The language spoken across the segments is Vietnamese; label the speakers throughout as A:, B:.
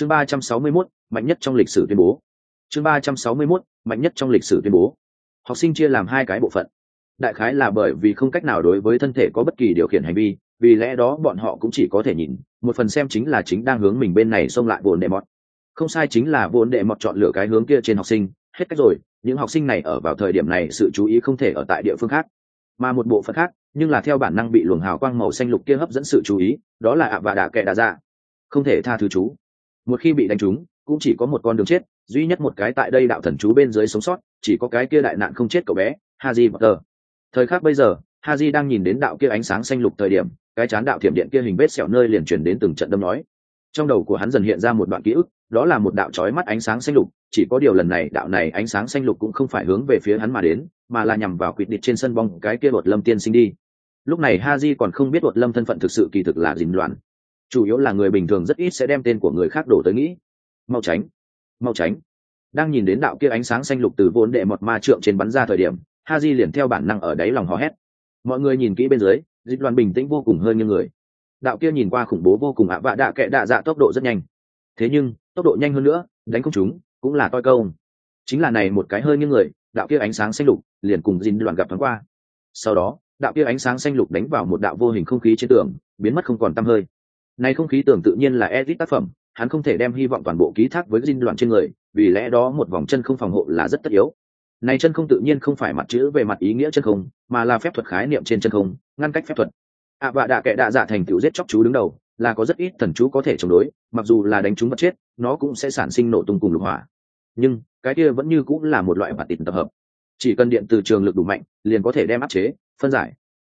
A: chương ba trăm sáu mươi 361, mạnh nhất trong lịch sử tuyên bố. Chương ba trăm sáu mươi 361, mạnh nhất trong lịch sử tuyên bố. Học sinh chia làm hai cái bộ phận. Đại khái là bởi vì không cách nào đối với thân thể có bất kỳ điều khiển hành vi vì lẽ đó bọn họ cũng chỉ có thể nhìn một phần xem chính là chính đang hướng mình bên này xông lại vốn đệ mọt. Không sai chính là vốn đệ mọt chọn lựa cái hướng kia trên học sinh hết cách rồi những học sinh này ở vào thời điểm này sự chú ý không thể ở tại địa phương khác. Mà một bộ phận khác nhưng là theo bản năng bị luồng hào quang màu xanh lục kia hấp dẫn sự chú ý đó là ạ và đã kệ đà ra không thể tha thứ chú một khi bị đánh trúng, cũng chỉ có một con đường chết, duy nhất một cái tại đây đạo thần chú bên dưới sống sót, chỉ có cái kia đại nạn không chết cậu bé, haji potter. Thời khắc bây giờ, haji đang nhìn đến đạo kia ánh sáng xanh lục thời điểm, cái chán đạo thiểm điện kia hình vết sẹo nơi liền chuyển đến từng trận đâm nói. Trong đầu của hắn dần hiện ra một đoạn ký ức, đó là một đạo trói mắt ánh sáng xanh lục, chỉ có điều lần này, đạo này ánh sáng xanh lục cũng không phải hướng về phía hắn mà đến, mà là nhằm vào quỵt địch trên sân bóng, cái kia bột lâm tiên sinh đi. Lúc này ha còn không biết bột lâm thân phận thực sự kỳ thực là dình loạn chủ yếu là người bình thường rất ít sẽ đem tên của người khác đổ tới nghĩ. Mau tránh mau tránh. Đang nhìn đến đạo kia ánh sáng xanh lục từ vốn đệ một ma trượng trên bắn ra thời điểm ha di liền theo bản năng ở đáy lòng hò hét. Mọi người nhìn kỹ bên dưới, dịch đoàn bình tĩnh vô cùng hơn như người. Đạo kia nhìn qua khủng bố vô cùng ạ vạ đạ kệ đạ dạ tốc độ rất nhanh. Thế nhưng, tốc độ nhanh hơn nữa, đánh không chúng cũng là toi câu. Chính là này một cái hơi như người, đạo kia ánh sáng xanh lục liền cùng dinh đoàn gặp thoáng qua. Sau đó, đạo kia ánh sáng xanh lục đánh vào một đạo vô hình không khí trên tường, biến mất không còn t hơi này không khí tưởng tự nhiên là Ezic tác phẩm hắn không thể đem hy vọng toàn bộ ký thác với Jin Loạn trên người vì lẽ đó một vòng chân không phòng hộ là rất tất yếu. Này chân không tự nhiên không phải mặt chữ về mặt ý nghĩa chân không mà là phép thuật khái niệm trên chân không ngăn cách phép thuật. Ạ à, vạ đạ kệ đạ dạ thành tiểu giết chóc chú đứng đầu là có rất ít thần chú có thể chống đối mặc dù là đánh chúng vật chết nó cũng sẽ sản sinh nổ tung cùng lục hỏa. Nhưng cái kia vẫn như cũng là một loại bản tịt tập hợp. Chỉ cần điện từ trường lực đủ mạnh liền có thể đem áp chế phân giải.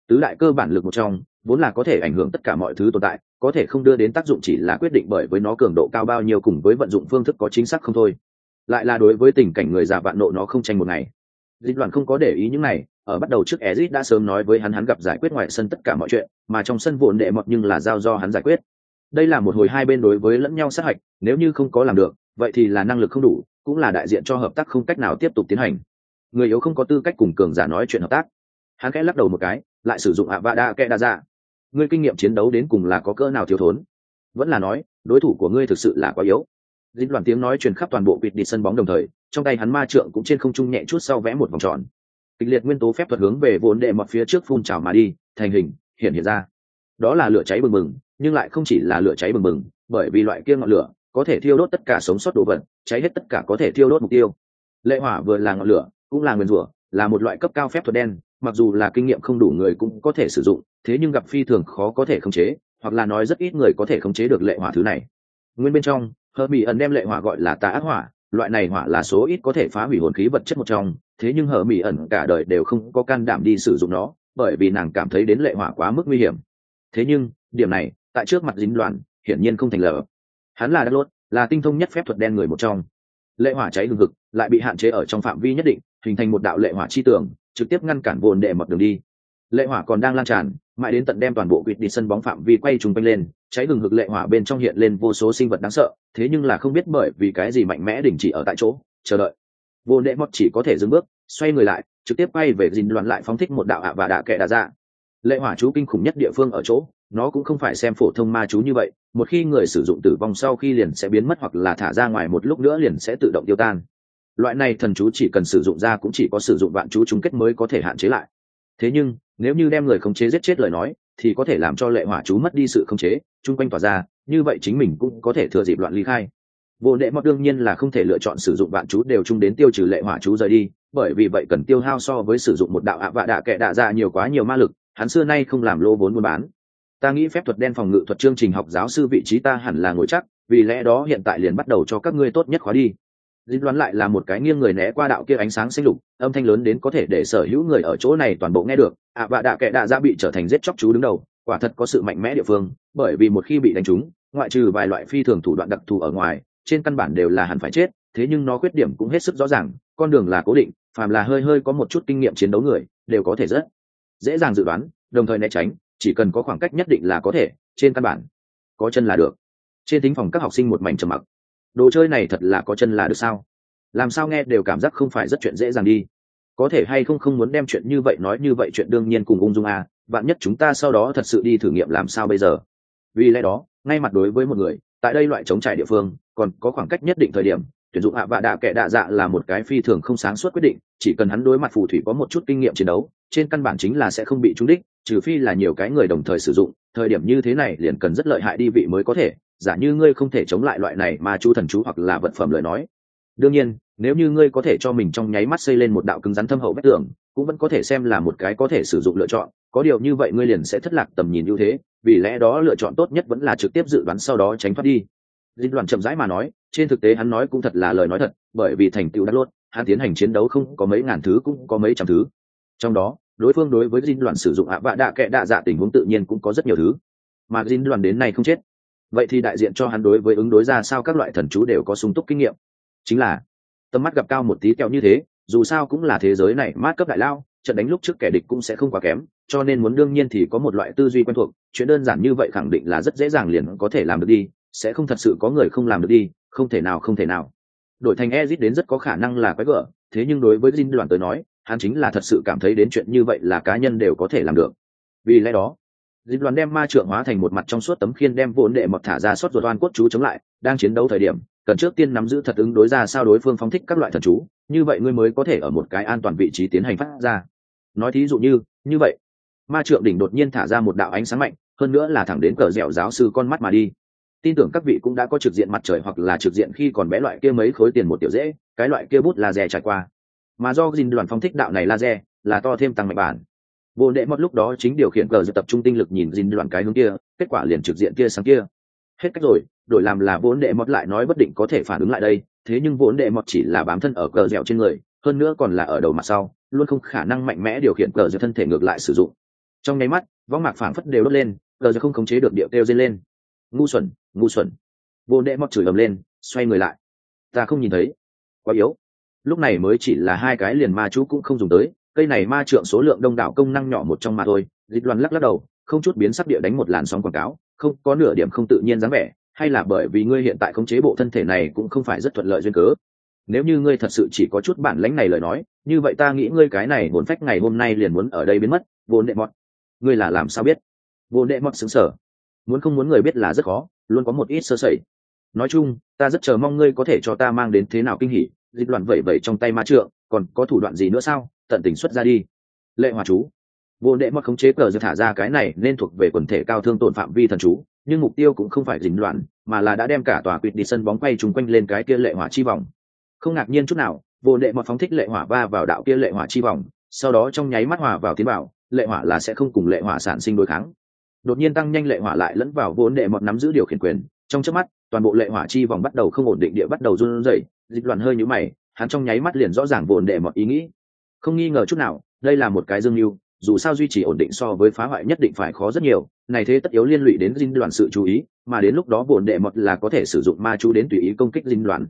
A: Tứ đại cơ bản lực một trong vốn là có thể ảnh hưởng tất cả mọi thứ tồn tại có thể không đưa đến tác dụng chỉ là quyết định bởi với nó cường độ cao bao nhiêu cùng với vận dụng phương thức có chính xác không thôi lại là đối với tình cảnh người già vạn nộ nó không tranh một ngày dịch đoàn không có để ý những này ở bắt đầu trước Ezit đã sớm nói với hắn hắn gặp giải quyết ngoài sân tất cả mọi chuyện, mà trong sân vụn đệ mọt nhưng là giao do hắn giải quyết. Đây là một hồi hai bên đối với lẫn nhau sát hạch, nếu như không có làm được, vậy thì là năng lực không đủ, cũng là đại diện cho hợp tác không cách nào tiếp tục tiến hành. Người yếu không có tư cách cùng cường giả nói chuyện hợp tác. Hắn khẽ lắc đầu một cái, lại sử dụng ạ vạ đa kẽ đa dạ Ngươi kinh nghiệm chiến đấu đến cùng là có cỡ nào thiếu thốn? Vẫn là nói, đối thủ của ngươi thực sự là quá yếu. Dính đoàn tiếng nói truyền khắp toàn bộ vịt đi sân bóng đồng thời, trong tay hắn ma trượng cũng trên không trung nhẹ chút sau vẽ một vòng tròn kịch liệt nguyên tố phép thuật hướng về vốn đệ mọt phía trước phun trào mà đi thành hình hiện hiện ra đó là lửa cháy bừng bừng nhưng lại không chỉ là lửa cháy bừng bừng bởi vì loại kia ngọn lửa có thể thiêu đốt tất cả sống sót đồ vật cháy hết tất cả có thể thiêu đốt mục tiêu lệ hỏa vừa là ngọn lửa cũng là nguyên rủa là một loại cấp cao phép thuật đen mặc dù là kinh nghiệm không đủ người cũng có thể sử dụng thế nhưng gặp phi thường khó có thể khống chế, hoặc là nói rất ít người có thể khống chế được lệ hỏa thứ này. Nguyên bên trong hờ mỹ ẩn đem lệ hỏa gọi là tà ác hỏa, loại này hỏa là số ít có thể phá hủy hồn khí vật chất một trong, thế nhưng hờ mỹ ẩn cả đời đều không có can đảm đi sử dụng nó, bởi vì nàng cảm thấy đến lệ hỏa quá mức nguy hiểm. Thế nhưng, điểm này, tại trước mặt dính loạn, hiển nhiên không thành lờ. Hắn là đắc lốt, là tinh thông nhất phép thuật đen người một trong. Lệ hỏa cháy hừng hực, lại bị hạn chế ở trong phạm vi nhất định, hình thành một đạo lệ hỏa chi tường, trực tiếp ngăn cản vồn đệ mật đường đi. Lệ hỏa còn đang lan tràn mãi đến tận đem toàn bộ quỵt đi sân bóng phạm vi quay trùng quanh lên, cháy gừng hực lệ hỏa bên trong hiện lên vô số sinh vật đáng sợ, thế nhưng là không biết bởi vì cái gì mạnh mẽ đình chỉ ở tại chỗ, chờ đợi. Vô đệ mọt chỉ có thể dừng bước, xoay người lại, trực tiếp quay về dình loạn lại phóng thích một đạo ạ và đạ kệ đà ra lệ hỏa chú kinh khủng nhất địa phương ở chỗ, nó cũng không phải xem phổ thông ma chú như vậy, một khi người sử dụng tử vong sau khi liền sẽ biến mất hoặc là thả ra ngoài một lúc nữa liền sẽ tự động tiêu tan. Loại này thần chú chỉ cần sử dụng ra cũng chỉ có sử dụng vạn chú chung kết mới có thể hạn chế lại thế nhưng, nếu như đem người khống chế giết chết lời nói, thì có thể làm cho lệ hỏa chú mất đi sự khống chế, chung quanh tỏa ra, như vậy chính mình cũng có thể thừa dịp loạn ly khai. Vô đệ mọt đương nhiên là không thể lựa chọn sử dụng vạn chú đều chung đến tiêu trừ lệ hỏa chú rời đi, bởi vì vậy cần tiêu hao so với sử dụng một đạo ạ vạ đạ kệ đạ ra nhiều quá nhiều ma lực, hắn xưa nay không làm lô vốn buôn bán. Ta nghĩ phép thuật đen phòng ngự thuật chương trình học giáo sư vị trí ta hẳn là ngồi chắc, vì lẽ đó hiện tại liền bắt đầu cho các ngươi tốt nhất khóa đi dính đoán lại là một cái nghiêng người né qua đạo kia ánh sáng xanh lục, âm thanh lớn đến có thể để sở hữu người ở chỗ này toàn bộ nghe được. À, Ạ vạ đạ kệ đạ ra bị trở thành giết chóc chú đứng đầu, quả thật có sự mạnh mẽ địa phương, bởi vì một khi bị đánh trúng, ngoại trừ vài loại phi thường thủ đoạn đặc thù ở ngoài, trên căn bản đều là hẳn phải chết, thế nhưng nó khuyết điểm cũng hết sức rõ ràng, con đường là cố định, phàm là hơi hơi có một chút kinh nghiệm chiến đấu người, đều có thể rất dễ dàng dự đoán, đồng thời né tránh, chỉ cần có khoảng cách nhất định là có thể, trên căn bản, có chân là được. Trên thính phòng các học sinh một mảnh trầm mặc đồ chơi này thật là có chân là được sao? Làm sao nghe đều cảm giác không phải rất chuyện dễ dàng đi. Có thể hay không không muốn đem chuyện như vậy nói như vậy chuyện đương nhiên cùng ung dung à vạn nhất chúng ta sau đó thật sự đi thử nghiệm làm sao bây giờ? Vì lẽ đó, ngay mặt đối với một người, tại đây loại chống trải địa phương, còn có khoảng cách nhất định thời điểm, tuyển dụng ạ vạ đạ kệ đạ dạ là một cái phi thường không sáng suốt quyết định, chỉ cần hắn đối mặt phù thủy có một chút kinh nghiệm chiến đấu, trên căn bản chính là sẽ không bị trúng đích, trừ phi là nhiều cái người đồng thời sử dụng, thời điểm như thế này liền cần rất lợi hại đi vị mới có thể giả như ngươi không thể chống lại loại này mà chú thần chú hoặc là vật phẩm lời nói. Đương nhiên, nếu như ngươi có thể cho mình trong nháy mắt xây lên một đạo cứng rắn thâm hậu vách tường, cũng vẫn có thể xem là một cái có thể sử dụng lựa chọn. Có điều như vậy ngươi liền sẽ thất lạc tầm nhìn ưu thế, vì lẽ đó lựa chọn tốt nhất vẫn là trực tiếp dự đoán sau đó tránh thoát đi. Linh đoàn chậm rãi mà nói, trên thực tế hắn nói cũng thật là lời nói thật, bởi vì thành tựu đắt lốt hắn tiến hành chiến đấu không có mấy ngàn thứ cũng có mấy trăm thứ. Trong đó, đối phương đối với Linh đoàn sử dụng ạ vạ đạ kệ đạ dạ tình huống tự nhiên cũng có rất nhiều thứ. Mà Linh đoàn đến nay không chết vậy thì đại diện cho hắn đối với ứng đối ra sao các loại thần chú đều có sung túc kinh nghiệm. Chính là, tầm mắt gặp cao một tí kẹo như thế, dù sao cũng là thế giới này mát cấp đại lao, trận đánh lúc trước kẻ địch cũng sẽ không quá kém, cho nên muốn đương nhiên thì có một loại tư duy quen thuộc, chuyện đơn giản như vậy khẳng định là rất dễ dàng liền có thể làm được đi, sẽ không thật sự có người không làm được đi, không thể nào, không thể nào. Đổi thành ezit đến rất có khả năng là quái gở, thế nhưng đối với dinh đoàn tới nói, hắn chính là thật sự cảm thấy đến chuyện như vậy là cá nhân đều có thể làm được. Vì lẽ đó dịp đoàn đem ma trượng hóa thành một mặt trong suốt tấm khiên đem vốn đệ mọt thả ra suốt ruột oan cốt chú chống lại, đang chiến đấu thời điểm, cần trước tiên nắm giữ thật ứng đối ra sao đối phương phóng thích các loại thần chú, như vậy ngươi mới có thể ở một cái an toàn vị trí tiến hành phát ra. Nói thí dụ như như vậy, ma trượng đỉnh đột nhiên thả ra một đạo ánh sáng mạnh, hơn nữa là thẳng đến cờ dẻo giáo sư con mắt mà đi. Tin tưởng các vị cũng đã có trực diện mặt trời hoặc là trực diện khi còn bé loại kia mấy khối tiền một tiểu dễ, cái loại kia bút laser trải qua. Mà do dình đoàn phong thích đạo này laser, là to thêm tăng mạnh bản vô đệ mất lúc đó chính điều khiển cờ tập trung tinh lực nhìn dinh đoàn cái hướng kia, kết quả liền trực diện kia sáng kia. Hết cách rồi, đổi làm là vốn đệ mọt lại nói bất định có thể phản ứng lại đây, thế nhưng vốn đệ mọt chỉ là bám thân ở cờ dẻo trên người, hơn nữa còn là ở đầu mặt sau, luôn không khả năng mạnh mẽ điều khiển cờ dẻo thân thể ngược lại sử dụng. Trong nháy mắt, võng mạc phảng phất đều đốt lên, cờ dẻo không khống chế được điệu kêu dây lên. Ngu xuẩn ngu xuẩn. Vốn đệ mọt chửi ầm lên, xoay người lại. Ta không nhìn thấy. Quá yếu. Lúc này mới chỉ là hai cái liền ma chú cũng không dùng tới cây này ma trượng số lượng đông đảo công năng nhỏ một trong mà thôi, dịch loan lắc lắc đầu, không chút biến sắc địa đánh một làn sóng quảng cáo, không, có nửa điểm không tự nhiên dáng vẻ, hay là bởi vì ngươi hiện tại khống chế bộ thân thể này cũng không phải rất thuận lợi duyên cớ. Nếu như ngươi thật sự chỉ có chút bản lãnh này lời nói, như vậy ta nghĩ ngươi cái này vốn phách ngày hôm nay liền muốn ở đây biến mất vốn đệ mọt. Ngươi là làm sao biết? Vốn đệ mọt xứng sở muốn không muốn người biết là rất khó, luôn có một ít sơ sẩy. Nói chung, ta rất chờ mong ngươi có thể cho ta mang đến thế nào kinh hỉ, dịch loạn vẩy vẩy trong tay ma trượng, còn có thủ đoạn gì nữa sao? Tận tình xuất ra đi. Lệ hòa chú. Vô đệ mất khống chế cờ giật thả ra cái này nên thuộc về quần thể cao thương tổn phạm vi thần chú, nhưng mục tiêu cũng không phải dính loạn, mà là đã đem cả tòa quỵt đi sân bóng quay chung quanh lên cái kia lệ hỏa chi vòng. Không ngạc nhiên chút nào, vô đệ mọt phóng thích lệ hỏa va vào đạo kia lệ hỏa chi vòng, sau đó trong nháy mắt hòa vào tiến bảo, lệ hỏa là sẽ không cùng lệ hỏa sản sinh đối kháng. Đột nhiên tăng nhanh lệ hỏa lại lẫn vào vô đệ mọt nắm giữ điều khiển quyền, trong chớp mắt, toàn bộ lệ hỏa chi vòng bắt đầu không ổn định địa bắt đầu run rẩy, dịch loạn hơi nhũ mày, hắn trong nháy mắt liền rõ ràng vô đệ mọt ý nghĩ không nghi ngờ chút nào, đây là một cái dương mưu, dù sao duy trì ổn định so với phá hoại nhất định phải khó rất nhiều, này thế tất yếu liên lụy đến dinh đoàn sự chú ý, mà đến lúc đó bổn đệ mật là có thể sử dụng ma chú đến tùy ý công kích dinh đoàn.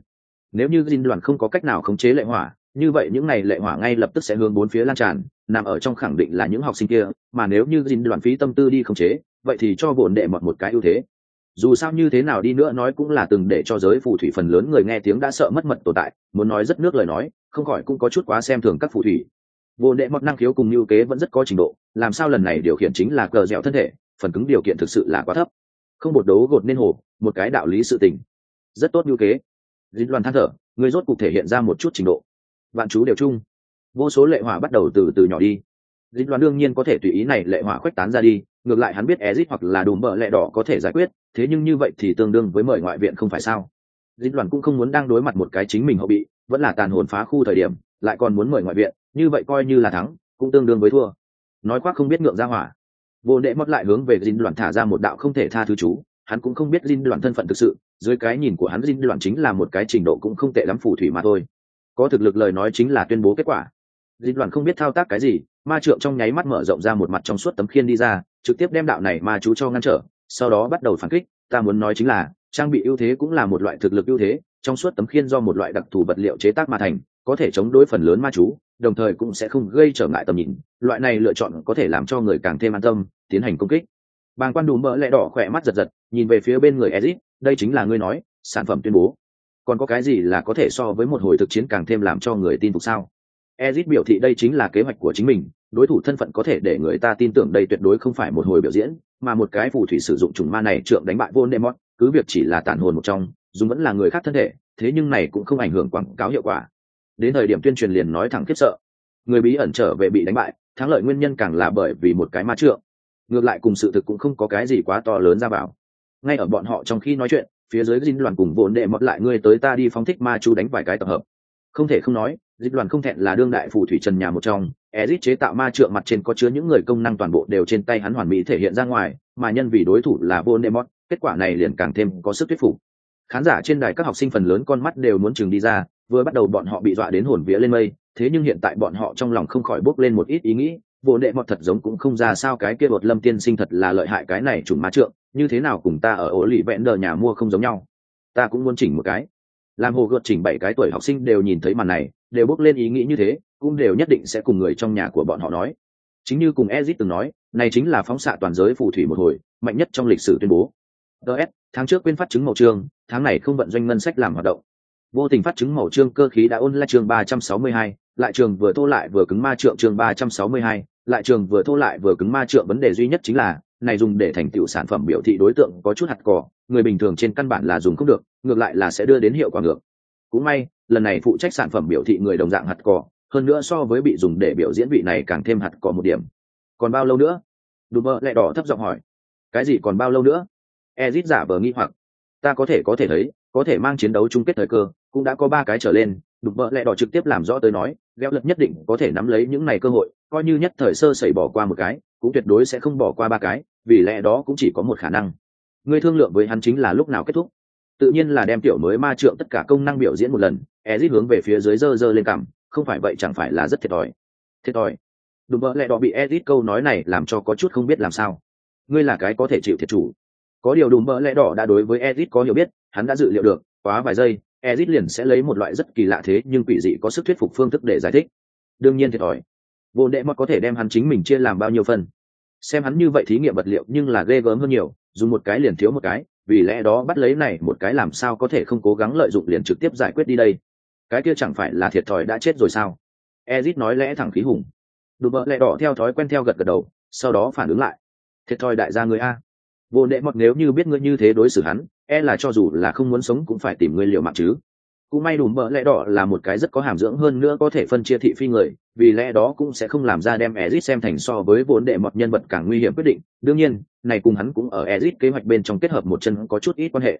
A: Nếu như dinh đoàn không có cách nào khống chế lệ hỏa, như vậy những này lệ hỏa ngay lập tức sẽ hướng bốn phía lan tràn, nằm ở trong khẳng định là những học sinh kia, mà nếu như dinh đoàn phí tâm tư đi khống chế, vậy thì cho bổn đệ mật một cái ưu thế dù sao như thế nào đi nữa nói cũng là từng để cho giới phù thủy phần lớn người nghe tiếng đã sợ mất mật tồn tại, muốn nói rất nước lời nói, không khỏi cũng có chút quá xem thường các phù thủy. Vô đệ mọt năng khiếu cùng lưu kế vẫn rất có trình độ, làm sao lần này điều khiển chính là cờ dẻo thân thể, phần cứng điều kiện thực sự là quá thấp. Không một đấu gột nên hồ, một cái đạo lý sự tình. Rất tốt lưu kế. Dính loan than thở, người rốt cục thể hiện ra một chút trình độ. Vạn chú đều chung. Vô số lệ hỏa bắt đầu từ từ nhỏ đi. Dính loan đương nhiên có thể tùy ý này lệ hỏa khuếch tán ra đi ngược lại hắn biết ezit hoặc là đùm bợ lệ đỏ có thể giải quyết, thế nhưng như vậy thì tương đương với mời ngoại viện không phải sao? Dính loan cũng không muốn đang đối mặt một cái chính mình hậu bị, vẫn là tàn hồn phá khu thời điểm, lại còn muốn mời ngoại viện, như vậy coi như là thắng, cũng tương đương với thua. Nói khoác không biết ngượng ra hỏa. Vô đệ mất lại hướng về Dĩnh đoàn thả ra một đạo không thể tha thứ chú, hắn cũng không biết dinh đoàn thân phận thực sự, dưới cái nhìn của hắn dinh đoàn chính là một cái trình độ cũng không tệ lắm phù thủy mà thôi. Có thực lực lời nói chính là tuyên bố kết quả. Dịch đoàn không biết thao tác cái gì, ma trượng trong nháy mắt mở rộng ra một mặt trong suốt tấm khiên đi ra, trực tiếp đem đạo này ma chú cho ngăn trở, sau đó bắt đầu phản kích. Ta muốn nói chính là, trang bị ưu thế cũng là một loại thực lực ưu thế, trong suốt tấm khiên do một loại đặc thù vật liệu chế tác mà thành, có thể chống đối phần lớn ma chú, đồng thời cũng sẽ không gây trở ngại tầm nhìn. Loại này lựa chọn có thể làm cho người càng thêm an tâm, tiến hành công kích. Bàng quan đủ mỡ lẹ đỏ khỏe mắt giật giật, nhìn về phía bên người ezit, đây chính là ngươi nói, sản phẩm tuyên bố. Còn có cái gì là có thể so với một hồi thực chiến càng thêm làm cho người tin phục sao? Ezit biểu thị đây chính là kế hoạch của chính mình, đối thủ thân phận có thể để người ta tin tưởng đây tuyệt đối không phải một hồi biểu diễn, mà một cái phù thủy sử dụng trùng ma này trượng đánh bại vô nemot cứ việc chỉ là tàn hồn một trong dùng vẫn là người khác thân thể, thế nhưng này cũng không ảnh hưởng quảng cáo hiệu quả. Đến thời điểm tuyên truyền liền nói thẳng khiếp sợ. Người bí ẩn trở về bị đánh bại, thắng lợi nguyên nhân càng là bởi vì một cái ma trượng. Ngược lại cùng sự thực cũng không có cái gì quá to lớn ra bảo ngay ở bọn họ trong khi nói chuyện, phía dưới dinh đoàn cùng vốn đệ mọt lại ngươi tới ta đi phóng thích ma chú đánh vài cái tập hợp. Không thể không nói dịch đoàn không thẹn là đương đại phù thủy trần nhà một trong, ezit chế tạo ma trượng mặt trên có chứa những người công năng toàn bộ đều trên tay hắn hoàn mỹ thể hiện ra ngoài, mà nhân vì đối thủ là vô đệ mọt kết quả này liền càng thêm có sức thuyết phục. Khán giả trên đài các học sinh phần lớn con mắt đều muốn chừng đi ra, vừa bắt đầu bọn họ bị dọa đến hồn vía lên mây, thế nhưng hiện tại bọn họ trong lòng không khỏi bốc lên một ít ý nghĩ vô đệ mọt thật giống cũng không ra sao cái kia bột lâm tiên sinh thật là lợi hại cái này trùng ma trượng, như thế nào cùng ta ở ổ lì vẹn đờ nhà mua không giống nhau. Ta cũng muốn chỉnh một cái. Làm hồ gợt chỉnh bảy cái tuổi học sinh đều nhìn thấy màn này đều bước lên ý nghĩ như thế, cũng đều nhất định sẽ cùng người trong nhà của bọn họ nói. Chính như cùng ezit từng nói, này chính là phóng xạ toàn giới phù thủy một hồi, mạnh nhất trong lịch sử tuyên bố. Ts, tháng trước quên phát chứng màu trương, tháng này không vận doanh ngân sách làm hoạt động. Vô tình phát chứng màu trương cơ khí đã ôn lại trường ba trăm sáu mươi hai, lại trường vừa thô lại vừa cứng ma trượng trường ba trăm sáu mươi hai, lại trường vừa thô lại vừa cứng ma trượng vấn đề duy nhất chính là, này dùng để thành tựu sản phẩm biểu thị đối tượng có chút hạt cỏ, người bình thường trên căn bản là dùng không được, ngược lại là sẽ đưa đến hiệu quả ngược. Cũng may lần này phụ trách sản phẩm biểu thị người đồng dạng hạt cỏ, hơn nữa so với bị dùng để biểu diễn vị này càng thêm hạt cỏ một điểm. Còn bao lâu nữa? Đùm mơ lại đỏ thấp giọng hỏi. Cái gì còn bao lâu nữa? Ezit giả vờ nghi hoặc. Ta có thể có thể thấy, có thể mang chiến đấu chung kết thời cơ, cũng đã có ba cái trở lên, đùm vợ lại đỏ trực tiếp làm rõ tới nói gheo lật nhất định có thể nắm lấy những này cơ hội, coi như nhất thời sơ sẩy bỏ qua một cái, cũng tuyệt đối sẽ không bỏ qua ba cái, vì lẽ đó cũng chỉ có một khả năng. Người thương lượng với hắn chính là lúc nào kết thúc tự nhiên là đem tiểu mới ma trượng tất cả công năng biểu diễn một lần, ezit hướng về phía dưới dơ dơ lên cằm, không phải vậy chẳng phải là rất thiệt thòi. Thiệt thòi. Đùm bỡ lẹ đỏ bị ezit câu nói này làm cho có chút không biết làm sao. Ngươi là cái có thể chịu thiệt chủ. Có điều đùm bỡ lẹ đỏ đã đối với ezit có hiểu biết, hắn đã dự liệu được, quá vài giây, ezit liền sẽ lấy một loại rất kỳ lạ thế nhưng quỷ dị có sức thuyết phục phương thức để giải thích. Đương nhiên thiệt thòi. Vô đệ mọt có thể đem hắn chính mình chia làm bao nhiêu phần. Xem hắn như vậy thí nghiệm vật liệu nhưng là ghê gớm hơn nhiều dùng một cái liền thiếu một cái, vì lẽ đó bắt lấy này một cái làm sao có thể không cố gắng lợi dụng liền trực tiếp giải quyết đi đây? Cái kia chẳng phải là thiệt thòi đã chết rồi sao? Ezit nói lẽ thẳng khí hùng. Đùm bợ lẹ đỏ theo thói quen theo gật gật đầu, sau đó phản ứng lại. Thiệt thòi đại gia người a. Vô đệ mọt nếu như biết ngươi như thế đối xử hắn e là cho dù là không muốn sống cũng phải tìm ngươi liệu mạng chứ cũng may đùm bợ lẽ đỏ là một cái rất có hàm dưỡng hơn nữa có thể phân chia thị phi người, vì lẽ đó cũng sẽ không làm ra đem ezit xem thành so với vốn đệ mọt nhân vật càng nguy hiểm quyết định. Đương nhiên, này cùng hắn cũng ở ezit kế hoạch bên trong kết hợp một chân có chút ít quan hệ.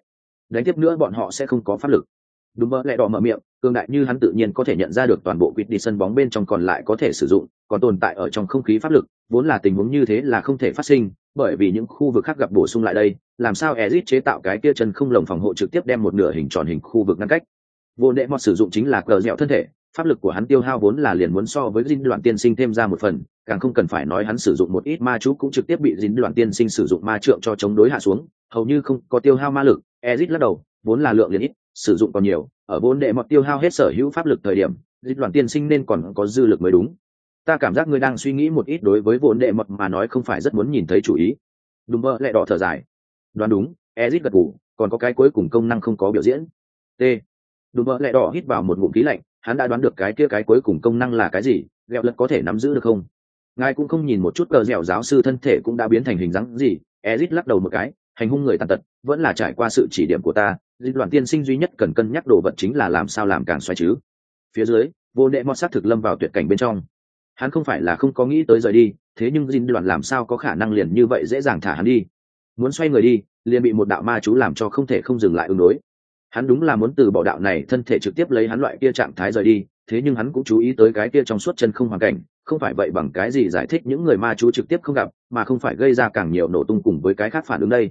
A: Đánh tiếp nữa bọn họ sẽ không có pháp lực. Đùm bợ lẽ đỏ mở miệng, cường đại như hắn tự nhiên có thể nhận ra được toàn bộ quýt đi sân bóng bên trong còn lại có thể sử dụng, còn tồn tại ở trong không khí pháp lực, vốn là tình huống như thế là không thể phát sinh, bởi vì những khu vực khác gặp bổ sung lại đây, làm sao ezit chế tạo cái kia chân không lồng phòng hộ trực tiếp đem một nửa hình tròn hình khu vực ngăn cách? Vô đệ mọt sử dụng chính là cờ dẻo thân thể, pháp lực của hắn tiêu hao vốn là liền muốn so với dinh đoạn tiên sinh thêm ra một phần, càng không cần phải nói hắn sử dụng một ít ma chú cũng trực tiếp bị dính đoạn tiên sinh sử dụng ma trượng cho chống đối hạ xuống, hầu như không có tiêu hao ma lực. Ezit lắc đầu, vốn là lượng liền ít, sử dụng còn nhiều, ở vốn đệ mọt tiêu hao hết sở hữu pháp lực thời điểm dịch đoạn tiên sinh nên còn có dư lực mới đúng. Ta cảm giác ngươi đang suy nghĩ một ít đối với vốn đệ mọt mà nói không phải rất muốn nhìn thấy chủ ý. Đúng mơ lại đỏ thở dài. Đoán đúng, ezit gật ngủ còn có cái cuối cùng công năng không có biểu diễn. T đùm mơ lẹ đỏ hít vào một ngụm khí lạnh, hắn đã đoán được cái kia cái cuối cùng công năng là cái gì ghẹo lật có thể nắm giữ được không? Ngài cũng không nhìn một chút cờ dẻo giáo sư thân thể cũng đã biến thành hình dáng gì, ezit lắc đầu một cái, hành hung người tàn tật, vẫn là trải qua sự chỉ điểm của ta dịch đoàn tiên sinh duy nhất cần cân nhắc đồ vật chính là làm sao làm càng xoay chứ. Phía dưới, vô nệ mọt xác thực lâm vào tuyệt cảnh bên trong. Hắn không phải là không có nghĩ tới rời đi, thế nhưng dinh đoàn làm sao có khả năng liền như vậy dễ dàng thả hắn đi? Muốn xoay người đi, liền bị một đạo ma chú làm cho không thể không dừng lại ứng đối hắn đúng là muốn từ bỏ đạo này, thân thể trực tiếp lấy hắn loại kia trạng thái rời đi, thế nhưng hắn cũng chú ý tới cái kia trong suốt chân không hoàn cảnh, không phải vậy bằng cái gì giải thích những người ma chú trực tiếp không gặp, mà không phải gây ra càng nhiều nổ tung cùng với cái khác phản ứng đây.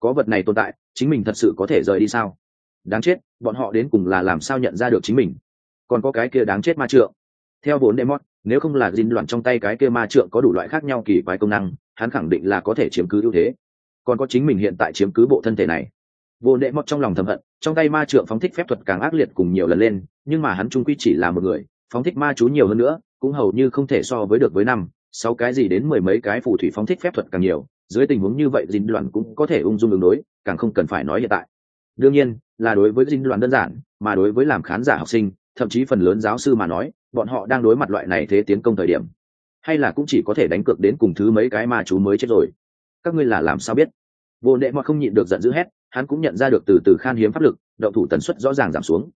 A: Có vật này tồn tại, chính mình thật sự có thể rời đi sao? Đáng chết, bọn họ đến cùng là làm sao nhận ra được chính mình? Còn có cái kia đáng chết ma trượng. Theo vốn đệm mót nếu không là dinh loạn trong tay cái kia ma trượng có đủ loại khác nhau kỳ quái công năng, hắn khẳng định là có thể chiếm cứ ưu thế. Còn có chính mình hiện tại chiếm cứ bộ thân thể này vô đệ mót trong lòng thầm hận, trong tay ma trượng phóng thích phép thuật càng ác liệt cùng nhiều lần lên, nhưng mà hắn trung quy chỉ là một người, phóng thích ma chú nhiều hơn nữa, cũng hầu như không thể so với được với năm, sáu cái gì đến mười mấy cái phù thủy phóng thích phép thuật càng nhiều, dưới tình huống như vậy dinh đoàn cũng có thể ung dung đường đối, càng không cần phải nói hiện tại. Đương nhiên, là đối với dinh đoàn đơn giản, mà đối với làm khán giả học sinh, thậm chí phần lớn giáo sư mà nói, bọn họ đang đối mặt loại này thế tiến công thời điểm, hay là cũng chỉ có thể đánh cược đến cùng thứ mấy cái mà chú mới chết rồi. Các ngươi là làm sao biết? Vô đệ mọi không nhịn được giận dữ hét hắn cũng nhận ra được từ từ khan hiếm pháp lực động thủ tần suất rõ ràng giảm xuống.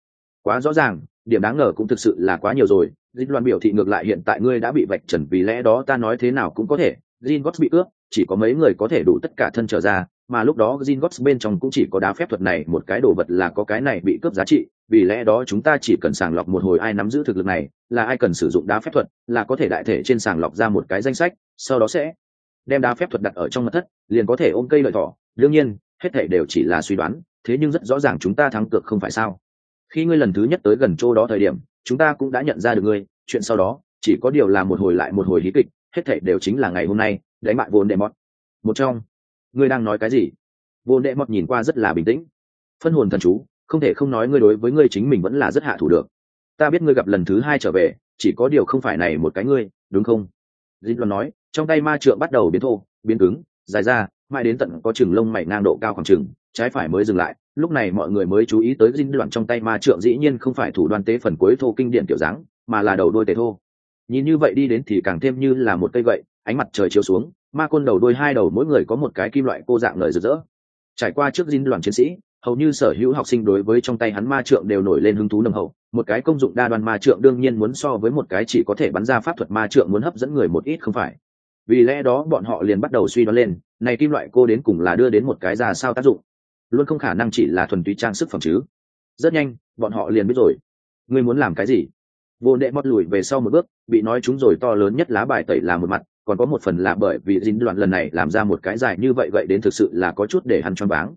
A: Quá rõ ràng điểm đáng ngờ cũng thực sự là quá nhiều rồi. Dịch loan biểu thị ngược lại hiện tại ngươi đã bị vạch trần vì lẽ đó ta nói thế nào cũng có thể. Jin bị cướp, chỉ có mấy người có thể đủ tất cả thân trở ra, mà lúc đó Jin bên trong cũng chỉ có đá phép thuật này một cái đồ vật là có cái này bị cướp giá trị, vì lẽ đó chúng ta chỉ cần sàng lọc một hồi ai nắm giữ thực lực này, là ai cần sử dụng đá phép thuật, là có thể đại thể trên sàng lọc ra một cái danh sách, sau đó sẽ đem đá phép thuật đặt ở trong mặt thất, liền có thể ôm cây lợi thỏ. Đương nhiên, hết thảy đều chỉ là suy đoán, thế nhưng rất rõ ràng chúng ta thắng cược không phải sao? Khi ngươi lần thứ nhất tới gần chỗ đó thời điểm, chúng ta cũng đã nhận ra được ngươi, chuyện sau đó chỉ có điều là một hồi lại một hồi hí kịch, hết thảy đều chính là ngày hôm nay đánh bại vốn đệ mọt một trong ngươi đang nói cái gì? Vốn đệ mọt nhìn qua rất là bình tĩnh. Phân hồn thần chú không thể không nói ngươi đối với ngươi chính mình vẫn là rất hạ thủ được. Ta biết ngươi gặp lần thứ hai trở về chỉ có điều không phải này một cái ngươi đúng không? Dinh luận nói trong tay ma trượng bắt đầu biến thô biến cứng dài ra mãi đến tận có chừng lông mày ngang độ cao khoảng chừng trái phải mới dừng lại. Lúc này mọi người mới chú ý tới dinh đoạn trong tay ma trượng dĩ nhiên không phải thủ đoàn tế phần cuối thô kinh điển kiểu dáng, mà là đầu đôi tề thô. Nhìn như vậy đi đến thì càng thêm như là một cây gậy, ánh mặt trời chiếu xuống, ma côn đầu đôi hai đầu mỗi người có một cái kim loại cô dạng lời rực rỡ. Trải qua trước dinh đoàn chiến sĩ, hầu như sở hữu học sinh đối với trong tay hắn ma trượng đều nổi lên hứng thú nâng hậu. Một cái công dụng đa đoan ma trượng đương nhiên muốn so với một cái chỉ có thể bắn ra pháp thuật ma trượng muốn hấp dẫn người một ít không phải. Vì lẽ đó bọn họ liền bắt đầu suy đoán lên này kim loại cô đến cùng là đưa đến một cái ra sao tác dụng. Luôn không khả năng chỉ là thuần túy trang sức phẩm chứ. Rất nhanh, bọn họ liền biết rồi. Ngươi muốn làm cái gì? Vô đệ mót lùi về sau một bước, bị nói chúng rồi to lớn nhất lá bài tẩy là một mặt, còn có một phần là bởi vì dính đoạn lần này làm ra một cái dài như vậy vậy đến thực sự là có chút để hắn choáng váng.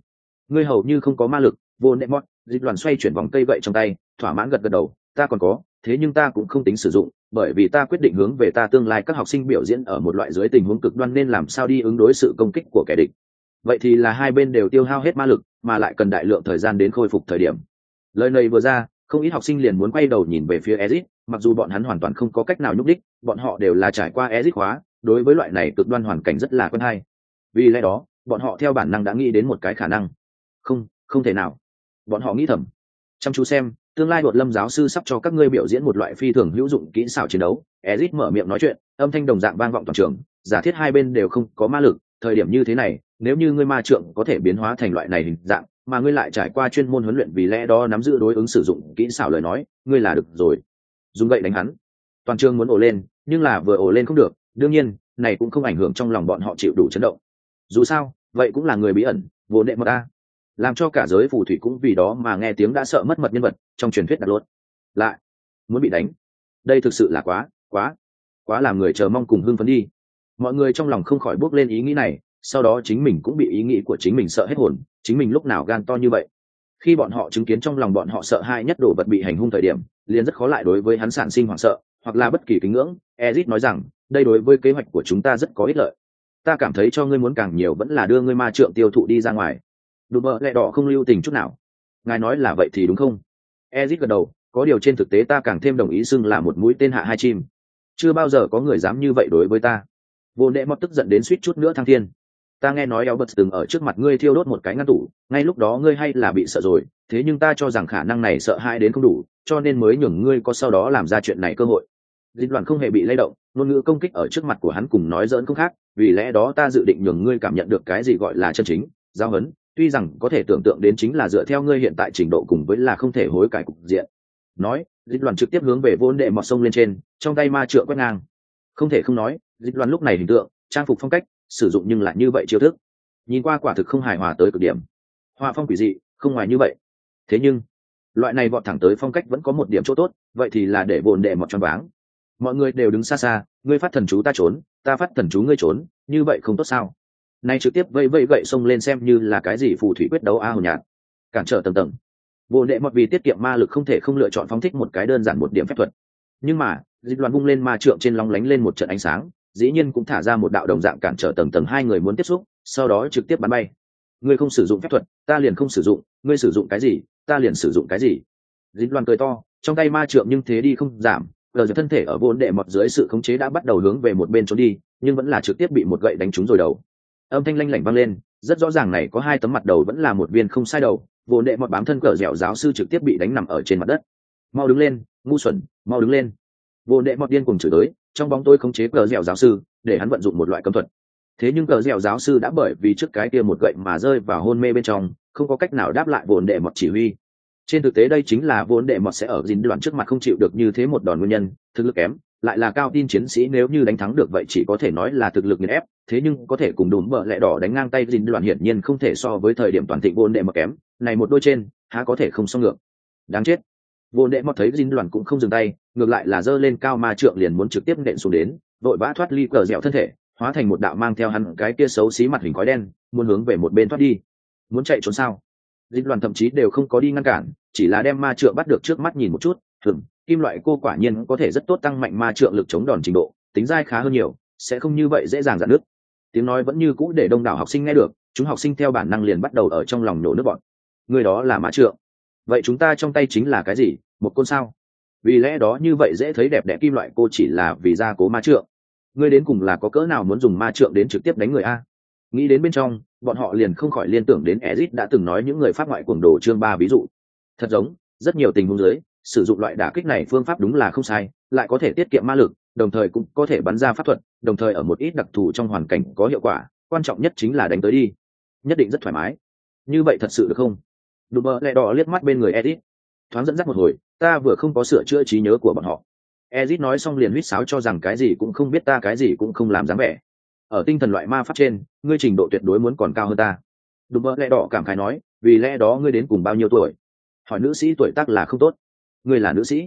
A: Ngươi hầu như không có ma lực, vô đệ mót dính đoạn xoay chuyển vòng cây vậy trong tay, thỏa mãn gật gật đầu, ta còn có thế nhưng ta cũng không tính sử dụng bởi vì ta quyết định hướng về ta tương lai các học sinh biểu diễn ở một loại dưới tình huống cực đoan nên làm sao đi ứng đối sự công kích của kẻ địch vậy thì là hai bên đều tiêu hao hết ma lực mà lại cần đại lượng thời gian đến khôi phục thời điểm lời này vừa ra không ít học sinh liền muốn quay đầu nhìn về phía Ezit, mặc dù bọn hắn hoàn toàn không có cách nào nhúc đích, bọn họ đều là trải qua Ezit hóa, đối với loại này cực đoan hoàn cảnh rất là quen hay. Vì lẽ đó, bọn họ theo bản năng đã nghĩ đến một cái khả năng. Không, không thể nào. Bọn họ nghĩ thầm. Chăm chú xem, tương lai đột lâm giáo sư sắp cho các ngươi biểu diễn một loại phi thường hữu dụng kỹ xảo chiến đấu. Ezit mở miệng nói chuyện, âm thanh đồng dạng vang vọng toàn trường, giả thiết hai bên đều không có ma lực, thời điểm như thế này, nếu như ngươi ma trượng có thể biến hóa thành loại này hình dạng, mà ngươi lại trải qua chuyên môn huấn luyện vì lẽ đó nắm giữ đối ứng sử dụng kỹ xảo lời nói ngươi là được rồi. Dùng gậy đánh hắn. Toàn trường muốn ổ lên nhưng là vừa ổ lên không được. Đương nhiên này cũng không ảnh hưởng trong lòng bọn họ chịu đủ chấn động. Dù sao vậy cũng là người bí ẩn vô nệ mật ta làm cho cả giới phù thủy cũng vì đó mà nghe tiếng đã sợ mất mật nhân vật trong truyền thuyết đặt luôn. Lại, muốn bị đánh. Đây thực sự là quá quá quá làm người chờ mong cùng hưng phấn đi. Mọi người trong lòng không khỏi bước lên ý nghĩ này, sau đó chính mình cũng bị ý nghĩ của chính mình sợ hết hồn, chính mình lúc nào gan to như vậy. Khi bọn họ chứng kiến trong lòng bọn họ sợ hai nhất đồ vật bị hành hung thời điểm, liền rất khó lại đối với hắn sản sinh hoảng sợ, hoặc là bất kỳ kính ngưỡng. Ezit nói rằng, đây đối với kế hoạch của chúng ta rất có ích lợi. Ta cảm thấy cho ngươi muốn càng nhiều vẫn là đưa ngươi ma trượng tiêu thụ đi ra ngoài đùm bợ lẹ đỏ không lưu tình chút nào. Ngài nói là vậy thì đúng không? Ezit gật đầu, có điều trên thực tế ta càng thêm đồng ý xưng là một mũi tên hạ hai chim. Chưa bao giờ có người dám như vậy đối với ta. Vô nệ mọt tức giận đến suýt chút nữa thăng thiên. Ta nghe nói eo bật từng ở trước mặt ngươi thiêu đốt một cái ngăn tủ, ngay lúc đó ngươi hay là bị sợ rồi, thế nhưng ta cho rằng khả năng này sợ hãi đến không đủ, cho nên mới nhường ngươi có sau đó làm ra chuyện này cơ hội. Dịch đoàn không hề bị lay động, ngôn ngữ công kích ở trước mặt của hắn cùng nói dỡn không khác, vì lẽ đó ta dự định nhường ngươi cảm nhận được cái gì gọi là chân chính, giao hấn tuy rằng có thể tưởng tượng đến chính là dựa theo ngươi hiện tại trình độ cùng với là không thể hối cải cục diện. Nói, dịch đoàn trực tiếp hướng về vốn đệ mọt sông lên trên, trong tay ma trượng quét ngang. Không thể không nói, dịch đoàn lúc này hình tượng, trang phục phong cách, sử dụng nhưng lại như vậy chiêu thức. Nhìn qua quả thực không hài hòa tới cực điểm. Hòa phong quỷ dị, không ngoài như vậy. Thế nhưng, loại này vọt thẳng tới phong cách vẫn có một điểm chỗ tốt, vậy thì là để bồn đệ mọt tròn váng. Mọi người đều đứng xa xa, ngươi phát thần chú ta trốn, ta phát thần chú ngươi trốn, như vậy không tốt sao? Nay trực tiếp vây vây gậy xông lên xem như là cái gì phù thủy quyết đấu a hồn nhạt cản trở tầng tầng. Bộ đệ mọt vì tiết kiệm ma lực không thể không lựa chọn phóng thích một cái đơn giản một điểm phép thuật. Nhưng mà, dịch loạn bung lên ma trượng trên lóng lánh lên một trận ánh sáng, dĩ nhiên cũng thả ra một đạo đồng dạng cản trở tầng tầng hai người muốn tiếp xúc, sau đó trực tiếp bắn bay. Ngươi không sử dụng phép thuật, ta liền không sử dụng, ngươi sử dụng cái gì, ta liền sử dụng cái gì. Dịch loan cười to, trong tay ma trượng nhưng thế đi không giảm gờ thân thể ở vốn đệ mọt dưới sự khống chế đã bắt đầu hướng về một bên trốn đi, nhưng vẫn là trực tiếp bị một gậy đánh trúng rồi đầu âm thanh lanh lảnh vang lên, rất rõ ràng này có hai tấm mặt đầu vẫn là một viên không sai đầu, Vô đệ mọt bám thân cờ dẻo giáo sư trực tiếp bị đánh nằm ở trên mặt đất. Mau đứng lên, ngu xuẩn, mau đứng lên. Vô đệ mọt điên cùng chửi tới, trong bóng tôi khống chế cờ dẻo giáo sư, để hắn vận dụng một loại cấm thuật. Thế nhưng cờ dẻo giáo sư đã bởi vì trước cái kia một gậy mà rơi vào hôn mê bên trong, không có cách nào đáp lại vô đệ mọt chỉ huy. Trên thực tế đây chính là vô đệ mọt sẽ ở dính đoạn trước mặt không chịu được như thế một đòn nguyên nhân, thực lực kém lại là cao tin chiến sĩ nếu như đánh thắng được vậy chỉ có thể nói là thực lực nghiền ép, thế nhưng có thể cùng đùm bợ lẹ đỏ đánh ngang tay dinh đoạn hiển nhiên không thể so với thời điểm toàn thịnh vô đệ mọt kém, này một đôi trên, há có thể không xong ngược. Đáng chết. Vô đệ mọt thấy dinh đoạn cũng không dừng tay, ngược lại là giơ lên cao ma trượng liền muốn trực tiếp nện xuống đến, vội vã thoát ly cờ dẻo thân thể, hóa thành một đạo mang theo hắn cái kia xấu xí mặt hình khói đen, muốn hướng về một bên thoát đi. Muốn chạy trốn sao? Dinh đoàn thậm chí đều không có đi ngăn cản, chỉ là đem ma trượng bắt được trước mắt nhìn một chút thường kim loại cô quả nhiên có thể rất tốt tăng mạnh ma trượng lực chống đòn trình độ, tính dai khá hơn nhiều, sẽ không như vậy dễ dàng dạn nước tiếng nói vẫn như cũ để đông đảo học sinh nghe được, chúng học sinh theo bản năng liền bắt đầu ở trong lòng nổ nước bọn. Người đó là ma trượng. Vậy chúng ta trong tay chính là cái gì? Một côn sao? Vì lẽ đó như vậy dễ thấy đẹp đẽ kim loại cô chỉ là vì gia cố ma trượng. Ngươi đến cùng là có cỡ nào muốn dùng ma trượng đến trực tiếp đánh người a? Nghĩ đến bên trong, bọn họ liền không khỏi liên tưởng đến ezit đã từng nói những người pháp ngoại cuồng đồ chương ba ví dụ. Thật giống, rất nhiều tình huống dưới sử dụng loại đả kích này phương pháp đúng là không sai, lại có thể tiết kiệm ma lực, đồng thời cũng có thể bắn ra pháp thuật, đồng thời ở một ít đặc thù trong hoàn cảnh có hiệu quả, quan trọng nhất chính là đánh tới đi. Nhất định rất thoải mái. Như vậy thật sự được không? Đùm bơ lẹ đỏ liếc mắt bên người edit thoáng dẫn dắt một hồi, ta vừa không có sửa chữa trí nhớ của bọn họ. Ezit nói xong liền huýt sáo cho rằng cái gì cũng không biết ta cái gì cũng không làm dáng vẻ. Ở tinh thần loại ma pháp trên, ngươi trình độ tuyệt đối muốn còn cao hơn ta. Đùm bơ lẹ đỏ cảm khái nói, vì lẽ đó ngươi đến cùng bao nhiêu tuổi? Hỏi nữ sĩ tuổi tác là không tốt ngươi là nữ sĩ.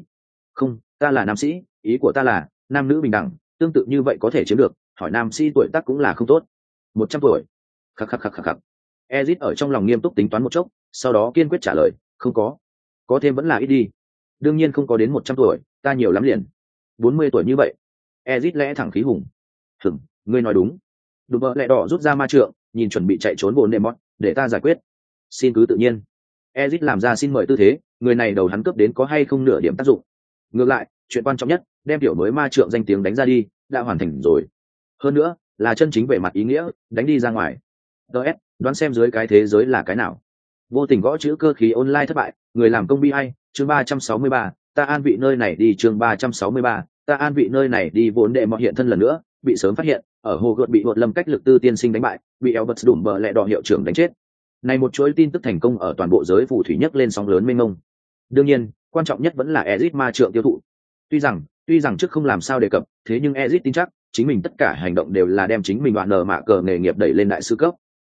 A: Không, ta là nam sĩ, ý của ta là, nam nữ bình đẳng, tương tự như vậy có thể chiếm được, hỏi nam sĩ tuổi tác cũng là không tốt. Một trăm tuổi. Khắc khắc khắc khắc khắc. Ezit ở trong lòng nghiêm túc tính toán một chốc, sau đó kiên quyết trả lời, không có. Có thêm vẫn là ít đi. Đương nhiên không có đến một trăm tuổi, ta nhiều lắm liền. Bốn mươi tuổi như vậy. Ezit lẽ thẳng khí hùng. Hừng ngươi nói đúng. Đùm bợ lẹ đỏ rút ra ma trượng, nhìn chuẩn bị chạy trốn bồn nệm mót để ta giải quyết. Xin cứ tự nhiên. Ezit làm ra xin mời tư thế người này đầu hắn cướp đến có hay không nửa điểm tác dụng. Ngược lại, chuyện quan trọng nhất, đem tiểu mới ma trượng danh tiếng đánh ra đi, đã hoàn thành rồi. Hơn nữa, là chân chính về mặt ý nghĩa, đánh đi ra ngoài. Ts đoán xem dưới cái thế giới là cái nào. Vô tình gõ chữ cơ khí online thất bại, người làm công bi hay, chương ba trăm sáu mươi ba, ta an vị nơi này đi, chương ba trăm sáu mươi ba, ta an vị nơi này đi, vốn đệ mọi hiện thân lần nữa, bị sớm phát hiện, ở hồ gợt bị hột lâm cách lực tư tiên sinh đánh bại, bị eo bật đủm bờ lẹ đỏ hiệu trưởng đánh chết. Này một chuỗi tin tức thành công ở toàn bộ giới phù thủy nhất lên sóng lớn mênh mông đương nhiên, quan trọng nhất vẫn là ezit ma trượng tiêu thụ. Tuy rằng tuy rằng trước không làm sao đề cập, thế nhưng ezit tin chắc, chính mình tất cả hành động đều là đem chính mình đoạn nở mạ cờ nghề nghiệp đẩy lên đại sư cấp.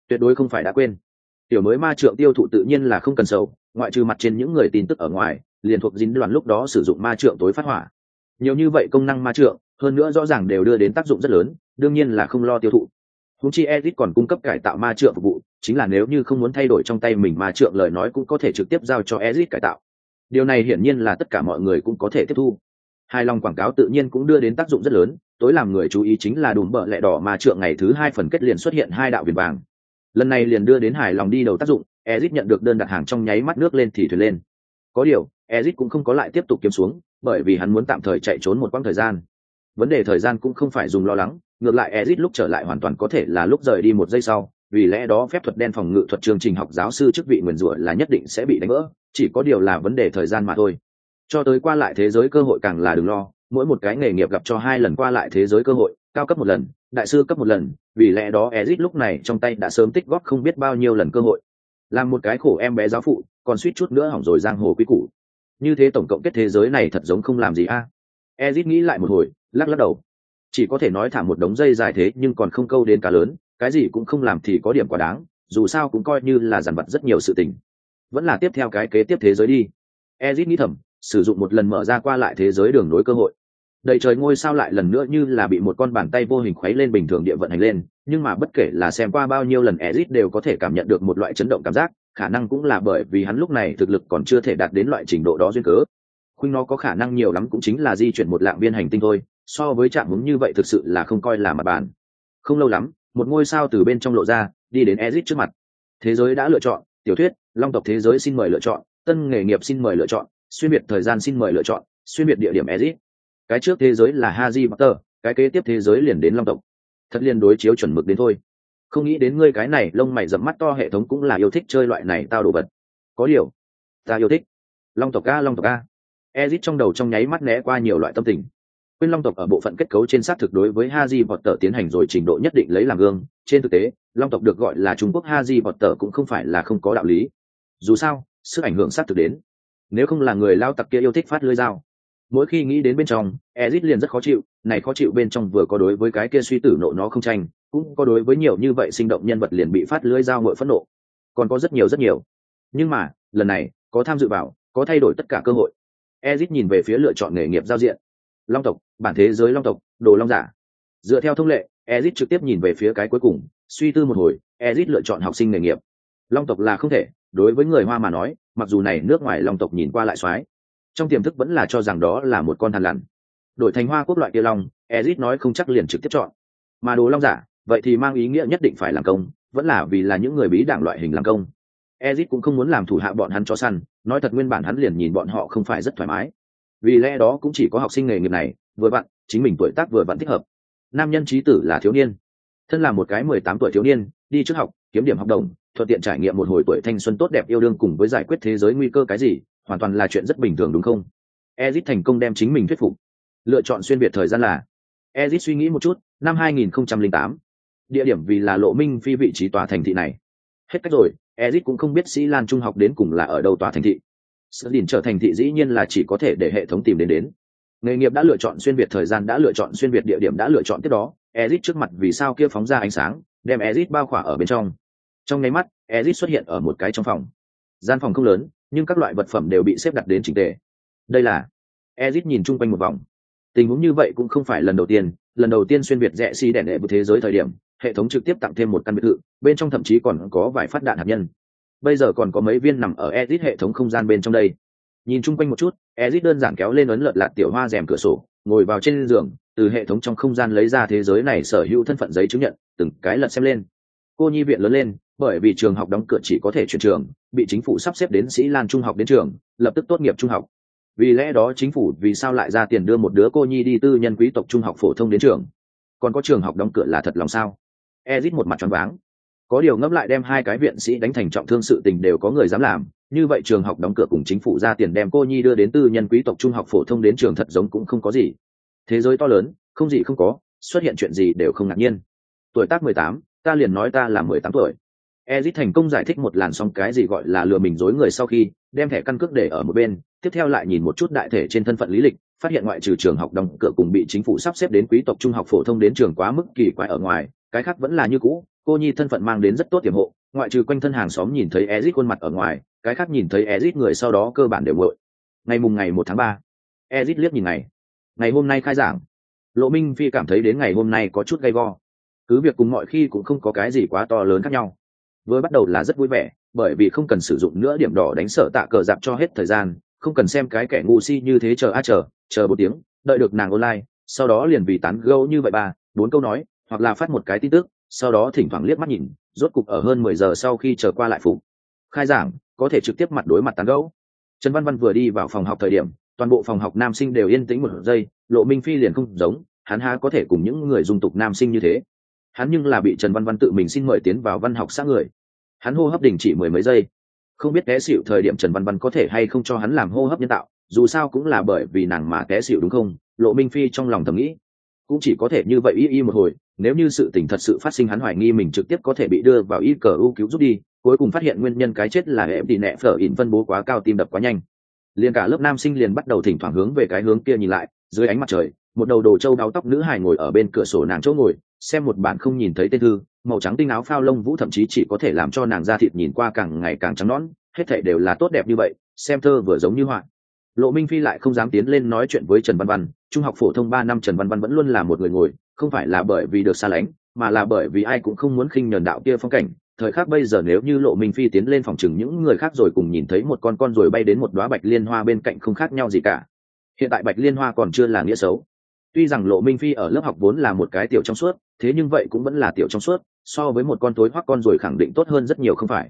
A: Tuyệt đối không phải đã quên. Tiểu mới ma trượng tiêu thụ tự nhiên là không cần sầu, ngoại trừ mặt trên những người tin tức ở ngoài, liền thuộc dính đoàn lúc đó sử dụng ma trượng tối phát hỏa. Nhiều như vậy công năng ma trượng, hơn nữa rõ ràng đều đưa đến tác dụng rất lớn, đương nhiên là không lo tiêu thụ. Húng chi edit còn cung cấp cải tạo ma trượng phục vụ, chính là nếu như không muốn thay đổi trong tay mình ma trượng lời nói cũng có thể trực tiếp giao cho edit cải tạo điều này hiển nhiên là tất cả mọi người cũng có thể tiếp thu. Hài lòng quảng cáo tự nhiên cũng đưa đến tác dụng rất lớn, tối làm người chú ý chính là đùm bợ lẹ đỏ mà trượng ngày thứ hai phần kết liền xuất hiện hai đạo viền vàng. Lần này liền đưa đến hài lòng đi đầu tác dụng ezit nhận được đơn đặt hàng trong nháy mắt nước lên thì thuyền lên. Có điều ezit cũng không có lại tiếp tục kiếm xuống, bởi vì hắn muốn tạm thời chạy trốn một quãng thời gian. Vấn đề thời gian cũng không phải dùng lo lắng, ngược lại ezit lúc trở lại hoàn toàn có thể là lúc rời đi một giây sau vì lẽ đó phép thuật đen phòng ngự thuật chương trình học giáo sư chức vị nguyền rủa là nhất định sẽ bị đánh vỡ, chỉ có điều là vấn đề thời gian mà thôi. Cho tới qua lại thế giới cơ hội càng là đừng lo, mỗi một cái nghề nghiệp gặp cho hai lần qua lại thế giới cơ hội, cao cấp một lần, đại sư cấp một lần, vì lẽ đó ezit lúc này trong tay đã sớm tích góp không biết bao nhiêu lần cơ hội. Làm một cái khổ em bé giáo phụ, còn suýt chút nữa hỏng rồi giang hồ quý củ. Như thế tổng cộng kết thế giới này thật giống không làm gì a. À? ezit nghĩ lại một hồi, lắc lắc đầu. Chỉ có thể nói thả một đống dây dài thế nhưng còn không câu đến cả lớn cái gì cũng không làm thì có điểm quá đáng, dù sao cũng coi như là giàn vật rất nhiều sự tình. Vẫn là tiếp theo cái kế tiếp thế giới đi. Ezit nghĩ thầm, sử dụng một lần mở ra qua lại thế giới đường nối cơ hội. Đầy trời ngôi sao lại lần nữa như là bị một con bàn tay vô hình khuấy lên bình thường địa vận hành lên, nhưng mà bất kể là xem qua bao nhiêu lần ezit đều có thể cảm nhận được một loại chấn động cảm giác, khả năng cũng là bởi vì hắn lúc này thực lực còn chưa thể đạt đến loại trình độ đó duyên cớ. Khuynh nó có khả năng nhiều lắm cũng chính là di chuyển một lạng viên hành tinh thôi, so với trạng hướng như vậy thực sự là không coi là mặt bàn. Không lâu lắm một ngôi sao từ bên trong lộ ra, đi đến ezit trước mặt. Thế giới đã lựa chọn, tiểu thuyết, long tộc thế giới xin mời lựa chọn, tân nghề nghiệp xin mời lựa chọn, xuyên biệt thời gian xin mời lựa chọn, xuyên biệt địa điểm ezit cái trước thế giới là haji potter cái kế tiếp thế giới liền đến long tộc. Thật liên đối chiếu chuẩn mực đến thôi. Không nghĩ đến ngươi cái này, lông mày dẫm mắt to hệ thống cũng là yêu thích chơi loại này tao đồ vật. Có điều, ta yêu thích. Long tộc ca long tộc ca ezit trong đầu trong nháy mắt né qua nhiều loại tâm tình quyên long tộc ở bộ phận kết cấu trên xác thực đối với haji potter tiến hành rồi trình độ nhất định lấy làm gương. Trên thực tế, long tộc được gọi là trung quốc haji potter cũng không phải là không có đạo lý. Dù sao, sức ảnh hưởng xác thực đến. Nếu không là người lao tặc kia yêu thích phát lưới dao. Mỗi khi nghĩ đến bên trong, ezit liền rất khó chịu. Này khó chịu bên trong vừa có đối với cái kia suy tử nộ nó không tranh, cũng có đối với nhiều như vậy sinh động nhân vật liền bị phát lưới dao ngội phẫn nộ. Còn có rất nhiều rất nhiều. Nhưng mà, lần này, có tham dự vào, có thay đổi tất cả cơ hội. Ezit nhìn về phía lựa chọn nghề nghiệp giao diện long tộc, bản thế giới long tộc, đồ long giả. Dựa theo thông lệ, ezit trực tiếp nhìn về phía cái cuối cùng, suy tư một hồi, ezit lựa chọn học sinh nghề nghiệp. Long tộc là không thể, đối với người hoa mà nói, mặc dù này nước ngoài long tộc nhìn qua lại soái trong tiềm thức vẫn là cho rằng đó là một con thằn lằn. Đổi thành hoa quốc loại kia long, ezit nói không chắc liền trực tiếp chọn. Mà đồ long giả, vậy thì mang ý nghĩa nhất định phải làm công, vẫn là vì là những người bí đảng loại hình làm công. Ezit cũng không muốn làm thủ hạ bọn hắn cho săn, nói thật nguyên bản hắn liền nhìn bọn họ không phải rất thoải mái vì lẽ đó cũng chỉ có học sinh nghề nghiệp này, vừa vặn, chính mình tuổi tác vừa vặn thích hợp. Nam nhân trí tử là thiếu niên, thân là một cái mười tám tuổi thiếu niên, đi trước học, kiếm điểm học đồng, thuận tiện trải nghiệm một hồi tuổi thanh xuân tốt đẹp yêu đương cùng với giải quyết thế giới nguy cơ cái gì, hoàn toàn là chuyện rất bình thường đúng không? Ezit thành công đem chính mình thuyết phục. Lựa chọn xuyên việt thời gian là, ezit suy nghĩ một chút, năm 2008. địa điểm vì là lộ minh phi vị trí tòa thành thị này. Hết cách rồi, ezit cũng không biết sĩ lan trung học đến cùng là ở đâu tòa thành thị sự đỉnh trở thành thị dĩ nhiên là chỉ có thể để hệ thống tìm đến đến. Nghề nghiệp đã lựa chọn xuyên việt, thời gian đã lựa chọn xuyên việt, địa điểm đã lựa chọn tiếp đó. Ezit trước mặt vì sao kia phóng ra ánh sáng, đem ezit bao khỏa ở bên trong. Trong nháy mắt ezit xuất hiện ở một cái trong phòng. Gian phòng không lớn, nhưng các loại vật phẩm đều bị xếp đặt đến chỉnh tề. Đây là ezit nhìn chung quanh một vòng. Tình huống như vậy cũng không phải lần đầu tiên. Lần đầu tiên xuyên việt rẽ xi si đẻ đệ một thế giới thời điểm, hệ thống trực tiếp tặng thêm một căn biệt thự, bên trong thậm chí còn có vài phát đạn hạt nhân bây giờ còn có mấy viên nằm ở ezit hệ thống không gian bên trong đây. Nhìn chung quanh một chút, ezit đơn giản kéo lên ấn lợn lạt tiểu hoa rèm cửa sổ, ngồi vào trên giường, từ hệ thống trong không gian lấy ra thế giới này sở hữu thân phận giấy chứng nhận, từng cái lật xem lên. Cô nhi viện lớn lên, bởi vì trường học đóng cửa chỉ có thể chuyển trường, bị chính phủ sắp xếp đến sĩ lan trung học đến trường, lập tức tốt nghiệp trung học. Vì lẽ đó chính phủ vì sao lại ra tiền đưa một đứa cô nhi đi tư nhân quý tộc trung học phổ thông đến trường? Còn có trường học đóng cửa là thật lòng sao? Ezit một mặt choáng váng có điều ngẫm lại đem hai cái viện sĩ đánh thành trọng thương sự tình đều có người dám làm, như vậy trường học đóng cửa cùng chính phủ ra tiền đem cô nhi đưa đến tư nhân quý tộc trung học phổ thông đến trường thật giống cũng không có gì. Thế giới to lớn, không gì không có, xuất hiện chuyện gì đều không ngạc nhiên. Tuổi tác mười tám, ta liền nói ta là mười tám tuổi. Ezit thành công giải thích một làn sóng cái gì gọi là lừa mình dối người sau khi, đem thẻ căn cước để ở một bên, tiếp theo lại nhìn một chút đại thể trên thân phận lý lịch, phát hiện ngoại trừ trường học đóng cửa cùng bị chính phủ sắp xếp đến quý tộc trung học phổ thông đến trường quá mức kỳ quái ở ngoài, cái khác vẫn là như cũ cô nhi thân phận mang đến rất tốt tiềm hộ, ngoại trừ quanh thân hàng xóm nhìn thấy ezit khuôn mặt ở ngoài, cái khác nhìn thấy ezit người sau đó cơ bản đều vội ngày mùng ngày một tháng ba ezit liếc nhìn ngày. Ngày hôm nay khai giảng. Lộ minh phi cảm thấy đến ngày hôm nay có chút gay go. Cứ việc cùng mọi khi cũng không có cái gì quá to lớn khác nhau. Vừa bắt đầu là rất vui vẻ, bởi vì không cần sử dụng nữa điểm đỏ đánh sợ tạ cờ dạp cho hết thời gian, không cần xem cái kẻ ngu si như thế chờ a chờ chờ một tiếng, đợi được nàng online, sau đó liền vì tán gâu như vậy ba, bốn câu nói, hoặc là phát một cái tin tức sau đó thỉnh thoảng liếc mắt nhìn, rốt cục ở hơn mười giờ sau khi chờ qua lại phụ khai giảng, có thể trực tiếp mặt đối mặt tán gẫu. Trần văn văn vừa đi vào phòng học thời điểm, toàn bộ phòng học nam sinh đều yên tĩnh một giây, lộ minh phi liền không giống, hắn há có thể cùng những người dung tục nam sinh như thế. Hắn nhưng là bị trần văn văn tự mình xin mời tiến vào văn học xã người. Hắn hô hấp đình chỉ mười mấy giây. Không biết té xịu thời điểm trần văn văn có thể hay không cho hắn làm hô hấp nhân tạo, dù sao cũng là bởi vì nàng mà té xịu đúng không? Lộ minh phi trong lòng thầm nghĩ cũng chỉ có thể như vậy y y một hồi, nếu như sự tình thật sự phát sinh hắn hoài nghi mình trực tiếp có thể bị đưa vào y cờ u cứu giúp đi, cuối cùng phát hiện nguyên nhân cái chết là em đi nẹ phở ỉn phân bố quá cao tim đập quá nhanh. Liền cả lớp nam sinh liền bắt đầu thỉnh thoảng hướng về cái hướng kia nhìn lại, dưới ánh mặt trời, một đầu đồ trâu đau tóc nữ hài ngồi ở bên cửa sổ nàng chỗ ngồi, xem một bản không nhìn thấy tên thư, màu trắng tinh áo phao lông vũ thậm chí chỉ có thể làm cho nàng da thịt nhìn qua càng ngày càng trắng nõn, hết thảy đều là tốt đẹp như vậy, xem thơ vừa giống như họa lộ minh phi lại không dám tiến lên nói chuyện với trần văn văn, trung học phổ thông ba năm trần văn văn vẫn luôn là một người ngồi, không phải là bởi vì được xa lánh, mà là bởi vì ai cũng không muốn khinh nhờn đạo kia phong cảnh. Thời khắc bây giờ nếu như lộ minh phi tiến lên phòng chừng những người khác rồi cùng nhìn thấy một con con rồi bay đến một đoá bạch liên hoa bên cạnh không khác nhau gì cả. Hiện tại bạch liên hoa còn chưa là nghĩa xấu. Tuy rằng lộ minh phi ở lớp học vốn là một cái tiểu trong suốt, thế nhưng vậy cũng vẫn là tiểu trong suốt, so với một con tối hoắc con rồi khẳng định tốt hơn rất nhiều không phải.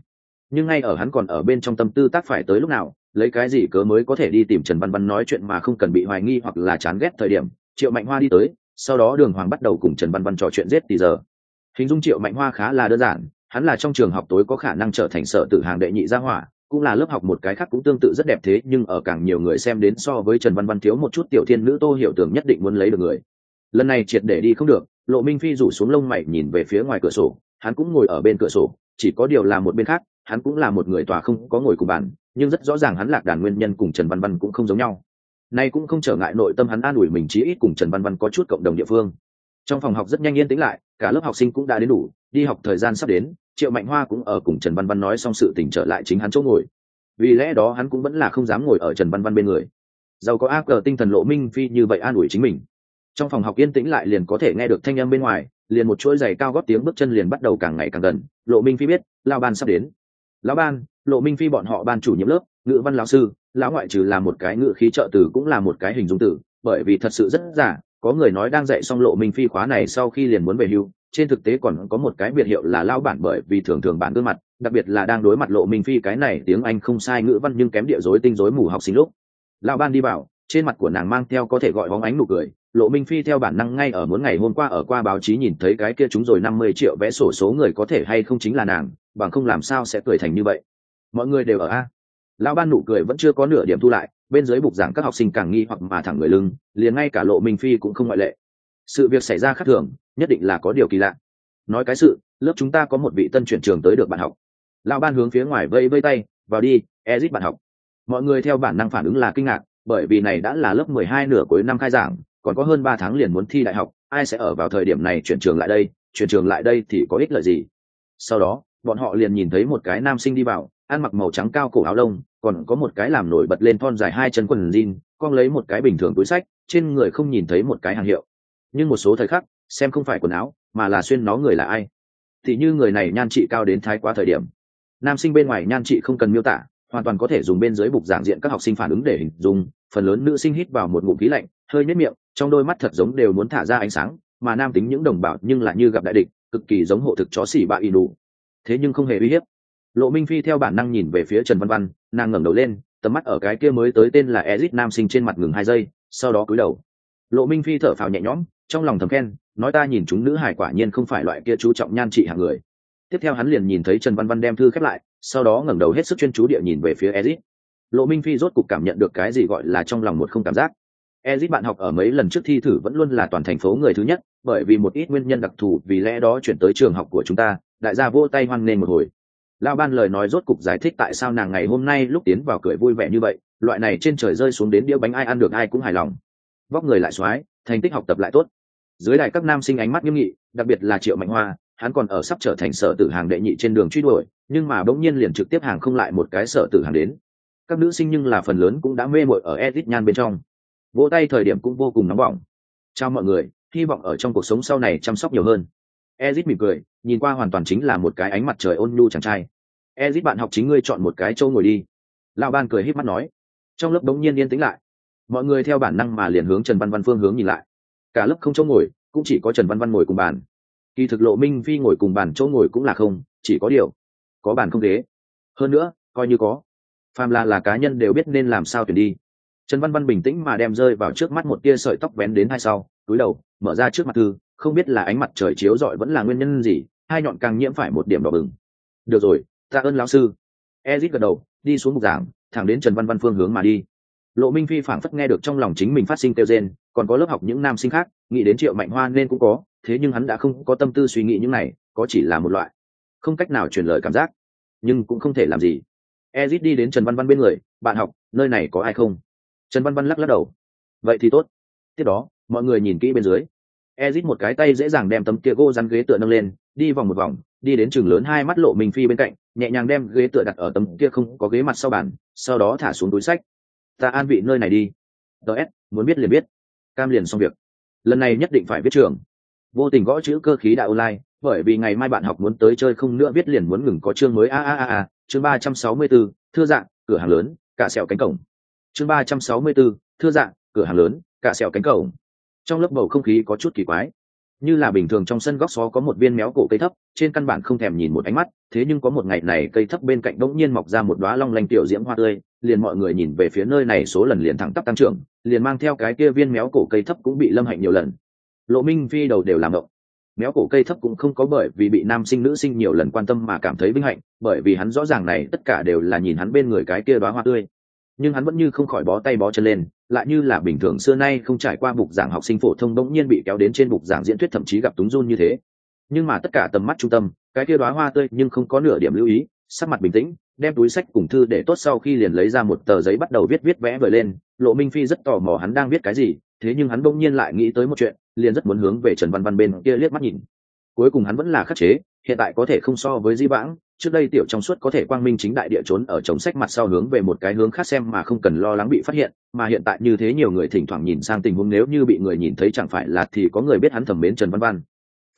A: Nhưng ngay ở hắn còn ở bên trong tâm tư tác phải tới lúc nào lấy cái gì cớ mới có thể đi tìm trần văn văn nói chuyện mà không cần bị hoài nghi hoặc là chán ghét thời điểm, triệu mạnh hoa đi tới, sau đó đường hoàng bắt đầu cùng trần văn văn trò chuyện giết thì giờ. Hình dung triệu mạnh hoa khá là đơn giản, hắn là trong trường học tối có khả năng trở thành sở tử hàng đệ nhị gia hỏa, cũng là lớp học một cái khác cũng tương tự rất đẹp thế, nhưng ở càng nhiều người xem đến so với trần văn văn thiếu một chút tiểu thiên nữ tô hiểu tưởng nhất định muốn lấy được người. Lần này triệt để đi không được, lộ minh phi rủ xuống lông mày nhìn về phía ngoài cửa sổ, hắn cũng ngồi ở bên cửa sổ, chỉ có điều là một bên khác, hắn cũng là một người tòa không có ngồi cùng bàn nhưng rất rõ ràng hắn lạc đàn nguyên nhân cùng trần văn văn cũng không giống nhau. Nay cũng không trở ngại nội tâm hắn an ủi mình chí ít cùng trần văn văn có chút cộng đồng địa phương. Trong phòng học rất nhanh yên tĩnh lại, cả lớp học sinh cũng đã đến đủ, đi học thời gian sắp đến, triệu mạnh hoa cũng ở cùng trần văn văn nói xong sự tỉnh trở lại chính hắn chỗ ngồi. Vì lẽ đó hắn cũng vẫn là không dám ngồi ở trần văn văn bên người. Giàu có ác cờ tinh thần lộ minh phi như vậy an ủi chính mình. Trong phòng học yên tĩnh lại liền có thể nghe được thanh âm bên ngoài, liền một chuỗi giày cao góp tiếng bước chân liền bắt đầu càng ngày càng gần. Lộ minh phi biết, lao ban sắp đến. Lão ban lộ minh phi bọn họ ban chủ nhiệm lớp, ngữ văn lão sư, lão ngoại trừ là một cái ngữ khí trợ từ cũng là một cái hình dung từ bởi vì thật sự rất giả, có người nói đang dạy xong lộ minh phi khóa này sau khi liền muốn về hưu, trên thực tế còn có một cái biệt hiệu là lao bản bởi vì thường thường bản gương mặt, đặc biệt là đang đối mặt lộ minh phi cái này tiếng anh không sai ngữ văn nhưng kém địa dối tinh dối mù học sinh lúc. Lão ban đi vào trên mặt của nàng mang theo có thể gọi bóng ánh nụ cười, lộ minh phi theo bản năng ngay ở muốn ngày hôm qua ở qua báo chí nhìn thấy cái kia chúng rồi năm mươi triệu vẽ sổ số người có thể hay không chính là nàng, bằng không làm sao sẽ cười thành như vậy mọi người đều ở a. Lão ban nụ cười vẫn chưa có nửa điểm thu lại, bên dưới bục giảng các học sinh càng nghi hoặc mà thẳng người lưng, liền ngay cả lộ minh phi cũng không ngoại lệ. Sự việc xảy ra khác thường, nhất định là có điều kỳ lạ. Nói cái sự, lớp chúng ta có một vị tân chuyển trường tới được bạn học. Lão ban hướng phía ngoài vây vây tay, vào đi, ezit bạn học. Mọi người theo bản năng phản ứng là kinh ngạc, bởi vì này đã là lớp mười hai nửa cuối năm khai giảng, còn có hơn ba tháng liền muốn thi đại học, ai sẽ ở vào thời điểm này chuyển trường lại đây, chuyển trường lại đây thì có ích lợi gì? Sau đó, bọn họ liền nhìn thấy một cái nam sinh đi vào ăn mặc màu trắng cao cổ áo lông, còn có một cái làm nổi bật lên thon dài hai chân quần jean, con lấy một cái bình thường túi sách, trên người không nhìn thấy một cái hàng hiệu. Nhưng một số thời khắc, xem không phải quần áo, mà là xuyên nó người là ai. Thì như người này nhan trị cao đến thái quá thời điểm. Nam sinh bên ngoài nhan trị không cần miêu tả, hoàn toàn có thể dùng bên dưới bục giảng diện các học sinh phản ứng để hình dung, phần lớn nữ sinh hít vào một ngụm khí lạnh, hơi nếp miệng, trong đôi mắt thật giống đều muốn thả ra ánh sáng, mà nam tính những đồng bào nhưng lại như gặp đại địch, cực kỳ giống hộ thực chó xỉ bạ y đủ thế nhưng không hề uy hiếp lộ minh phi theo bản năng nhìn về phía trần văn văn, nàng ngẩng đầu lên, tầm mắt ở cái kia mới tới tên là ezit nam sinh trên mặt ngừng hai giây, sau đó cúi đầu. Lộ minh phi thở phào nhẹ nhõm, trong lòng thầm khen, nói ta nhìn chúng nữ hải quả nhiên không phải loại kia chú trọng nhan trị hàng người. Tiếp theo hắn liền nhìn thấy trần văn văn đem thư khép lại, sau đó ngẩng đầu hết sức chuyên chú địa nhìn về phía ezit. Lộ minh phi rốt cục cảm nhận được cái gì gọi là trong lòng một không cảm giác. Ezit bạn học ở mấy lần trước thi thử vẫn luôn là toàn thành phố người thứ nhất, bởi vì một ít nguyên nhân đặc thù vì lẽ đó chuyển tới trường học của chúng ta, đại gia vô tay hoan nghênh một hồi lao ban lời nói rốt cục giải thích tại sao nàng ngày hôm nay lúc tiến vào cười vui vẻ như vậy, loại này trên trời rơi xuống đến đĩa bánh ai ăn được ai cũng hài lòng. Vóc người lại x thành tích học tập lại tốt. Dưới đài các nam sinh ánh mắt nghiêm nghị, đặc biệt là triệu mạnh hoa, hắn còn ở sắp trở thành sở tử hàng đệ nhị trên đường truy đuổi, nhưng mà bỗng nhiên liền trực tiếp hàng không lại một cái sở tử hàng đến. Các nữ sinh nhưng là phần lớn cũng đã mê mội ở edit nhan bên trong. Vỗ tay thời điểm cũng vô cùng nóng bỏng. Chào mọi người, hy vọng ở trong cuộc sống sau này chăm sóc nhiều hơn ezit mỉm cười, nhìn qua hoàn toàn chính là một cái ánh mặt trời ôn nhu chàng trai. Ezit, bạn học chính ngươi chọn một cái châu ngồi đi. Lão ban cười híp mắt nói. Trong lớp đống nhiên yên tĩnh lại. Mọi người theo bản năng mà liền hướng trần văn văn phương hướng nhìn lại. Cả lớp không chỗ ngồi, cũng chỉ có trần văn văn ngồi cùng bàn. Kỳ thực lộ minh phi ngồi cùng bàn chỗ ngồi cũng là không, chỉ có điều, có bàn không ghế. Hơn nữa, coi như có. Phàm là là cá nhân đều biết nên làm sao tuyển đi. Trần văn văn bình tĩnh mà đem rơi vào trước mắt một tia sợi tóc vén đến hai sau, túi đầu, mở ra trước mặt thư không biết là ánh mặt trời chiếu rọi vẫn là nguyên nhân gì, hai nhọn càng nhiễm phải một điểm đỏ bừng. Được rồi tạ ơn lão sư. Ezit gật đầu, đi xuống mục giảng, thẳng đến trần văn văn phương hướng mà đi. Lộ minh phi phảng phất nghe được trong lòng chính mình phát sinh kêu gen còn có lớp học những nam sinh khác, nghĩ đến triệu mạnh hoa nên cũng có, thế nhưng hắn đã không có tâm tư suy nghĩ những này, có chỉ là một loại. Không cách nào truyền lời cảm giác, nhưng cũng không thể làm gì. Ezit đi đến trần văn văn bên người, bạn học, nơi này có ai không? Trần văn văn lắc lắc đầu. Vậy thì tốt. Tiếp đó, mọi người nhìn kỹ bên dưới ezit một cái tay dễ dàng đem tấm kia gỗ rắn ghế tựa nâng lên đi vòng một vòng đi đến chừng lớn hai mắt lộ minh phi bên cạnh nhẹ nhàng đem ghế tựa đặt ở tấm kia không có ghế mặt sau bàn sau đó thả xuống túi sách. Ta an vị nơi này đi. Ts muốn biết liền biết. Cam liền xong việc. Lần này nhất định phải viết trường. Vô tình gõ chữ cơ khí đạo online bởi vì ngày mai bạn học muốn tới chơi không nữa viết liền muốn ngừng có chương mới a a a a chương ba trăm sáu mươi 364, thưa dạng cửa hàng lớn cả sẹo cánh cổng. Chương ba trăm sáu mươi 364, thưa dạng cửa hàng lớn cả sẹo cánh cổng trong lớp bầu không khí có chút kỳ quái. Như là bình thường trong sân góc xó có một viên méo cổ cây thấp, trên căn bản không thèm nhìn một ánh mắt, thế nhưng có một ngày này cây thấp bên cạnh đ ỗ n g nhiên mọc ra một đoá long lanh tiểu diễm hoa tươi, liền mọi người nhìn về phía nơi này số lần liền thẳng tắp tăng trưởng, liền mang theo cái kia viên méo cổ cây thấp cũng bị lâm hạnh nhiều lần. Lộ minh phi đầu đều làm động. Méo cổ cây thấp cũng không có bởi vì bị nam sinh nữ sinh nhiều lần quan tâm mà cảm thấy vinh hạnh, bởi vì hắn rõ ràng này tất cả đều là nhìn hắn bên người cái kia đoá hoa tươi. Nhưng hắn vẫn như không khỏi bó tay bó chân lên lại như là bình thường xưa nay không trải qua bục giảng học sinh phổ thông bỗng nhiên bị kéo đến trên bục giảng diễn thuyết thậm chí gặp túng run như thế. Nhưng mà tất cả tầm mắt trung tâm, cái kia đoá hoa tươi nhưng không có nửa điểm lưu ý, sắc mặt bình tĩnh, đem túi sách cùng thư để tốt sau khi liền lấy ra một tờ giấy bắt đầu viết viết vẽ vời lên, lộ minh phi rất tò mò hắn đang viết cái gì, thế nhưng hắn bỗng nhiên lại nghĩ tới một chuyện, liền rất muốn hướng về trần văn văn bên kia liếc mắt nhìn. Cuối cùng hắn vẫn là khắc chế, hiện tại có thể không so với di vãng trước đây tiểu trong suốt có thể quang minh chính đại địa trốn ở chồng sách mặt sau hướng về một cái hướng khác xem mà không cần lo lắng bị phát hiện, mà hiện tại như thế nhiều người thỉnh thoảng nhìn sang tình huống nếu như bị người nhìn thấy chẳng phải là thì có người biết hắn thẩm mến trần văn văn.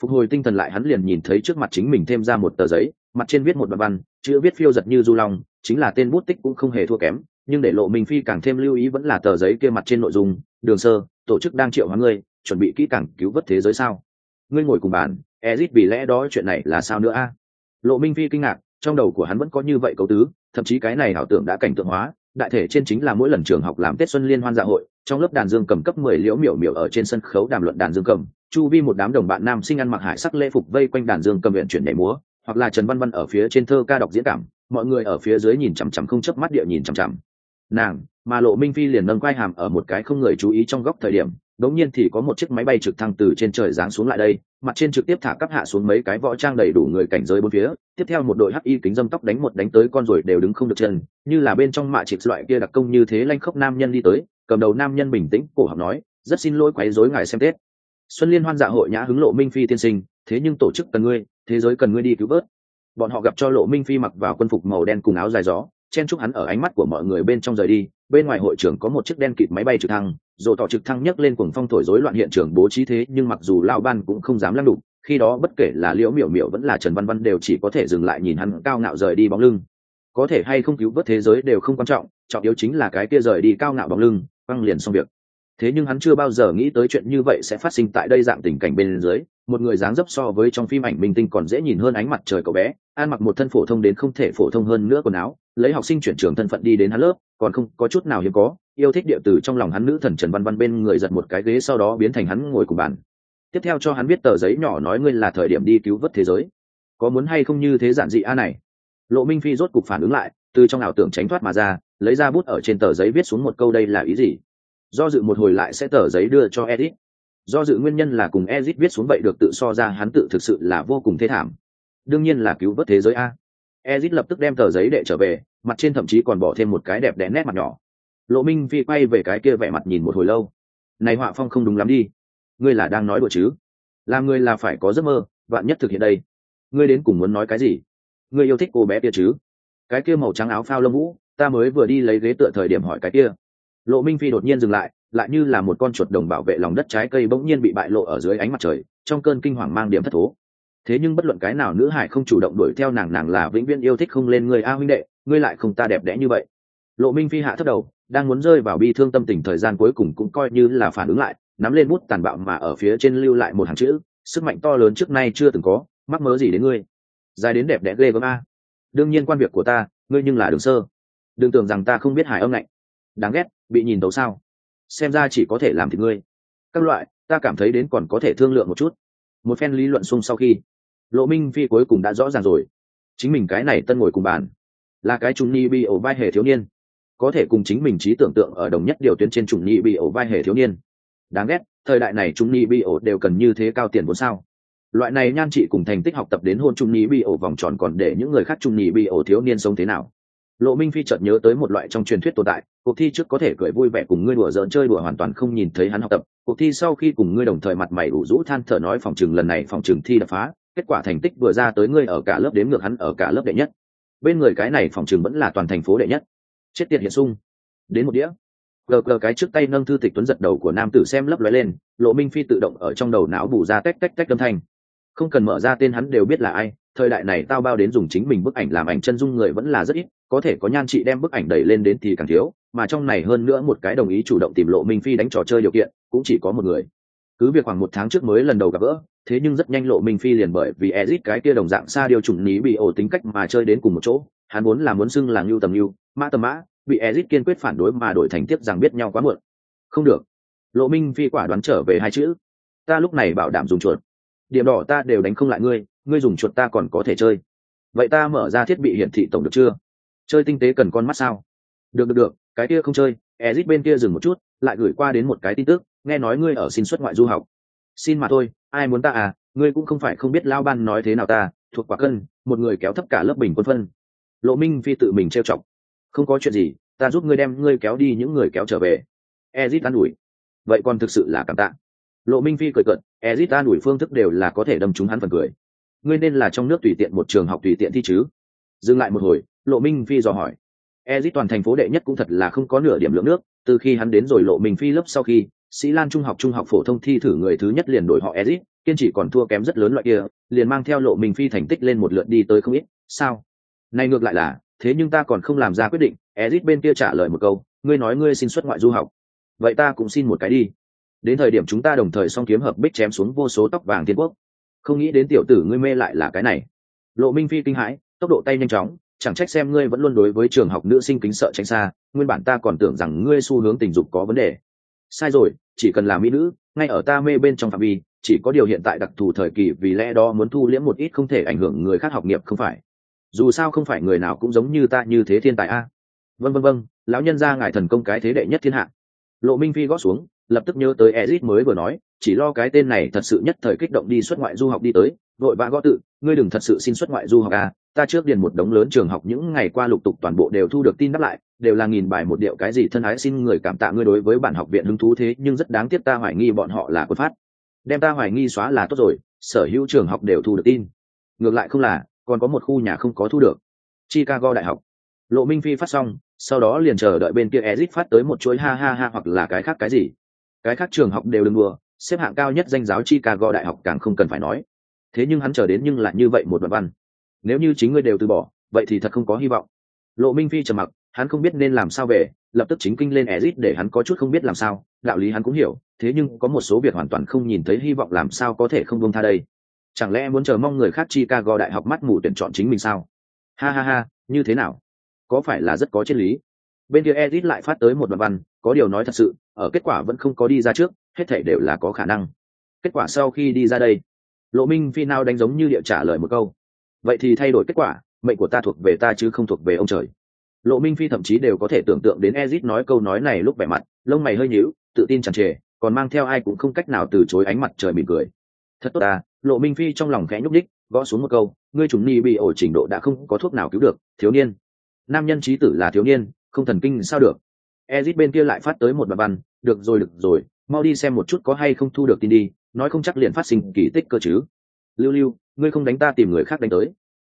A: Phục hồi tinh thần lại hắn liền nhìn thấy trước mặt chính mình thêm ra một tờ giấy, mặt trên viết một đoạn văn, chữ viết phiêu giật như du long, chính là tên bút tích cũng không hề thua kém, nhưng để lộ mình phi càng thêm lưu ý vẫn là tờ giấy kia mặt trên nội dung, đường sơ, tổ chức đang triệu hóa ngươi, chuẩn bị kỹ càng cứu vớt thế giới sao? Ngươi ngồi cùng bàn ezit vì lẽ đó chuyện này là sao nữa a? Lộ minh phi kinh ngạc, trong đầu của hắn vẫn có như vậy cấu tứ, thậm chí cái này ảo tưởng đã cảnh tượng hóa, đại thể trên chính là mỗi lần trường học làm tết xuân liên hoan dạ hội, trong lớp đàn dương cầm cấp mười liễu miểu miểu ở trên sân khấu đàm luận đàn dương cầm, chu vi một đám đồng bạn nam sinh ăn mặc hải sắc lễ phục vây quanh đàn dương cầm viện chuyển nhảy múa, hoặc là trần văn văn ở phía trên thơ ca đọc diễn cảm, mọi người ở phía dưới nhìn chằm chằm không chớp mắt địa nhìn chằm chằm. Nàng, mà lộ minh phi liền nâng quai hàm ở một cái không người chú ý trong góc thời điểm đống nhiên thì có một chiếc máy bay trực thăng từ trên trời giáng xuống lại đây, mặt trên trực tiếp thả cấp hạ xuống mấy cái võ trang đầy đủ người cảnh giới bốn phía, tiếp theo một đội hắc y kính dâm tóc đánh một đánh tới con rồi đều đứng không được chân, như là bên trong mạ trịch loại kia đặc công như thế lanh khốc nam nhân đi tới, cầm đầu nam nhân bình tĩnh, cổ học nói, rất xin lỗi quấy rối ngài xem tết. Xuân liên hoan dạ hội nhã hứng lộ minh phi tiên sinh, thế nhưng tổ chức cần ngươi, thế giới cần ngươi đi cứu vớt. Bọn họ gặp cho lộ minh phi mặc vào quân phục màu đen cùng áo dài gió, chen chúc hắn ở ánh mắt của mọi người bên trong rời đi, bên ngoài hội trường có một chiếc đen kịt máy bay trực thăng dồ tỏ trực thăng nhấc lên cuồng phong thổi rối loạn hiện trường bố trí thế, nhưng mặc dù lao ban cũng không dám lăng đục khi đó bất kể là liễu miểu miểu vẫn là trần văn văn đều chỉ có thể dừng lại nhìn hắn cao ngạo rời đi bóng lưng. Có thể hay không cứu vớt thế giới đều không quan trọng trọng yếu chính là cái kia rời đi cao ngạo bóng lưng băng liền xong việc. Thế nhưng hắn chưa bao giờ nghĩ tới chuyện như vậy sẽ phát sinh tại đây dạng tình cảnh bên dưới, một người dáng dấp so với trong phim ảnh minh tinh còn dễ nhìn hơn ánh mặt trời cậu bé an mặc một thân phổ thông đến không thể phổ thông hơn nữa quần áo, lấy học sinh chuyển trường thân phận đi đến hắn lớp, còn không có chút nào hiếm có yêu thích địa tử trong lòng hắn nữ thần trần văn văn bên người giật một cái ghế sau đó biến thành hắn ngồi cùng bàn. Tiếp theo cho hắn biết tờ giấy nhỏ nói ngươi là thời điểm đi cứu vớt thế giới. Có muốn hay không như thế giản dị a này? Lộ minh phi rốt cục phản ứng lại, từ trong ảo tưởng tránh thoát mà ra, lấy ra bút ở trên tờ giấy viết xuống một câu đây là ý gì? Do dự một hồi lại sẽ tờ giấy đưa cho edit. Do dự nguyên nhân là cùng edit viết xuống vậy được tự so ra hắn tự thực sự là vô cùng thê thảm. Đương nhiên là cứu vớt thế giới a. Ezit lập tức đem tờ giấy để trở về, mặt trên thậm chí còn bỏ thêm một cái đẹp đẽ nét mặt nhỏ lộ minh phi quay về cái kia vẻ mặt nhìn một hồi lâu. Này họa phong không đúng lắm đi. Ngươi là đang nói đùa chứ? Làm ngươi là phải có giấc mơ, vạn nhất thực hiện đây. Ngươi đến cùng muốn nói cái gì? Ngươi yêu thích cô bé kia chứ? Cái kia màu trắng áo phao lông vũ, ta mới vừa đi lấy ghế tựa thời điểm hỏi cái kia. Lộ minh phi đột nhiên dừng lại lại như là một con chuột đồng bảo vệ lòng đất trái cây bỗng nhiên bị bại lộ ở dưới ánh mặt trời, trong cơn kinh hoàng mang điểm thất thố. Thế nhưng bất luận cái nào nữ hải không chủ động đuổi theo nàng nàng là vĩnh viễn yêu thích không lên người a huynh đệ, ngươi lại không ta đẹp đẽ như vậy. Lộ minh phi hạ thấp đầu đang muốn rơi vào bi thương tâm tình thời gian cuối cùng cũng coi như là phản ứng lại, nắm lên bút tàn bạo mà ở phía trên lưu lại một hàng chữ, sức mạnh to lớn trước nay chưa từng có, mắc mớ gì đến ngươi? Dài đến đẹp đẽ ghê gớm a. Đương nhiên quan việc của ta, ngươi nhưng là đường sơ. Đừng tưởng rằng ta không biết hải âm lạnh. Đáng ghét, bị nhìn tấu sao? Xem ra chỉ có thể làm thì ngươi. Các loại, ta cảm thấy đến còn có thể thương lượng một chút. Một phen lý luận xung sau khi, lộ minh phi cuối cùng đã rõ ràng rồi. Chính mình cái này tân ngồi cùng bàn, là cái trung ni bị ổ vai hề thiếu niên có thể cùng chính mình trí tưởng tượng ở đồng nhất điều tuyến trên trùng nhị bị ổ vai hề thiếu niên. Đáng ghét, thời đại này trùng nhị bị ổ đều cần như thế cao tiền vốn sao? Loại này nhan chị cùng thành tích học tập đến hôn trung nhị bị ổ vòng tròn còn để những người khác trung nhị bị ổ thiếu niên sống thế nào? Lộ minh phi chợt nhớ tới một loại trong truyền thuyết tồn tại, cuộc thi trước có thể cười vui vẻ cùng ngươi đùa giỡn chơi đùa hoàn toàn không nhìn thấy hắn học tập, cuộc thi sau khi cùng ngươi đồng thời mặt mày ủ rũ than thở nói phòng trường lần này phòng trường thi đập phá, kết quả thành tích vừa ra tới ngươi ở cả lớp đếm ngược hắn ở cả lớp đệ nhất. Bên người cái này phòng trường vẫn là toàn thành phố đệ nhất chết tiệt hiện sung. Đến một đĩa. Gờ gờ cái trước tay nâng thư tịch tuấn giật đầu của nam tử xem lấp lóe lên, lộ minh phi tự động ở trong đầu não bù ra tách tách tách âm thanh. Không cần mở ra tên hắn đều biết là ai, thời đại này tao bao đến dùng chính mình bức ảnh làm ảnh chân dung người vẫn là rất ít, có thể có nhan chị đem bức ảnh đẩy lên đến thì càng thiếu, mà trong này hơn nữa một cái đồng ý chủ động tìm lộ minh phi đánh trò chơi điều kiện, cũng chỉ có một người. Cứ việc khoảng một tháng trước mới lần đầu gặp gỡ, thế nhưng rất nhanh lộ minh phi liền bởi vì ezit cái kia đồng dạng xa điều chủng ní bị ổ tính cách mà chơi đến cùng một chỗ, hắn muốn là muốn xưng là ngưu tầm ngưu mã tầm mã, bị ezit kiên quyết phản đối mà đổi thành tiếp rằng biết nhau quá muộn. Không được. Lộ minh phi quả đoán trở về hai chữ. Ta lúc này bảo đảm dùng chuột. Điểm đỏ ta đều đánh không lại ngươi ngươi dùng chuột ta còn có thể chơi. Vậy ta mở ra thiết bị hiển thị tổng được chưa? Chơi tinh tế cần con mắt sao? Được được được, cái kia không chơi. Ezit bên kia dừng một chút, lại gửi qua đến một cái tin tức, nghe nói ngươi ở xin xuất ngoại du học. Xin mà thôi, ai muốn ta à? Ngươi cũng không phải không biết lao ban nói thế nào ta, thuộc quả cân, một người kéo thấp cả lớp bình quân phân. Lộ minh phi tự mình trêu chọc không có chuyện gì, ta giúp ngươi đem ngươi kéo đi những người kéo trở về. Ezit an ủi. Vậy còn thực sự là cảm tạ. Lộ minh phi cười cận ezit an ủi phương thức đều là có thể đâm trúng hắn phần cười. Ngươi nên là trong nước tùy tiện một trường học tùy tiện thi chứ? Dừng lại một hồi, lộ minh phi dò hỏi. Ezit toàn thành phố đệ nhất cũng thật là không có nửa điểm lượng nước. Từ khi hắn đến rồi lộ minh phi lớp sau khi, sĩ lan trung học trung học phổ thông thi thử người thứ nhất liền đổi họ ezit, kiên chỉ còn thua kém rất lớn loại kia, liền mang theo lộ minh phi thành tích lên một lượt đi tới không ít. Sao? Này ngược lại là thế nhưng ta còn không làm ra quyết định, ezit bên kia trả lời một câu, ngươi nói ngươi xin xuất ngoại du học, vậy ta cũng xin một cái đi. Đến thời điểm chúng ta đồng thời song kiếm hợp bích chém xuống vô số tóc vàng thiên quốc. Không nghĩ đến tiểu tử ngươi mê lại là cái này. Lộ minh phi kinh hãi, tốc độ tay nhanh chóng, chẳng trách xem ngươi vẫn luôn đối với trường học nữ sinh kính sợ tránh xa, nguyên bản ta còn tưởng rằng ngươi xu hướng tình dục có vấn đề. Sai rồi, chỉ cần là mỹ nữ, ngay ở ta mê bên trong phạm vi, chỉ có điều hiện tại đặc thù thời kỳ vì lẽ đó muốn thu liễm một ít không thể ảnh hưởng người khác học nghiệp không phải dù sao không phải người nào cũng giống như ta như thế thiên tài a. Vân vân vân lão nhân ra ngài thần công cái thế đệ nhất thiên hạ. Lộ minh phi gót xuống, lập tức nhớ tới ezit mới vừa nói, chỉ lo cái tên này thật sự nhất thời kích động đi xuất ngoại du học đi tới, vội vã gõ tự, ngươi đừng thật sự xin xuất ngoại du học à ta trước điền một đống lớn trường học những ngày qua lục tục toàn bộ đều thu được tin đáp lại, đều là nghìn bài một điệu cái gì thân ái xin người cảm tạ ngươi đối với bản học viện hứng thú thế, nhưng rất đáng tiếc ta hoài nghi bọn họ là quân phát. Đem ta hoài nghi xóa là tốt rồi, sở hữu trường học đều thu được tin. Ngược lại không là còn có một khu nhà không có thu được. Chicago đại học. Lộ minh phi phát xong, sau đó liền chờ đợi bên kia ezit phát tới một chuỗi ha ha ha hoặc là cái khác cái gì. Cái khác trường học đều đừng đùa, xếp hạng cao nhất danh giáo chicago đại học càng không cần phải nói. Thế nhưng hắn chờ đến nhưng lại như vậy một đoạn văn. Nếu như chính ngươi đều từ bỏ, vậy thì thật không có hy vọng. Lộ minh phi trầm mặc, hắn không biết nên làm sao về, lập tức chính kinh lên ezit để hắn có chút không biết làm sao, đạo lý hắn cũng hiểu, thế nhưng có một số việc hoàn toàn không nhìn thấy hy vọng làm sao có thể không buông tha đây chẳng lẽ muốn chờ mong người khác chicago đại học mắt mù tuyển chọn chính mình sao? Ha ha ha, như thế nào? Có phải là rất có triết lý? Bên kia edit lại phát tới một đoạn văn, có điều nói thật sự, ở kết quả vẫn không có đi ra trước, hết thể đều là có khả năng. Kết quả sau khi đi ra đây, lộ minh phi nào đánh giống như địa trả lời một câu. Vậy thì thay đổi kết quả, mệnh của ta thuộc về ta chứ không thuộc về ông trời. Lộ minh phi thậm chí đều có thể tưởng tượng đến ezit nói câu nói này lúc vẻ mặt, lông mày hơi nhíu, tự tin chẳng trề còn mang theo ai cũng không cách nào từ chối ánh mặt trời mỉm cười. Thật tốt à lộ minh phi trong lòng khẽ nhúc đích gõ xuống một câu, ngươi chúng ni bị ổ trình độ đã không có thuốc nào cứu được, thiếu niên. Nam nhân trí tử là thiếu niên, không thần kinh sao được. Ezit bên kia lại phát tới một bài văn, được rồi được rồi, mau đi xem một chút có hay không thu được tin đi, nói không chắc liền phát sinh kỳ tích cơ chứ. Lưu lưu, ngươi không đánh ta tìm người khác đánh tới.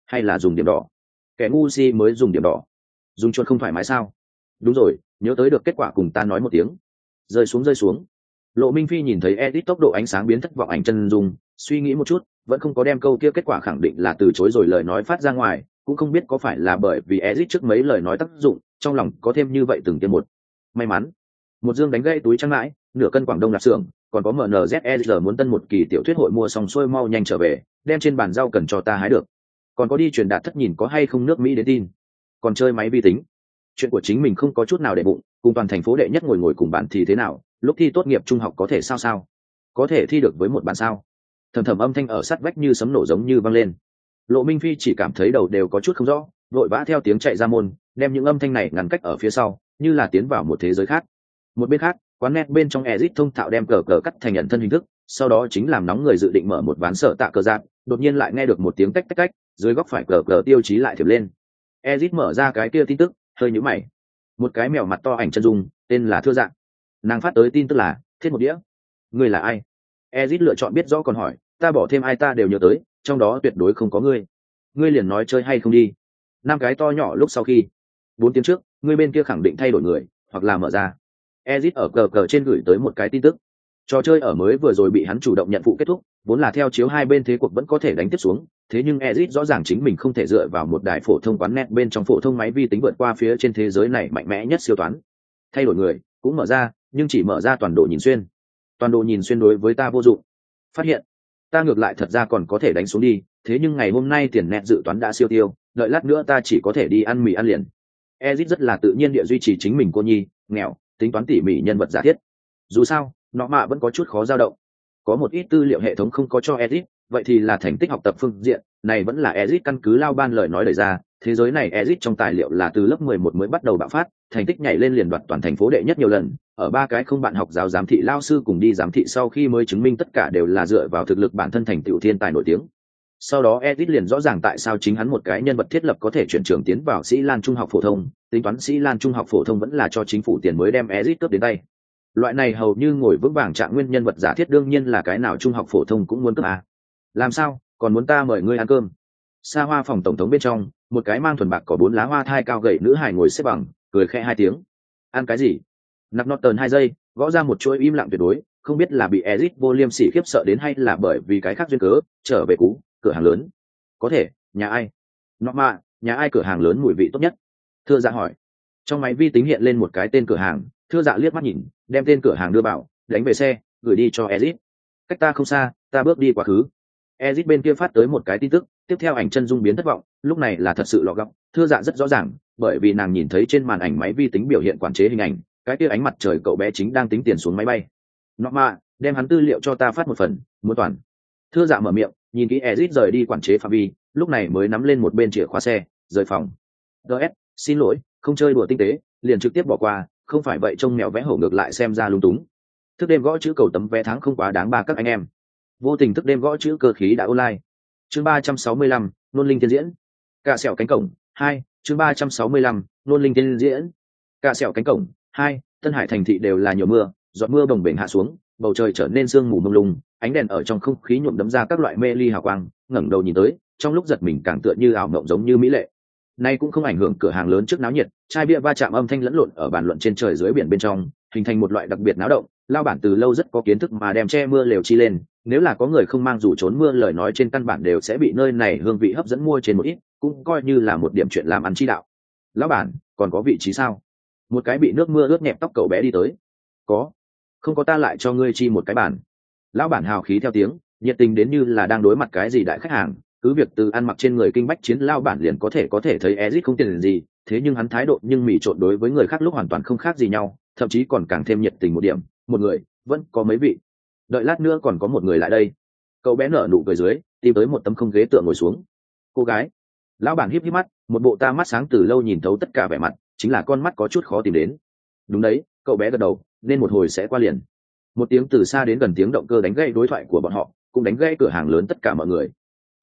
A: Hay là dùng điểm đỏ? Kẻ ngu si mới dùng điểm đỏ. Dùng chuột không thoải mái sao? Đúng rồi, nhớ tới được kết quả cùng ta nói một tiếng. Rơi xuống rơi xuống. Lộ minh phi nhìn thấy edit tốc độ ánh sáng biến thất vọng ảnh chân dung suy nghĩ một chút, vẫn không có đem câu kia kết quả khẳng định là từ chối rồi lời nói phát ra ngoài, cũng không biết có phải là bởi vì ezit trước mấy lời nói tác dụng, trong lòng có thêm như vậy từng tiêm một. May mắn, một dương đánh gây túi trăng mãi, nửa cân quảng đông lạp xưởng, còn có mnzsr muốn tân một kỳ tiểu thuyết hội mua xong xuôi mau nhanh trở về, đem trên bàn rau cần cho ta hái được. Còn có đi truyền đạt thất nhìn có hay không nước mỹ đến tin. Còn chơi máy vi tính. Chuyện của chính mình không có chút nào để bụng, cùng toàn thành phố đệ nhất ngồi ngồi cùng bạn thì thế nào, lúc thi tốt nghiệp trung học có thể sao sao? Có thể thi được với một bạn sao? Thầm thầm âm thanh ở sát vách như sấm nổ giống như văng lên. Lộ minh phi chỉ cảm thấy đầu đều có chút không rõ, vội vã theo tiếng chạy ra môn, đem những âm thanh này ngăn cách ở phía sau, như là tiến vào một thế giới khác. Một bên khác, quán net bên trong exit thông thạo đem cờ cờ cắt thành nhận thân hình thức, sau đó chính làm nóng người dự định mở một ván sợ tạ cờ giạt, đột nhiên lại nghe được một tiếng tách tách tách, dưới góc phải cờ cờ tiêu chí lại thiệp lên. Exit mở ra cái kia tin tức, hơi nhũ mày. Một cái mèo mặt to ảnh chân dung, tên là thưa dạng nàng phát tới tin tức là, thiết một đĩa người là ai? Ezit lựa chọn biết rõ còn hỏi ta bỏ thêm ai ta đều nhớ tới, trong đó tuyệt đối không có ngươi. Ngươi liền nói chơi hay không đi. Năm cái to nhỏ lúc sau khi, bốn tiếng trước, ngươi bên kia khẳng định thay đổi người, hoặc là mở ra. Ezit ở cờ cờ trên gửi tới một cái tin tức. Trò chơi ở mới vừa rồi bị hắn chủ động nhận phụ kết thúc, vốn là theo chiếu hai bên thế cuộc vẫn có thể đánh tiếp xuống, thế nhưng ezit rõ ràng chính mình không thể dựa vào một đài phổ thông quán net bên trong phổ thông máy vi tính vượt qua phía trên thế giới này mạnh mẽ nhất siêu toán. Thay đổi người, cũng mở ra, nhưng chỉ mở ra toàn độ nhìn xuyên. Toàn độ nhìn xuyên đối với ta vô dụng. Phát hiện ta ngược lại thật ra còn có thể đánh xuống đi, thế nhưng ngày hôm nay tiền nẹt dự toán đã siêu tiêu, đợi lát nữa ta chỉ có thể đi ăn mì ăn liền. Ezit rất là tự nhiên địa duy trì chính mình cô nhi, nghèo, tính toán tỉ mỉ nhân vật giả thiết. Dù sao, nó mạ vẫn có chút khó dao động. Có một ít tư liệu hệ thống không có cho ezit, vậy thì là thành tích học tập phương diện, này vẫn là ezit căn cứ lao ban lời nói lời ra thế giới này Ezic trong tài liệu là từ lớp mười một mới bắt đầu bạo phát, thành tích nhảy lên liền đoạt toàn thành phố đệ nhất nhiều lần. Ở ba cái không bạn học giáo giám thị lao sư cùng đi giám thị sau khi mới chứng minh tất cả đều là dựa vào thực lực bản thân thành tựu thiên tài nổi tiếng. Sau đó Ezic liền rõ ràng tại sao chính hắn một cái nhân vật thiết lập có thể chuyển trường tiến vào sĩ lan trung học phổ thông, tính toán sĩ lan trung học phổ thông vẫn là cho chính phủ tiền mới đem Ezic cướp đến tay. Loại này hầu như ngồi vững vàng trạng nguyên nhân vật giả thiết đương nhiên là cái nào trung học phổ thông cũng muốn cướp à. làm sao, còn muốn ta mời ngươi ăn cơm? Xa hoa phòng tổng thống bên trong một cái mang thuần bạc có bốn lá hoa thai cao gậy nữ hài ngồi xếp bằng, cười khẽ hai tiếng. Ăn cái gì? Nặc nọt tờn hai giây, gõ ra một chuỗi im lặng tuyệt đối, không biết là bị ezit vô liêm sỉ khiếp sợ đến hay là bởi vì cái khác duyên cớ, trở về cú cửa hàng lớn. Có thể, nhà ai? Nọ mà, nhà ai cửa hàng lớn mùi vị tốt nhất? Thưa dạ hỏi. Trong máy vi tính hiện lên một cái tên cửa hàng, thưa dạ liếc mắt nhìn, đem tên cửa hàng đưa bảo, đánh về xe, gửi đi cho ezit cách ta không xa, ta bước đi quá khứ. Ezit bên kia phát tới một cái tin tức tiếp theo ảnh chân dung biến thất vọng, lúc này là thật sự lọ gọng, thưa dạ rất rõ ràng, bởi vì nàng nhìn thấy trên màn ảnh máy vi tính biểu hiện quản chế hình ảnh, cái kia ánh mặt trời cậu bé chính đang tính tiền xuống máy bay. Nó mà, đem hắn tư liệu cho ta phát một phần, muốn toàn. Thưa dạ mở miệng, nhìn kỹ ezit rời đi quản chế phạm vi, lúc này mới nắm lên một bên chìa khóa xe, rời phòng. Gs xin lỗi, không chơi đùa tinh tế, liền trực tiếp bỏ qua, không phải vậy trông mèo vẽ hổ ngược lại xem ra lung túng. Thức đêm gõ chữ cầu tấm vé tháng không quá đáng ba các anh em. Vô tình thức đêm gõ chữ cơ khí đã online chương ba trăm sáu mươi lăm, nôn linh thiên diễn. Cạ sẹo cánh cổng hai, chương ba trăm sáu mươi lăm, nôn linh thiên diễn. Cạ sẹo cánh cổng hai, tân hải thành thị đều là nhiều mưa, giọt mưa bồng bềnh hạ xuống, bầu trời trở nên sương mù mông lung, ánh đèn ở trong không khí nhuộm đấm ra các loại mê ly hào quang, ngẩng đầu nhìn tới, trong lúc giật mình càng tựa như ảo mộng giống như mỹ lệ. Nay cũng không ảnh hưởng cửa hàng lớn trước náo nhiệt, chai bia va chạm âm thanh lẫn lộn ở bàn luận trên trời dưới biển bên trong, hình thành một loại đặc biệt náo động, lao bản từ lâu rất có kiến thức mà đem che mưa lều chi lên nếu là có người không mang dù trốn mưa lời nói trên căn bản đều sẽ bị nơi này hương vị hấp dẫn mua trên một ít cũng coi như là một điểm chuyện làm ăn chi đạo. Lão bản còn có vị trí sao? Một cái bị nước mưa ướt nhẹp tóc cậu bé đi tới. Có. Không có ta lại cho ngươi chi một cái bản. Lão bản hào khí theo tiếng nhiệt tình đến như là đang đối mặt cái gì đại khách hàng cứ việc từ ăn mặc trên người kinh bách chiến lao bản liền có thể có thể thấy ezit không tiền gì, thế nhưng hắn thái độ nhưng mỉ trộn đối với người khác lúc hoàn toàn không khác gì nhau, thậm chí còn càng thêm nhiệt tình một điểm, một người, vẫn có mấy vị. Đợi lát nữa còn có một người lại đây. Cậu bé nở nụ cười dưới, tìm tới một tấm không ghế tựa ngồi xuống. Cô gái. Lão bản híp híp mắt, một bộ ta mắt sáng từ lâu nhìn thấu tất cả vẻ mặt, chính là con mắt có chút khó tìm đến. Đúng đấy, cậu bé gật đầu, nên một hồi sẽ qua liền. Một tiếng từ xa đến gần tiếng động cơ đánh gãy đối thoại của bọn họ, cũng đánh gãy cửa hàng lớn tất cả mọi người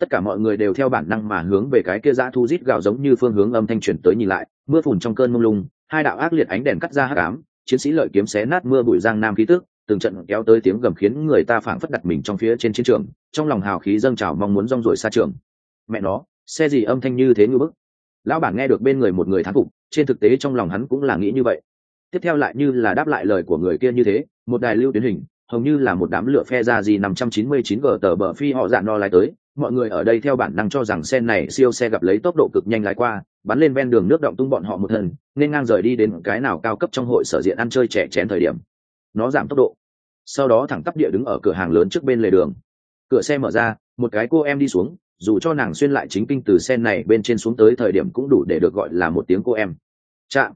A: tất cả mọi người đều theo bản năng mà hướng về cái kia dã thu rít gạo giống như phương hướng âm thanh truyền tới nhìn lại mưa phùn trong cơn mông lung hai đạo ác liệt ánh đèn cắt ra hắc ám chiến sĩ lợi kiếm xé nát mưa bụi giang nam khí tức từng trận kéo tới tiếng gầm khiến người ta phảng phất đặt mình trong phía trên chiến trường, trong lòng hào khí dâng trào mong muốn rong ruổi xa trường. Mẹ nó, xe gì âm thanh như thế ngư bức? Lão bản nghe được bên người một người thán phục, trên thực tế trong lòng hắn cũng là nghĩ như vậy. Tiếp theo lại như là đáp lại lời của người kia như thế, một đài lưu tuyến hình, hầu như là một đám lửa phe ra gì năm trăm chín mươi chín g tờ bờ phi họ dạn no lái tới. Mọi người ở đây theo bản năng cho rằng xe này siêu xe gặp lấy tốc độ cực nhanh lái qua, bắn lên ven đường nước động tung bọn họ một thần, nên ngang rời đi đến cái nào cao cấp trong hội sở diện ăn chơi trẻ chén thời điểm nó giảm tốc độ. Sau đó thẳng tắp địa đứng ở cửa hàng lớn trước bên lề đường. Cửa xe mở ra, một cái cô em đi xuống, dù cho nàng xuyên lại chính kinh từ xe này bên trên xuống tới thời điểm cũng đủ để được gọi là một tiếng cô em. Chạm.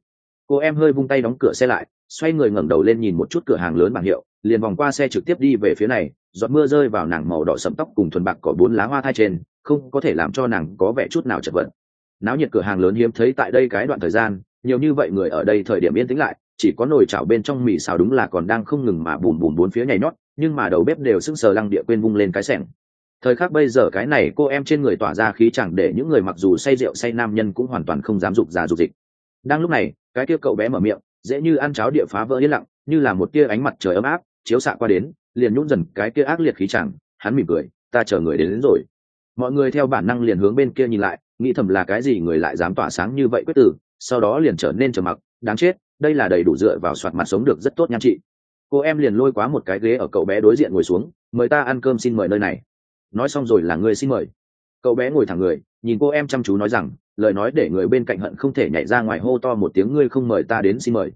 A: Cô em hơi vung tay đóng cửa xe lại, xoay người ngẩng đầu lên nhìn một chút cửa hàng lớn bảng hiệu, liền vòng qua xe trực tiếp đi về phía này, giọt mưa rơi vào nàng màu đỏ sẫm tóc cùng thuần bạc có bốn lá hoa thai trên, không có thể làm cho nàng có vẻ chút nào chật vật. Náo nhiệt cửa hàng lớn hiếm thấy tại đây cái đoạn thời gian, nhiều như vậy người ở đây thời điểm yên tĩnh lại chỉ có nồi chảo bên trong mì xào đúng là còn đang không ngừng mà bùm bùm bốn phía nhảy nhót nhưng mà đầu bếp đều sững sờ lăng địa quên vung lên cái sẻng. Thời khắc bây giờ cái này cô em trên người tỏa ra khí chẳng để những người mặc dù say rượu say nam nhân cũng hoàn toàn không dám dục ra dục dịch. Đang lúc này cái kia cậu bé mở miệng dễ như ăn cháo địa phá vỡ yên lặng như là một tia ánh mặt trời ấm áp chiếu xạ qua đến liền nhún dần cái kia ác liệt khí chẳng hắn mỉm cười ta chờ người đến, đến rồi. Mọi người theo bản năng liền hướng bên kia nhìn lại nghĩ thầm là cái gì người lại dám tỏa sáng như vậy quyết tử sau đó liền trở nên trầm mặc đáng chết đây là đầy đủ dựa vào soạt mặt sống được rất tốt nhan chị. Cô em liền lôi quá một cái ghế ở cậu bé đối diện ngồi xuống, mời ta ăn cơm xin mời nơi này. Nói xong rồi là người xin mời. Cậu bé ngồi thẳng người, nhìn cô em chăm chú nói rằng, lời nói để người bên cạnh hận không thể nhảy ra ngoài hô to một tiếng, ngươi không mời ta đến xin mời.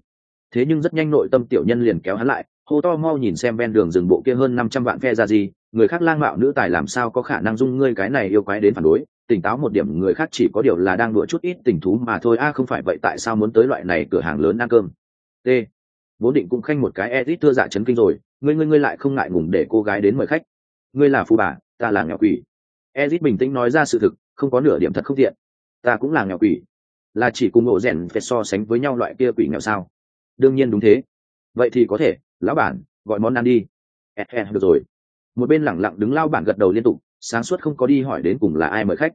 A: Thế nhưng rất nhanh nội tâm tiểu nhân liền kéo hắn lại, hô to mau nhìn xem ven đường rừng bộ kia hơn năm trăm vạn phe ra gì, người khác lang mạo nữ tài làm sao có khả năng dung ngươi cái này yêu quái đến phản đối tỉnh táo một điểm người khác chỉ có điều là đang đùa chút ít tình thú mà thôi. A không phải vậy tại sao muốn tới loại này cửa hàng lớn ăn cơm? T. Vốn định cũng khanh một cái edit thưa dạ chấn kinh rồi. Ngươi ngươi ngươi lại không ngại ngùng để cô gái đến mời khách? Ngươi là phù bà ta là nghèo quỷ. Edit bình tĩnh nói ra sự thực không có nửa điểm thật không thiện ta cũng là nghèo quỷ. Là chỉ cùng ngộ rèn phải so sánh với nhau loại kia quỷ nghèo sao? Đương nhiên đúng thế. Vậy thì có thể lão bản gọi món ăn đi. Eh, eh, được rồi. Một bên lẳng lặng đứng lao bản gật đầu liên tục sáng suốt không có đi hỏi đến cùng là ai mời khách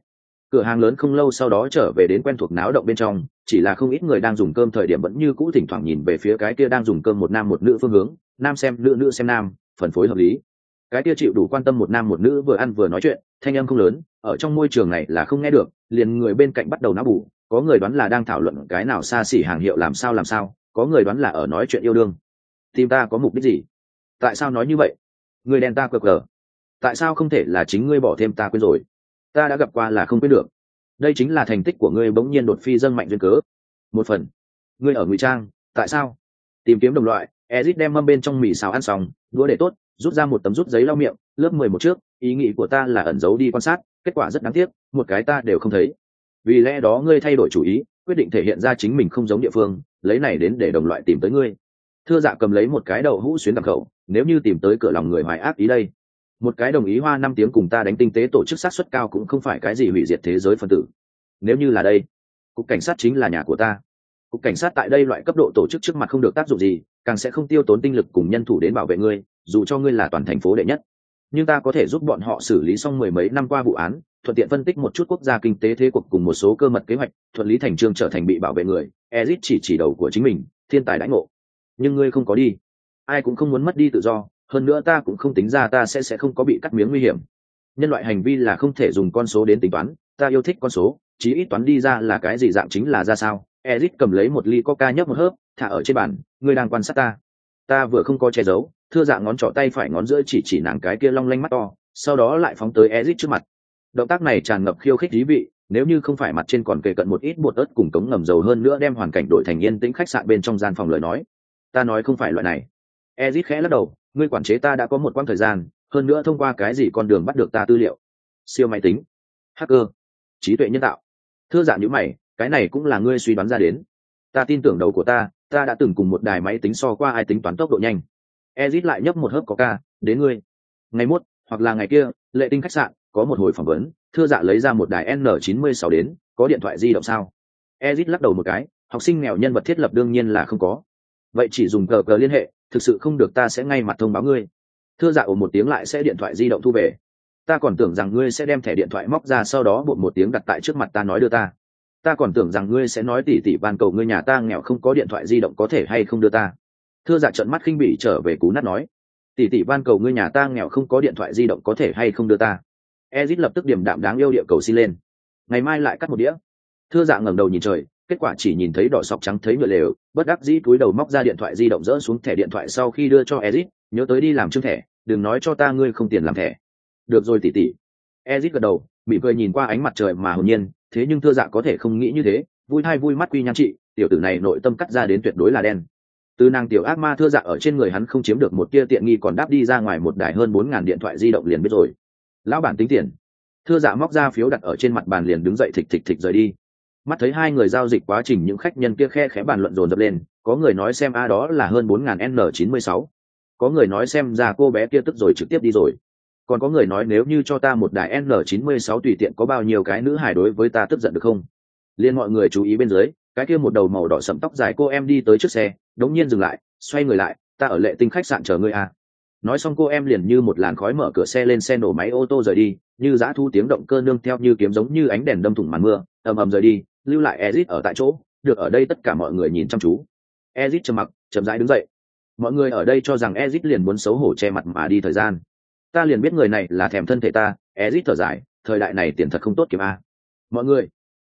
A: cửa hàng lớn không lâu sau đó trở về đến quen thuộc náo động bên trong, chỉ là không ít người đang dùng cơm thời điểm vẫn như cũ thỉnh thoảng nhìn về phía cái kia đang dùng cơm một nam một nữ phương hướng, nam xem nữ nữ xem nam, phần phối hợp lý. Cái kia chịu đủ quan tâm một nam một nữ vừa ăn vừa nói chuyện, thanh âm không lớn, ở trong môi trường này là không nghe được, liền người bên cạnh bắt đầu náo bù, có người đoán là đang thảo luận cái nào xa xỉ hàng hiệu làm sao làm sao, có người đoán là ở nói chuyện yêu đương. Tim ta có mục đích gì? Tại sao nói như vậy? Người đen ta cờ cờ tại sao không thể là chính ngươi bỏ thêm ta quên rồi? Ta đã gặp qua là không quên được. Đây chính là thành tích của ngươi bỗng nhiên đột phi dâng mạnh duyên cớ. Một phần. Ngươi ở ngụy trang, tại sao? Tìm kiếm đồng loại, ezit đem mâm bên trong mì xào ăn xong, đũa để tốt, rút ra một tấm rút giấy lau miệng, lớp mười một trước, ý nghĩ của ta là ẩn giấu đi quan sát, kết quả rất đáng tiếc, một cái ta đều không thấy. Vì lẽ đó ngươi thay đổi chủ ý, quyết định thể hiện ra chính mình không giống địa phương, lấy này đến để đồng loại tìm tới ngươi. Thưa dạ cầm lấy một cái đầu hũ xuyến đặc khẩu, nếu như tìm tới cửa lòng người hoài ác ý đây một cái đồng ý hoa năm tiếng cùng ta đánh tinh tế tổ chức sát xuất cao cũng không phải cái gì hủy diệt thế giới phân tử. Nếu như là đây, cục cảnh sát chính là nhà của ta. Cục cảnh sát tại đây loại cấp độ tổ chức trước mặt không được tác dụng gì, càng sẽ không tiêu tốn tinh lực cùng nhân thủ đến bảo vệ ngươi, dù cho ngươi là toàn thành phố đệ nhất. Nhưng ta có thể giúp bọn họ xử lý xong mười mấy năm qua vụ án, thuận tiện phân tích một chút quốc gia kinh tế thế cuộc cùng một số cơ mật kế hoạch, thuận lý thành trương trở thành bị bảo vệ người ezit chỉ chỉ đầu của chính mình, thiên tài đãi ngộ. Nhưng ngươi không có đi. Ai cũng không muốn mất đi tự do hơn nữa ta cũng không tính ra ta sẽ sẽ không có bị cắt miếng nguy hiểm. Nhân loại hành vi là không thể dùng con số đến tính toán, ta yêu thích con số, chí ít toán đi ra là cái gì dạng chính là ra sao. Ezit cầm lấy một ly coca nhấp một hớp, thả ở trên bàn, ngươi đang quan sát ta. Ta vừa không có che giấu, thưa dạng ngón trỏ tay phải ngón giữa chỉ chỉ nàng cái kia long lanh mắt to, sau đó lại phóng tới ezit trước mặt. Động tác này tràn ngập khiêu khích thí vị, nếu như không phải mặt trên còn kề cận một ít bột ớt cùng cống ngầm dầu hơn nữa đem hoàn cảnh đổi thành yên tĩnh khách sạn bên trong gian phòng lời nói. Ta nói không phải loại này. Ezit khẽ lắc đầu ngươi quản chế ta đã có một quãng thời gian, hơn nữa thông qua cái gì con đường bắt được ta tư liệu? Siêu máy tính. Hacker. Trí tuệ nhân tạo. Thưa giả nhữ mày, cái này cũng là ngươi suy đoán ra đến. Ta tin tưởng đầu của ta ta đã từng cùng một đài máy tính so qua ai tính toán tốc độ nhanh. Ezit lại nhấp một hớp có ca đến ngươi. Ngày mốt, hoặc là ngày kia, lệ tinh khách sạn, có một hồi phỏng vấn, thưa dạ lấy ra một đài n 96 đến, có điện thoại di động sao? Ezit lắc đầu một cái, học sinh nghèo nhân vật thiết lập đương nhiên là không có. Vậy chỉ dùng cờ cờ liên hệ thực sự không được ta sẽ ngay mặt thông báo ngươi. Thưa dạ ồ một tiếng lại sẽ điện thoại di động thu về. Ta còn tưởng rằng ngươi sẽ đem thẻ điện thoại móc ra sau đó bột một tiếng đặt tại trước mặt ta nói đưa ta. Ta còn tưởng rằng ngươi sẽ nói tỉ tỉ van cầu ngươi nhà ta nghèo không có điện thoại di động có thể hay không đưa ta. Thưa dạ trận mắt khinh bỉ trở về cú nát nói. Tỉ tỉ van cầu ngươi nhà ta nghèo không có điện thoại di động có thể hay không đưa ta? Ezit lập tức điểm đạm đáng yêu địa cầu xin lên. Ngày mai lại cắt một đĩa. Thưa dạ ngẩng đầu nhìn trời kết quả chỉ nhìn thấy đỏ sọc trắng thấy ngựa lều, bất đắc dĩ túi đầu móc ra điện thoại di động dỡ xuống thẻ điện thoại sau khi đưa cho ezit nhớ tới đi làm chương thẻ, đừng nói cho ta ngươi không tiền làm thẻ. Được rồi tỉ tỉ ezit gật đầu bị cười nhìn qua ánh mặt trời mà hồn nhiên, thế nhưng thưa dạ có thể không nghĩ như thế, vui hai vui mắt quy nhan chị. tiểu tử này nội tâm cắt ra đến tuyệt đối là đen. Từ nàng tiểu ác ma thưa dạ ở trên người hắn không chiếm được một tia tiện nghi còn đáp đi ra ngoài một đài hơn bốn ngàn điện thoại di động liền biết rồi. Lão bản tính tiền. Thưa dạ móc ra phiếu đặt ở trên mặt bàn liền đứng dậy thịch thịch thịch rời đi mắt thấy hai người giao dịch quá trình những khách nhân kia khe khẽ bàn luận dồn dập lên, có người nói xem a đó là hơn bốn ngàn n chín mươi sáu. Có người nói xem ra cô bé kia tức rồi trực tiếp đi rồi. Còn có người nói nếu như cho ta một đài n chín mươi sáu tùy tiện có bao nhiêu cái nữ hài đối với ta tức giận được không? Liên mọi người chú ý bên dưới, cái kia một đầu màu đỏ sẫm tóc dài cô em đi tới trước xe, đống nhiên dừng lại, xoay người lại, ta ở lệ tinh khách sạn chờ ngươi à nói xong cô em liền như một làn khói mở cửa xe lên xe nổ máy ô tô rời đi như giã thu tiếng động cơ nương theo như kiếm giống như ánh đèn đâm thủng màn mưa ầm ầm rời đi lưu lại ezit ở tại chỗ được ở đây tất cả mọi người nhìn chăm chú. Ezit trầm mặc chậm rãi đứng dậy. Mọi người ở đây cho rằng ezit liền muốn xấu hổ che mặt mà đi thời gian. Ta liền biết người này là thèm thân thể ta ezit thở dài thời đại này tiền thật không tốt kiếm a. Mọi người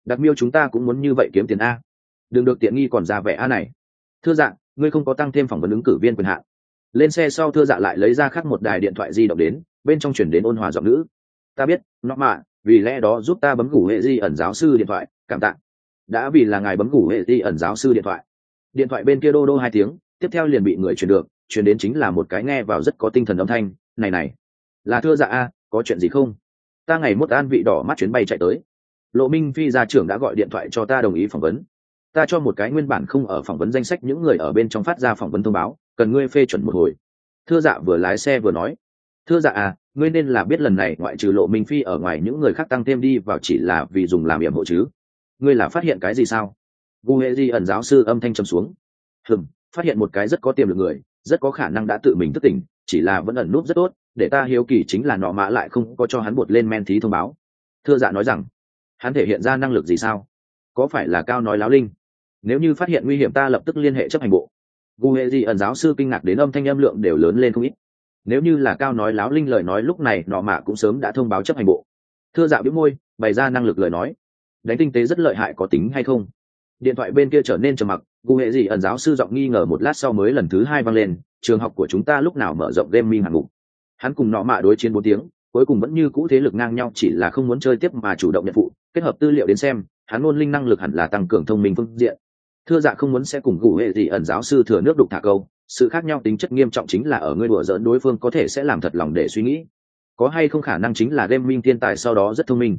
A: đặc miêu chúng ta cũng muốn như vậy kiếm tiền a. Đừng được tiện nghi còn ra vẻ a này. Thưa dạng, ngươi không có tăng thêm phỏng vấn ứng cử viên quyền hạn lên xe sau thưa dạ lại lấy ra khắc một đài điện thoại di động đến, bên trong chuyển đến ôn hòa giọng nữ. Ta biết, nó mạ vì lẽ đó giúp ta bấm ngủ hệ di ẩn giáo sư điện thoại, cảm tạ. Đã vì là ngài bấm ngủ hệ di ẩn giáo sư điện thoại. Điện thoại bên kia đô đô hai tiếng, tiếp theo liền bị người truyền được truyền đến chính là một cái nghe vào rất có tinh thần âm thanh, này này, là thưa dạ a, có chuyện gì không? Ta ngày mốt an vị đỏ mắt chuyến bay chạy tới. Lộ minh phi gia trưởng đã gọi điện thoại cho ta đồng ý phỏng vấn. Ta cho một cái nguyên bản không ở phỏng vấn danh sách những người ở bên trong phát ra phỏng vấn thông báo cần ngươi phê chuẩn một hồi. Thưa dạ vừa lái xe vừa nói. Thưa dạ à ngươi nên là biết lần này ngoại trừ lộ minh phi ở ngoài những người khác tăng thêm đi vào chỉ là vì dùng làm hiểm hộ chứ. Ngươi là phát hiện cái gì sao? Gu hệ di ẩn giáo sư âm thanh trầm xuống. Hừm, phát hiện một cái rất có tiềm lực người, rất có khả năng đã tự mình thức tỉnh, chỉ là vẫn ẩn núp rất tốt, để ta hiếu kỳ chính là nọ mã lại không có cho hắn bột lên men thí thông báo. Thưa dạ nói rằng, hắn thể hiện ra năng lực gì sao? Có phải là cao nói láo linh? Nếu như phát hiện nguy hiểm ta lập tức liên hệ chấp hành bộ gu hệ gì ẩn giáo sư kinh ngạc đến âm thanh âm lượng đều lớn lên không ít. Nếu như là cao nói láo linh lời nói lúc này, nọ mạ cũng sớm đã thông báo chấp hành bộ. Thưa dạ biếu môi, bày ra năng lực lời nói. Đánh tinh tế rất lợi hại có tính hay không? Điện thoại bên kia trở nên trầm mặc, gu hệ gì ẩn giáo sư giọng nghi ngờ một lát sau mới lần thứ hai vang lên, trường học của chúng ta lúc nào mở rộng game minh hạng mục. Hắn cùng nọ mạ đối chiến bốn tiếng, cuối cùng vẫn như cũ thế lực ngang nhau, chỉ là không muốn chơi tiếp mà chủ động nhận phụ, kết hợp tư liệu đến xem, hắn luôn linh năng lực hẳn là tăng cường thông minh phương diện thưa dạ không muốn sẽ cùng gù hệ gì ẩn giáo sư thừa nước đục thả câu, sự khác nhau tính chất nghiêm trọng chính là ở ngươi đùa dỡn đối phương có thể sẽ làm thật lòng để suy nghĩ. Có hay không khả năng chính là đem minh thiên tài sau đó rất thông minh.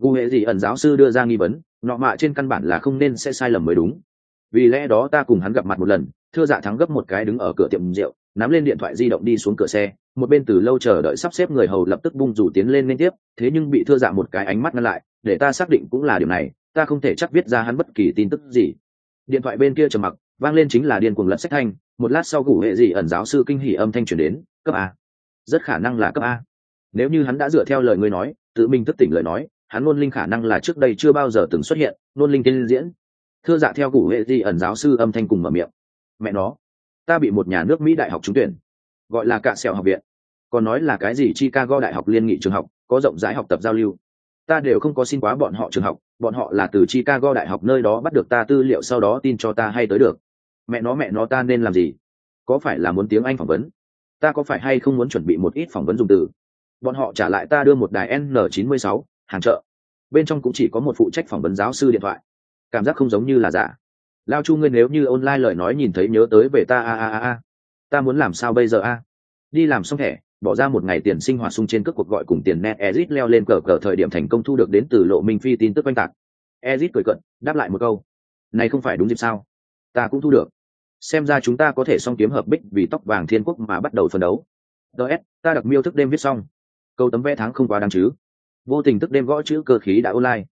A: Gu hệ gì ẩn giáo sư đưa ra nghi vấn, nọ mạ trên căn bản là không nên sẽ sai lầm mới đúng. Vì lẽ đó ta cùng hắn gặp mặt một lần, thưa dạ thắng gấp một cái đứng ở cửa tiệm rượu, nắm lên điện thoại di động đi xuống cửa xe, một bên từ lâu chờ đợi sắp xếp người hầu lập tức bung rủ tiến lên liên tiếp, thế nhưng bị thưa dạ một cái ánh mắt ngăn lại, để ta xác định cũng là điều này, ta không thể chắc viết ra hắn bất kỳ tin tức gì điện thoại bên kia trầm mặc, vang lên chính là điên cuồng lật sách thanh, một lát sau gủ hệ gì ẩn giáo sư kinh hỉ âm thanh truyền đến, cấp a. Rất khả năng là cấp a. Nếu như hắn đã dựa theo lời ngươi nói, tự mình thức tỉnh lời nói, hắn luôn linh khả năng là trước đây chưa bao giờ từng xuất hiện, luôn linh tiên diễn. Thưa dạ theo gủ hệ gì ẩn giáo sư âm thanh cùng mở miệng. Mẹ nó, ta bị một nhà nước mỹ đại học trúng tuyển, gọi là cạ sẹo học viện. Còn nói là cái gì chicago đại học liên nghị trường học, có rộng rãi học tập giao lưu. Ta đều không có xin quá bọn họ trường học bọn họ là từ chicago đại học nơi đó bắt được ta tư liệu sau đó tin cho ta hay tới được. Mẹ nó mẹ nó, ta nên làm gì? Có phải là muốn tiếng anh phỏng vấn? Ta có phải hay không muốn chuẩn bị một ít phỏng vấn dùng từ? Bọn họ trả lại ta đưa một đài n 96 hàng chợ. Bên trong cũng chỉ có một phụ trách phỏng vấn giáo sư điện thoại. Cảm giác không giống như là giả. Lao chu ngươi nếu như online lời nói nhìn thấy nhớ tới về ta, a a a a. Ta muốn làm sao bây giờ, a? Đi làm xong thẻ bỏ ra một ngày tiền sinh hoạt sung trên các cuộc gọi cùng tiền net ezit leo lên cờ cờ thời điểm thành công thu được đến từ lộ minh phi tin tức oanh tạc. Ezit cười cận, đáp lại một câu, này không phải đúng dịp sao? Ta cũng thu được. Xem ra chúng ta có thể song kiếm hợp bích vì tóc vàng thiên quốc mà bắt đầu phân đấu. Ts ta đặc miêu thức đêm viết xong. Câu tấm vẽ tháng không quá đáng chứ. Vô tình thức đêm gõ chữ cơ khí đã online.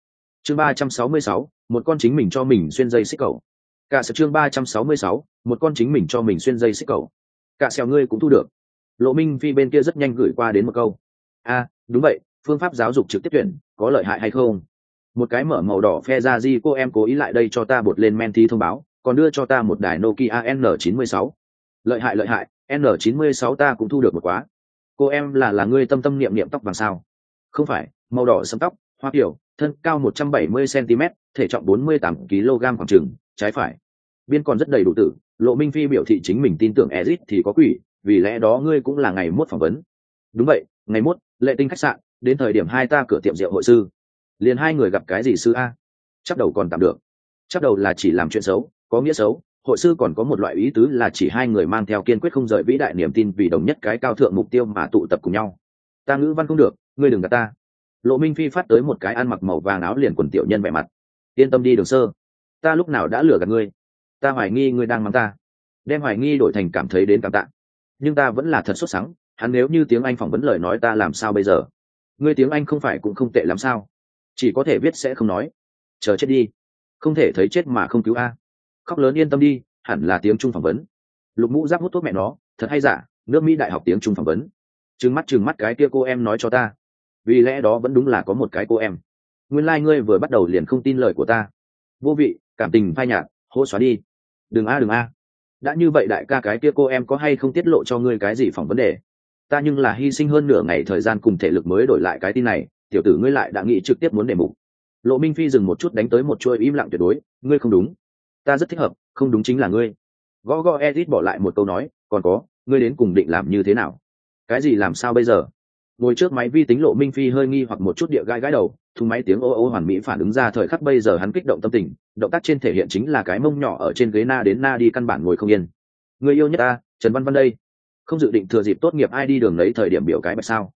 A: Chương ba trăm sáu mươi sáu, một con chính mình cho mình xuyên dây xích cầu. Cả sở chương ba trăm sáu mươi sáu, một con chính mình cho mình xuyên dây xích cầu. Cả xèo ngươi cũng thu được lộ minh phi bên kia rất nhanh gửi qua đến một câu. A, đúng vậy, phương pháp giáo dục trực tiếp tuyển, có lợi hại hay không? Một cái mở màu đỏ phe ra di cô em cố ý lại đây cho ta bột lên men thi thông báo, còn đưa cho ta một đài nokia n 96 lợi hại lợi hại, n 96 ta cũng thu được một quá. Cô em là là ngươi tâm tâm niệm niệm tóc vàng sao? Không phải, màu đỏ sẫm tóc, hoa kiểu, thân cao 170 cm thể trọng 48 kg khoảng trừng trái phải. Biên còn rất đầy đủ tử, lộ minh phi biểu thị chính mình tin tưởng ezit thì có quỷ vì lẽ đó ngươi cũng là ngày mốt phỏng vấn. Đúng vậy, ngày mốt, lệ tinh khách sạn, đến thời điểm hai ta cửa tiệm rượu hội sư. Liền hai người gặp cái gì sư a? Chắc đầu còn tạm được. Chắc đầu là chỉ làm chuyện xấu, có nghĩa xấu, hội sư còn có một loại ý tứ là chỉ hai người mang theo kiên quyết không rời vĩ đại niềm tin vì đồng nhất cái cao thượng mục tiêu mà tụ tập cùng nhau. Ta ngữ văn không được, ngươi đừng gạt ta. Lộ minh phi phát tới một cái ăn mặc màu vàng áo liền quần tiểu nhân vẻ mặt. Yên tâm đi đường sơ. Ta lúc nào đã lừa gạt ngươi? Ta hoài nghi ngươi đang mắng ta. Đem hoài nghi đổi thành cảm thấy đến cảm tạ nhưng ta vẫn là thật xuất sắc. hắn nếu như tiếng anh phỏng vấn lời nói ta làm sao bây giờ? Ngươi tiếng anh không phải cũng không tệ lắm sao? Chỉ có thể viết sẽ không nói. Chờ chết đi. Không thể thấy chết mà không cứu a. Khóc lớn yên tâm đi, hẳn là tiếng trung phỏng vấn. Lục mũ giáp hút thuốc mẹ nó, thật hay giả, nước mỹ đại học tiếng trung phỏng vấn. Trừng mắt trừng mắt cái kia cô em nói cho ta. Vì lẽ đó vẫn đúng là có một cái cô em. Nguyên lai、like、ngươi vừa bắt đầu liền không tin lời của ta. Vô vị, cảm tình phai nhạt, hô xóa đi. Đừng a đừng a đã như vậy đại ca cái kia cô em có hay không tiết lộ cho ngươi cái gì phỏng vấn đề? Ta nhưng là hy sinh hơn nửa ngày thời gian cùng thể lực mới đổi lại cái tin này, tiểu tử ngươi lại đã nghĩ trực tiếp muốn đề mục. Lộ minh phi dừng một chút đánh tới một chuỗi im lặng tuyệt đối, ngươi không đúng. Ta rất thích hợp, không đúng chính là ngươi. Gõ gõ edit bỏ lại một câu nói, còn có, ngươi đến cùng định làm như thế nào? Cái gì làm sao bây giờ? Ngồi trước máy vi tính lộ minh phi hơi nghi hoặc một chút địa gai gãi đầu thùng máy tiếng ô ô hoàn mỹ phản ứng ra thời khắc bây giờ hắn kích động tâm tình, động tác trên thể hiện chính là cái mông nhỏ ở trên ghế na đến na đi căn bản ngồi không yên. Người yêu nhất ta, trần văn văn đây. Không dự định thừa dịp tốt nghiệp ai đi đường lấy thời điểm biểu cái bạch sao.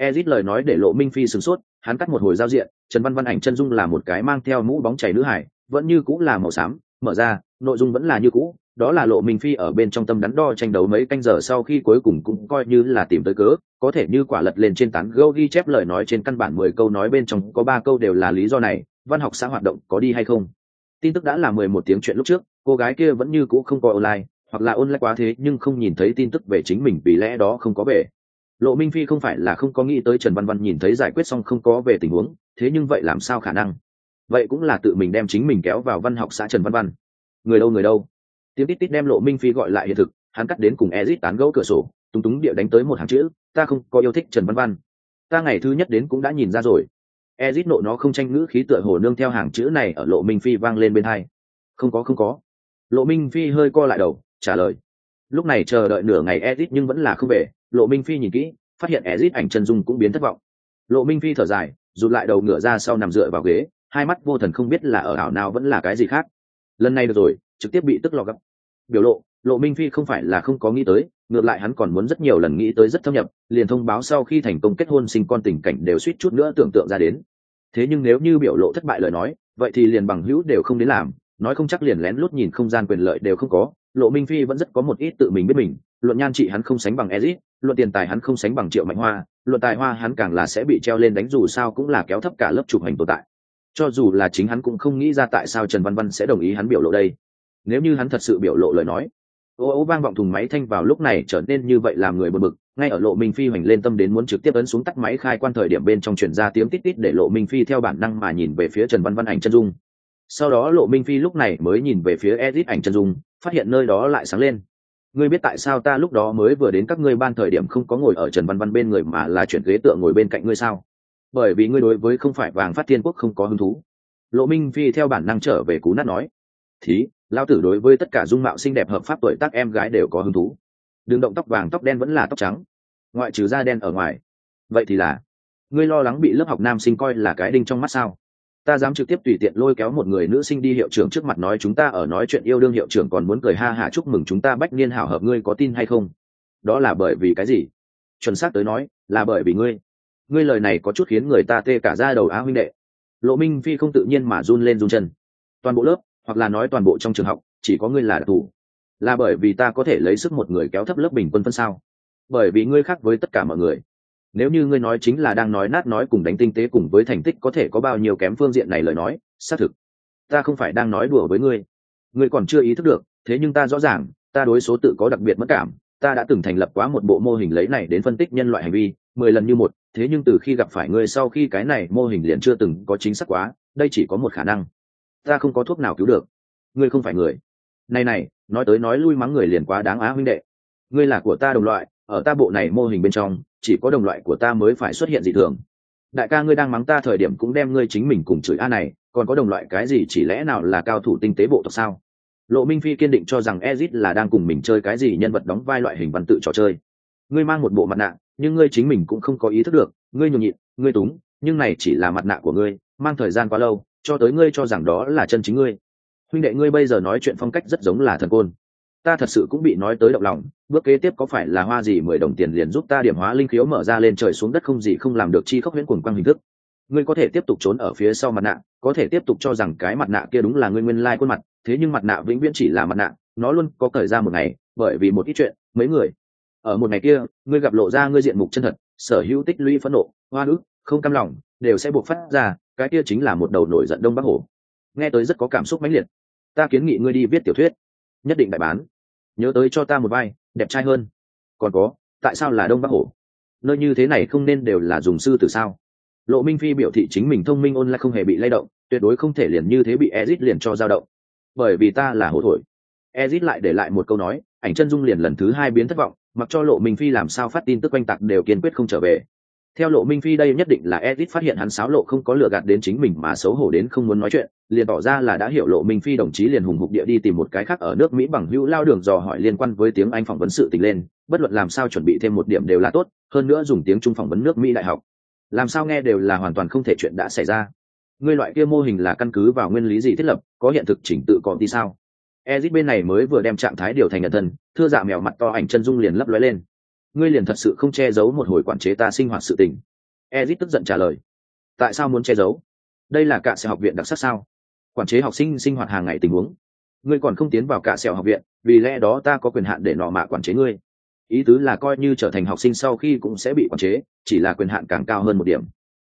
A: Ezit lời nói để lộ minh phi sửng sốt, hắn cắt một hồi giao diện, trần văn văn ảnh chân dung là một cái mang theo mũ bóng chảy nữ hải, vẫn như cũng là màu xám, mở ra, nội dung vẫn là như cũ đó là lộ minh phi ở bên trong tâm đắn đo tranh đấu mấy canh giờ sau khi cuối cùng cũng coi như là tìm tới cớ, có thể như quả lật lên trên tán gâu ghi chép lời nói trên căn bản mười câu nói bên trong có ba câu đều là lý do này, văn học xã hoạt động có đi hay không? Tin tức đã là mười một tiếng chuyện lúc trước, cô gái kia vẫn như cũ không có online, hoặc là online quá thế nhưng không nhìn thấy tin tức về chính mình vì lẽ đó không có về lộ minh phi không phải là không có nghĩ tới trần văn văn nhìn thấy giải quyết xong không có về tình huống, thế nhưng vậy làm sao khả năng? Vậy cũng là tự mình đem chính mình kéo vào văn học xã trần văn văn. Người đâu người đâu? Tiếng tít tít đem lộ minh phi gọi lại hiện thực, hắn cắt đến cùng ezit tán gẫu cửa sổ túng túng địa đánh tới một hàng chữ, ta không có yêu thích trần văn văn. Ta ngày thứ nhất đến cũng đã nhìn ra rồi. Ezit nộ nó không tranh ngữ khí tựa hồ nương theo hàng chữ này ở lộ minh phi vang lên bên hai. Không có không có. Lộ minh phi hơi co lại đầu, trả lời. Lúc này chờ đợi nửa ngày ezit nhưng vẫn là không về, lộ minh phi nhìn kỹ, phát hiện ezit ảnh chân dung cũng biến thất vọng. Lộ minh phi thở dài, rụt lại đầu ngửa ra sau nằm dựa vào ghế, hai mắt vô thần không biết là ở ảo nào vẫn là cái gì khác. Lần này được rồi trực tiếp bị tức lò gấp. Biểu lộ lộ minh phi không phải là không có nghĩ tới, ngược lại hắn còn muốn rất nhiều lần nghĩ tới rất thâm nhập, liền thông báo sau khi thành công kết hôn sinh con tình cảnh đều suýt chút nữa tưởng tượng ra đến. Thế nhưng nếu như biểu lộ thất bại lời nói, vậy thì liền bằng hữu đều không đến làm, nói không chắc liền lén lút nhìn không gian quyền lợi đều không có. Lộ minh phi vẫn rất có một ít tự mình biết mình, luận nhan trị hắn không sánh bằng ezit luận tiền tài hắn không sánh bằng triệu mạnh hoa, luận tài hoa hắn càng là sẽ bị treo lên đánh dù sao cũng là kéo thấp cả lớp chụp hành tồn tại. Cho dù là chính hắn cũng không nghĩ ra tại sao trần văn văn sẽ đồng ý hắn biểu lộ đây nếu như hắn thật sự biểu lộ lời nói, ô ô vang vọng thùng máy thanh vào lúc này trở nên như vậy làm người bật bực, ngay ở lộ minh phi hoành lên tâm đến muốn trực tiếp ấn xuống tắt máy khai quan thời điểm bên trong chuyển ra tiếng tít tít để lộ minh phi theo bản năng mà nhìn về phía trần văn văn ảnh chân dung. Sau đó lộ minh phi lúc này mới nhìn về phía edit ảnh chân dung, phát hiện nơi đó lại sáng lên. Ngươi biết tại sao ta lúc đó mới vừa đến các ngươi ban thời điểm không có ngồi ở trần văn văn bên người mà là chuyển ghế tựa ngồi bên cạnh ngươi sao? Bởi vì ngươi đối với không phải vàng phát thiên quốc không có hứng thú. Lộ minh phi theo bản năng trở về cú nát nói, thí lao tử đối với tất cả dung mạo xinh đẹp hợp pháp tuổi tác em gái đều có hứng thú. Đường động tóc vàng, tóc đen vẫn là tóc trắng. Ngoại trừ da đen ở ngoài. Vậy thì là, ngươi lo lắng bị lớp học nam sinh coi là cái đinh trong mắt sao? Ta dám trực tiếp tùy tiện lôi kéo một người nữ sinh đi hiệu trưởng trước mặt nói chúng ta ở nói chuyện yêu đương hiệu trưởng còn muốn cười ha hả chúc mừng chúng ta bách niên hảo hợp ngươi có tin hay không? Đó là bởi vì cái gì? Chuẩn xác tới nói, là bởi vì ngươi. Ngươi lời này có chút khiến người ta tê cả ra đầu á huynh đệ. Lộ minh phi không tự nhiên mà run lên run chân. Toàn bộ lớp hoặc là nói toàn bộ trong trường học, chỉ có ngươi là đặc thù. Là bởi vì ta có thể lấy sức một người kéo thấp lớp bình quân phân sao? Bởi vì ngươi khác với tất cả mọi người. Nếu như ngươi nói chính là đang nói nát nói cùng đánh tinh tế cùng với thành tích có thể có bao nhiêu kém phương diện này lời nói, xác thực, ta không phải đang nói đùa với ngươi. Ngươi còn chưa ý thức được, thế nhưng ta rõ ràng, ta đối số tự có đặc biệt mất cảm, ta đã từng thành lập quá một bộ mô hình lấy này đến phân tích nhân loại hành vi, mười lần như một, thế nhưng từ khi gặp phải ngươi sau khi cái này mô hình liền chưa từng có chính xác quá, đây chỉ có một khả năng ta không có thuốc nào cứu được. Ngươi không phải người. Này này, nói tới nói lui mắng người liền quá đáng á huynh đệ. Ngươi là của ta đồng loại, ở ta bộ này mô hình bên trong, chỉ có đồng loại của ta mới phải xuất hiện dị thường. Đại ca ngươi đang mắng ta thời điểm cũng đem ngươi chính mình cùng chửi a này, còn có đồng loại cái gì chỉ lẽ nào là cao thủ tinh tế bộ tộc sao? Lộ minh phi kiên định cho rằng ezit là đang cùng mình chơi cái gì nhân vật đóng vai loại hình văn tự trò chơi. Ngươi mang một bộ mặt nạ, nhưng ngươi chính mình cũng không có ý thức được, ngươi nhường nhịn, ngươi túng, nhưng này chỉ là mặt nạ của ngươi, mang thời gian quá lâu cho tới ngươi cho rằng đó là chân chính ngươi. Huynh đệ ngươi bây giờ nói chuyện phong cách rất giống là thần côn. Ta thật sự cũng bị nói tới động lòng, bước kế tiếp có phải là hoa gì mười đồng tiền liền giúp ta điểm hóa linh khiếu mở ra lên trời xuống đất không gì không làm được chi khốc huyễn cuồng quang hình thức. Ngươi có thể tiếp tục trốn ở phía sau mặt nạ, có thể tiếp tục cho rằng cái mặt nạ kia đúng là ngươi nguyên lai khuôn mặt, thế nhưng mặt nạ vĩnh viễn chỉ là mặt nạ, nó luôn có cởi ra một ngày, bởi vì một ít chuyện, mấy người. Ở một ngày kia, ngươi gặp lộ ra ngươi diện mục chân thật, sở hữu tích lũy phẫn nộ hoa ức, không cam lòng, đều sẽ buộc phát ra cái kia chính là một đầu nổi giận đông bắc hổ nghe tới rất có cảm xúc mãnh liệt. Ta kiến nghị ngươi đi viết tiểu thuyết. Nhất định đại bán. Nhớ tới cho ta một vai, đẹp trai hơn. Còn có, tại sao là đông bắc hổ nơi như thế này không nên đều là dùng sư từ sao? Lộ minh phi biểu thị chính mình thông minh ôn lại không hề bị lay động, tuyệt đối không thể liền như thế bị ezit liền cho dao động. Bởi vì ta là hổ thổi. Ezit lại để lại một câu nói, ảnh chân dung liền lần thứ hai biến thất vọng, mặc cho lộ minh phi làm sao phát tin tức oanh tặc đều kiên quyết không trở về theo lộ minh phi đây nhất định là edit phát hiện hắn sáo lộ không có lừa gạt đến chính mình mà xấu hổ đến không muốn nói chuyện liền tỏ ra là đã hiểu lộ minh phi đồng chí liền hùng hục địa đi tìm một cái khác ở nước mỹ bằng hữu lao đường dò hỏi liên quan với tiếng anh phỏng vấn sự tình lên bất luận làm sao chuẩn bị thêm một điểm đều là tốt hơn nữa dùng tiếng trung phỏng vấn nước mỹ đại học. Làm sao nghe đều là hoàn toàn không thể chuyện đã xảy ra. Ngươi loại kia mô hình là căn cứ vào nguyên lý gì thiết lập có hiện thực chỉnh tự còn đi sao? Ezit bên này mới vừa đem trạng thái điều thành nhận thân, thưa dạ mèo mặt to ảnh chân dung liền lấp lóe lên. Ngươi liền thật sự không che giấu một hồi quản chế ta sinh hoạt sự tình. Ezit tức giận trả lời. Tại sao muốn che giấu? Đây là cả sẽ học viện đặc sắc sao? Quản chế học sinh sinh hoạt hàng ngày tình huống. Ngươi còn không tiến vào cả sẹo học viện, vì lẽ đó ta có quyền hạn để nọ mạ quản chế ngươi. Ý tứ là coi như trở thành học sinh sau khi cũng sẽ bị quản chế, chỉ là quyền hạn càng cao hơn một điểm.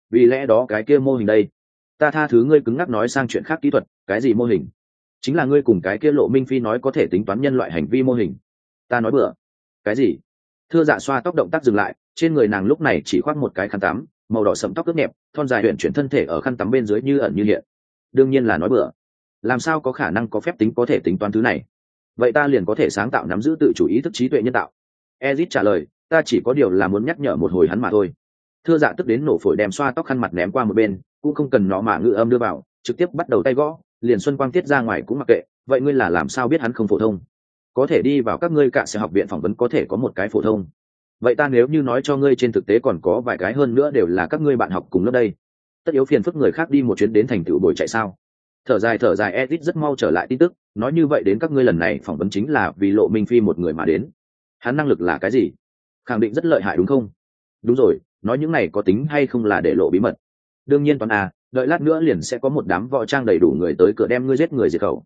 A: Vì lẽ đó cái kia mô hình đây, ta tha thứ ngươi cứng ngắc nói sang chuyện khác kỹ thuật, cái gì mô hình? chính là ngươi cùng cái kia lộ minh phi nói có thể tính toán nhân loại hành vi mô hình ta nói bừa cái gì thưa dạ xoa tóc động tác dừng lại, trên người nàng lúc này chỉ khoác một cái khăn tắm, màu đỏ sẫm tóc ướt nhẹp, thon dài huyện chuyển thân thể ở khăn tắm bên dưới như ẩn như hiện. Đương nhiên là nói bừa. Làm sao có khả năng có phép tính có thể tính toán thứ này? Vậy ta liền có thể sáng tạo nắm giữ tự chủ ý thức trí tuệ nhân tạo. Ezit trả lời, ta chỉ có điều là muốn nhắc nhở một hồi hắn mà thôi. Thưa dạ tức đến nổ phổi đem xoa tóc khăn mặt ném qua một bên, cũng không cần nó mà ngự âm đưa vào, trực tiếp bắt đầu tay gõ, liền xuân quang tiết ra ngoài cũng mặc kệ, vậy ngươi là làm sao biết hắn không phổ thông? Có thể đi vào các ngươi cạn sẽ học viện phỏng vấn có thể có một cái phổ thông. Vậy ta nếu như nói cho ngươi trên thực tế còn có vài cái hơn nữa đều là các ngươi bạn học cùng lớp đây. Tất yếu phiền phức người khác đi một chuyến đến thành tựu bồi chạy sao? Thở dài thở dài edit rất mau trở lại tin tức, nói như vậy đến các ngươi lần này phỏng vấn chính là vì lộ minh phi một người mà đến. Hắn năng lực là cái gì? Khẳng định rất lợi hại đúng không? Đúng rồi, nói những này có tính hay không là để lộ bí mật? Đương nhiên toàn à đợi lát nữa liền sẽ có một đám võ trang đầy đủ người tới cửa đem ngươi giết người diệt khẩu.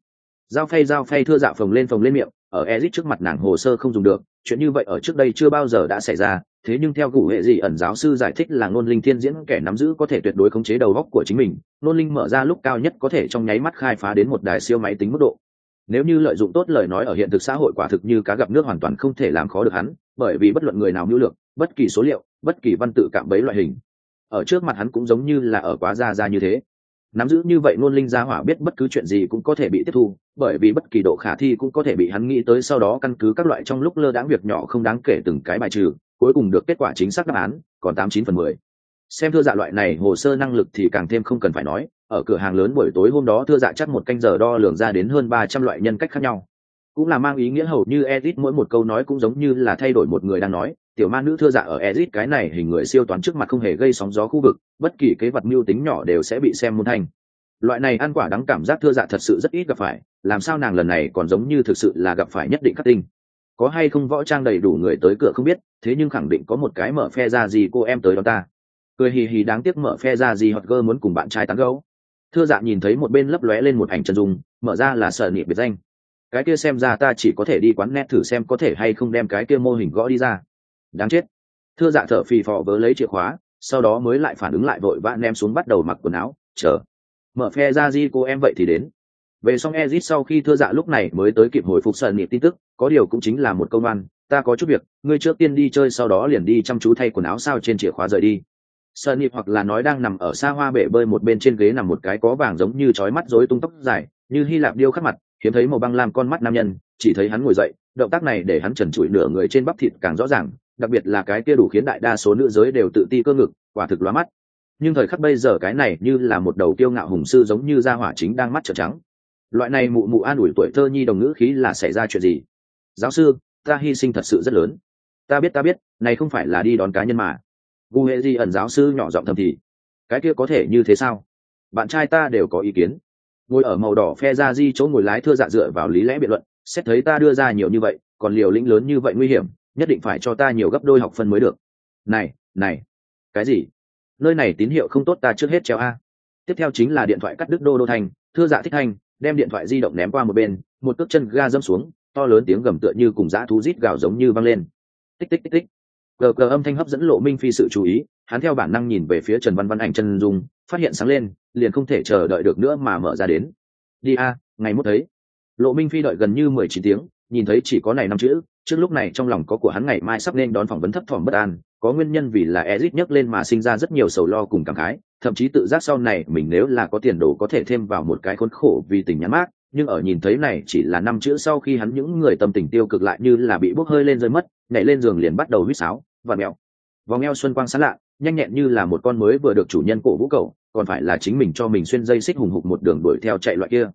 A: Dao phay dao phay, thưa dạo phồng lên phồng lên miệng ở Ezic trước mặt nàng hồ sơ không dùng được, chuyện như vậy ở trước đây chưa bao giờ đã xảy ra, thế nhưng theo cụ hệ gì ẩn giáo sư giải thích là ngôn linh thiên diễn kẻ nắm giữ có thể tuyệt đối khống chế đầu óc của chính mình ngôn linh mở ra lúc cao nhất có thể trong nháy mắt khai phá đến một đài siêu máy tính mức độ. Nếu như lợi dụng tốt lời nói ở hiện thực xã hội quả thực như cá gặp nước hoàn toàn không thể làm khó được hắn, bởi vì bất luận người nào mưu lực bất kỳ số liệu, bất kỳ văn tự cạm bấy loại hình, ở trước mặt hắn cũng giống như là ở quá ra ra như thế nắm giữ như vậy luôn linh gia hỏa biết bất cứ chuyện gì cũng có thể bị tiếp thu, bởi vì bất kỳ độ khả thi cũng có thể bị hắn nghĩ tới sau đó căn cứ các loại trong lúc lơ đãng việc nhỏ không đáng kể từng cái bài trừ, cuối cùng được kết quả chính xác đáp án, còn tám chín phần mười. Xem thưa dạ loại này, hồ sơ năng lực thì càng thêm không cần phải nói, ở cửa hàng lớn buổi tối hôm đó thưa dạ chắc một canh giờ đo lường ra đến hơn ba trăm loại nhân cách khác nhau cũng là mang ý nghĩa hầu như edit mỗi một câu nói cũng giống như là thay đổi một người đang nói, tiểu ma nữ thưa dạ ở edit cái này hình người siêu toán trước mặt không hề gây sóng gió khu vực, bất kỳ kế vật mưu tính nhỏ đều sẽ bị xem môn thành loại này ăn quả đắng cảm giác thưa dạ thật sự rất ít gặp phải, làm sao nàng lần này còn giống như thực sự là gặp phải nhất định khắc tinh. Có hay không võ trang đầy đủ người tới cửa không biết, thế nhưng khẳng định có một cái mở phe ra gì cô em tới đó ta. Cười hì hì đáng tiếc mở phe ra gì hoặc gơ muốn cùng bạn trai tán gấu thưa dạ nhìn thấy một bên lấp lóe lên một ảnh chân dung, mở ra là sở niệm biệt danh cái kia xem ra ta chỉ có thể đi quán net thử xem có thể hay không đem cái kia mô hình gõ đi ra. Đáng chết. Thưa dạ thở phì phò vớ lấy chìa khóa, sau đó mới lại phản ứng lại vội vã ném xuống bắt đầu mặc quần áo, chờ. Mở phe ra di cô em vậy thì đến. Về xong ezit sau khi thưa dạ lúc này mới tới kịp hồi phục sợ nịp tin tức, có điều cũng chính là một câu an ta có chút việc, ngươi trước tiên đi chơi sau đó liền đi chăm chú thay quần áo sao trên chìa khóa rời đi. Sợ nịp hoặc là nói đang nằm ở xa hoa bể bơi một bên trên ghế nằm một cái có vàng giống như chói mắt rối tung tóc dài, như hy lạp điêu khắc mặt hiếm thấy màu băng làm con mắt nam nhân, chỉ thấy hắn ngồi dậy, động tác này để hắn trần trụi nửa người trên bắp thịt càng rõ ràng, đặc biệt là cái kia đủ khiến đại đa số nữ giới đều tự ti cơ ngực, quả thực lóa mắt. Nhưng thời khắc bây giờ cái này như là một đầu kiêu ngạo hùng sư giống như gia hỏa chính đang mắt trợn trắng. Loại này mụ mụ an ủi tuổi thơ nhi đồng ngữ khí là xảy ra chuyện gì? Giáo sư, ta hy sinh thật sự rất lớn. Ta biết ta biết, này không phải là đi đón cá nhân mà. Gu hệ di ẩn giáo sư nhỏ giọng thầm thì, cái kia có thể như thế sao? Bạn trai ta đều có ý kiến ngồi ở màu đỏ phe ra di chỗ ngồi lái thưa dạ dựa vào lý lẽ biện luận, xét thấy ta đưa ra nhiều như vậy, còn liều lĩnh lớn như vậy nguy hiểm, nhất định phải cho ta nhiều gấp đôi học phân mới được. Này này, cái gì? Nơi này tín hiệu không tốt ta trước hết treo a. Tiếp theo chính là điện thoại cắt đứt đô đô thành, thưa dạ thích hành, đem điện thoại di động ném qua một bên, một cước chân ga dâm xuống, to lớn tiếng gầm tựa như cùng dã thú rít gào giống như vang lên. Tích tích tích tích. Gờ gờ âm thanh hấp dẫn lộ minh phi sự chú ý, hắn theo bản năng nhìn về phía trần văn văn ảnh chân dung phát hiện sáng lên liền không thể chờ đợi được nữa mà mở ra đến đi a ngày mốt thấy lộ minh phi đợi gần như mười chín tiếng nhìn thấy chỉ có này năm chữ trước lúc này trong lòng có của hắn ngày mai sắp nên đón phỏng vấn thấp thỏm bất an có nguyên nhân vì là Ezit nhấc lên mà sinh ra rất nhiều sầu lo cùng cảm khái, thậm chí tự giác sau này mình nếu là có tiền đồ có thể thêm vào một cái khốn khổ vì tình nhắn mát, nhưng ở nhìn thấy này chỉ là năm chữ sau khi hắn những người tâm tình tiêu cực lại như là bị bốc hơi lên rơi mất, nhảy lên giường liền bắt đầu huýt sáo, và mèo. Vòng eo xuân quang sáng lạ, nhanh nhẹn như là một con mới vừa được chủ nhân cổ vũ cầu, còn phải là chính mình cho mình xuyên dây xích hùng hục một đường đuổi theo chạy loại kia.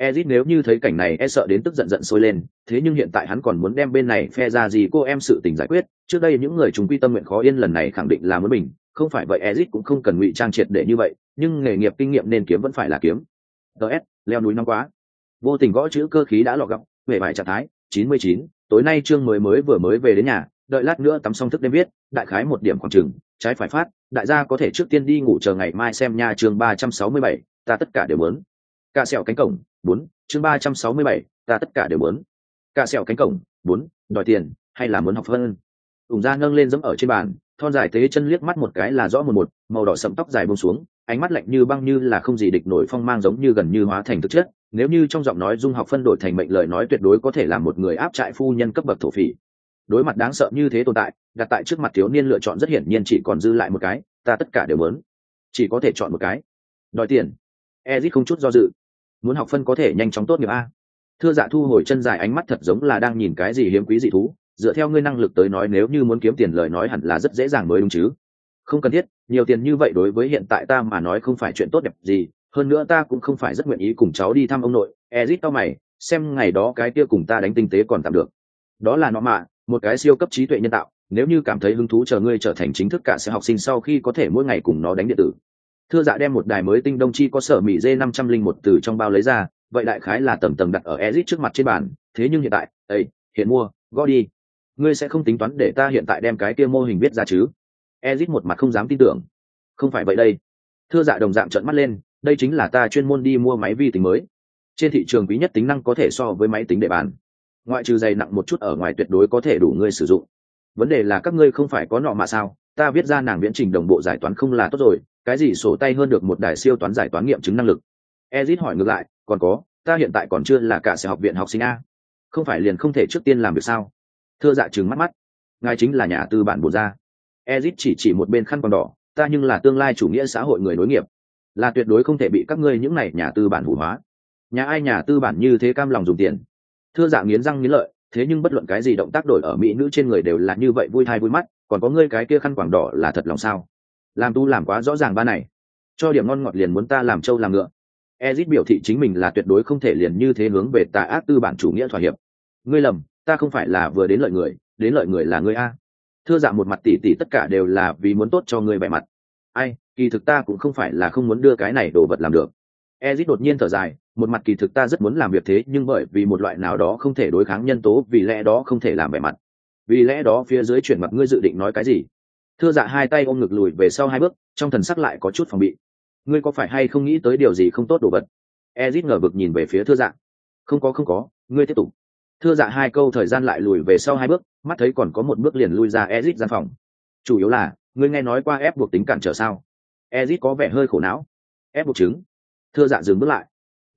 A: Ezit nếu như thấy cảnh này e sợ đến tức giận giận sôi lên, thế nhưng hiện tại hắn còn muốn đem bên này phe ra gì cô em sự tình giải quyết, trước đây những người chúng quy tâm nguyện khó yên lần này khẳng định là muốn mình, không phải vậy Ezit cũng không cần ngụy trang triệt để như vậy, nhưng nghề nghiệp kinh nghiệm nên kiếm vẫn phải là kiếm. TS leo núi năm quá. Vô tình gõ chữ cơ khí đã lọ gọng, về bài trạng thái, 99, tối nay chương mới mới vừa mới về đến nhà, đợi lát nữa tắm xong thức đêm viết, đại khái một điểm khoảng chừng, trái phải phát, đại gia có thể trước tiên đi ngủ chờ ngày mai xem nha chương 367, ta tất cả đều muốn. Cả sẹo cánh cổng, bốn chương ba trăm sáu mươi bảy ta tất cả đều muốn. Cả sẹo cánh cổng bốn đòi tiền hay là muốn học phân ủng ra nâng lên dẫm ở trên bàn thon dài tế chân liếc mắt một cái là rõ một một màu đỏ sậm tóc dài bông xuống ánh mắt lạnh như băng như là không gì địch nổi phong mang giống như gần như hóa thành thực chất. Nếu như trong giọng nói dung học phân đổi thành mệnh lời nói tuyệt đối có thể làm một người áp trại phu nhân cấp bậc thổ phỉ đối mặt đáng sợ như thế tồn tại, đặt tại trước mặt thiếu niên lựa chọn rất hiển nhiên chỉ còn dư lại một cái, ta tất cả đều muốn. Chỉ có thể chọn một cái. Đòi tiền. Ezit không chút do dự. Muốn học phân có thể nhanh chóng tốt nghiệp a. Thưa dạ thu hồi chân dài ánh mắt thật giống là đang nhìn cái gì hiếm quý dị thú, dựa theo ngươi năng lực tới nói nếu như muốn kiếm tiền lời nói hẳn là rất dễ dàng mới đúng chứ. Không cần thiết, nhiều tiền như vậy đối với hiện tại ta mà nói không phải chuyện tốt đẹp gì, hơn nữa ta cũng không phải rất nguyện ý cùng cháu đi thăm ông nội. Ezit tao mày, xem ngày đó cái kia cùng ta đánh tinh tế còn tạm được. Đó là nó mà một cái siêu cấp trí tuệ nhân tạo, nếu như cảm thấy hứng thú chờ ngươi trở thành chính thức cả sẽ học sinh sau khi có thể mỗi ngày cùng nó đánh điện tử. Thưa dạ đem một đài mới tinh đông chi có sở mỹ d năm trăm linh một từ trong bao lấy ra, vậy đại khái là tầm tầng đặt ở ezit trước mặt trên bàn, thế nhưng hiện tại ây hiện mua, gõ đi. Ngươi sẽ không tính toán để ta hiện tại đem cái kia mô hình viết ra chứ? Ezit một mặt không dám tin tưởng. Không phải vậy đây. Thưa dạ đồng dạng trợn mắt lên, đây chính là ta chuyên môn đi mua máy vi tính mới. Trên thị trường quý nhất tính năng có thể so với máy tính để bàn ngoại trừ dày nặng một chút ở ngoài tuyệt đối có thể đủ ngươi sử dụng. Vấn đề là các ngươi không phải có nọ mà sao? Ta viết ra nàng viễn trình đồng bộ giải toán không là tốt rồi, cái gì sổ tay hơn được một đài siêu toán giải toán nghiệm chứng năng lực? Ezit hỏi ngược lại, còn có, ta hiện tại còn chưa là cả sẽ học viện học sinh a. Không phải liền không thể trước tiên làm việc sao? Thưa dạ chừng mắt mắt. Ngài chính là nhà tư bản bổ ra ezit chỉ chỉ một bên khăn quàng đỏ, ta nhưng là tương lai chủ nghĩa xã hội người nối nghiệp. Là tuyệt đối không thể bị các ngươi những này nhà tư bản hủ hóa. Nhà ai nhà tư bản như thế cam lòng dùng tiền? Thưa dạ nghiến răng nghiến lợi, thế nhưng bất luận cái gì động tác đổi ở mỹ nữ trên người đều là như vậy vui thai vui mắt, còn có ngươi cái kia khăn quàng đỏ là thật lòng sao? Làm tu làm quá rõ ràng ba này. Cho điểm ngon ngọt liền muốn ta làm trâu làm ngựa. Ezit biểu thị chính mình là tuyệt đối không thể liền như thế hướng về tà ác tư bản chủ nghĩa thỏa hiệp. Ngươi lầm, ta không phải là vừa đến lợi người, đến lợi người là ngươi a. Thưa dạ một mặt tỉ tỉ tất cả đều là vì muốn tốt cho ngươi bẻ mặt. Ai, kỳ thực ta cũng không phải là không muốn đưa cái này đồ vật làm được ezit đột nhiên thở dài, một mặt kỳ thực ta rất muốn làm việc thế, nhưng bởi vì một loại nào đó không thể đối kháng nhân tố, vì lẽ đó không thể làm vẻ mặt. Vì lẽ đó phía dưới chuyển mặt ngươi dự định nói cái gì? Thưa dạ hai tay ôm ngực lùi về sau hai bước, trong thần sắc lại có chút phòng bị. Ngươi có phải hay không nghĩ tới điều gì không tốt đồ vật? Ezit ngờ vực nhìn về phía thưa dạ. Không có không có, ngươi tiếp tục. Thưa dạ hai câu thời gian lại lùi về sau hai bước, mắt thấy còn có một bước liền lui ra ezit ra phòng. Chủ yếu là, ngươi nghe nói qua ép buộc tính cản trở sao? Ezit có vẻ hơi khổ não. Ép buộc chứng thưa dạ dừng bước lại.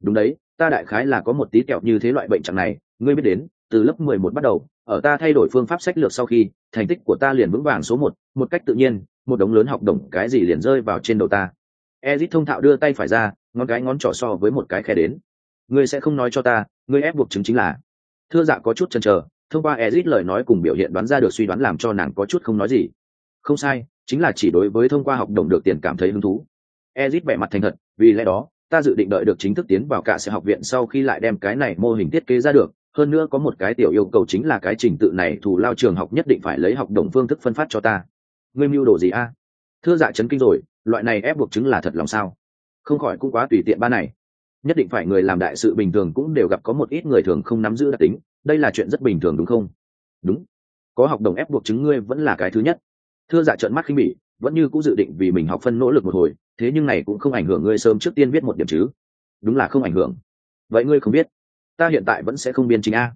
A: Đúng đấy, ta đại khái là có một tí kẹo như thế loại bệnh trạng này, ngươi biết đến, từ lớp mười một bắt đầu, ở ta thay đổi phương pháp sách lược sau khi, thành tích của ta liền vững vàng số một một cách tự nhiên, một đống lớn học đồng, cái gì liền rơi vào trên đầu ta. Ezit thông thạo đưa tay phải ra, ngón cái ngón trỏ so với một cái khe đến. Ngươi sẽ không nói cho ta, ngươi ép buộc chứng chính là. Thưa dạ có chút chần chờ, thông qua ezit lời nói cùng biểu hiện đoán ra được suy đoán làm cho nàng có chút không nói gì. Không sai, chính là chỉ đối với thông qua học đồng được tiền cảm thấy hứng thú. Ezit vẻ mặt thành thật, vì lẽ đó ta dự định đợi được chính thức tiến vào cả sẽ học viện sau khi lại đem cái này mô hình thiết kế ra được. Hơn nữa có một cái tiểu yêu cầu chính là cái trình tự này thủ lao trường học nhất định phải lấy học đồng phương thức phân phát cho ta. Ngươi mưu đồ gì a? Thưa dạ chấn kinh rồi, loại này ép buộc chứng là thật lòng sao? Không khỏi cũng quá tùy tiện ba này. Nhất định phải người làm đại sự bình thường cũng đều gặp có một ít người thường không nắm giữ đặc tính, đây là chuyện rất bình thường đúng không? Đúng. Có học đồng ép buộc chứng ngươi vẫn là cái thứ nhất. Thưa dạ trợn mắt khinh bỉ, vẫn như cũng dự định vì mình học phân nỗ lực một hồi thế nhưng này cũng không ảnh hưởng ngươi sớm trước tiên viết một điểm chứ. Đúng là không ảnh hưởng. Vậy ngươi không biết, ta hiện tại vẫn sẽ không biên chính a.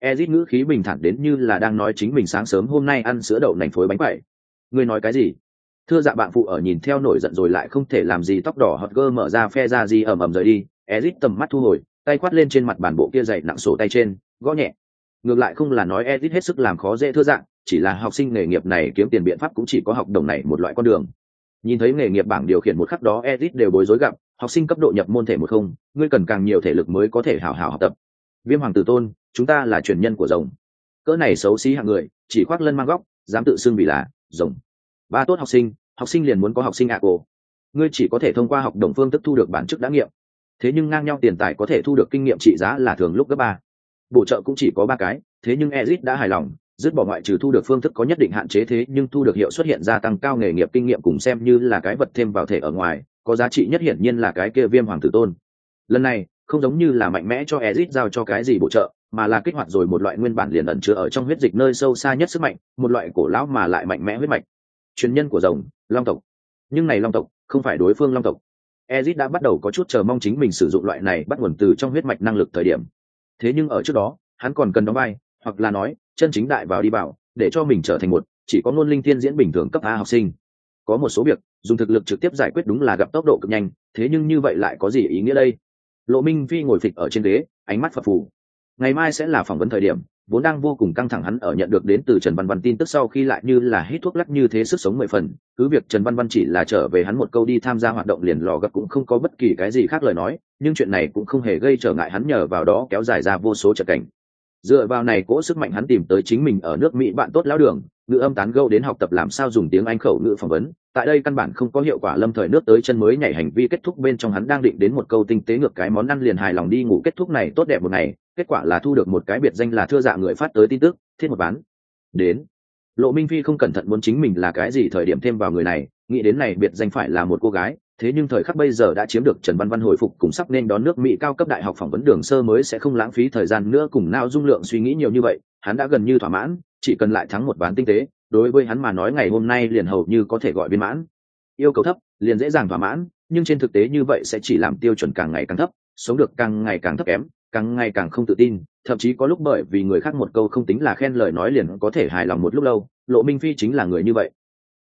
A: Ezit ngữ khí bình thản đến như là đang nói chính mình sáng sớm hôm nay ăn sữa đậu nành phối bánh quậy ngươi nói cái gì? Thưa dạ bạn phụ ở nhìn theo nổi giận rồi lại không thể làm gì, tóc đỏ hot gơ mở ra phe ra gì ầm ầm rời đi. Ezit tầm mắt thu hồi, tay quát lên trên mặt bản bộ kia dày nặng sổ tay trên, gõ nhẹ. Ngược lại không là nói ezit hết sức làm khó dễ thưa dạng chỉ là học sinh nghề nghiệp này kiếm tiền biện pháp cũng chỉ có học đồng này một loại con đường nhìn thấy nghề nghiệp bảng điều khiển một khắc đó ezit đều bối rối gặp, học sinh cấp độ nhập môn thể một không, ngươi cần càng nhiều thể lực mới có thể hào hào học tập. Viêm hoàng tử tôn, chúng ta là truyền nhân của rồng. Cỡ này xấu xí hạng người, chỉ khoác lân mang góc, dám tự xưng vì là rồng. Ba tốt học sinh học sinh liền muốn có học sinh ạ cổ. Ngươi chỉ có thể thông qua học đồng phương tức thu được bản chức đã nghiệm. Thế nhưng ngang nhau tiền tài có thể thu được kinh nghiệm trị giá là thường lúc gấp ba. Bổ trợ cũng chỉ có ba cái, thế nhưng ezit đã hài lòng dứt bỏ ngoại trừ thu được phương thức có nhất định hạn chế thế nhưng thu được hiệu xuất hiện gia tăng cao nghề nghiệp kinh nghiệm cùng xem như là cái vật thêm vào thể ở ngoài, có giá trị nhất hiển nhiên là cái kia viêm hoàng tử tôn. Lần này, không giống như là mạnh mẽ cho ezit giao cho cái gì bổ trợ, mà là kích hoạt rồi một loại nguyên bản liền ẩn chứa ở trong huyết dịch nơi sâu xa nhất sức mạnh, một loại cổ lão mà lại mạnh mẽ huyết mạch. Truyền nhân của rồng, long tộc. Nhưng này long tộc, không phải đối phương long tộc. Ezit đã bắt đầu có chút chờ mong chính mình sử dụng loại này bắt nguồn từ trong huyết mạch năng lực thời điểm. Thế nhưng ở trước đó, hắn còn cần đóng vai, hoặc là nói chân chính đại vào đi bảo để cho mình trở thành một, chỉ có ngôn linh thiên diễn bình thường cấp a học sinh. Có một số việc, dùng thực lực trực tiếp giải quyết đúng là gặp tốc độ cực nhanh, thế nhưng như vậy lại có gì ý nghĩa đây? Lộ minh phi ngồi phịch ở trên ghế, ánh mắt phập phù. Ngày mai sẽ là phỏng vấn thời điểm, vốn đang vô cùng căng thẳng hắn ở nhận được đến từ trần văn văn tin tức sau khi lại như là hít thuốc lắc như thế sức sống mười phần, cứ việc trần văn văn chỉ là trở về hắn một câu đi tham gia hoạt động liền lò gấp cũng không có bất kỳ cái gì khác lời nói, nhưng chuyện này cũng không hề gây trở ngại hắn nhờ vào đó kéo dài ra vô số trận cảnh dựa vào này cỗ sức mạnh hắn tìm tới chính mình ở nước mỹ bạn tốt lão đường, ngữ âm tán gâu đến học tập làm sao dùng tiếng anh khẩu ngữ phỏng vấn. Tại đây căn bản không có hiệu quả lâm thời nước tới chân mới nhảy hành vi kết thúc bên trong hắn đang định đến một câu tinh tế ngược cái món ăn liền hài lòng đi ngủ kết thúc này tốt đẹp một ngày, kết quả là thu được một cái biệt danh là thưa dạ người phát tới tin tức, thiết một bán. Đến. Lộ minh phi không cẩn thận muốn chính mình là cái gì thời điểm thêm vào người này, nghĩ đến này biệt danh phải là một cô gái thế nhưng thời khắc bây giờ đã chiếm được trần văn văn hồi phục cùng sắp nên đón nước mỹ cao cấp đại học phỏng vấn đường sơ mới sẽ không lãng phí thời gian nữa cùng nao dung lượng suy nghĩ nhiều như vậy, hắn đã gần như thỏa mãn, chỉ cần lại thắng một ván tinh tế, đối với hắn mà nói ngày hôm nay liền hầu như có thể gọi viên mãn. Yêu cầu thấp, liền dễ dàng thỏa mãn, nhưng trên thực tế như vậy sẽ chỉ làm tiêu chuẩn càng ngày càng thấp, sống được càng ngày càng thấp kém, càng ngày càng không tự tin, thậm chí có lúc bởi vì người khác một câu không tính là khen lời nói liền có thể hài lòng một lúc lâu, lộ minh phi chính là người như vậy.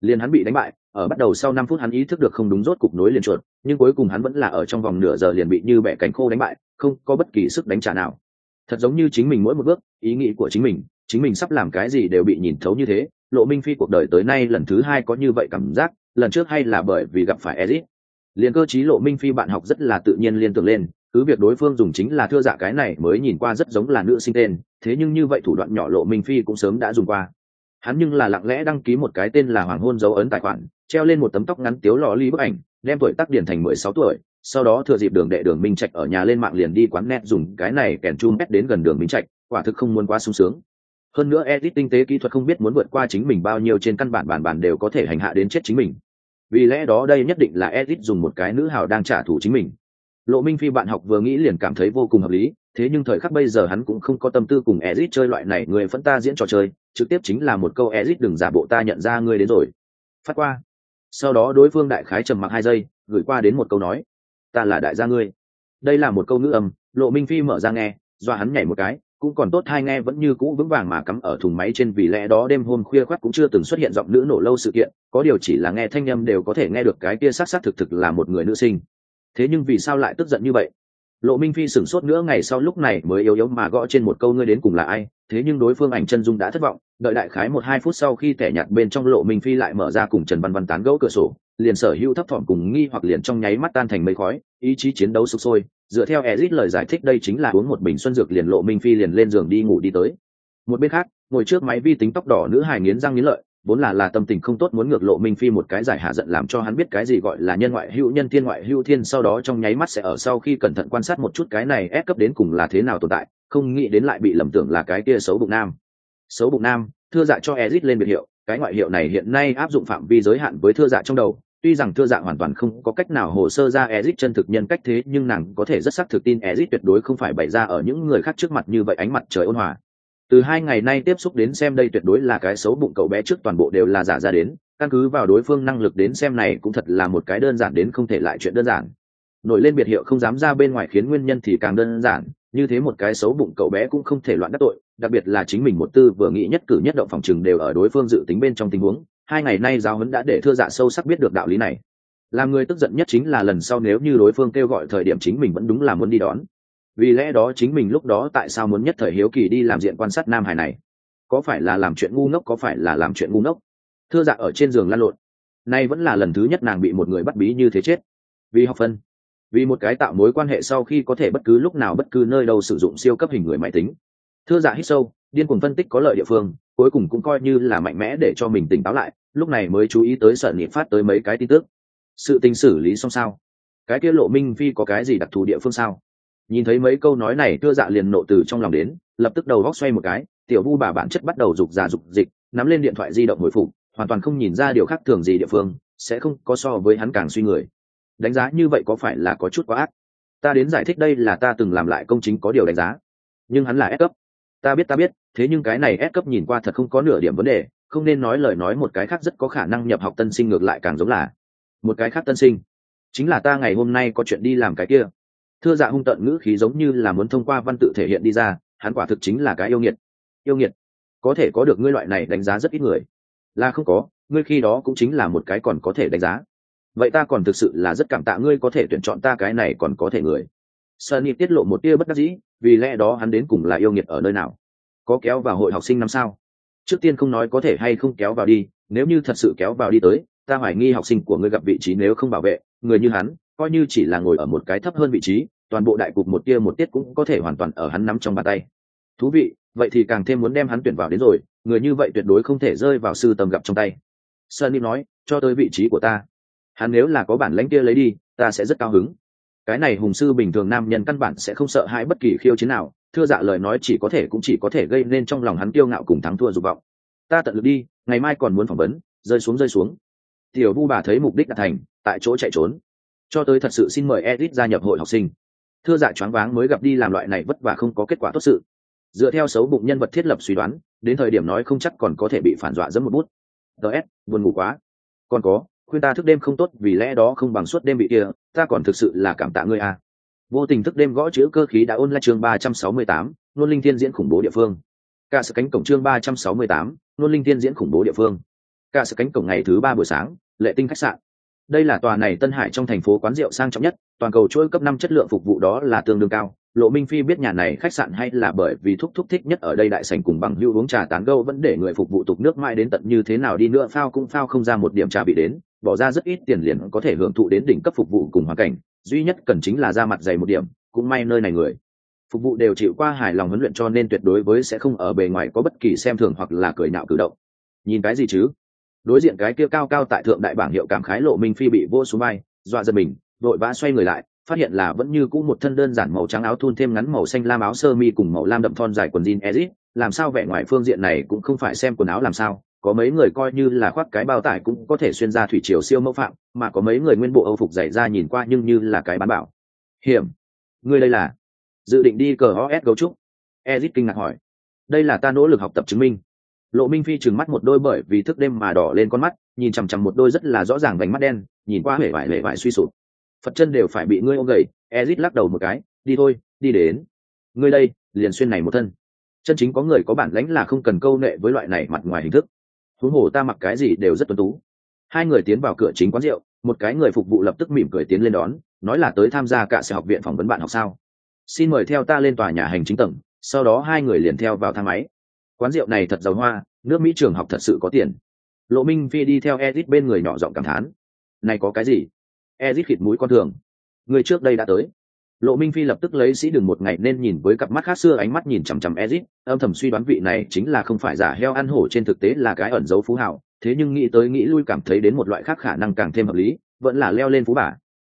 A: Liền hắn bị đánh bại ở bắt đầu sau năm phút hắn ý thức được không đúng rốt cục nối liền chuột, nhưng cuối cùng hắn vẫn là ở trong vòng nửa giờ liền bị như bẻ cánh khô đánh bại, không có bất kỳ sức đánh trả nào. Thật giống như chính mình mỗi một bước, ý nghĩ của chính mình chính mình sắp làm cái gì đều bị nhìn thấu như thế. Lộ minh phi cuộc đời tới nay lần thứ hai có như vậy cảm giác, lần trước hay là bởi vì gặp phải Ezic. liền cơ trí lộ minh phi bạn học rất là tự nhiên liên tưởng lên, cứ việc đối phương dùng chính là thưa dạ cái này mới nhìn qua rất giống là nữ sinh tên, thế nhưng như vậy thủ đoạn nhỏ lộ minh phi cũng sớm đã dùng qua. Hắn nhưng là lặng lẽ đăng ký một cái tên là hoàng hôn dấu ấn tài khoản treo lên một tấm tóc ngắn tiếu lò ly bức ảnh, đem tuổi tác điển thành mười sáu tuổi, sau đó thừa dịp đường đệ đường minh trạch ở nhà lên mạng liền đi quán net dùng cái này kèn chum pet đến gần đường minh trạch, quả thực không muốn quá sung sướng. Hơn nữa edit tinh tế kỹ thuật không biết muốn vượt qua chính mình bao nhiêu trên căn bản bản bản đều có thể hành hạ đến chết chính mình. Vì lẽ đó đây nhất định là edit dùng một cái nữ hào đang trả thù chính mình. Lộ minh phi bạn học vừa nghĩ liền cảm thấy vô cùng hợp lý, thế nhưng thời khắc bây giờ hắn cũng không có tâm tư cùng edit chơi loại này, người phẫn ta diễn trò chơi, trực tiếp chính là một câu edit đừng giả bộ ta nhận ra ngươi đến rồi. Phát qua sau đó đối phương đại khái trầm mặc hai giây, gửi qua đến một câu nói. Ta là đại gia ngươi. Đây là một câu ngữ âm, lộ minh phi mở ra nghe, do hắn nhảy một cái, cũng còn tốt hai nghe vẫn như cũ vững vàng mà cắm ở thùng máy trên vì lẽ đó đêm hôm khuya khoác cũng chưa từng xuất hiện giọng nữ nổ lâu sự kiện, có điều chỉ là nghe thanh âm đều có thể nghe được cái kia sát sát thực thực là một người nữ sinh. Thế nhưng vì sao lại tức giận như vậy? Lộ minh phi sửng sốt nữa, ngày sau lúc này mới yếu yếu mà gõ trên một câu, ngươi đến cùng là ai? Thế nhưng đối phương ảnh chân dung đã thất vọng đợi đại khái một hai phút sau khi tẻ nhạt bên trong lộ minh phi lại mở ra cùng trần văn văn tán gẫu cửa sổ, liền sở hữu thấp thỏm cùng nghi hoặc liền trong nháy mắt tan thành mây khói, ý chí chiến đấu sục sôi. Dựa theo ezit lời giải thích đây chính là uống một bình xuân dược liền lộ minh phi liền lên giường đi ngủ đi tới. Một bên khác, ngồi trước máy vi tính tóc đỏ nữ hài nghiến răng nghiến lợi, vốn là là tâm tình không tốt muốn ngược lộ minh phi một cái giải hạ giận làm cho hắn biết cái gì gọi là nhân ngoại hữu nhân thiên ngoại hữu thiên sau đó trong nháy mắt sẽ ở sau khi cẩn thận quan sát một chút cái này ép cấp đến cùng là thế nào tồn tại, không nghĩ đến lại bị lầm tưởng là cái kia xấu bụng nam xấu bụng nam, thưa dạ cho ezit lên biệt hiệu. Cái ngoại hiệu này hiện nay áp dụng phạm vi giới hạn với thưa dạ trong đầu. Tuy rằng thưa dạ hoàn toàn không có cách nào hồ sơ ra ezit chân thực nhân cách thế, nhưng nàng có thể rất xác thực tin ezit tuyệt đối không phải bày ra ở những người khác trước mặt như vậy ánh mặt trời ôn hòa. Từ hai ngày nay tiếp xúc đến xem đây tuyệt đối là cái xấu bụng cậu bé trước toàn bộ đều là giả ra đến. Căn cứ vào đối phương năng lực đến xem này cũng thật là một cái đơn giản đến không thể lại chuyện đơn giản. Nổi lên biệt hiệu không dám ra bên ngoài khiến nguyên nhân thì càng đơn giản. Như thế một cái xấu bụng cậu bé cũng không thể loạn đắc tội đặc biệt là chính mình một tư vừa nghĩ nhất cử nhất động phòng chừng đều ở đối phương dự tính bên trong tình huống, hai ngày nay giáo huấn đã để thưa dạ sâu sắc biết được đạo lý này. Làm người tức giận nhất chính là lần sau nếu như đối phương kêu gọi thời điểm chính mình vẫn đúng là muốn đi đón. Vì lẽ đó chính mình lúc đó tại sao muốn nhất thời hiếu kỳ đi làm diện quan sát nam hải này? Có phải là làm chuyện ngu ngốc, có phải là làm chuyện ngu ngốc? Thưa dạ ở trên giường lăn lộn. Nay vẫn là lần thứ nhất nàng bị một người bắt bí như thế chết. Vì học phân. Vì một cái tạo mối quan hệ sau khi có thể bất cứ lúc nào bất cứ nơi đâu sử dụng siêu cấp hình người máy tính thưa dạ hít sâu, điên cuồng phân tích có lợi địa phương, cuối cùng cũng coi như là mạnh mẽ để cho mình tỉnh táo lại, lúc này mới chú ý tới sợ nịp phát tới mấy cái tin tức. Sự tình xử lý xong sao? Cái kia lộ minh phi có cái gì đặc thù địa phương sao? Nhìn thấy mấy câu nói này, thưa dạ liền nộ từ trong lòng đến, lập tức đầu góc xoay một cái, tiểu vu bà bản chất bắt đầu rục già rục dịch, nắm lên điện thoại di động hồi phục, hoàn toàn không nhìn ra điều khác thường gì địa phương, sẽ không có so với hắn càng suy người. Đánh giá như vậy có phải là có chút quá ác? Ta đến giải thích đây là ta từng làm lại công chính có điều đánh giá. Nhưng hắn là ép cấp ta biết ta biết, thế nhưng cái này S cấp nhìn qua thật không có nửa điểm vấn đề, không nên nói lời nói một cái khác rất có khả năng nhập học tân sinh ngược lại càng giống là một cái khác tân sinh. Chính là ta ngày hôm nay có chuyện đi làm cái kia. Thưa dạ hung tận ngữ khí giống như là muốn thông qua văn tự thể hiện đi ra, hắn quả thực chính là cái yêu nghiệt. Yêu nghiệt. Có thể có được ngươi loại này đánh giá rất ít người. Là không có, ngươi khi đó cũng chính là một cái còn có thể đánh giá. Vậy ta còn thực sự là rất cảm tạ ngươi có thể tuyển chọn ta cái này còn có thể người sunny tiết lộ một tia bất đắc dĩ, vì lẽ đó hắn đến cùng là yêu nghiệt ở nơi nào? Có kéo vào hội học sinh năm sao? Trước tiên không nói có thể hay không kéo vào đi, nếu như thật sự kéo vào đi tới, ta hoài nghi học sinh của ngươi gặp vị trí nếu không bảo vệ, người như hắn, coi như chỉ là ngồi ở một cái thấp hơn vị trí, toàn bộ đại cục một tia một tiết cũng có thể hoàn toàn ở hắn nắm trong bàn tay. Thú vị, vậy thì càng thêm muốn đem hắn tuyển vào đến rồi, người như vậy tuyệt đối không thể rơi vào sư tầm gặp trong tay. Sunny nói, cho tới vị trí của ta. Hắn nếu là có bản lãnh kia lấy đi, ta sẽ rất cao hứng cái này hùng sư bình thường nam nhân căn bản sẽ không sợ hãi bất kỳ khiêu chiến nào, thưa dạ lời nói chỉ có thể cũng chỉ có thể gây nên trong lòng hắn kiêu ngạo cùng thắng thua dục vọng. Ta tận lực đi, ngày mai còn muốn phỏng vấn, rơi xuống rơi xuống. Tiểu vu bà thấy mục đích đã thành, tại chỗ chạy trốn. Cho tới thật sự xin mời edit gia nhập hội học sinh. Thưa dạ choáng váng mới gặp đi làm loại này vất vả không có kết quả tốt sự. Dựa theo xấu bụng nhân vật thiết lập suy đoán, đến thời điểm nói không chắc còn có thể bị phản dọa dẫn một bút. Ts buồn ngủ quá. Còn có khuyên ta thức đêm không tốt vì lẽ đó không bằng suốt đêm bị kia, ta còn thực sự là cảm tạ ngươi à. vô tình thức đêm gõ chữ cơ khí đã ôn lại chương ba trăm sáu mươi tám luôn linh thiên diễn khủng bố địa phương. Cả sự cánh cổng chương ba trăm sáu mươi tám luôn linh thiên diễn khủng bố địa phương. Cả sự cánh cổng ngày thứ ba buổi sáng, lệ tinh khách sạn. Đây là tòa này tân hải trong thành phố quán rượu sang trọng nhất, toàn cầu chuỗi cấp năm chất lượng phục vụ đó là tương đương cao. Lộ minh phi biết nhà này khách sạn hay là bởi vì thúc thúc thích nhất ở đây đại sành cùng bằng hưu uống trà tán gâu vẫn để người phục vụ tục nước mãi đến tận như thế nào đi nữa, phao cũng phao không ra một điểm trà bị đến bỏ ra rất ít tiền liền có thể hưởng thụ đến đỉnh cấp phục vụ cùng hoàn cảnh, duy nhất cần chính là ra mặt dày một điểm, cũng may nơi này người. Phục vụ đều chịu qua hài lòng huấn luyện cho nên tuyệt đối với sẽ không ở bề ngoài có bất kỳ xem thường hoặc là cười nạo cử động. Nhìn cái gì chứ? Đối diện cái kia cao cao tại thượng đại bảng hiệu cảm khái lộ minh phi bị vô xuống vai, dọa giật mình đội vã xoay người lại, phát hiện là vẫn như cũ một thân đơn giản màu trắng áo thun thêm ngắn màu xanh lam áo sơ mi cùng màu lam đậm thon dài quần jean ezit, làm sao vẻ ngoài phương diện này cũng không phải xem quần áo làm sao có mấy người coi như là khoác cái bao tải cũng có thể xuyên ra thủy triều siêu mẫu phạm, mà có mấy người nguyên bộ âu phục dày ra nhìn qua nhưng như là cái bán bảo. Hiểm. Ngươi đây là? Dự định đi cờ os gấu trúc. Ezit kinh ngạc hỏi. Đây là ta nỗ lực học tập chứng minh. Lộ minh phi trừng mắt một đôi bởi vì thức đêm mà đỏ lên con mắt, nhìn chằm chằm một đôi rất là rõ ràng vành mắt đen, nhìn qua hể vải hể vải suy sụp. Phật chân đều phải bị ngươi ôm gầy, ezit lắc đầu một cái, đi thôi, đi đến. Ngươi đây, liền xuyên này một thân. Chân chính có người có bản lãnh là không cần câu nệ với loại này mặt ngoài hình thức huống hồ ta mặc cái gì đều rất tuân tú. Hai người tiến vào cửa chính quán rượu, một cái người phục vụ lập tức mỉm cười tiến lên đón, nói là tới tham gia cả sở học viện phỏng vấn bạn học sao? Xin mời theo ta lên tòa nhà hành chính tầng, sau đó hai người liền theo vào thang máy. Quán rượu này thật giàu hoa, nước mỹ trường học thật sự có tiền. Lộ minh phi đi theo edit bên người nhỏ giọng cảm thán. Này có cái gì? Edit khịt mũi con thường. Người trước đây đã tới lộ minh phi lập tức lấy sĩ đường một ngày nên nhìn với cặp mắt khác xưa ánh mắt nhìn chằm chằm ezit âm thầm suy đoán vị này chính là không phải giả heo ăn hổ trên thực tế là cái ẩn dấu phú hảo, thế nhưng nghĩ tới nghĩ lui cảm thấy đến một loại khác khả năng càng thêm hợp lý, vẫn là leo lên phú bà.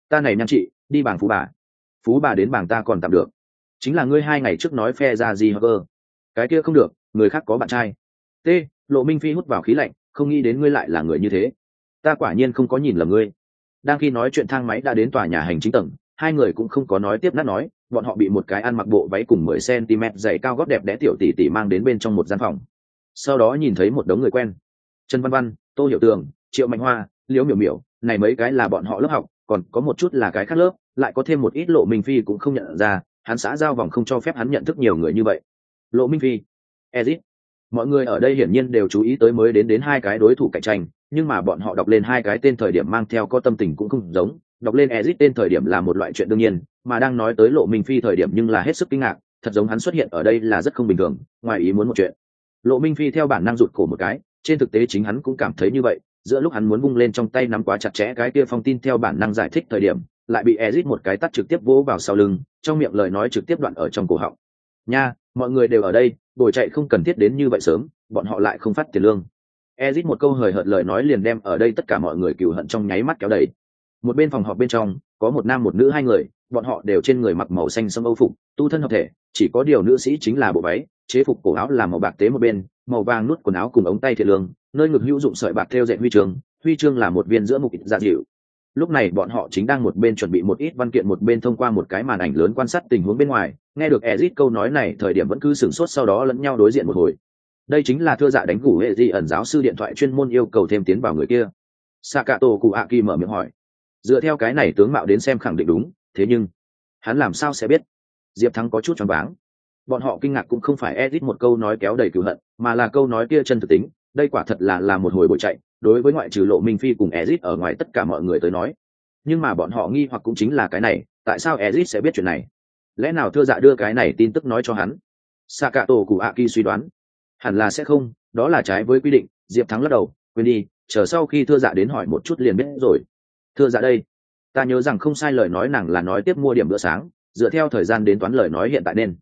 A: Ta này nhan chị, đi bảng phú bà. Phú bà đến bảng ta còn tạm được. Chính là ngươi hai ngày trước nói phe ra gì hơ cái kia không được, người khác có bạn trai. T, lộ minh phi hút vào khí lạnh, không nghĩ đến ngươi lại là người như thế. Ta quả nhiên không có nhìn lầm ngươi. Đang khi nói chuyện thang máy đã đến tòa nhà hành chính tầng hai người cũng không có nói tiếp nát nói, bọn họ bị một cái ăn mặc bộ váy cùng mười cm dày cao gót đẹp đẽ tiểu tỷ tỷ mang đến bên trong một gian phòng. Sau đó nhìn thấy một đống người quen. Trần văn văn, tô hiểu tường, triệu mạnh hoa, liễu miểu miểu, này mấy cái là bọn họ lớp học, còn có một chút là cái khác lớp, lại có thêm một ít lộ minh phi cũng không nhận ra, hắn xã giao vòng không cho phép hắn nhận thức nhiều người như vậy. Lộ minh phi, ezit, mọi người ở đây hiển nhiên đều chú ý tới mới đến đến hai cái đối thủ cạnh tranh, nhưng mà bọn họ đọc lên hai cái tên thời điểm mang theo có tâm tình cũng không giống đọc lên Ezic tên thời điểm là một loại chuyện đương nhiên, mà đang nói tới lộ minh phi thời điểm nhưng là hết sức kinh ngạc, thật giống hắn xuất hiện ở đây là rất không bình thường, ngoài ý muốn một chuyện. Lộ minh phi theo bản năng rụt cổ một cái, trên thực tế chính hắn cũng cảm thấy như vậy, giữa lúc hắn muốn bung lên trong tay nắm quá chặt chẽ cái kia phong tin theo bản năng giải thích thời điểm, lại bị Ezic một cái tát trực tiếp vỗ vào sau lưng, trong miệng lời nói trực tiếp đoạn ở trong cổ họng. Nha, mọi người đều ở đây đổi chạy không cần thiết đến như vậy sớm, bọn họ lại không phát tiền lương. Ezic một câu hời hợt lời nói liền đem ở đây tất cả mọi người cừu hận trong nháy mắt kéo đầy một bên phòng họp bên trong, có một nam một nữ hai người, bọn họ đều trên người mặc màu xanh sâm âu phục, tu thân hợp thể, chỉ có điều nữ sĩ chính là bộ váy, chế phục cổ áo là màu bạc tế một bên, màu vàng nút quần áo cùng ống tay thiệt lương, nơi ngực hữu dụng sợi bạc theo dệt huy chương huy chương là một viên giữa mục dạ dịu. Lúc này bọn họ chính đang một bên chuẩn bị một ít văn kiện một bên thông qua một cái màn ảnh lớn quan sát tình huống bên ngoài, nghe được ezit câu nói này, thời điểm vẫn cứ sửng sốt sau đó lẫn nhau đối diện một hồi. Đây chính là thưa dạ đánh gủ hệ di ẩn giáo sư điện thoại chuyên môn yêu cầu thêm tiến vào người kia. Sakato cụ a ki mở miệng hỏi dựa theo cái này tướng mạo đến xem khẳng định đúng, thế nhưng, hắn làm sao sẽ biết? Diệp thắng có chút choáng váng. Bọn họ kinh ngạc cũng không phải edit một câu nói kéo đầy cựu hận, mà là câu nói kia chân thực tính, đây quả thật là là một hồi bội chạy, đối với ngoại trừ lộ minh phi cùng edit ở ngoài tất cả mọi người tới nói. Nhưng mà bọn họ nghi hoặc cũng chính là cái này, tại sao edit sẽ biết chuyện này? Lẽ nào thưa dạ đưa cái này tin tức nói cho hắn? Sakato cả tổ cụ A kỳ suy đoán. Hẳn là sẽ không, đó là trái với quy định, diệp thắng lắc đầu, quên đi, chờ sau khi thưa dạ đến hỏi một chút liền biết rồi thưa dạ đây, ta nhớ rằng không sai lời nói nàng là nói tiếp mua điểm bữa sáng, dựa theo thời gian đến toán lời nói hiện tại nên.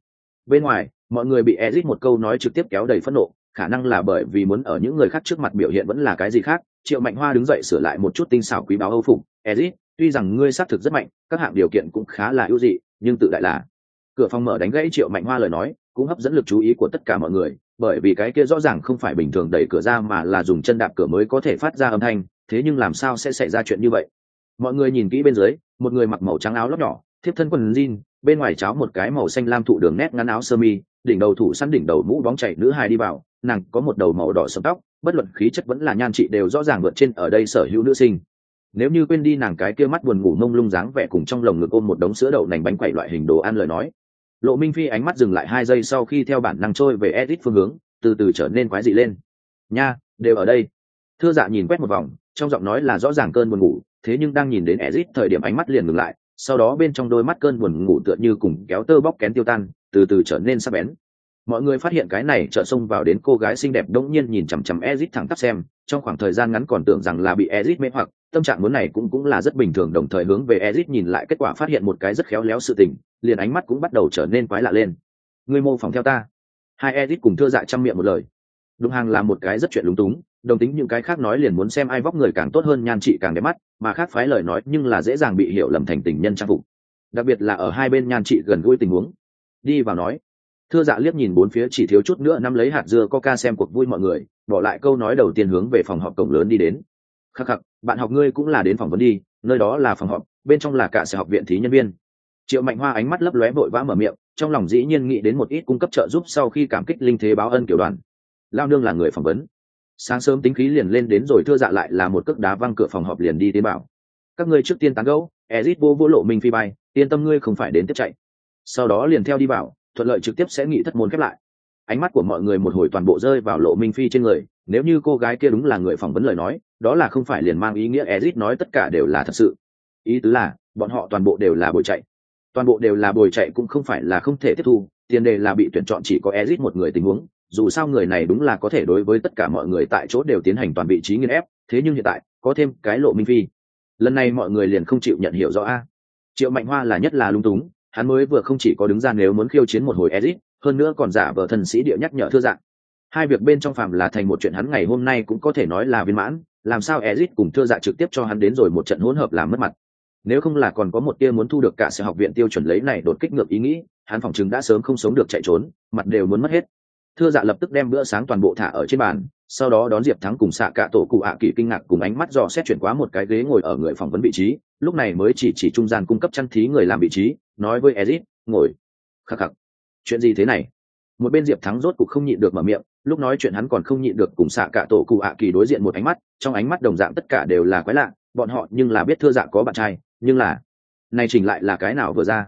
A: Bên ngoài, mọi người bị ezit một câu nói trực tiếp kéo đầy phẫn nộ, khả năng là bởi vì muốn ở những người khác trước mặt biểu hiện vẫn là cái gì khác. Triệu mạnh hoa đứng dậy sửa lại một chút tinh xảo quý báo âu phục. Ezit tuy rằng ngươi xác thực rất mạnh, các hạng điều kiện cũng khá là ưu dị, nhưng tự đại là. Cửa phòng mở đánh gãy triệu mạnh hoa lời nói, cũng hấp dẫn lực chú ý của tất cả mọi người, bởi vì cái kia rõ ràng không phải bình thường đẩy cửa ra mà là dùng chân đạp cửa mới có thể phát ra âm thanh, thế nhưng làm sao sẽ xảy ra chuyện như vậy? Mọi người nhìn kỹ bên dưới, một người mặc màu trắng áo lót nhỏ, thiếp thân quần jean, bên ngoài cháo một cái màu xanh lam thụ đường nét ngắn áo sơ mi, đỉnh đầu thủ săn đỉnh đầu mũ bóng chảy nữ hài đi vào, nàng có một đầu màu đỏ sầm tóc, bất luận khí chất vẫn là nhan chị đều rõ ràng vượt trên ở đây sở hữu nữ sinh. Nếu như quên đi nàng cái kia mắt buồn ngủ mông lung dáng vẻ cùng trong lồng ngực ôm một đống sữa đậu nành bánh quẩy loại hình đồ ăn lời nói. Lộ minh phi ánh mắt dừng lại hai giây sau khi theo bản năng trôi về edit phương hướng, từ từ trở nên quái dị lên. Nha, đều ở đây. Thưa dạ nhìn quét một vòng, trong giọng nói là rõ ràng cơn buồn ngủ thế nhưng đang nhìn đến Ezic thời điểm ánh mắt liền ngừng lại sau đó bên trong đôi mắt cơn buồn ngủ tựa như cùng kéo tơ bóc kén tiêu tan từ từ trở nên sắc bén mọi người phát hiện cái này trợ xông vào đến cô gái xinh đẹp đỗng nhiên nhìn chằm chằm Ezic thẳng tắp xem, trong khoảng thời gian ngắn còn tưởng rằng là bị Ezic mê hoặc, tâm trạng muốn này cũng cũng là rất bình thường đồng thời hướng về Ezic nhìn lại kết quả phát hiện một cái rất khéo léo sự tình, liền ánh mắt cũng bắt đầu trở nên quái lạ lên. Ngươi mô phỏng theo ta. Hai Ezic cùng thưa dạ trăm miệng một lời. Đúng hàng là một cái rất chuyện lúng túng, đồng tính những cái khác nói liền muốn xem ai vóc người càng tốt hơn nhan trị càng đẹp mắt, mà khác phái lời nói nhưng là dễ dàng bị hiểu lầm thành tình nhân trang phục. Đặc biệt là ở hai bên nhan trị gần gũi tình huống. Đi vào nói, thưa dạ liếc nhìn bốn phía chỉ thiếu chút nữa năm lấy hạt dưa coca xem cuộc vui mọi người bỏ lại câu nói đầu tiên hướng về phòng họp cổng lớn đi đến khắc khắc bạn học ngươi cũng là đến phòng vấn đi nơi đó là phòng họp bên trong là cả sở học viện thí nhân viên triệu mạnh hoa ánh mắt lấp lóe vội vã mở miệng trong lòng dĩ nhiên nghĩ đến một ít cung cấp trợ giúp sau khi cảm kích linh thế báo ân kiểu đoàn lao nương là người phỏng vấn sáng sớm tính khí liền lên đến rồi thưa dạ lại là một cước đá văng cửa phòng họp liền đi tế bảo các ngươi trước tiên tán gẫu, ezit vô vô lộ minh phi bay, yên tâm ngươi không phải đến tiếp chạy. Sau đó liền theo đi bảo thuận lợi trực tiếp sẽ nghị thất môn khép lại. Ánh mắt của mọi người một hồi toàn bộ rơi vào lộ minh phi trên người, nếu như cô gái kia đúng là người phỏng vấn lời nói, đó là không phải liền mang ý nghĩa ezit nói tất cả đều là thật sự. Ý tứ là, bọn họ toàn bộ đều là bồi chạy. Toàn bộ đều là bồi chạy cũng không phải là không thể tiếp thu, tiền đề là bị tuyển chọn chỉ có ezit một người tình huống dù sao người này đúng là có thể đối với tất cả mọi người tại chỗ đều tiến hành toàn vị trí nghiên ép thế nhưng hiện tại có thêm cái lộ minh phi lần này mọi người liền không chịu nhận hiểu rõ a triệu mạnh hoa là nhất là lung túng hắn mới vừa không chỉ có đứng ra nếu muốn khiêu chiến một hồi Ezic, hơn nữa còn giả vờ thần sĩ địa nhắc nhở thưa dạng. Hai việc bên trong phạm là thành một chuyện hắn ngày hôm nay cũng có thể nói là viên mãn, làm sao Ezic cùng thưa dạ trực tiếp cho hắn đến rồi một trận hỗn hợp làm mất mặt. Nếu không là còn có một tia muốn thu được cả sự học viện tiêu chuẩn lấy này đột kích ngược ý nghĩ, hắn phòng chứng đã sớm không sống được chạy trốn, mặt đều muốn mất hết. Thưa dạ lập tức đem bữa sáng toàn bộ thả ở trên bàn, sau đó đón diệp thắng cùng xạ cả tổ cụ ạ kỳ kinh ngạc cùng ánh mắt dò xét chuyển qua một cái ghế ngồi ở người phỏng vấn vị trí lúc này mới chỉ chỉ trung gian cung cấp chăn thí người làm vị trí nói với ezit ngồi. Khắc khắc. Chuyện gì thế này? Một bên diệp thắng rốt cục không nhịn được mở miệng lúc nói chuyện hắn còn không nhịn được cùng xạ cả tổ cụ ạ kỳ đối diện một ánh mắt trong ánh mắt đồng dạng tất cả đều là quái lạ bọn họ nhưng là biết thưa dạ có bạn trai nhưng là này chỉnh lại là cái nào vừa ra?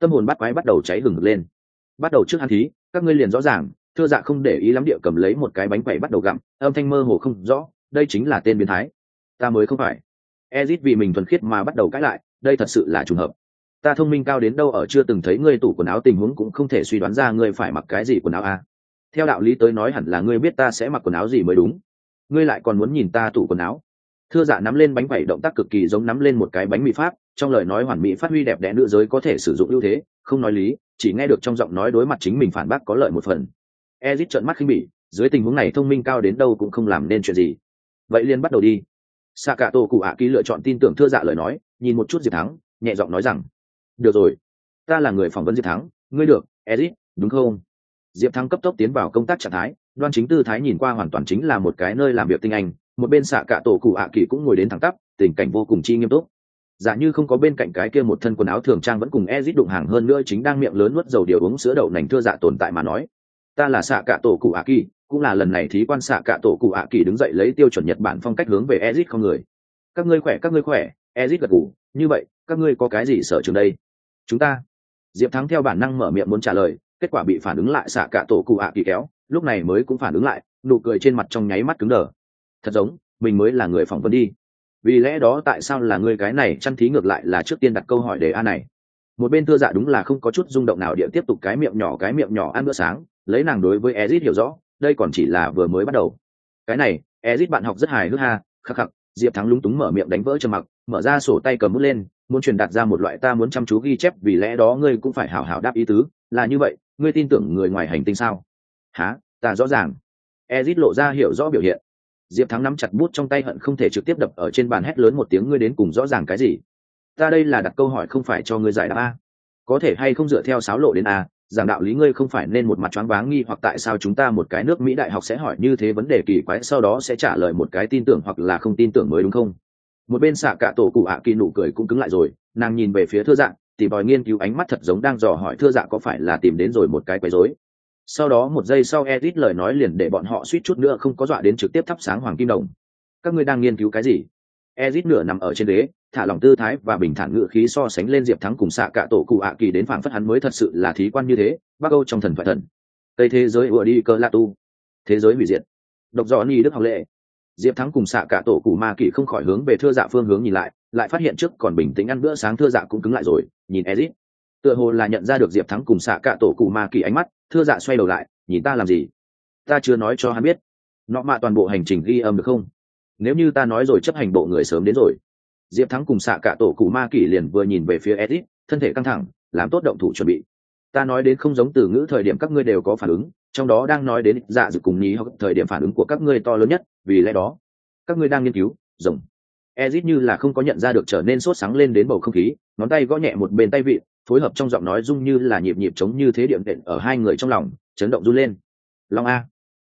A: Tâm hồn bắt quái bắt đầu cháy hừng lên. Bắt đầu trước hắn thí các ngươi liền rõ ràng thưa dạ không để ý lắm địa cầm lấy một cái bánh quẩy bắt đầu gặm, âm thanh mơ hồ không rõ, đây chính là tên biến thái. Ta mới không phải. Ezit vì mình thuần khiết mà bắt đầu cãi lại, đây thật sự là trùng hợp. Ta thông minh cao đến đâu ở chưa từng thấy ngươi tủ quần áo tình huống cũng không thể suy đoán ra ngươi phải mặc cái gì quần áo a à. theo đạo lý tới nói hẳn là ngươi biết ta sẽ mặc quần áo gì mới đúng. Ngươi lại còn muốn nhìn ta tủ quần áo. Thưa dạ nắm lên bánh quẩy động tác cực kỳ giống nắm lên một cái bánh mì pháp, trong lời nói hoàn mỹ phát huy đẹp đẽ nữ giới có thể sử dụng ưu thế, không nói lý, chỉ nghe được trong giọng nói đối mặt chính mình phản bác có lợi một phần ezit trợn mắt khinh bỉ, dưới tình huống này thông minh cao đến đâu cũng không làm nên chuyện gì. Vậy liền bắt đầu đi. Xạ cả tổ cụ ạ ký lựa chọn tin tưởng thưa dạ lời nói, nhìn một chút diệp thắng, nhẹ giọng nói rằng, được rồi, ta là người phỏng vấn diệp thắng, ngươi được, ezit, đúng không? Diệp thắng cấp tốc tiến vào công tác trạng thái, đoan chính tư thái nhìn qua hoàn toàn chính là một cái nơi làm việc tinh anh, một bên xạ cả tổ cụ ạ kỳ cũng ngồi đến thẳng tắp, tình cảnh vô cùng chi nghiêm túc. Giả như không có bên cạnh cái kia một thân quần áo thường trang vẫn cùng ezit đụng hàng hơn nữa chính đang miệng lớn nuốt dầu điều uống sữa đậu nành thưa dạ tồn tại mà nói ta là xạ cả tổ cụ ạ kỳ, cũng là lần này thí quan xạ cả tổ cụ ạ kỳ đứng dậy lấy tiêu chuẩn nhật bản phong cách hướng về ezit không người. Các ngươi khỏe, các ngươi khỏe ezit gật gù, như vậy, các ngươi có cái gì sở trường đây? Chúng ta. Diệp thắng theo bản năng mở miệng muốn trả lời, kết quả bị phản ứng lại xạ cả tổ cụ ạ kỳ kéo, lúc này mới cũng phản ứng lại, nụ cười trên mặt trong nháy mắt cứng đờ. Thật giống, mình mới là người phỏng vấn đi. Vì lẽ đó tại sao là ngươi cái này chăn thí ngược lại là trước tiên đặt câu hỏi đề a này? Một bên thưa dạ đúng là không có chút rung động nào địa tiếp tục cái miệng nhỏ, cái miệng nhỏ ăn bữa sáng lấy nàng đối với ezit hiểu rõ, đây còn chỉ là vừa mới bắt đầu. Cái này, ezit bạn học rất hài hước ha, khắc khắc, diệp thắng lúng túng mở miệng đánh vỡ trầm mặc, mở ra sổ tay cầm bút lên, muốn truyền đạt ra một loại ta muốn chăm chú ghi chép, vì lẽ đó ngươi cũng phải hảo hảo đáp ý tứ, là như vậy, ngươi tin tưởng người ngoài hành tinh sao? Há ta rõ ràng. Ezit lộ ra hiểu rõ biểu hiện. Diệp thắng nắm chặt bút trong tay hận không thể trực tiếp đập ở trên bàn hét lớn một tiếng, ngươi đến cùng rõ ràng cái gì? Ta đây là đặt câu hỏi không phải cho ngươi giải đáp a. Có thể hay không dựa theo sáo lộ đến a giảng đạo lý ngươi không phải nên một mặt choáng váng nghi hoặc tại sao chúng ta một cái nước mỹ đại học sẽ hỏi như thế vấn đề kỳ quái, sau đó sẽ trả lời một cái tin tưởng hoặc là không tin tưởng mới đúng không? Một bên xạ cả tổ cụ ạ kỳ nụ cười cũng cứng lại rồi, nàng nhìn về phía thưa dạng tìm bòi nghiên cứu ánh mắt thật giống đang dò hỏi thưa dạ có phải là tìm đến rồi một cái quấy rối. Sau đó một giây sau edit lời nói liền để bọn họ suýt chút nữa không có dọa đến trực tiếp thắp sáng hoàng kim đồng. Các ngươi đang nghiên cứu cái gì? Edit nửa nằm ở trên ghế thả lòng tư thái và bình thản ngự khí so sánh lên diệp thắng cùng xạ cả tổ cụ ạ kỳ đến phảng phất hắn mới thật sự là thí quan như thế, bắc âu trong thần thoại thần. Tây thế giới ùa đi cơ la tu. Thế giới hủy diệt. Độc dò ni đức học lệ. Diệp thắng cùng xạ cả tổ cụ ma kỳ không khỏi hướng về thưa dạ phương hướng nhìn lại lại phát hiện trước còn bình tĩnh ăn bữa sáng thưa dạ cũng cứng lại rồi, nhìn ezit. Tựa hồ là nhận ra được diệp thắng cùng xạ cả tổ cụ ma kỳ ánh mắt, thưa dạ xoay đầu lại, nhìn ta làm gì? Ta chưa nói cho hắn biết. Nọ mạ toàn bộ hành trình ghi âm được không? Nếu như ta nói rồi chấp hành bộ người sớm đến rồi diệp thắng cùng xạ cả tổ cụ ma kỷ liền vừa nhìn về phía edit thân thể căng thẳng, làm tốt động thủ chuẩn bị. Ta nói đến không giống từ ngữ thời điểm các ngươi đều có phản ứng, trong đó đang nói đến dạ dự cùng nhí hoặc thời điểm phản ứng của các ngươi to lớn nhất, vì lẽ đó, các ngươi đang nghiên cứu, rồng. Ezit như là không có nhận ra được trở nên sốt sáng lên đến bầu không khí, ngón tay gõ nhẹ một bên tay vị, phối hợp trong giọng nói rung như là nhịp nhịp chống như thế điểm đệm ở hai người trong lòng, chấn động run lên. Long a.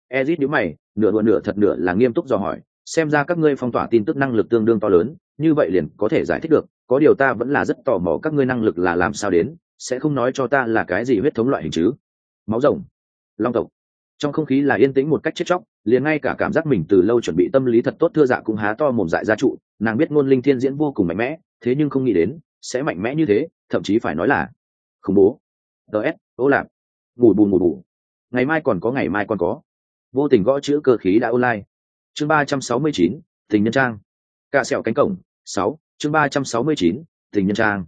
A: Ezit nhíu mày, nửa đùa nửa thật nửa là nghiêm túc dò hỏi, xem ra các ngươi phong tỏa tin tức năng lực tương đương to lớn như vậy liền có thể giải thích được, có điều ta vẫn là rất tò mò các ngươi năng lực là làm sao đến, sẽ không nói cho ta là cái gì huyết thống loại hình chứ? Máu rồng, long tộc. Trong không khí là yên tĩnh một cách chết chóc, liền ngay cả cảm giác mình từ lâu chuẩn bị tâm lý thật tốt thưa dạ cũng há to mồm dại ra trụ, nàng biết ngôn linh thiên diễn vô cùng mạnh mẽ, thế nhưng không nghĩ đến, sẽ mạnh mẽ như thế, thậm chí phải nói là khủng bố. Ts ô lạp. Ngủ bù ngủ bù. Ngày mai còn có, ngày mai còn có. Vô tình gõ chữ cơ khí đã online. Chương ba trăm sáu mươi chín, tình nhân trang cạ sẹo cánh cổng, sáu, chương ba trăm sáu mươi chín, tình nhân trang.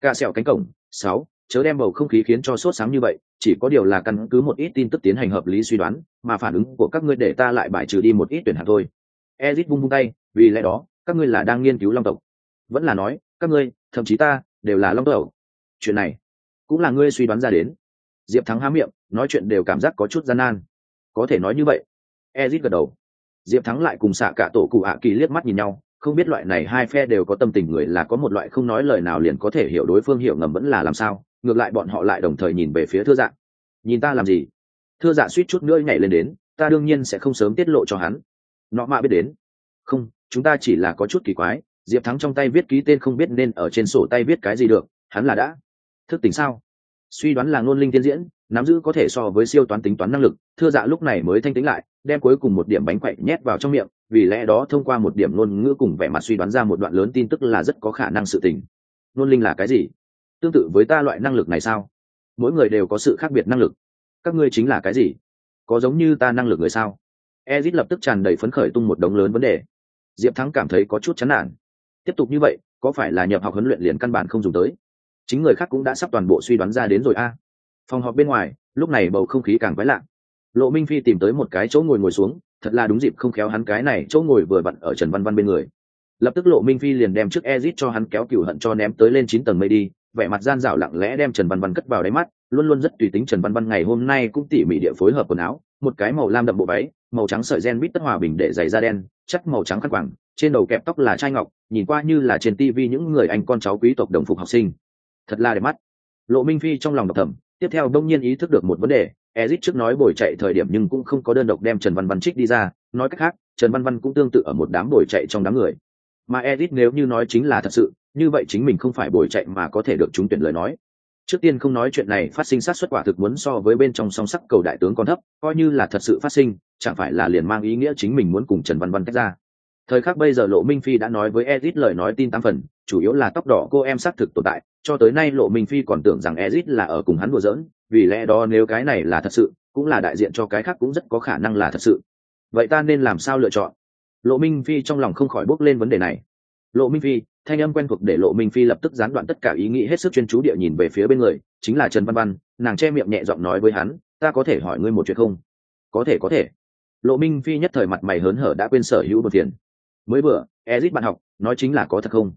A: Cạ sẹo cánh cổng, sáu, chớ đem bầu không khí khiến cho sốt sáng như vậy, chỉ có điều là căn cứ một ít tin tức tiến hành hợp lý suy đoán, mà phản ứng của các ngươi để ta lại bài trừ đi một ít tuyển hạt thôi. Ezit vung vung tay, vì lẽ đó, các ngươi là đang nghiên cứu long tộc. Vẫn là nói, các ngươi, thậm chí ta, đều là long tộc. Chuyện này, cũng là ngươi suy đoán ra đến. Diệp thắng há miệng, nói chuyện đều cảm giác có chút gian nan. Có thể nói như vậy. Ezit gật đầu. Diệp thắng lại cùng xạ cả tổ cụ ạ kỳ liếc mắt nhìn nhau không biết loại này hai phe đều có tâm tình người là có một loại không nói lời nào liền có thể hiểu đối phương hiểu ngầm vẫn là làm sao, ngược lại bọn họ lại đồng thời nhìn về phía thưa dạ. Nhìn ta làm gì? Thưa dạ suýt chút nữa nhảy lên đến, ta đương nhiên sẽ không sớm tiết lộ cho hắn. Nọ mạ biết đến. Không, chúng ta chỉ là có chút kỳ quái, diệp thắng trong tay viết ký tên không biết nên ở trên sổ tay viết cái gì được, hắn là đã. Thức tỉnh sao? Suy đoán là ngôn linh tiên diễn, nắm giữ có thể so với siêu toán tính toán năng lực, thưa dạ lúc này mới thanh tính lại, đem cuối cùng một điểm bánh quậy nhét vào trong miệng vì lẽ đó thông qua một điểm ngôn ngữ cùng vẻ mặt suy đoán ra một đoạn lớn tin tức là rất có khả năng sự tình. Ngôn linh là cái gì? Tương tự với ta loại năng lực này sao? Mỗi người đều có sự khác biệt năng lực. Các ngươi chính là cái gì? Có giống như ta năng lực người sao? Ezit lập tức tràn đầy phấn khởi tung một đống lớn vấn đề. Diệp thắng cảm thấy có chút chán nản. Tiếp tục như vậy, có phải là nhập học huấn luyện liền căn bản không dùng tới? Chính người khác cũng đã sắp toàn bộ suy đoán ra đến rồi a. Phòng họp bên ngoài, lúc này bầu không khí càng quái lạ. Lộ minh phi tìm tới một cái chỗ ngồi ngồi xuống thật là đúng dịp không khéo hắn cái này chỗ ngồi vừa vặn ở trần văn văn bên người. Lập tức lộ minh phi liền đem chiếc ezit cho hắn kéo cửu hận cho ném tới lên chín tầng mây đi, vẻ mặt gian dảo lặng lẽ đem trần văn văn cất vào đáy mắt, luôn luôn rất tùy tính trần văn văn ngày hôm nay cũng tỉ mỉ địa phối hợp quần áo, một cái màu lam đậm bộ váy, màu trắng sợi gen bít tất hòa bình để giày da đen chắc màu trắng khăn quàng, trên đầu kẹp tóc là trai ngọc, nhìn qua như là trên tivi những người anh con cháu quý tộc đồng phục học sinh. Thật là đẹp mắt. Lộ minh phi trong lòng độc thầm tiếp theo đông nhiên ý thức được một vấn đề ezit trước nói bồi chạy thời điểm nhưng cũng không có đơn độc đem trần văn văn trích đi ra, nói cách khác, trần văn văn cũng tương tự ở một đám bồi chạy trong đám người. Mà ezit nếu như nói chính là thật sự, như vậy chính mình không phải bồi chạy mà có thể được trúng tuyển lời nói. Trước tiên không nói chuyện này, phát sinh sát xuất quả thực muốn so với bên trong song sắc cầu đại tướng còn thấp, coi như là thật sự phát sinh, chẳng phải là liền mang ý nghĩa chính mình muốn cùng trần văn văn tách ra. Thời khắc bây giờ lộ minh phi đã nói với ezit lời nói tin tám phần chủ yếu là tóc đỏ cô em xác thực tồn tại, cho tới nay lộ minh phi còn tưởng rằng ezit là ở cùng hắn đùa giỡn, vì lẽ đó nếu cái này là thật sự, cũng là đại diện cho cái khác cũng rất có khả năng là thật sự. Vậy ta nên làm sao lựa chọn? Lộ minh phi trong lòng không khỏi bốc lên vấn đề này. Lộ minh phi, thanh âm quen thuộc để lộ minh phi lập tức gián đoạn tất cả ý nghĩ hết sức chuyên chú địa nhìn về phía bên người, chính là trần văn văn, nàng che miệng nhẹ giọng nói với hắn, ta có thể hỏi ngươi một chuyện không? Có thể có thể. Lộ minh phi nhất thời mặt mày hớn hở đã quên sở hữu một tiền. Mới vừa, ezit bạn học, nói chính là có thật không?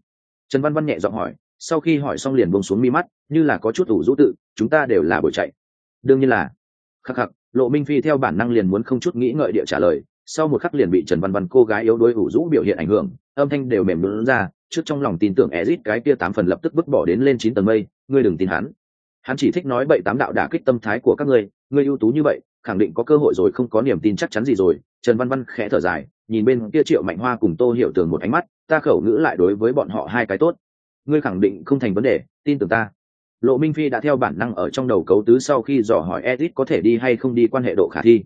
A: Trần văn văn nhẹ giọng hỏi, sau khi hỏi xong liền bông xuống mi mắt, như là có chút ủ rũ tự, chúng ta đều là buổi chạy. Đương nhiên là. Khắc khắc, lộ minh phi theo bản năng liền muốn không chút nghĩ ngợi địa trả lời, sau một khắc liền bị trần văn văn cô gái yếu đuối ủ rũ biểu hiện ảnh hưởng, âm thanh đều mềm lún ra, trước trong lòng tin tưởng ezit cái kia tám phần lập tức vứt bỏ đến lên chín tầng mây, ngươi đừng tin hắn. Hắn chỉ thích nói bậy tám đạo đả kích tâm thái của các ngươi ngươi ưu tú như vậy, khẳng định có cơ hội rồi, không có niềm tin chắc chắn gì rồi. Trần văn văn khẽ thở dài, nhìn bên kia triệu mạnh hoa cùng tô hiểu tường một ánh mắt ta khẩu ngữ lại đối với bọn họ hai cái tốt. Ngươi khẳng định không thành vấn đề, tin tưởng ta. Lộ minh phi đã theo bản năng ở trong đầu cấu tứ sau khi dò hỏi ezit có thể đi hay không đi quan hệ độ khả thi.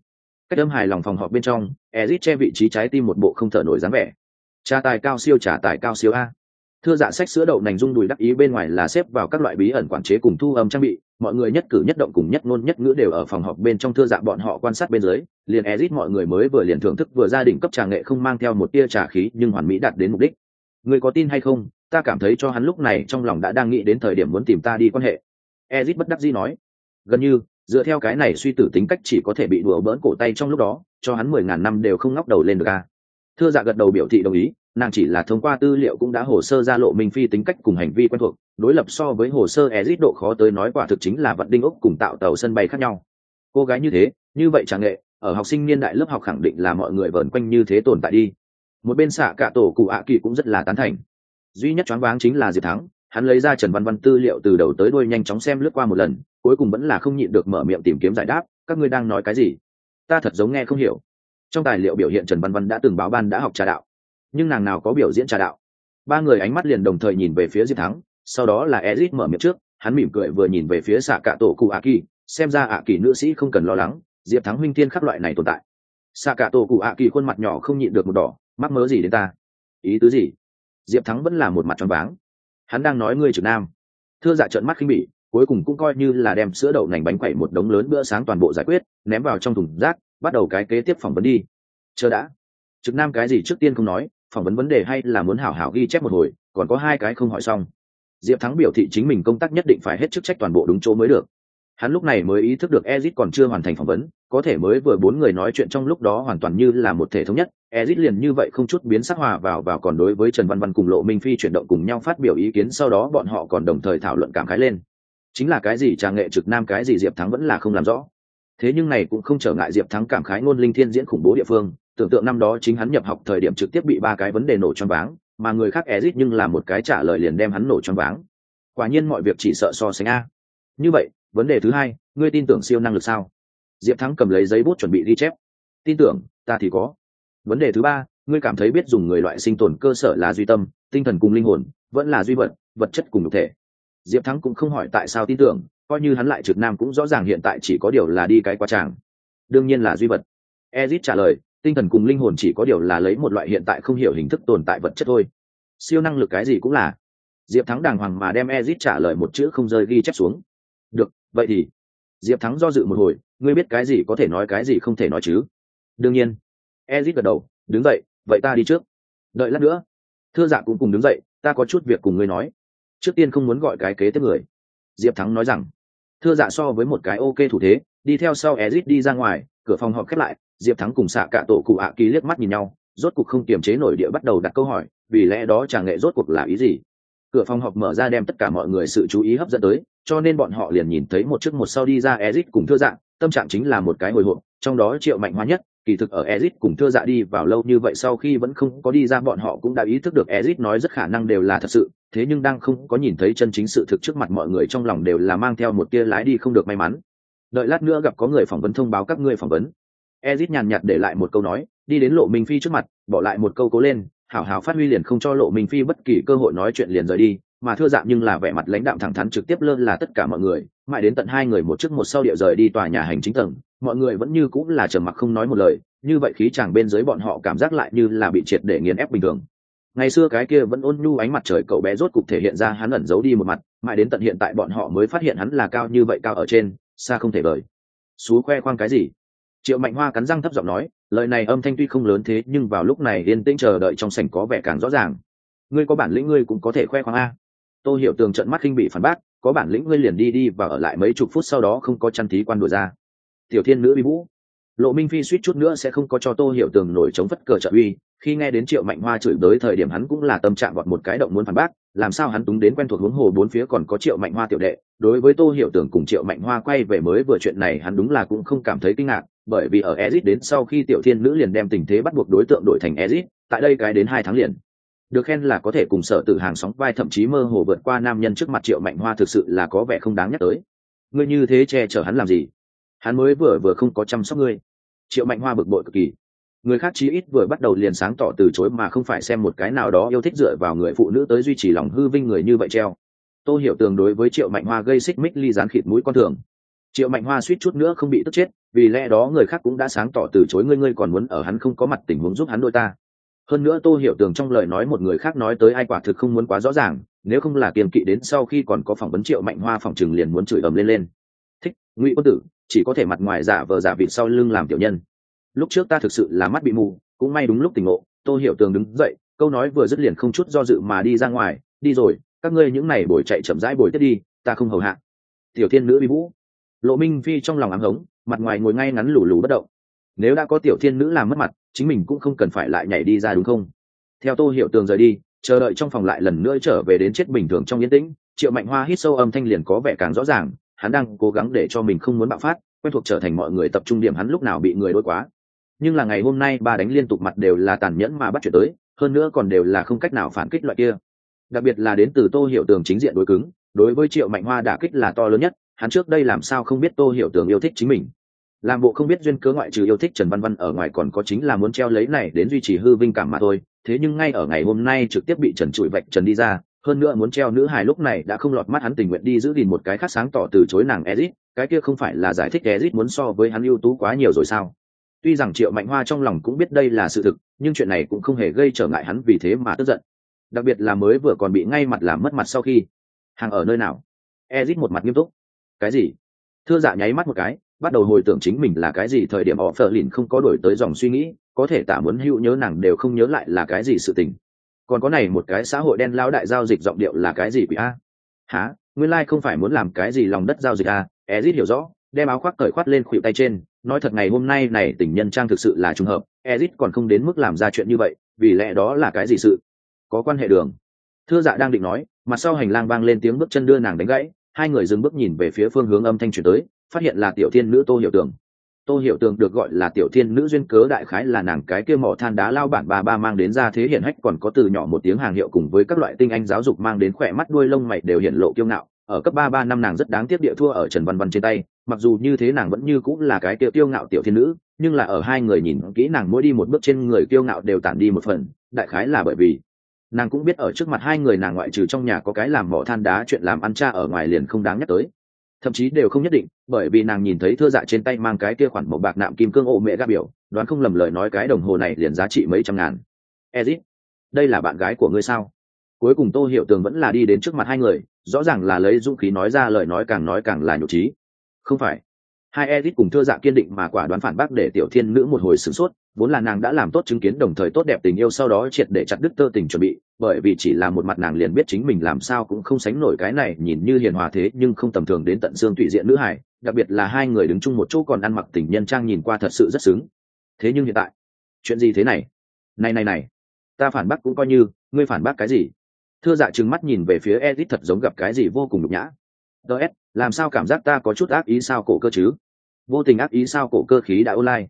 A: Cách âm hài lòng phòng họp bên trong ezit che vị trí trái tim một bộ không thở nổi dáng vẻ. Trà tài cao siêu, trà tài cao siêu a. Thưa dạ sách sữa đậu nành rung đùi đắc ý bên ngoài là xếp vào các loại bí ẩn quản chế cùng thu âm trang bị mọi người nhất cử nhất động cùng nhất ngôn nhất ngữ đều ở phòng họp bên trong thưa dạ bọn họ quan sát bên dưới, liền ezit mọi người mới vừa liền thưởng thức vừa gia đình cấp trà nghệ không mang theo một tia trà khí nhưng hoàn mỹ đạt đến mục đích. Người có tin hay không? Ta cảm thấy cho hắn lúc này trong lòng đã đang nghĩ đến thời điểm muốn tìm ta đi quan hệ. Ezit bất đắc dĩ nói. Gần như, dựa theo cái này suy tử tính cách chỉ có thể bị đùa bỡn cổ tay trong lúc đó, cho hắn mười ngàn năm đều không ngóc đầu lên được a thưa dạ gật đầu biểu thị đồng ý nàng chỉ là thông qua tư liệu cũng đã hồ sơ ra lộ minh phi tính cách cùng hành vi quen thuộc, đối lập so với hồ sơ ezit độ khó tới nói quả thực chính là vận đinh ốc cùng tạo tàu sân bay khác nhau. Cô gái như thế, như vậy chẳng nghệ, ở học sinh niên đại lớp học khẳng định là mọi người vờn quanh như thế tồn tại đi. Một bên xạ cả tổ cụ ạ kỳ cũng rất là tán thành. Duy nhất choáng váng chính là diệp thắng, hắn lấy ra trần văn văn tư liệu từ đầu tới đuôi nhanh chóng xem lướt qua một lần, cuối cùng vẫn là không nhịn được mở miệng tìm kiếm giải đáp, các ngươi đang nói cái gì? Ta thật giống nghe không hiểu. Trong tài liệu biểu hiện trần văn văn đã từng báo ban đã học trà đạo nhưng nàng nào có biểu diễn trà đạo. Ba người ánh mắt liền đồng thời nhìn về phía diệp thắng, sau đó là ezit mở miệng trước, hắn mỉm cười vừa nhìn về phía xạ cạ tổ cụ ạ kỳ xem ra ạ kỳ nữ sĩ không cần lo lắng, diệp thắng huynh thiên khắc loại này tồn tại. Xạ cạ tổ cụ ạ kỳ khuôn mặt nhỏ không nhịn được một đỏ, mắc mớ gì đến ta? Ý tứ gì? Diệp thắng vẫn là một mặt tròn váng. Hắn đang nói ngươi trực nam. Thưa dạ trợn mắt khinh bỉ, cuối cùng cũng coi như là đem sữa đậu nành bánh quẩy một đống lớn bữa sáng toàn bộ giải quyết, ném vào trong thùng rác, bắt đầu cái kế tiếp phỏng vấn đi. Chờ đã. Trực nam cái gì trước tiên không nói phỏng vấn vấn đề hay là muốn hảo hảo ghi chép một hồi, còn có hai cái không hỏi xong. Diệp thắng biểu thị chính mình công tác nhất định phải hết chức trách toàn bộ đúng chỗ mới được. Hắn lúc này mới ý thức được ezit còn chưa hoàn thành phỏng vấn, có thể mới vừa bốn người nói chuyện trong lúc đó hoàn toàn như là một thể thống nhất. Ezit liền như vậy không chút biến sắc hòa vào vào còn đối với trần văn văn cùng lộ minh phi chuyển động cùng nhau phát biểu ý kiến, sau đó bọn họ còn đồng thời thảo luận cảm khái lên. Chính là cái gì trà nghệ trực nam, cái gì diệp thắng vẫn là không làm rõ. Thế nhưng này cũng không trở ngại diệp thắng cảm khái ngôn linh thiên diễn khủng bố địa phương tưởng tượng năm đó chính hắn nhập học thời điểm trực tiếp bị ba cái vấn đề nổ choáng váng, mà người khác Ezic nhưng là một cái trả lời liền đem hắn nổ choáng váng. Quả nhiên mọi việc chỉ sợ so sánh a. Như vậy, vấn đề thứ hai, ngươi tin tưởng siêu năng lực sao? Diệp thắng cầm lấy giấy bút chuẩn bị ghi chép. Tin tưởng, ta thì có. Vấn đề thứ ba, ngươi cảm thấy biết dùng người loại sinh tồn cơ sở là duy tâm, tinh thần cùng linh hồn, vẫn là duy vật vật chất cùng nhục thể. Diệp thắng cũng không hỏi tại sao tin tưởng, coi như hắn lại trực nam cũng rõ ràng hiện tại chỉ có điều là đi cái quá tràng. Đương nhiên là duy vật. Ezit trả lời tinh thần cùng linh hồn chỉ có điều là lấy một loại hiện tại không hiểu hình thức tồn tại vật chất thôi. Siêu năng lực cái gì cũng là. Diệp thắng đàng hoàng mà đem ezit trả lời một chữ không rơi ghi chép xuống. Được, vậy thì. Diệp thắng do dự một hồi, ngươi biết cái gì có thể nói, cái gì không thể nói chứ? Đương nhiên. Ezit gật đầu, đứng dậy, vậy ta đi trước. Đợi lát nữa. Thưa dạ cũng cùng đứng dậy, ta có chút việc cùng ngươi nói. Trước tiên không muốn gọi cái kế tiếp người. Diệp thắng nói rằng, thưa dạ so với một cái ok thủ thế, đi theo sau ezit đi ra ngoài, cửa phòng họp khép lại diệp thắng cùng xạ cả tổ cụ ạ kỳ liếc mắt nhìn nhau rốt cuộc không kiềm chế nổi địa bắt đầu đặt câu hỏi vì lẽ đó chàng nghệ rốt cuộc là ý gì? Cửa phòng họp mở ra đem tất cả mọi người sự chú ý hấp dẫn tới cho nên bọn họ liền nhìn thấy một chiếc một sau đi ra ezit cùng thưa Dạng, tâm trạng chính là một cái hồi hộp trong đó triệu mạnh hóa nhất kỳ thực ở ezit cùng thưa dạ đi vào lâu như vậy sau khi vẫn không có đi ra bọn họ cũng đã ý thức được ezit nói rất khả năng đều là thật sự thế nhưng đang không có nhìn thấy chân chính sự thực trước mặt mọi người trong lòng đều là mang theo một tia lái đi không được may mắn. Đợi lát nữa gặp có người phỏng vấn thông báo các ngươi phỏng vấn ezit nhàn nhạt để lại một câu nói, đi đến lộ minh phi trước mặt, bỏ lại một câu cố lên, hảo hảo phát huy liền không cho lộ minh phi bất kỳ cơ hội nói chuyện liền rời đi, mà thưa dạng nhưng là vẻ mặt lãnh đạm thẳng thắn trực tiếp lơ là tất cả mọi người, mãi đến tận hai người một trước một sau điệu rời đi tòa nhà hành chính tầng, mọi người vẫn như cũng là trầm mặc không nói một lời, như vậy khí chàng bên dưới bọn họ cảm giác lại như là bị triệt để nghiền ép bình thường. Ngày xưa cái kia vẫn ôn nhu ánh mặt trời cậu bé rốt cục thể hiện ra hắn ẩn giấu đi một mặt, mãi đến tận hiện tại bọn họ mới phát hiện hắn là cao như vậy cao ở trên, xa không thể vời. Xú khoe khoang cái gì? Triệu mạnh hoa cắn răng thấp giọng nói, lời này âm thanh tuy không lớn thế, nhưng vào lúc này yên tĩnh chờ đợi trong sảnh có vẻ càng rõ ràng. Ngươi có bản lĩnh ngươi cũng có thể khoe khoang a. Tôi hiểu tường trận mắt khinh bị phản bác, có bản lĩnh ngươi liền đi đi và ở lại mấy chục phút sau đó không có chăn thí quan đùa ra. Tiểu thiên nữ bị vũ. Lộ minh phi suýt chút nữa sẽ không có cho tô hiểu tường nổi chống phất cờ trợ uy, khi nghe đến triệu mạnh hoa chửi tới thời điểm hắn cũng là tâm trạng gọt một cái động muốn phản bác, làm sao hắn túng đến quen thuộc huống hồ bốn phía còn có triệu mạnh hoa tiểu đệ. Đối với tô hiểu Tường cùng triệu mạnh hoa quay về mới vừa chuyện này hắn đúng là cũng không cảm thấy kinh ngạc bởi vì ở Ezic đến sau khi tiểu thiên nữ liền đem tình thế bắt buộc đối tượng đổi thành Ezic, tại đây cái đến hai tháng liền. Được khen là có thể cùng sở tử hàng sóng vai thậm chí mơ hồ vượt qua nam nhân trước mặt triệu mạnh hoa thực sự là có vẻ không đáng nhắc tới. Ngươi như thế che chở hắn làm gì? Hắn mới vừa vừa không có chăm sóc ngươi. Triệu mạnh hoa bực bội cực kỳ. Người khác chí ít vừa bắt đầu liền sáng tỏ từ chối mà không phải xem một cái nào đó yêu thích dựa vào người phụ nữ tới duy trì lòng hư vinh người như vậy treo. Tô hiểu tường đối với triệu mạnh hoa gây xích mích ly dán khịt mũi con thường triệu mạnh hoa suýt chút nữa không bị tức chết, vì lẽ đó người khác cũng đã sáng tỏ từ chối ngươi ngươi còn muốn ở hắn không có mặt tình huống giúp hắn đôi ta. Hơn nữa tô hiểu tường trong lời nói một người khác nói tới ai quả thực không muốn quá rõ ràng, nếu không là kiềm kỵ đến sau khi còn có phỏng vấn triệu mạnh hoa phòng chừng liền muốn chửi ầm lên lên. Thích, ngụy quân tử, chỉ có thể mặt ngoài giả vờ giả vịt sau lưng làm tiểu nhân. Lúc trước ta thực sự là mắt bị mù, cũng may đúng lúc tỉnh ngộ, tô hiểu tường đứng dậy, câu nói vừa dứt liền không chút do dự mà đi ra ngoài, đi rồi, các ngươi những này bồi chạy chậm rãi bồi tiếp đi, ta không hầu hạ. Tiểu thiên nữ bị vũ lộ minh phi trong lòng ám hống, mặt ngoài ngồi ngay ngắn lù lù bất động. Nếu đã có tiểu thiên nữ làm mất mặt, chính mình cũng không cần phải lại nhảy đi ra đúng không? Theo tô hiểu tường rời đi, chờ đợi trong phòng lại lần nữa trở về đến chết bình thường trong yên tĩnh, triệu mạnh hoa hít sâu âm thanh liền có vẻ càng rõ ràng, hắn đang cố gắng để cho mình không muốn bạo phát, quen thuộc trở thành mọi người tập trung điểm hắn lúc nào bị người đôi quá. Nhưng là ngày hôm nay ba đánh liên tục mặt đều là tàn nhẫn mà bắt chuyển tới, hơn nữa còn đều là không cách nào phản kích loại kia. Đặc biệt là đến từ tô hiểu tường chính diện đối cứng, đối với triệu mạnh hoa đả kích là to lớn nhất hắn trước đây làm sao không biết tô hiểu tường yêu thích chính mình? Làm bộ không biết duyên cớ ngoại trừ yêu thích trần văn văn ở ngoài còn có chính là muốn treo lấy này đến duy trì hư vinh cảm mà thôi. Thế nhưng ngay ở ngày hôm nay trực tiếp bị trần trụi vạch trần đi ra, hơn nữa muốn treo nữ hài lúc này đã không lọt mắt hắn tình nguyện đi giữ gìn một cái khác sáng tỏ từ chối nàng ezit cái kia không phải là giải thích ezit muốn so với hắn ưu tú quá nhiều rồi sao? Tuy rằng triệu mạnh hoa trong lòng cũng biết đây là sự thực, nhưng chuyện này cũng không hề gây trở ngại hắn vì thế mà tức giận. Đặc biệt là mới vừa còn bị ngay mặt làm mất mặt sau khi, hàng ở nơi nào? Ezit một mặt nghiêm túc cái gì? Thưa dạ nháy mắt một cái, bắt đầu hồi tưởng chính mình là cái gì thời điểm họ phờ lìn không có đổi tới dòng suy nghĩ, có thể tả muốn hữu nhớ nàng đều không nhớ lại là cái gì sự tình. Còn có này một cái xã hội đen lao đại giao dịch giọng điệu là cái gì quỷ a? Há nguyên lai、like、không phải muốn làm cái gì lòng đất giao dịch a ezit hiểu rõ, đem áo khoác cởi khoát lên khuỵu tay trên, nói thật ngày hôm nay này tình nhân trang thực sự là trùng hợp, ezit còn không đến mức làm ra chuyện như vậy, vì lẽ đó là cái gì sự? Có quan hệ đường. Thưa dạ đang định nói, mặt sau hành lang vang lên tiếng bước chân đưa nàng đánh gãy hai người dừng bước nhìn về phía phương hướng âm thanh chuyển tới, phát hiện là tiểu thiên nữ tô hiểu tường. Tô hiểu tường được gọi là tiểu thiên nữ duyên cớ đại khái là nàng cái kia mỏ than đá lao bản bà ba mang đến ra thế hiển hách còn có từ nhỏ một tiếng hàng hiệu cùng với các loại tinh anh giáo dục mang đến khỏe mắt đuôi lông mày đều hiện lộ kiêu ngạo. Ở cấp ba ba năm nàng rất đáng tiếc địa thua ở trần văn văn trên tay, mặc dù như thế nàng vẫn như cũng là cái tiêu tiêu ngạo tiểu thiên nữ, nhưng là ở hai người nhìn kỹ nàng mỗi đi một bước trên người kiêu ngạo đều tản đi một phần, đại khái là bởi vì nàng cũng biết ở trước mặt hai người nàng ngoại trừ trong nhà có cái làm mỏ than đá chuyện làm ăn cha ở ngoài liền không đáng nhắc tới. Thậm chí đều không nhất định, bởi vì nàng nhìn thấy thưa dạ trên tay mang cái kia khoản màu bạc nạm kim cương ô mẹ gác biểu, đoán không lầm lời nói cái đồng hồ này liền giá trị mấy trăm ngàn. Ezit, đây là bạn gái của ngươi sao? Cuối cùng tô hiểu tường vẫn là đi đến trước mặt hai người, rõ ràng là lấy dũng khí nói ra lời nói càng nói càng là nhục trí. Không phải. Hai ezit cùng thưa dạ kiên định mà quả đoán phản bác để tiểu thiên nữ một hồi sửng sốt vốn là nàng đã làm tốt chứng kiến đồng thời tốt đẹp tình yêu sau đó triệt để chặt đứt tơ tình chuẩn bị, bởi vì chỉ là một mặt nàng liền biết chính mình làm sao cũng không sánh nổi cái này nhìn như hiền hòa thế nhưng không tầm thường đến tận xương tụy diện nữ hải đặc biệt là hai người đứng chung một chỗ còn ăn mặc tình nhân trang nhìn qua thật sự rất xứng. Thế nhưng hiện tại, chuyện gì thế này? Này này này, ta phản bác cũng coi như, ngươi phản bác cái gì? Thưa dạ trừng mắt nhìn về phía edit thật giống gặp cái gì vô cùng nhục nhã. Ts làm sao cảm giác ta có chút ác ý sao cổ cơ chứ? Vô tình ác ý sao cổ cơ khí đã online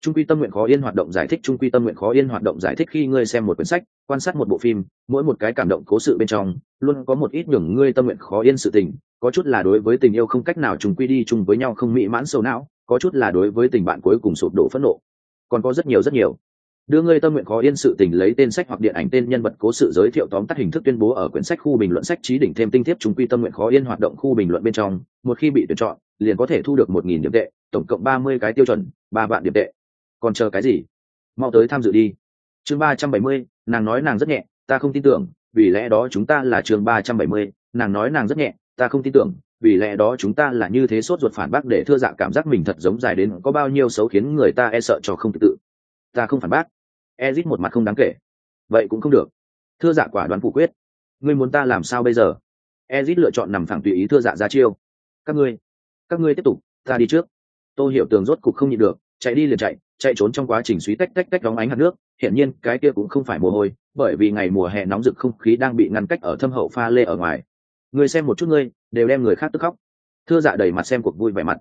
A: trung quy tâm nguyện khó yên hoạt động giải thích trung quy tâm nguyện khó yên hoạt động giải thích khi ngươi xem một quyển sách, quan sát một bộ phim, mỗi một cái cảm động cố sự bên trong, luôn có một ít nhường ngươi tâm nguyện khó yên sự tình, có chút là đối với tình yêu không cách nào trùng quy đi chung với nhau không mỹ mãn sâu não, có chút là đối với tình bạn cuối cùng sụp đổ phẫn nộ. Còn có rất nhiều rất nhiều. Đưa ngươi tâm nguyện khó yên sự tình lấy tên sách hoặc điện ảnh tên nhân vật cố sự giới thiệu tóm tắt hình thức tuyên bố ở quyển sách khu bình luận sách trí đỉnh thêm tinh thiếp trung quy tâm nguyện khó yên hoạt động khu bình luận bên trong, một khi bị tuyển chọn, liền có thể thu được một nghìn điểm tệ, tổng cộng ba mươi cái tiêu chuẩn, ba vạn điểm tệ còn chờ cái gì? Mau tới tham dự đi. Chương ba trăm bảy mươi, nàng nói nàng rất nhẹ, ta không tin tưởng, vì lẽ đó chúng ta là chương ba trăm bảy mươi, nàng nói nàng rất nhẹ, ta không tin tưởng, vì lẽ đó chúng ta là như thế sốt ruột phản bác để thưa dạ cảm giác mình thật giống dài đến có bao nhiêu xấu khiến người ta e sợ cho không tự ta không phản bác. Ezit một mặt không đáng kể. Vậy cũng không được. Thưa dạ quả đoán phủ quyết. Ngươi muốn ta làm sao bây giờ? Ezit lựa chọn nằm thẳng tùy ý thưa dạ ra chiêu. Các ngươi các ngươi tiếp tục, ta đi trước. Tô hiểu tường rốt cục không nhịn được, chạy đi liền chạy chạy trốn trong quá trình suý tách tách tách đóng ánh hạt nước, hiển nhiên cái kia cũng không phải mồ hôi, bởi vì ngày mùa hè nóng rực không khí đang bị ngăn cách ở thâm hậu pha lê ở ngoài. Người xem một chút ngươi, đều đem người khác tức khóc. Thưa dạ đầy mặt xem cuộc vui vẻ mặt.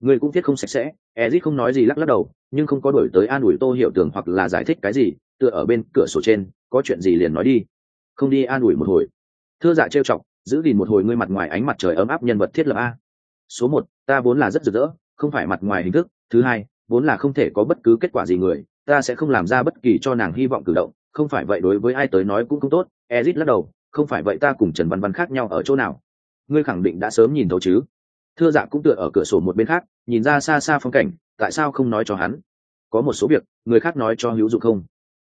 A: Người cũng viết không sạch sẽ ezit không nói gì lắc lắc đầu, nhưng không có đổi tới an ủi tô hiểu tường hoặc là giải thích cái gì, tựa ở bên cửa sổ trên, có chuyện gì liền nói đi. Không đi an ủi một hồi. Thưa dạ trêu chọc, giữ gìn một hồi ngươi mặt ngoài ánh mặt trời ấm áp nhân vật thiết lập a. Số một, ta vốn là rất rực rỡ, không phải mặt ngoài hình thức. Thứ hai vốn là không thể có bất cứ kết quả gì người, ta sẽ không làm ra bất kỳ cho nàng hy vọng cử động, không phải vậy đối với ai tới nói cũng không tốt, ezit lắc đầu, không phải vậy ta cùng trần văn văn khác nhau ở chỗ nào? Ngươi khẳng định đã sớm nhìn thấu chứ? Thưa dạ cũng tựa ở cửa sổ một bên khác, nhìn ra xa xa phong cảnh, tại sao không nói cho hắn? Có một số việc, người khác nói cho hữu dụng không?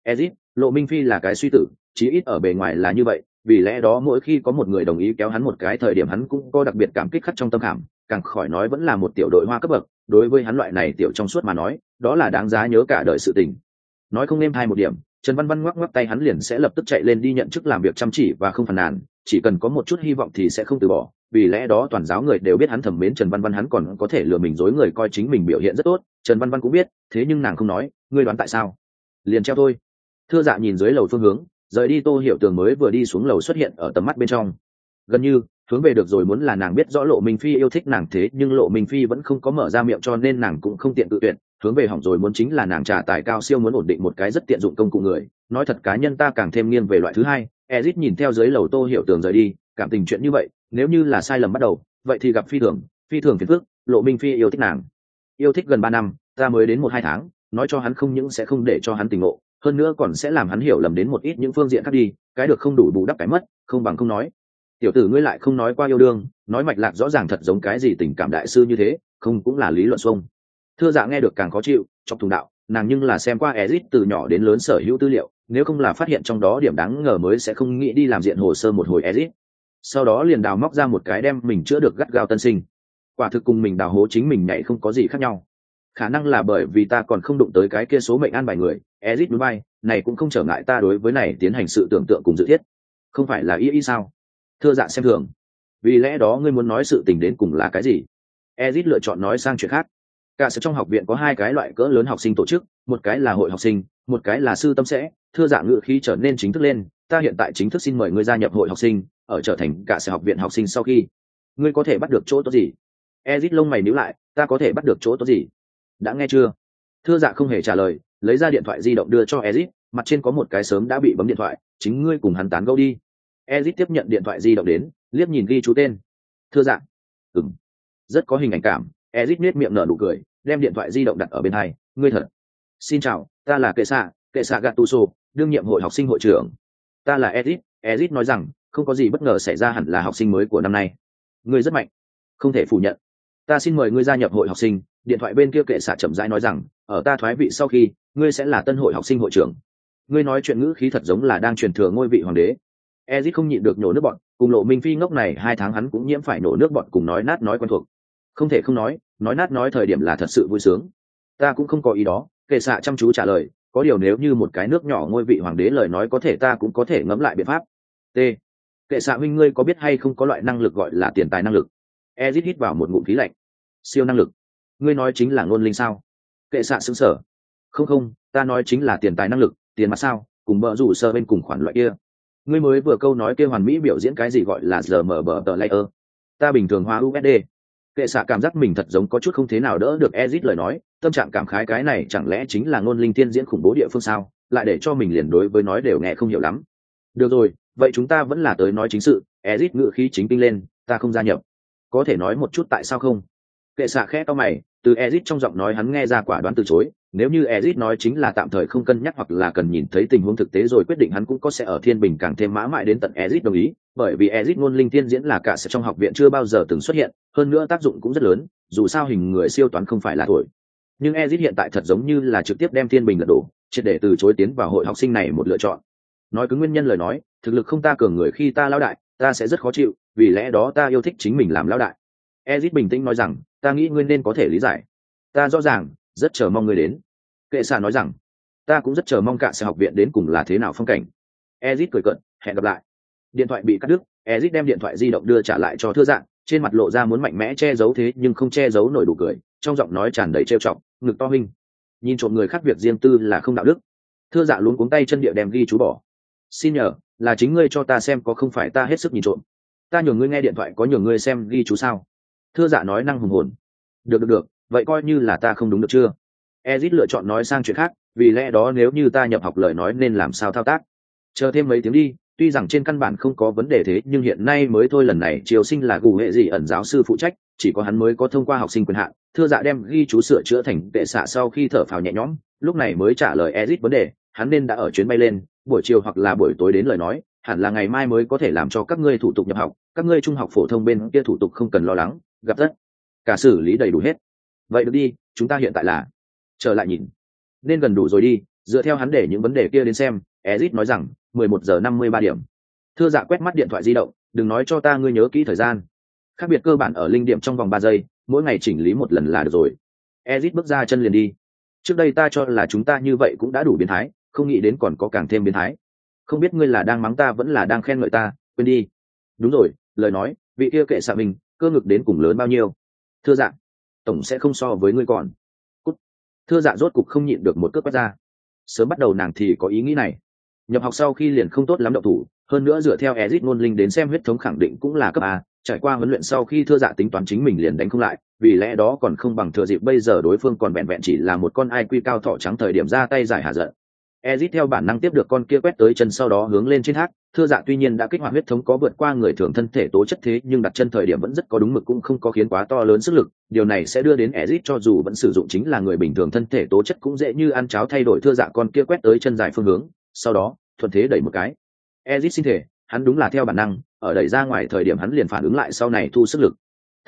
A: Ezit, lộ minh phi là cái suy tử, chí ít ở bề ngoài là như vậy, vì lẽ đó mỗi khi có một người đồng ý kéo hắn một cái thời điểm hắn cũng có đặc biệt cảm kích khắc trong tâm khảm càng khỏi nói vẫn là một tiểu đội hoa cấp bậc, đối với hắn loại này tiểu trong suốt mà nói, đó là đáng giá nhớ cả đời sự tình. Nói không nêm hai một điểm, trần văn văn ngoắc ngoắc tay hắn liền sẽ lập tức chạy lên đi nhận chức làm việc chăm chỉ và không phàn nàn, chỉ cần có một chút hy vọng thì sẽ không từ bỏ, vì lẽ đó toàn giáo người đều biết hắn thẩm mến trần văn văn hắn còn có thể lừa mình dối người coi chính mình biểu hiện rất tốt, trần văn văn cũng biết, thế nhưng nàng không nói, ngươi đoán tại sao? Liền treo thôi. Thưa dạ nhìn dưới lầu phương hướng, rời đi tô hiểu tường mới vừa đi xuống lầu xuất hiện ở tầm mắt bên trong gần như, hướng về được rồi muốn là nàng biết rõ lộ minh phi yêu thích nàng thế, nhưng lộ minh phi vẫn không có mở ra miệng cho nên nàng cũng không tiện tự tuyển. Hướng về hỏng rồi muốn chính là nàng trả tài cao siêu muốn ổn định một cái rất tiện dụng công cụ người. Nói thật cá nhân ta càng thêm nghiêng về loại thứ hai. Ezit nhìn theo dưới lầu tô hiểu tường rời đi, cảm tình chuyện như vậy, nếu như là sai lầm bắt đầu, vậy thì gặp phi thường phi thường phiền phước lộ minh phi yêu thích nàng. Yêu thích gần ba năm, ta mới đến một hai tháng, nói cho hắn không những sẽ không để cho hắn tình ngộ, hơn nữa còn sẽ làm hắn hiểu lầm đến một ít những phương diện khác đi, cái được không đủ bù đắp cái mất, không bằng không nói tiểu tử ngươi lại không nói qua yêu đương, nói mạch lạc rõ ràng thật giống cái gì tình cảm đại sư như thế, không cũng là lý luận xuông. Thưa dạ nghe được càng khó chịu, chọc thùng đạo, nàng nhưng là xem qua ezit từ nhỏ đến lớn sở hữu tư liệu, nếu không là phát hiện trong đó điểm đáng ngờ mới sẽ không nghĩ đi làm diện hồ sơ một hồi ezit sau đó liền đào móc ra một cái đem mình chữa được gắt gao tân sinh. Quả thực cùng mình đào hố chính mình nhảy không có gì khác nhau. Khả năng là bởi vì ta còn không đụng tới cái kia số mệnh an bài người ezit núi bay, này cũng không trở ngại ta đối với này tiến hành sự tưởng tượng cùng dự thiết. Không phải là y y sao? Thưa dạ xem thường. Vì lẽ đó ngươi muốn nói sự tình đến cùng là cái gì? Ezit lựa chọn nói sang chuyện khác. Cả sự trong học viện có hai cái loại cỡ lớn học sinh tổ chức, một cái là hội học sinh, một cái là sư tâm sẽ. Thưa dạ ngự khi trở nên chính thức lên, ta hiện tại chính thức xin mời ngươi gia nhập hội học sinh, ở trở thành cả sự học viện học sinh sau khi. Ngươi có thể bắt được chỗ tốt gì? Ezit lông mày níu lại, ta có thể bắt được chỗ tốt gì? Đã nghe chưa? Thưa dạ không hề trả lời, lấy ra điện thoại di động đưa cho ezit, mặt trên có một cái sớm đã bị bấm điện thoại, chính ngươi cùng hắn tán gẫu đi ezit tiếp nhận điện thoại di động đến, liếc nhìn ghi chú tên. Thưa dạ. Ừng rất có hình ảnh cảm. Ezit nết miệng nở nụ cười, đem điện thoại di động đặt ở bên hai. Ngươi thật. Xin chào, ta là kệ xạ kệ xạ gattuso, đương nhiệm hội học sinh hội trưởng. Ta là ezit. Ezit nói rằng, không có gì bất ngờ xảy ra hẳn là học sinh mới của năm nay. Ngươi rất mạnh. Không thể phủ nhận. Ta xin mời ngươi gia nhập hội học sinh. Điện thoại bên kia kệ xạ chậm rãi nói rằng, ở ta thoái vị sau khi, ngươi sẽ là tân hội học sinh hội trưởng. Ngươi nói chuyện ngữ khí thật giống là đang truyền thừa ngôi vị hoàng đế ezit không nhịn được nhổ nước bọn, cùng lộ minh phi ngốc này hai tháng hắn cũng nhiễm phải nổ nước bọn cùng nói nát nói quen thuộc. Không thể không nói nói nát nói thời điểm là thật sự vui sướng. Ta cũng không có ý đó, kệ xạ chăm chú trả lời, có điều nếu như một cái nước nhỏ ngôi vị hoàng đế lời nói có thể ta cũng có thể ngẫm lại biện pháp. T. Kệ xạ huynh ngươi có biết hay không có loại năng lực gọi là tiền tài năng lực? Ezit hít vào một ngụm khí lạnh. Siêu năng lực. Ngươi nói chính là ngôn linh sao? Kệ xạ xứng sở không không, ta nói chính là tiền tài năng lực, tiền mặt sao, cùng bờ rủ sơ bên cùng khoản loại kia ngươi mới vừa câu nói kia hoàn mỹ biểu diễn cái gì gọi là giờ mở bờ tờ layer ta bình thường hóa usd kệ xạ cảm giác mình thật giống có chút không thế nào đỡ được ezit lời nói, tâm trạng cảm khái cái này chẳng lẽ chính là ngôn linh thiên diễn khủng bố địa phương sao? Lại để cho mình liền đối với nói đều nghe không hiểu lắm. Được rồi, vậy chúng ta vẫn là tới nói chính sự, ezit ngự khí chính kinh lên, ta không gia nhập. Có thể nói một chút tại sao không? Kệ xạ khẽ to mày từ ezit trong giọng nói hắn nghe ra quả đoán từ chối, nếu như ezit nói chính là tạm thời không cân nhắc hoặc là cần nhìn thấy tình huống thực tế rồi quyết định hắn cũng có sẽ ở thiên bình càng thêm mã mãi đến tận ezit đồng ý, bởi vì ezit ngôn linh tiên diễn là cả sẽ trong học viện chưa bao giờ từng xuất hiện, hơn nữa tác dụng cũng rất lớn, dù sao hình người siêu toán không phải là tuổi nhưng ezit hiện tại thật giống như là trực tiếp đem thiên bình lật đổ, triệt để từ chối tiến vào hội học sinh này một lựa chọn. Nói cứ nguyên nhân lời nói, thực lực không ta cường người khi ta lao đại, ta sẽ rất khó chịu, vì lẽ đó ta yêu thích chính mình làm lao đại ezit bình tĩnh nói rằng, ta nghĩ ngươi nên có thể lý giải. Ta rõ ràng, rất chờ mong ngươi đến. Kệ xạ nói rằng, ta cũng rất chờ mong cả sẽ học viện đến cùng là thế nào phong cảnh. Ezit cười cận hẹn gặp lại. Điện thoại bị cắt đứt, ezit đem điện thoại di động đưa trả lại cho thưa dạng, trên mặt lộ ra muốn mạnh mẽ che giấu thế nhưng không che giấu nổi đủ cười, trong giọng nói tràn đầy trêu chọc, ngực to hình nhìn trộm người khác việc riêng tư là không đạo đức. Thưa dạ luôn cuống tay chân địa đem ghi chú bỏ. Xin nhờ, là chính ngươi cho ta xem có không phải ta hết sức nhìn trộm. Ta nhường ngươi nghe điện thoại có nhường ngươi xem ghi chú sao? Thưa dạ nói năng hùng hồn. Được được được, vậy coi như là ta không đúng được chưa? Ezit lựa chọn nói sang chuyện khác, vì lẽ đó nếu như ta nhập học lời nói nên làm sao thao tác? Chờ thêm mấy tiếng đi, tuy rằng trên căn bản không có vấn đề thế, nhưng hiện nay mới thôi lần này triều sinh là gù hệ gì ẩn giáo sư phụ trách, chỉ có hắn mới có thông qua học sinh quyền hạn. Thưa dạ đem ghi chú sửa chữa thành tệ xạ sau khi thở phào nhẹ nhõm, lúc này mới trả lời ezit vấn đề, hắn nên đã ở chuyến bay lên, buổi chiều hoặc là buổi tối đến lời nói, hẳn là ngày mai mới có thể làm cho các ngươi thủ tục nhập học, các ngươi trung học phổ thông bên kia thủ tục không cần lo lắng gặp tất. Cả xử lý đầy đủ hết. Vậy được đi, chúng ta hiện tại là. Trở lại nhìn. Nên gần đủ rồi đi, dựa theo hắn để những vấn đề kia đến xem, ezit nói rằng, mười một giờ năm mươi ba điểm. Thưa dạ quét mắt điện thoại di động, đừng nói cho ta ngươi nhớ kỹ thời gian. Khác biệt cơ bản ở linh điểm trong vòng ba giây, mỗi ngày chỉnh lý một lần là được rồi. Ezit bước ra chân liền đi. Trước đây ta cho là chúng ta như vậy cũng đã đủ biến thái, không nghĩ đến còn có càng thêm biến thái. Không biết ngươi là đang mắng ta vẫn là đang khen ngợi ta, quên đi. Đúng rồi, lời nói, vị kia kệ xạ mình cơ ngực đến cùng lớn bao nhiêu? Thưa dạ tổng sẽ không so với ngươi còn. Cút. thưa dạ rốt cục không nhịn được một cước quét ra. Sớm bắt đầu nàng thì có ý nghĩ này. Nhập học sau khi liền không tốt lắm đậu thủ, hơn nữa dựa theo ezit ngôn linh đến xem huyết thống khẳng định cũng là cấp a, trải qua huấn luyện sau khi thưa dạ tính toán chính mình liền đánh không lại, vì lẽ đó còn không bằng thừa dịp bây giờ đối phương còn vẹn vẹn chỉ là một con ai quy cao thọ trắng thời điểm ra tay giải hạ giận ezit theo bản năng tiếp được con kia quét tới chân sau đó hướng lên trên hắc, thưa dạ tuy nhiên đã kích hoạt huyết thống có vượt qua người thường thân thể tố chất thế nhưng đặt chân thời điểm vẫn rất có đúng mực cũng không có khiến quá to lớn sức lực. Điều này sẽ đưa đến ezit cho dù vẫn sử dụng chính là người bình thường thân thể tố chất cũng dễ như ăn cháo thay đổi thưa dạ con kia quét tới chân dài phương hướng. Sau đó thuận thế đẩy một cái. Ezit xin thể hắn đúng là theo bản năng ở đẩy ra ngoài thời điểm hắn liền phản ứng lại sau này thu sức lực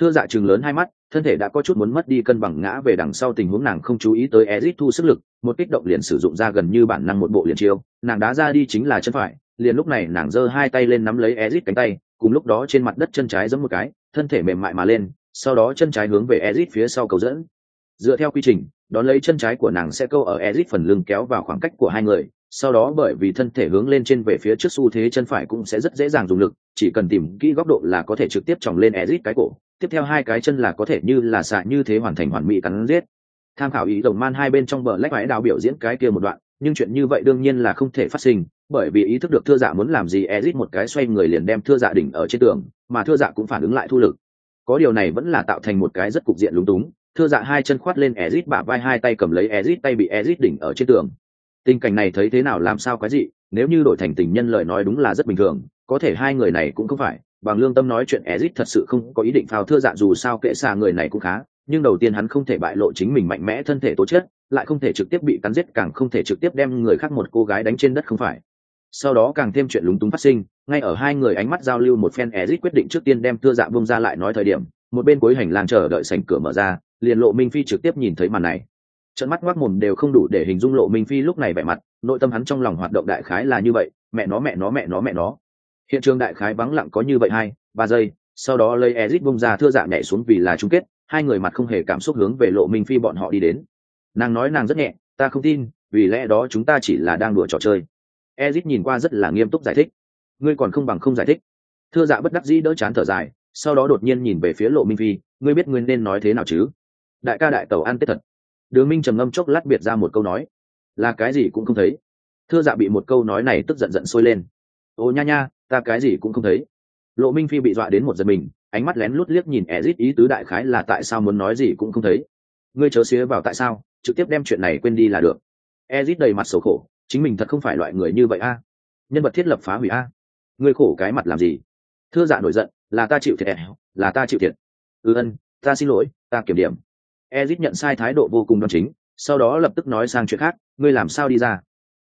A: thưa dạ chừng lớn hai mắt, thân thể đã có chút muốn mất đi cân bằng ngã về đằng sau tình huống nàng không chú ý tới ezit thu sức lực, một kích động liền sử dụng ra gần như bản năng một bộ liền chiêu, nàng đá ra đi chính là chân phải, liền lúc này nàng giơ hai tay lên nắm lấy ezit cánh tay, cùng lúc đó trên mặt đất chân trái giẫm một cái, thân thể mềm mại mà lên, sau đó chân trái hướng về ezit phía sau cầu dẫn. Dựa theo quy trình, đón lấy chân trái của nàng sẽ câu ở ezit phần lưng kéo vào khoảng cách của hai người, sau đó bởi vì thân thể hướng lên trên về phía trước xu thế chân phải cũng sẽ rất dễ dàng dùng lực, chỉ cần tìm kỹ góc độ là có thể trực tiếp chòng lên ezit cái cổ tiếp theo hai cái chân là có thể như là xạ như thế hoàn thành hoàn mỹ cắn giết. Tham khảo ý đồng man hai bên trong bờ lách vãi đào biểu diễn cái kia một đoạn, nhưng chuyện như vậy đương nhiên là không thể phát sinh, bởi vì ý thức được thưa dạ muốn làm gì ezit một cái xoay người liền đem thưa dạ đỉnh ở trên tường, mà thưa dạ cũng phản ứng lại thu lực. Có điều này vẫn là tạo thành một cái rất cục diện lúng túng, thưa dạ hai chân khoát lên ezit bả vai hai tay cầm lấy ezit tay bị ezit đỉnh ở trên tường. Tình cảnh này thấy thế nào làm sao cái gì nếu như đổi thành tình nhân lời nói đúng là rất bình thường, có thể hai người này cũng không phải bằng lương tâm nói chuyện Ezic thật sự không có ý định phao thưa dạ dù sao kệ xa người này cũng khá, nhưng đầu tiên hắn không thể bại lộ chính mình mạnh mẽ thân thể tố chất, lại không thể trực tiếp bị cắn giết, càng không thể trực tiếp đem người khác một cô gái đánh trên đất không phải. Sau đó càng thêm chuyện lúng túng phát sinh, ngay ở hai người ánh mắt giao lưu một phen Ezic quyết định trước tiên đem thưa dạ bông ra lại nói thời điểm, một bên cuối hành lang chờ đợi sảnh cửa mở ra, liền lộ minh phi trực tiếp nhìn thấy màn này. Trận mắt ngoác mồm đều không đủ để hình dung lộ minh phi lúc này vẻ mặt, nội tâm hắn trong lòng hoạt động đại khái là như vậy, mẹ nó mẹ nó mẹ nó mẹ nó hiện trường đại khái vắng lặng có như vậy hai, ba giây, sau đó lấy ezit bông ra thưa dạ nhảy xuống vì là chung kết, hai người mặt không hề cảm xúc hướng về lộ minh phi bọn họ đi đến. Nàng nói nàng rất nhẹ, ta không tin, vì lẽ đó chúng ta chỉ là đang đùa trò chơi. Ezit nhìn qua rất là nghiêm túc giải thích. Ngươi còn không bằng không giải thích. Thưa dạ bất đắc dĩ đỡ chán thở dài, sau đó đột nhiên nhìn về phía lộ minh phi, ngươi biết ngươi nên nói thế nào chứ? Đại ca đại tẩu ăn tết thật. Đường minh trầm ngâm chốc lát biệt ra một câu nói. Là cái gì cũng không thấy. Thưa dạ bị một câu nói này tức giận giận sôi lên ô nha nha, ta cái gì cũng không thấy. Lộ minh phi bị dọa đến một giật mình, ánh mắt lén lút liếc nhìn ezit ý tứ đại khái là tại sao muốn nói gì cũng không thấy. Ngươi chớ xía vào tại sao, trực tiếp đem chuyện này quên đi là được. Ezit đầy mặt sầu khổ, chính mình thật không phải loại người như vậy a. Nhân vật thiết lập phá hủy a. Ngươi khổ cái mặt làm gì? Thưa dạ nổi giận, là ta chịu thiệt, là ta chịu thiệt. Ư ân, ta xin lỗi, ta kiểm điểm. Ezit nhận sai thái độ vô cùng đoan chính, sau đó lập tức nói sang chuyện khác, ngươi làm sao đi ra?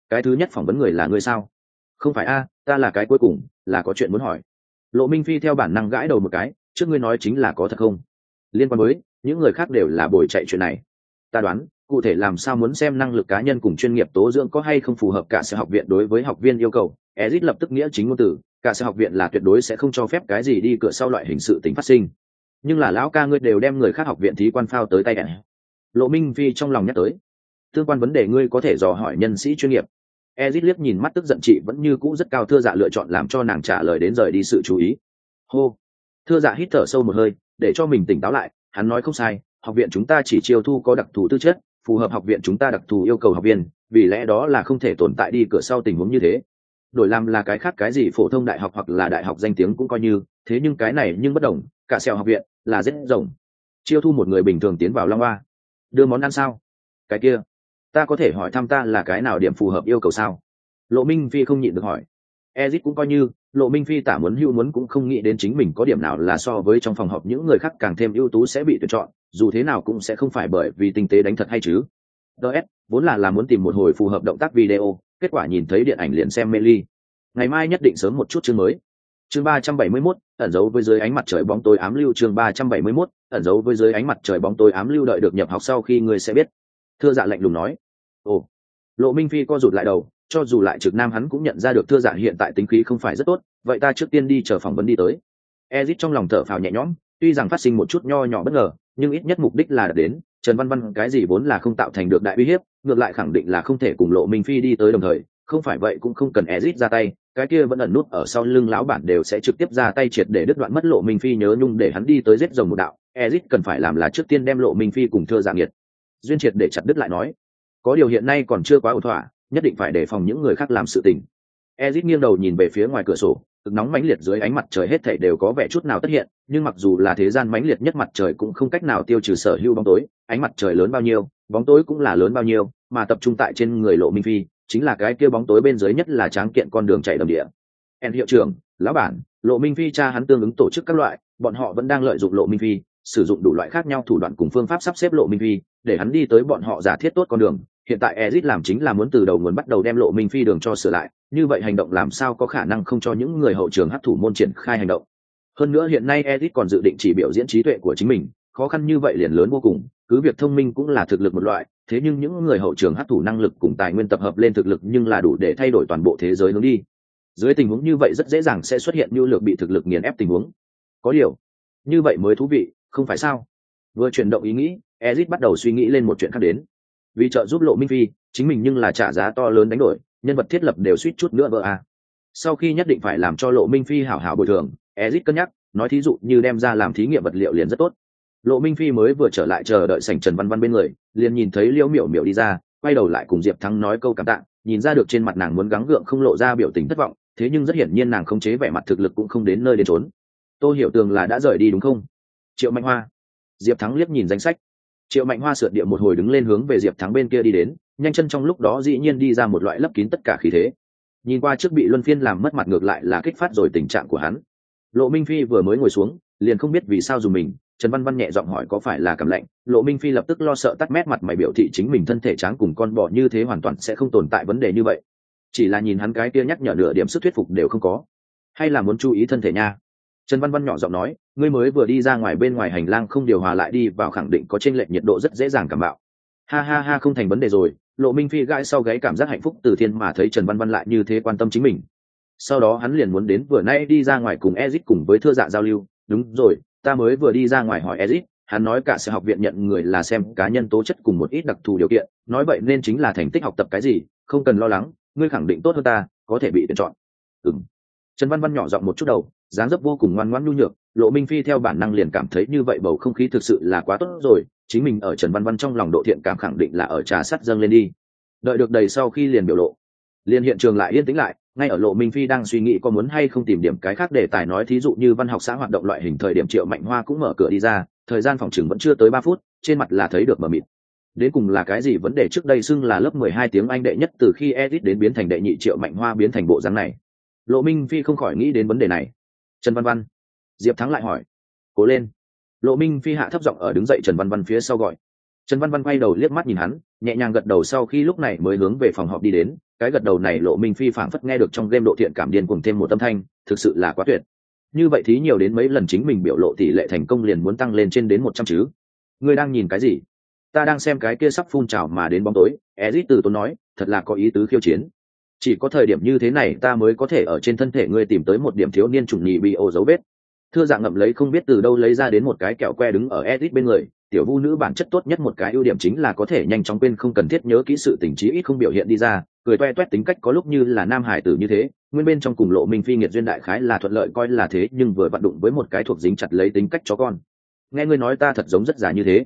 A: Cái thứ nhất phỏng vấn người là ngươi sao? Không phải a, ta là cái cuối cùng, là có chuyện muốn hỏi. Lộ minh phi theo bản năng gãi đầu một cái, trước ngươi nói chính là có thật không? Liên quan với, những người khác đều là bồi chạy chuyện này. Ta đoán, cụ thể làm sao muốn xem năng lực cá nhân cùng chuyên nghiệp tố dưỡng có hay không phù hợp cả sẽ học viện đối với học viên yêu cầu. Ezit lập tức nghĩa chính ngôn từ, cả sẽ học viện là tuyệt đối sẽ không cho phép cái gì đi cửa sau loại hình sự tính phát sinh. Nhưng là lão ca ngươi đều đem người khác học viện thí quan phao tới tay ẻn lộ minh phi trong lòng nhắc tới. Tương quan vấn đề ngươi có thể dò hỏi nhân sĩ chuyên nghiệp ezit liếc nhìn mắt tức giận chị vẫn như cũ rất cao thưa dạ lựa chọn làm cho nàng trả lời đến rời đi sự chú ý. Hô. Thưa dạ hít thở sâu một hơi, để cho mình tỉnh táo lại, hắn nói không sai, học viện chúng ta chỉ chiêu thu có đặc thù tư chất, phù hợp học viện chúng ta đặc thù yêu cầu học viên, vì lẽ đó là không thể tồn tại đi cửa sau tình huống như thế. Đổi làm là cái khác cái gì phổ thông đại học hoặc là đại học danh tiếng cũng coi như, thế nhưng cái này nhưng bất đồng, cả xèo học viện là rất rộng. Chiêu thu một người bình thường tiến vào long hoa. Đưa món ăn sao? Cái kia ta có thể hỏi thăm ta là cái nào điểm phù hợp yêu cầu sao? Lộ minh phi không nhịn được hỏi. Ezit cũng coi như lộ minh phi tả muốn hưu muốn cũng không nghĩ đến chính mình có điểm nào là so với trong phòng họp những người khác càng thêm ưu tú sẽ bị tuyển chọn dù thế nào cũng sẽ không phải bởi vì tinh tế đánh thật hay chứ. Ts vốn là là muốn tìm một hồi phù hợp động tác video kết quả nhìn thấy điện ảnh liền xem mê ly. Ngày mai nhất định sớm một chút chương mới. Chương ba trăm bảy mươi 371, ẩn giấu với dưới ánh mặt trời bóng tối ám lưu chương ba trăm bảy mươi 371, ẩn giấu với dưới ánh mặt trời bóng tối ám lưu đợi được nhập học sau khi người sẽ biết. Thưa dạ lạnh lùng nói ồ. Lộ minh phi co rụt lại đầu, cho dù lại trực nam hắn cũng nhận ra được thưa dạ hiện tại tính khí không phải rất tốt, vậy ta trước tiên đi chờ phỏng vấn đi tới. Ezit trong lòng thở phào nhẹ nhõm, tuy rằng phát sinh một chút nho nhỏ bất ngờ, nhưng ít nhất mục đích là đến, trần văn văn cái gì vốn là không tạo thành được đại uy hiếp, ngược lại khẳng định là không thể cùng lộ minh phi đi tới đồng thời, không phải vậy cũng không cần ezit ra tay, cái kia vẫn ẩn nút ở sau lưng lão bản đều sẽ trực tiếp ra tay triệt để đứt đoạn mất lộ minh phi nhớ nhung để hắn đi tới giết rồng một đạo, ezit cần phải làm là trước tiên đem lộ minh phi cùng thưa dạng nhiệt duyên triệt để chặt đứt lại nói có điều hiện nay còn chưa quá ổn thỏa, nhất định phải đề phòng những người khác làm sự tình. Ezit nghiêng đầu nhìn về phía ngoài cửa sổ, cực nóng mãnh liệt dưới ánh mặt trời hết thảy đều có vẻ chút nào tất hiện, nhưng mặc dù là thế gian mãnh liệt nhất mặt trời cũng không cách nào tiêu trừ sở hữu bóng tối, ánh mặt trời lớn bao nhiêu, bóng tối cũng là lớn bao nhiêu, mà tập trung tại trên người lộ minh phi, chính là cái kia bóng tối bên dưới nhất là tráng kiện con đường chạy đầm địa. En hiệu trưởng, lão bản, lộ minh phi cha hắn tương ứng tổ chức các loại, bọn họ vẫn đang lợi dụng lộ minh phi, sử dụng đủ loại khác nhau thủ đoạn cùng phương pháp sắp xếp lộ minh phi, để hắn đi tới bọn họ giả thiết tốt con đường hiện tại Ezic làm chính là muốn từ đầu nguồn bắt đầu đem lộ minh phi đường cho sửa lại, như vậy hành động làm sao có khả năng không cho những người hậu trường hấp thủ môn triển khai hành động. Hơn nữa hiện nay Ezic còn dự định chỉ biểu diễn trí tuệ của chính mình, khó khăn như vậy liền lớn vô cùng, cứ việc thông minh cũng là thực lực một loại, thế nhưng những người hậu trường hấp thủ năng lực cùng tài nguyên tập hợp lên thực lực nhưng là đủ để thay đổi toàn bộ thế giới hướng đi. Dưới tình huống như vậy rất dễ dàng sẽ xuất hiện nhu lực bị thực lực nghiền ép tình huống. Có điều, như vậy mới thú vị, không phải sao? Vừa chuyển động ý nghĩ, Ezic bắt đầu suy nghĩ lên một chuyện khác đến vì trợ giúp lộ minh phi, chính mình nhưng là trả giá to lớn đánh đổi, nhân vật thiết lập đều suýt chút nữa vỡ à. sau khi nhất định phải làm cho lộ minh phi hảo hảo bồi thường ezit cân nhắc, nói thí dụ như đem ra làm thí nghiệm vật liệu liền rất tốt. Lộ minh phi mới vừa trở lại chờ đợi sảnh trần văn văn bên người, liền nhìn thấy liễu miểu miểu đi ra, quay đầu lại cùng diệp thắng nói câu cảm tạ, nhìn ra được trên mặt nàng muốn gắng gượng không lộ ra biểu tình thất vọng, thế nhưng rất hiển nhiên nàng không chế vẻ mặt thực lực cũng không đến nơi đến trốn tôi hiểu tường là đã rời đi đúng không? Triệu mạnh hoa. Diệp thắng liếc nhìn danh sách triệu mạnh hoa sượt địa một hồi đứng lên hướng về diệp thắng bên kia đi đến, nhanh chân trong lúc đó dĩ nhiên đi ra một loại lấp kín tất cả khí thế. Nhìn qua trước bị luân phiên làm mất mặt ngược lại là kích phát rồi tình trạng của hắn. Lộ minh phi vừa mới ngồi xuống, liền không biết vì sao dùng mình, trần văn văn nhẹ giọng hỏi có phải là cảm lạnh. Lộ minh phi lập tức lo sợ tắt mét mặt mày biểu thị chính mình thân thể tráng cùng con bọ như thế hoàn toàn sẽ không tồn tại vấn đề như vậy. Chỉ là nhìn hắn cái kia nhắc nhở nửa điểm sức thuyết phục đều không có. Hay là muốn chú ý thân thể nha trần văn văn nhỏ giọng nói, ngươi mới vừa đi ra ngoài bên ngoài hành lang không điều hòa lại đi, vào khẳng định có trên lệch nhiệt độ rất dễ dàng cảm bạo. Ha ha ha, không thành vấn đề rồi. Lộ minh phi gãi sau gáy cảm giác hạnh phúc từ thiên mà thấy trần văn văn lại như thế quan tâm chính mình. Sau đó hắn liền muốn đến vừa nay đi ra ngoài cùng ezit cùng với thưa dạ giao lưu. Đúng rồi, ta mới vừa đi ra ngoài hỏi ezit hắn nói cả sự học viện nhận người là xem cá nhân tố chất cùng một ít đặc thù điều kiện, nói vậy nên chính là thành tích học tập cái gì, không cần lo lắng, ngươi khẳng định tốt hơn ta, có thể bị tuyển chọn. Ừng trần văn văn nhỏ giọng một chút đầu dáng dấp vô cùng ngoan ngoãn nhu nhược, lộ minh phi theo bản năng liền cảm thấy như vậy bầu không khí thực sự là quá tốt rồi, chính mình ở trần văn văn trong lòng độ thiện cảm khẳng định là ở trà sắt dâng lên đi. Đợi được đầy sau khi liền biểu lộ, liền hiện trường lại yên tĩnh lại, ngay ở lộ minh phi đang suy nghĩ có muốn hay không tìm điểm cái khác để tài nói thí dụ như văn học xã hoạt động loại hình thời điểm triệu mạnh hoa cũng mở cửa đi ra, thời gian phòng chừng vẫn chưa tới ba phút, trên mặt là thấy được mờ mịt. Đến cùng là cái gì vấn đề trước đây xưng là lớp mười hai tiếng anh đệ nhất từ khi edit đến biến thành đệ nhị triệu mạnh hoa biến thành bộ dáng này. Lộ minh phi không khỏi nghĩ đến vấn đề này trần văn văn. Diệp thắng lại hỏi, cố lên. Lộ minh phi hạ thấp giọng ở đứng dậy trần văn văn phía sau gọi. Trần văn văn quay đầu liếc mắt nhìn hắn, nhẹ nhàng gật đầu sau khi lúc này mới hướng về phòng họp đi đến. Cái gật đầu này lộ minh phi phảng phất nghe được trong game độ thiện cảm điên cùng thêm một tâm thanh, thực sự là quá tuyệt. Như vậy thì nhiều đến mấy lần chính mình biểu lộ tỷ lệ thành công liền muốn tăng lên trên đến một trăm chứ. Ngươi đang nhìn cái gì? Ta đang xem cái kia sắp phun trào mà đến bóng tối ezit từ tốn nói, thật là có ý tứ khiêu chiến chỉ có thời điểm như thế này ta mới có thể ở trên thân thể ngươi tìm tới một điểm thiếu niên trùng nhị bị ổ dấu vết. Thưa dạng ngậm lấy không biết từ đâu lấy ra đến một cái kẹo que đứng ở edit bên người, tiểu vu nữ bản chất tốt nhất một cái ưu điểm chính là có thể nhanh chóng quên không cần thiết nhớ kỹ sự tình trí ít không biểu hiện đi ra, cười toe toét tính cách có lúc như là nam hải tử như thế, nguyên bên trong cùng lộ minh phi nghiệt duyên đại khái là thuận lợi coi là thế nhưng vừa vặn đụng với một cái thuộc dính chặt lấy tính cách chó con. Nghe ngươi nói ta thật giống rất giả như thế.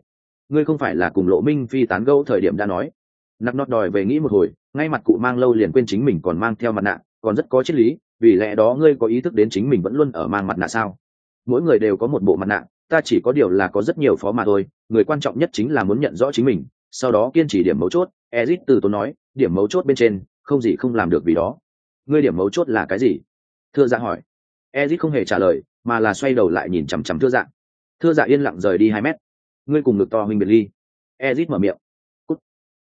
A: Ngươi không phải là cùng lộ minh phi tán gẫu thời điểm đã nói nặc nọt đòi về nghĩ một hồi, ngay mặt cụ mang lâu liền quên chính mình còn mang theo mặt nạ, còn rất có triết lý, vì lẽ đó ngươi có ý thức đến chính mình vẫn luôn ở mang mặt nạ sao? Mỗi người đều có một bộ mặt nạ, ta chỉ có điều là có rất nhiều phó mà thôi, người quan trọng nhất chính là muốn nhận rõ chính mình, sau đó kiên trì điểm mấu chốt ezit từ tốn nói, điểm mấu chốt bên trên, không gì không làm được vì đó. Ngươi điểm mấu chốt là cái gì? Thưa dạ hỏi. Ezit không hề trả lời, mà là xoay đầu lại nhìn chằm chằm thưa dạ. Thưa dạ yên lặng rời đi hai mét. Ngươi cùng ngực to huynh biệt ly. Ezit mở miệng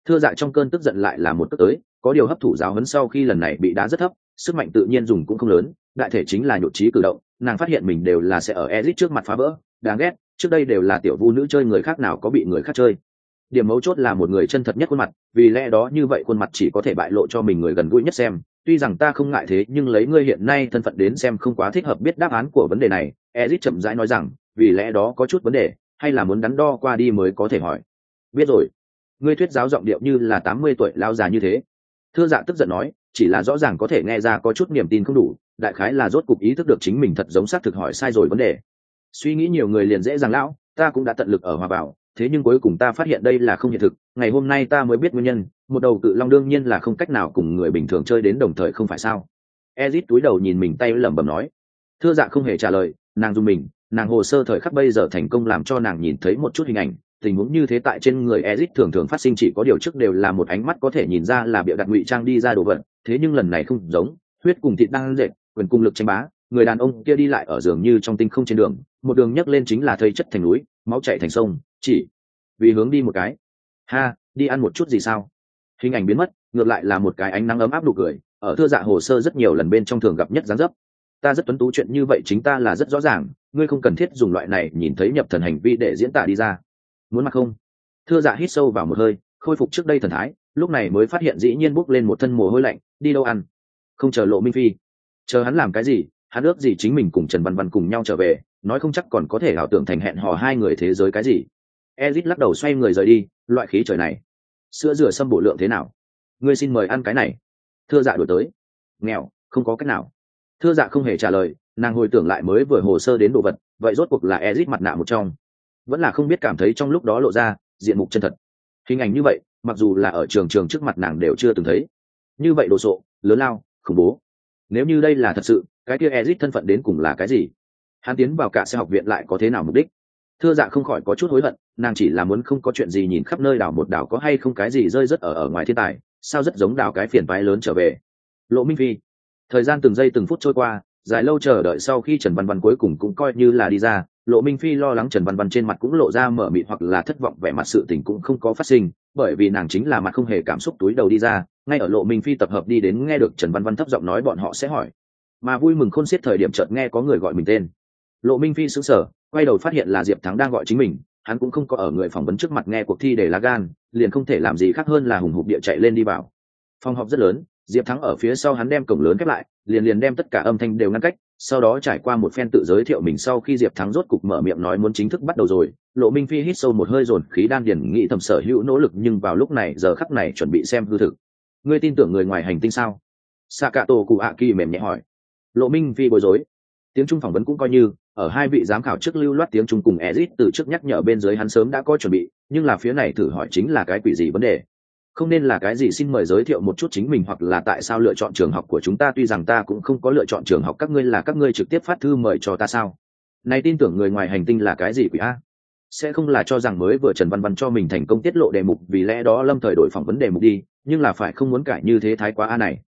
A: thưa dạ trong cơn tức giận lại là một tức tới, có điều hấp thụ giáo huấn sau khi lần này bị đá rất thấp, sức mạnh tự nhiên dùng cũng không lớn, đại thể chính là nhộn trí cử động, nàng phát hiện mình đều là sẽ ở ezit trước mặt phá vỡ, đáng ghét, trước đây đều là tiểu vu nữ chơi người khác nào có bị người khác chơi. Điểm mấu chốt là một người chân thật nhất khuôn mặt, vì lẽ đó như vậy khuôn mặt chỉ có thể bại lộ cho mình người gần gũi nhất xem, tuy rằng ta không ngại thế nhưng lấy ngươi hiện nay thân phận đến xem không quá thích hợp biết đáp án của vấn đề này ezit chậm rãi nói rằng, vì lẽ đó có chút vấn đề, hay là muốn đắn đo qua đi mới có thể hỏi. Biết rồi ngươi thuyết giáo giọng điệu như là tám mươi tuổi lao già như thế. Thưa dạ tức giận nói, chỉ là rõ ràng có thể nghe ra có chút niềm tin không đủ, đại khái là rốt cục ý thức được chính mình thật giống xác thực hỏi sai rồi vấn đề. Suy nghĩ nhiều người liền dễ dàng lão, ta cũng đã tận lực ở hòa bảo thế nhưng cuối cùng ta phát hiện đây là không hiện thực, ngày hôm nay ta mới biết nguyên nhân, một đầu cự long đương nhiên là không cách nào cùng người bình thường chơi đến đồng thời không phải sao? Ezit túi đầu nhìn mình tay lẩm bẩm nói. Thưa dạ không hề trả lời, nàng dùng mình, nàng hồ sơ thời khắc bây giờ thành công làm cho nàng nhìn thấy một chút hình ảnh tình huống như thế tại trên người Ezic thường thường phát sinh chỉ có điều trước đều là một ánh mắt có thể nhìn ra là bịa đặt ngụy trang đi ra đồ vật, thế nhưng lần này không giống, huyết cùng thịt đang dệt, quyền cùng lực tranh bá, người đàn ông kia đi lại ở giường như trong tinh không trên đường, một đường nhấc lên chính là thây chất thành núi, máu chảy thành sông, chỉ vì hướng đi một cái. Ha, đi ăn một chút gì sao? Hình ảnh biến mất, ngược lại là một cái ánh nắng ấm áp nụ cười, ở thưa dạ hồ sơ rất nhiều lần bên trong thường gặp nhất gián dấp. Ta rất tuấn tú chuyện như vậy chính ta là rất rõ ràng, ngươi không cần thiết dùng loại này nhìn thấy nhập thần hành vi để diễn tả đi ra muốn mặc không? Thưa dạ hít sâu vào một hơi, khôi phục trước đây thần thái, lúc này mới phát hiện dĩ nhiên bốc lên một thân mồ hôi lạnh, đi đâu ăn? Không chờ lộ minh phi. Chờ hắn làm cái gì, hắn ước gì chính mình cùng trần văn văn cùng nhau trở về, nói không chắc còn có thể ảo tưởng thành hẹn hò hai người thế giới cái gì. Ezit lắc đầu xoay người rời đi, loại khí trời này. Sữa rửa xâm bổ lượng thế nào? Ngươi xin mời ăn cái này. Thưa dạ đổi tới. Nghèo, không có cách nào. Thưa dạ không hề trả lời, nàng hồi tưởng lại mới vừa hồ sơ đến đồ vật, vậy rốt cuộc là ezit mặt nạ một trong vẫn là không biết cảm thấy trong lúc đó lộ ra diện mục chân thật. Hình ảnh như vậy, mặc dù là ở trường trường trước mặt nàng đều chưa từng thấy. Như vậy đồ sộ, lớn lao, khủng bố. Nếu như đây là thật sự, cái kia ezit thân phận đến cùng là cái gì? Hắn tiến vào cả xe học viện lại có thế nào mục đích? Thưa dạ không khỏi có chút hối hận, nàng chỉ là muốn không có chuyện gì nhìn khắp nơi đảo một đảo có hay không cái gì rơi rớt ở ở ngoài thiên tài, sao rất giống đảo cái phiền phái lớn trở về. Lộ minh phi, thời gian từng giây từng phút trôi qua, dài lâu chờ đợi sau khi trần văn văn cuối cùng cũng coi như là đi ra lộ minh phi lo lắng trần văn văn trên mặt cũng lộ ra mở mịt hoặc là thất vọng, vẻ mặt sự tình cũng không có phát sinh, bởi vì nàng chính là mặt không hề cảm xúc túi đầu đi ra, ngay ở lộ minh phi tập hợp đi đến nghe được trần văn văn thấp giọng nói bọn họ sẽ hỏi. Mà vui mừng khôn xiết thời điểm chợt nghe có người gọi mình tên. Lộ minh phi xứng sở quay đầu phát hiện là diệp thắng đang gọi chính mình, hắn cũng không có ở người phỏng vấn trước mặt nghe cuộc thi để lá gan, liền không thể làm gì khác hơn là hùng hục địa chạy lên đi vào. Phòng họp rất lớn, diệp thắng ở phía sau hắn đem cổng lớn khép lại, liền liền đem tất cả âm thanh đều ngăn cách sau đó trải qua một phen tự giới thiệu mình sau khi diệp thắng rốt cục mở miệng nói muốn chính thức bắt đầu rồi, lộ minh phi hít sâu một hơi dồn khí đan điền nghĩ thầm sở hữu nỗ lực nhưng vào lúc này giờ khắc này chuẩn bị xem hư thực. Ngươi tin tưởng người ngoài hành tinh sao? Sa cạ tổ cụ ạ kỳ mềm nhẹ hỏi. Lộ minh phi bối rối. Tiếng trung phỏng vấn cũng coi như, ở hai vị giám khảo trước lưu loát tiếng trung cùng ezit từ trước nhắc nhở bên dưới hắn sớm đã có chuẩn bị, nhưng là phía này thử hỏi chính là cái quỷ gì vấn đề? Không nên là cái gì xin mời giới thiệu một chút chính mình hoặc là tại sao lựa chọn trường học của chúng ta, tuy rằng ta cũng không có lựa chọn trường học, các ngươi là các ngươi trực tiếp phát thư mời cho ta sao? Này tin tưởng người ngoài hành tinh là cái gì quỷ a? Sẽ không là cho rằng mới vừa trần văn văn cho mình thành công tiết lộ đề mục, vì lẽ đó lâm thời đổi phỏng vấn đề mục đi, nhưng là phải không muốn cải như thế thái quá a này.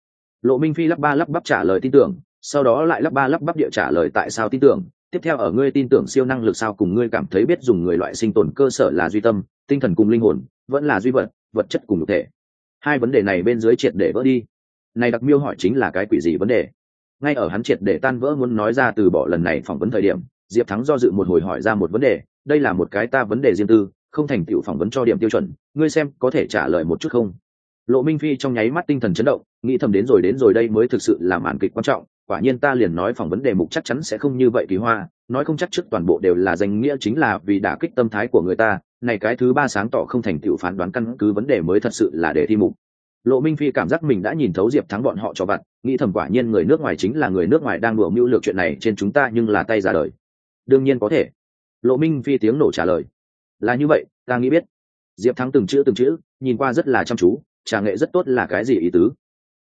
A: Lộ minh phi lắp ba lắp bắp trả lời tin tưởng, sau đó lại lắp ba lắp bắp địa trả lời tại sao tin tưởng. Tiếp theo ở ngươi tin tưởng siêu năng lực sao cùng ngươi cảm thấy biết dùng người loại sinh tồn cơ sở là duy tâm, tinh thần cùng linh hồn, vẫn là duy vật vật chất cùng nhục thể. Hai vấn đề này bên dưới triệt để vỡ đi. Này đặc miêu hỏi chính là cái quỷ gì vấn đề? Ngay ở hắn triệt để tan vỡ muốn nói ra từ bỏ lần này phỏng vấn thời điểm, diệp thắng do dự một hồi hỏi ra một vấn đề, đây là một cái ta vấn đề riêng tư, không thành tựu phỏng vấn cho điểm tiêu chuẩn, ngươi xem có thể trả lời một chút không? Lộ minh phi trong nháy mắt tinh thần chấn động, nghĩ thầm đến rồi đến rồi đây mới thực sự là màn kịch quan trọng, quả nhiên ta liền nói phỏng vấn đề mục chắc chắn sẽ không như vậy kỳ hoa, nói không chắc trước toàn bộ đều là danh nghĩa chính là vì đả kích tâm thái của người ta này cái thứ ba sáng tỏ không thành tựu phán đoán căn cứ vấn đề mới thật sự là để thi mục. Lộ minh phi cảm giác mình đã nhìn thấu diệp thắng bọn họ cho vặt, nghĩ thầm quả nhiên người nước ngoài chính là người nước ngoài đang đùa mưu lược chuyện này trên chúng ta nhưng là tay ra đời. Đương nhiên có thể. Lộ minh phi tiếng nổ trả lời. Là như vậy, ta nghĩ biết. Diệp thắng từng chữ từng chữ, nhìn qua rất là chăm chú, trà nghệ rất tốt là cái gì ý tứ?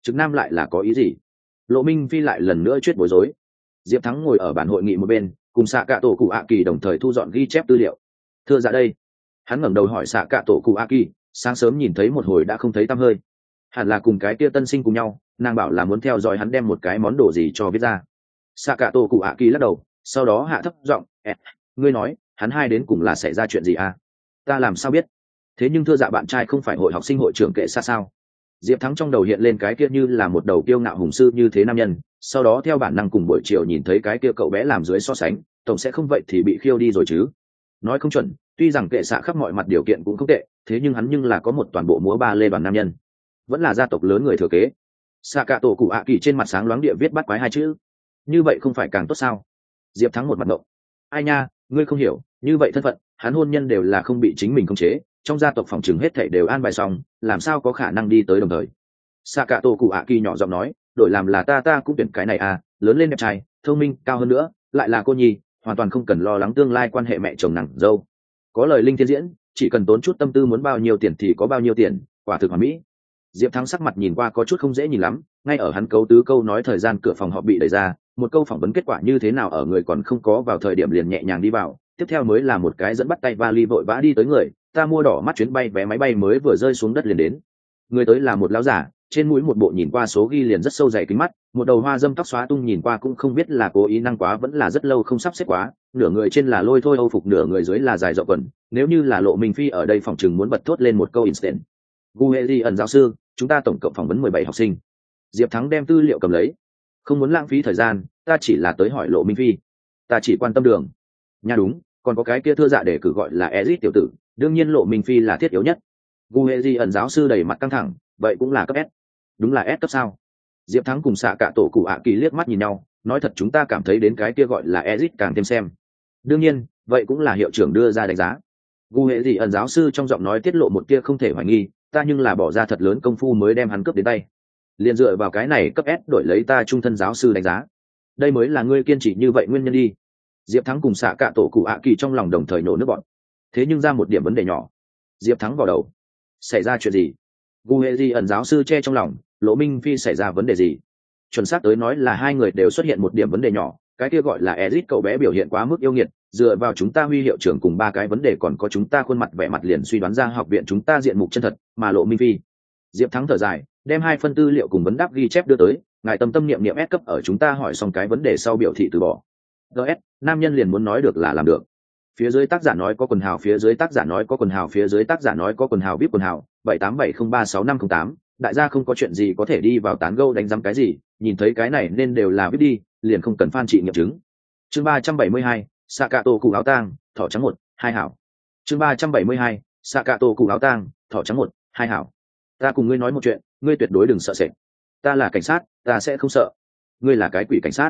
A: Trực nam lại là có ý gì? Lộ minh phi lại lần nữa chuyết bối rối. Diệp thắng ngồi ở bàn hội nghị một bên, cùng xạ cả tổ cụ ạ kỳ đồng thời thu dọn ghi chép tư liệu. Thưa ra dạ đây hắn ngẩng đầu hỏi xạ cạ tổ cụ a kỳ sáng sớm nhìn thấy một hồi đã không thấy tăm hơi. Hẳn là cùng cái kia tân sinh cùng nhau, nàng bảo là muốn theo dõi hắn đem một cái món đồ gì cho viết ra. Xạ cạ tổ cụ a kỳ lắc đầu, sau đó hạ thấp giọng ngươi nói, hắn hai đến cùng là xảy ra chuyện gì à? Ta làm sao biết? Thế nhưng thưa dạ bạn trai không phải hội học sinh hội trưởng kệ xa sao? Diệp thắng trong đầu hiện lên cái kia như là một đầu kiêu ngạo hùng sư như thế nam nhân, sau đó theo bản năng cùng buổi chiều nhìn thấy cái kia cậu bé làm dưới so sánh, tổng sẽ không vậy thì bị khiêu đi rồi chứ? Nói không chuẩn tuy rằng kệ xạ khắp mọi mặt điều kiện cũng không tệ, thế nhưng hắn nhưng là có một toàn bộ múa ba lê đoàn nam nhân. Vẫn là gia tộc lớn người thừa kế. Xạ cả tổ cụ ạ kỳ trên mặt sáng loáng địa viết bắt quái hai chữ. Như vậy không phải càng tốt sao? Diệp thắng một mặt động ai nha, ngươi không hiểu, như vậy thân phận, hắn hôn nhân đều là không bị chính mình khống chế, trong gia tộc phòng chừng hết thảy đều an bài xong, làm sao có khả năng đi tới đồng thời? Xạ cả tổ cụ ạ kỳ nhỏ giọng nói, đổi làm là ta ta cũng tuyển cái này à lớn lên đẹp trai, thông minh, cao hơn nữa, lại là cô nhi, hoàn toàn không cần lo lắng tương lai quan hệ mẹ chồng nàng dâu có lời linh thiên diễn, chỉ cần tốn chút tâm tư muốn bao nhiêu tiền thì có bao nhiêu tiền, quả thực hoàn mỹ. Diệp thắng sắc mặt nhìn qua có chút không dễ nhìn lắm, ngay ở hắn cấu tứ câu nói thời gian cửa phòng họ bị đẩy ra, một câu phỏng vấn kết quả như thế nào ở người còn không có vào thời điểm liền nhẹ nhàng đi vào, tiếp theo mới là một cái dẫn bắt tay vali vội vã đi tới người, ta mua đỏ mắt chuyến bay vé máy bay mới vừa rơi xuống đất liền đến. Người tới là một lão giả trên mũi một bộ nhìn qua số ghi liền rất sâu dày kính mắt, một đầu hoa dâm tóc xóa tung nhìn qua cũng không biết là cố ý năng quá vẫn là rất lâu không sắp xếp quá, nửa người trên là lôi thôi, âu phục nửa người dưới là dài rộng quần, nếu như là lộ minh phi ở đây phòng chừng muốn bật thốt lên một câu instant. Guheri ẩn giáo sư, chúng ta tổng cộng phỏng vấn mười bảy học sinh. Diệp thắng đem tư liệu cầm lấy. Không muốn lãng phí thời gian, ta chỉ là tới hỏi lộ minh phi. Ta chỉ quan tâm đường. Nha đúng, còn có cái kia thưa dạ để cử gọi là ezit tiểu tử, đương nhiên lộ minh phi là thiết yếu nhất. Guheri ẩn giáo sư đầy mặt căng thẳng, vậy cũng là cấp s đúng là S cấp sao? Diệp Thắng cùng xạ cả tổ cụ ạ kỳ liếc mắt nhìn nhau, nói thật chúng ta cảm thấy đến cái kia gọi là Ezic càng thêm xem. Đương nhiên, vậy cũng là hiệu trưởng đưa ra đánh giá. Gu hệ gì ẩn giáo sư trong giọng nói tiết lộ một kia không thể hoài nghi, ta nhưng là bỏ ra thật lớn công phu mới đem hắn cướp đến tay. Liên dựa vào cái này cấp S đổi lấy ta trung thân giáo sư đánh giá. Đây mới là ngươi kiên trì như vậy nguyên nhân đi. Diệp Thắng cùng xạ cả tổ cụ ạ kỳ trong lòng đồng thời nổ nước bọn. Thế nhưng ra một điểm vấn đề nhỏ. Diệp Thắng vào đầu. Xảy ra chuyện gì? Gu hệ di ẩn giáo sư che trong lòng, lỗ minh phi xảy ra vấn đề gì? Chuẩn xác tới nói là hai người đều xuất hiện một điểm vấn đề nhỏ, cái kia gọi là ezit cậu bé biểu hiện quá mức yêu nghiệt, dựa vào chúng ta huy hiệu trưởng cùng ba cái vấn đề còn có chúng ta khuôn mặt vẻ mặt liền suy đoán ra học viện chúng ta diện mục chân thật, mà lộ minh phi. Diệp thắng thở dài, đem hai phân tư liệu cùng vấn đáp ghi chép đưa tới, ngài tâm tâm niệm niệm S cấp ở chúng ta hỏi xong cái vấn đề sau biểu thị từ bỏ. Gs nam nhân liền muốn nói được là làm được. Phía dưới tác giả nói có quần hào, phía dưới tác giả nói có quần hào, phía dưới tác giả nói có quần hào vip quần hào bảy tám bảy không ba sáu năm không tám. Đại gia không có chuyện gì có thể đi vào tán gâu đánh giám cái gì, nhìn thấy cái này nên đều là biết đi, liền không cần phan trị nghiệm chứng. Chương ba trăm bảy mươi hai xạ cạ tổ cụ áo tang, thỏ trắng một, hai hảo. Chương ba trăm bảy mươi hai xạ cạ tổ cụ áo tang, thỏ trắng một, hai hảo. Ta cùng ngươi nói một chuyện, ngươi tuyệt đối đừng sợ sệt. Ta là cảnh sát, ta sẽ không sợ. Ngươi là cái quỷ cảnh sát.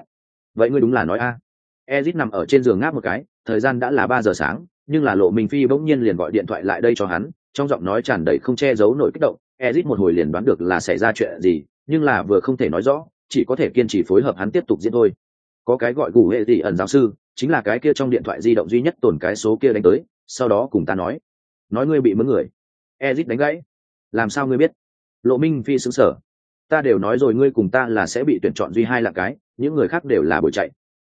A: Vậy ngươi đúng là nói a. Ezit nằm ở trên giường ngáp một cái, thời gian đã là ba giờ sáng, nhưng là lộ minh phi bỗng nhiên liền gọi điện thoại lại đây cho hắn trong giọng nói tràn đầy không che giấu nổi kích động, ezit một hồi liền đoán được là xảy ra chuyện gì, nhưng là vừa không thể nói rõ, chỉ có thể kiên trì phối hợp hắn tiếp tục diễn thôi. Có cái gọi gù hệ tỷ ẩn giáo sư, chính là cái kia trong điện thoại di động duy nhất tồn cái số kia đánh tới, sau đó cùng ta nói. Nói ngươi bị mướn người. Ezit đánh gãy. Làm sao ngươi biết? Lộ minh phi xứng sở ta đều nói rồi ngươi cùng ta là sẽ bị tuyển chọn duy hai là cái, những người khác đều là buổi chạy.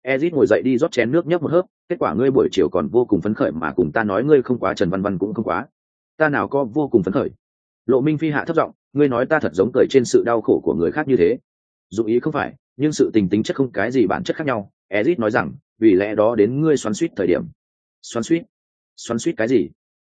A: Ezit ngồi dậy đi rót chén nước nhấp một hớp, kết quả ngươi buổi chiều còn vô cùng phấn khởi mà cùng ta nói ngươi không quá trần văn văn cũng không quá ta nào có vô cùng phấn khởi. Lộ minh phi hạ thấp giọng, ngươi nói ta thật giống cười trên sự đau khổ của người khác như thế. Dù ý không phải, nhưng sự tình tính chất không cái gì bản chất khác nhau. Ezit nói rằng, vì lẽ đó đến ngươi xoắn suýt thời điểm. Xoắn suýt? Xoắn suýt cái gì?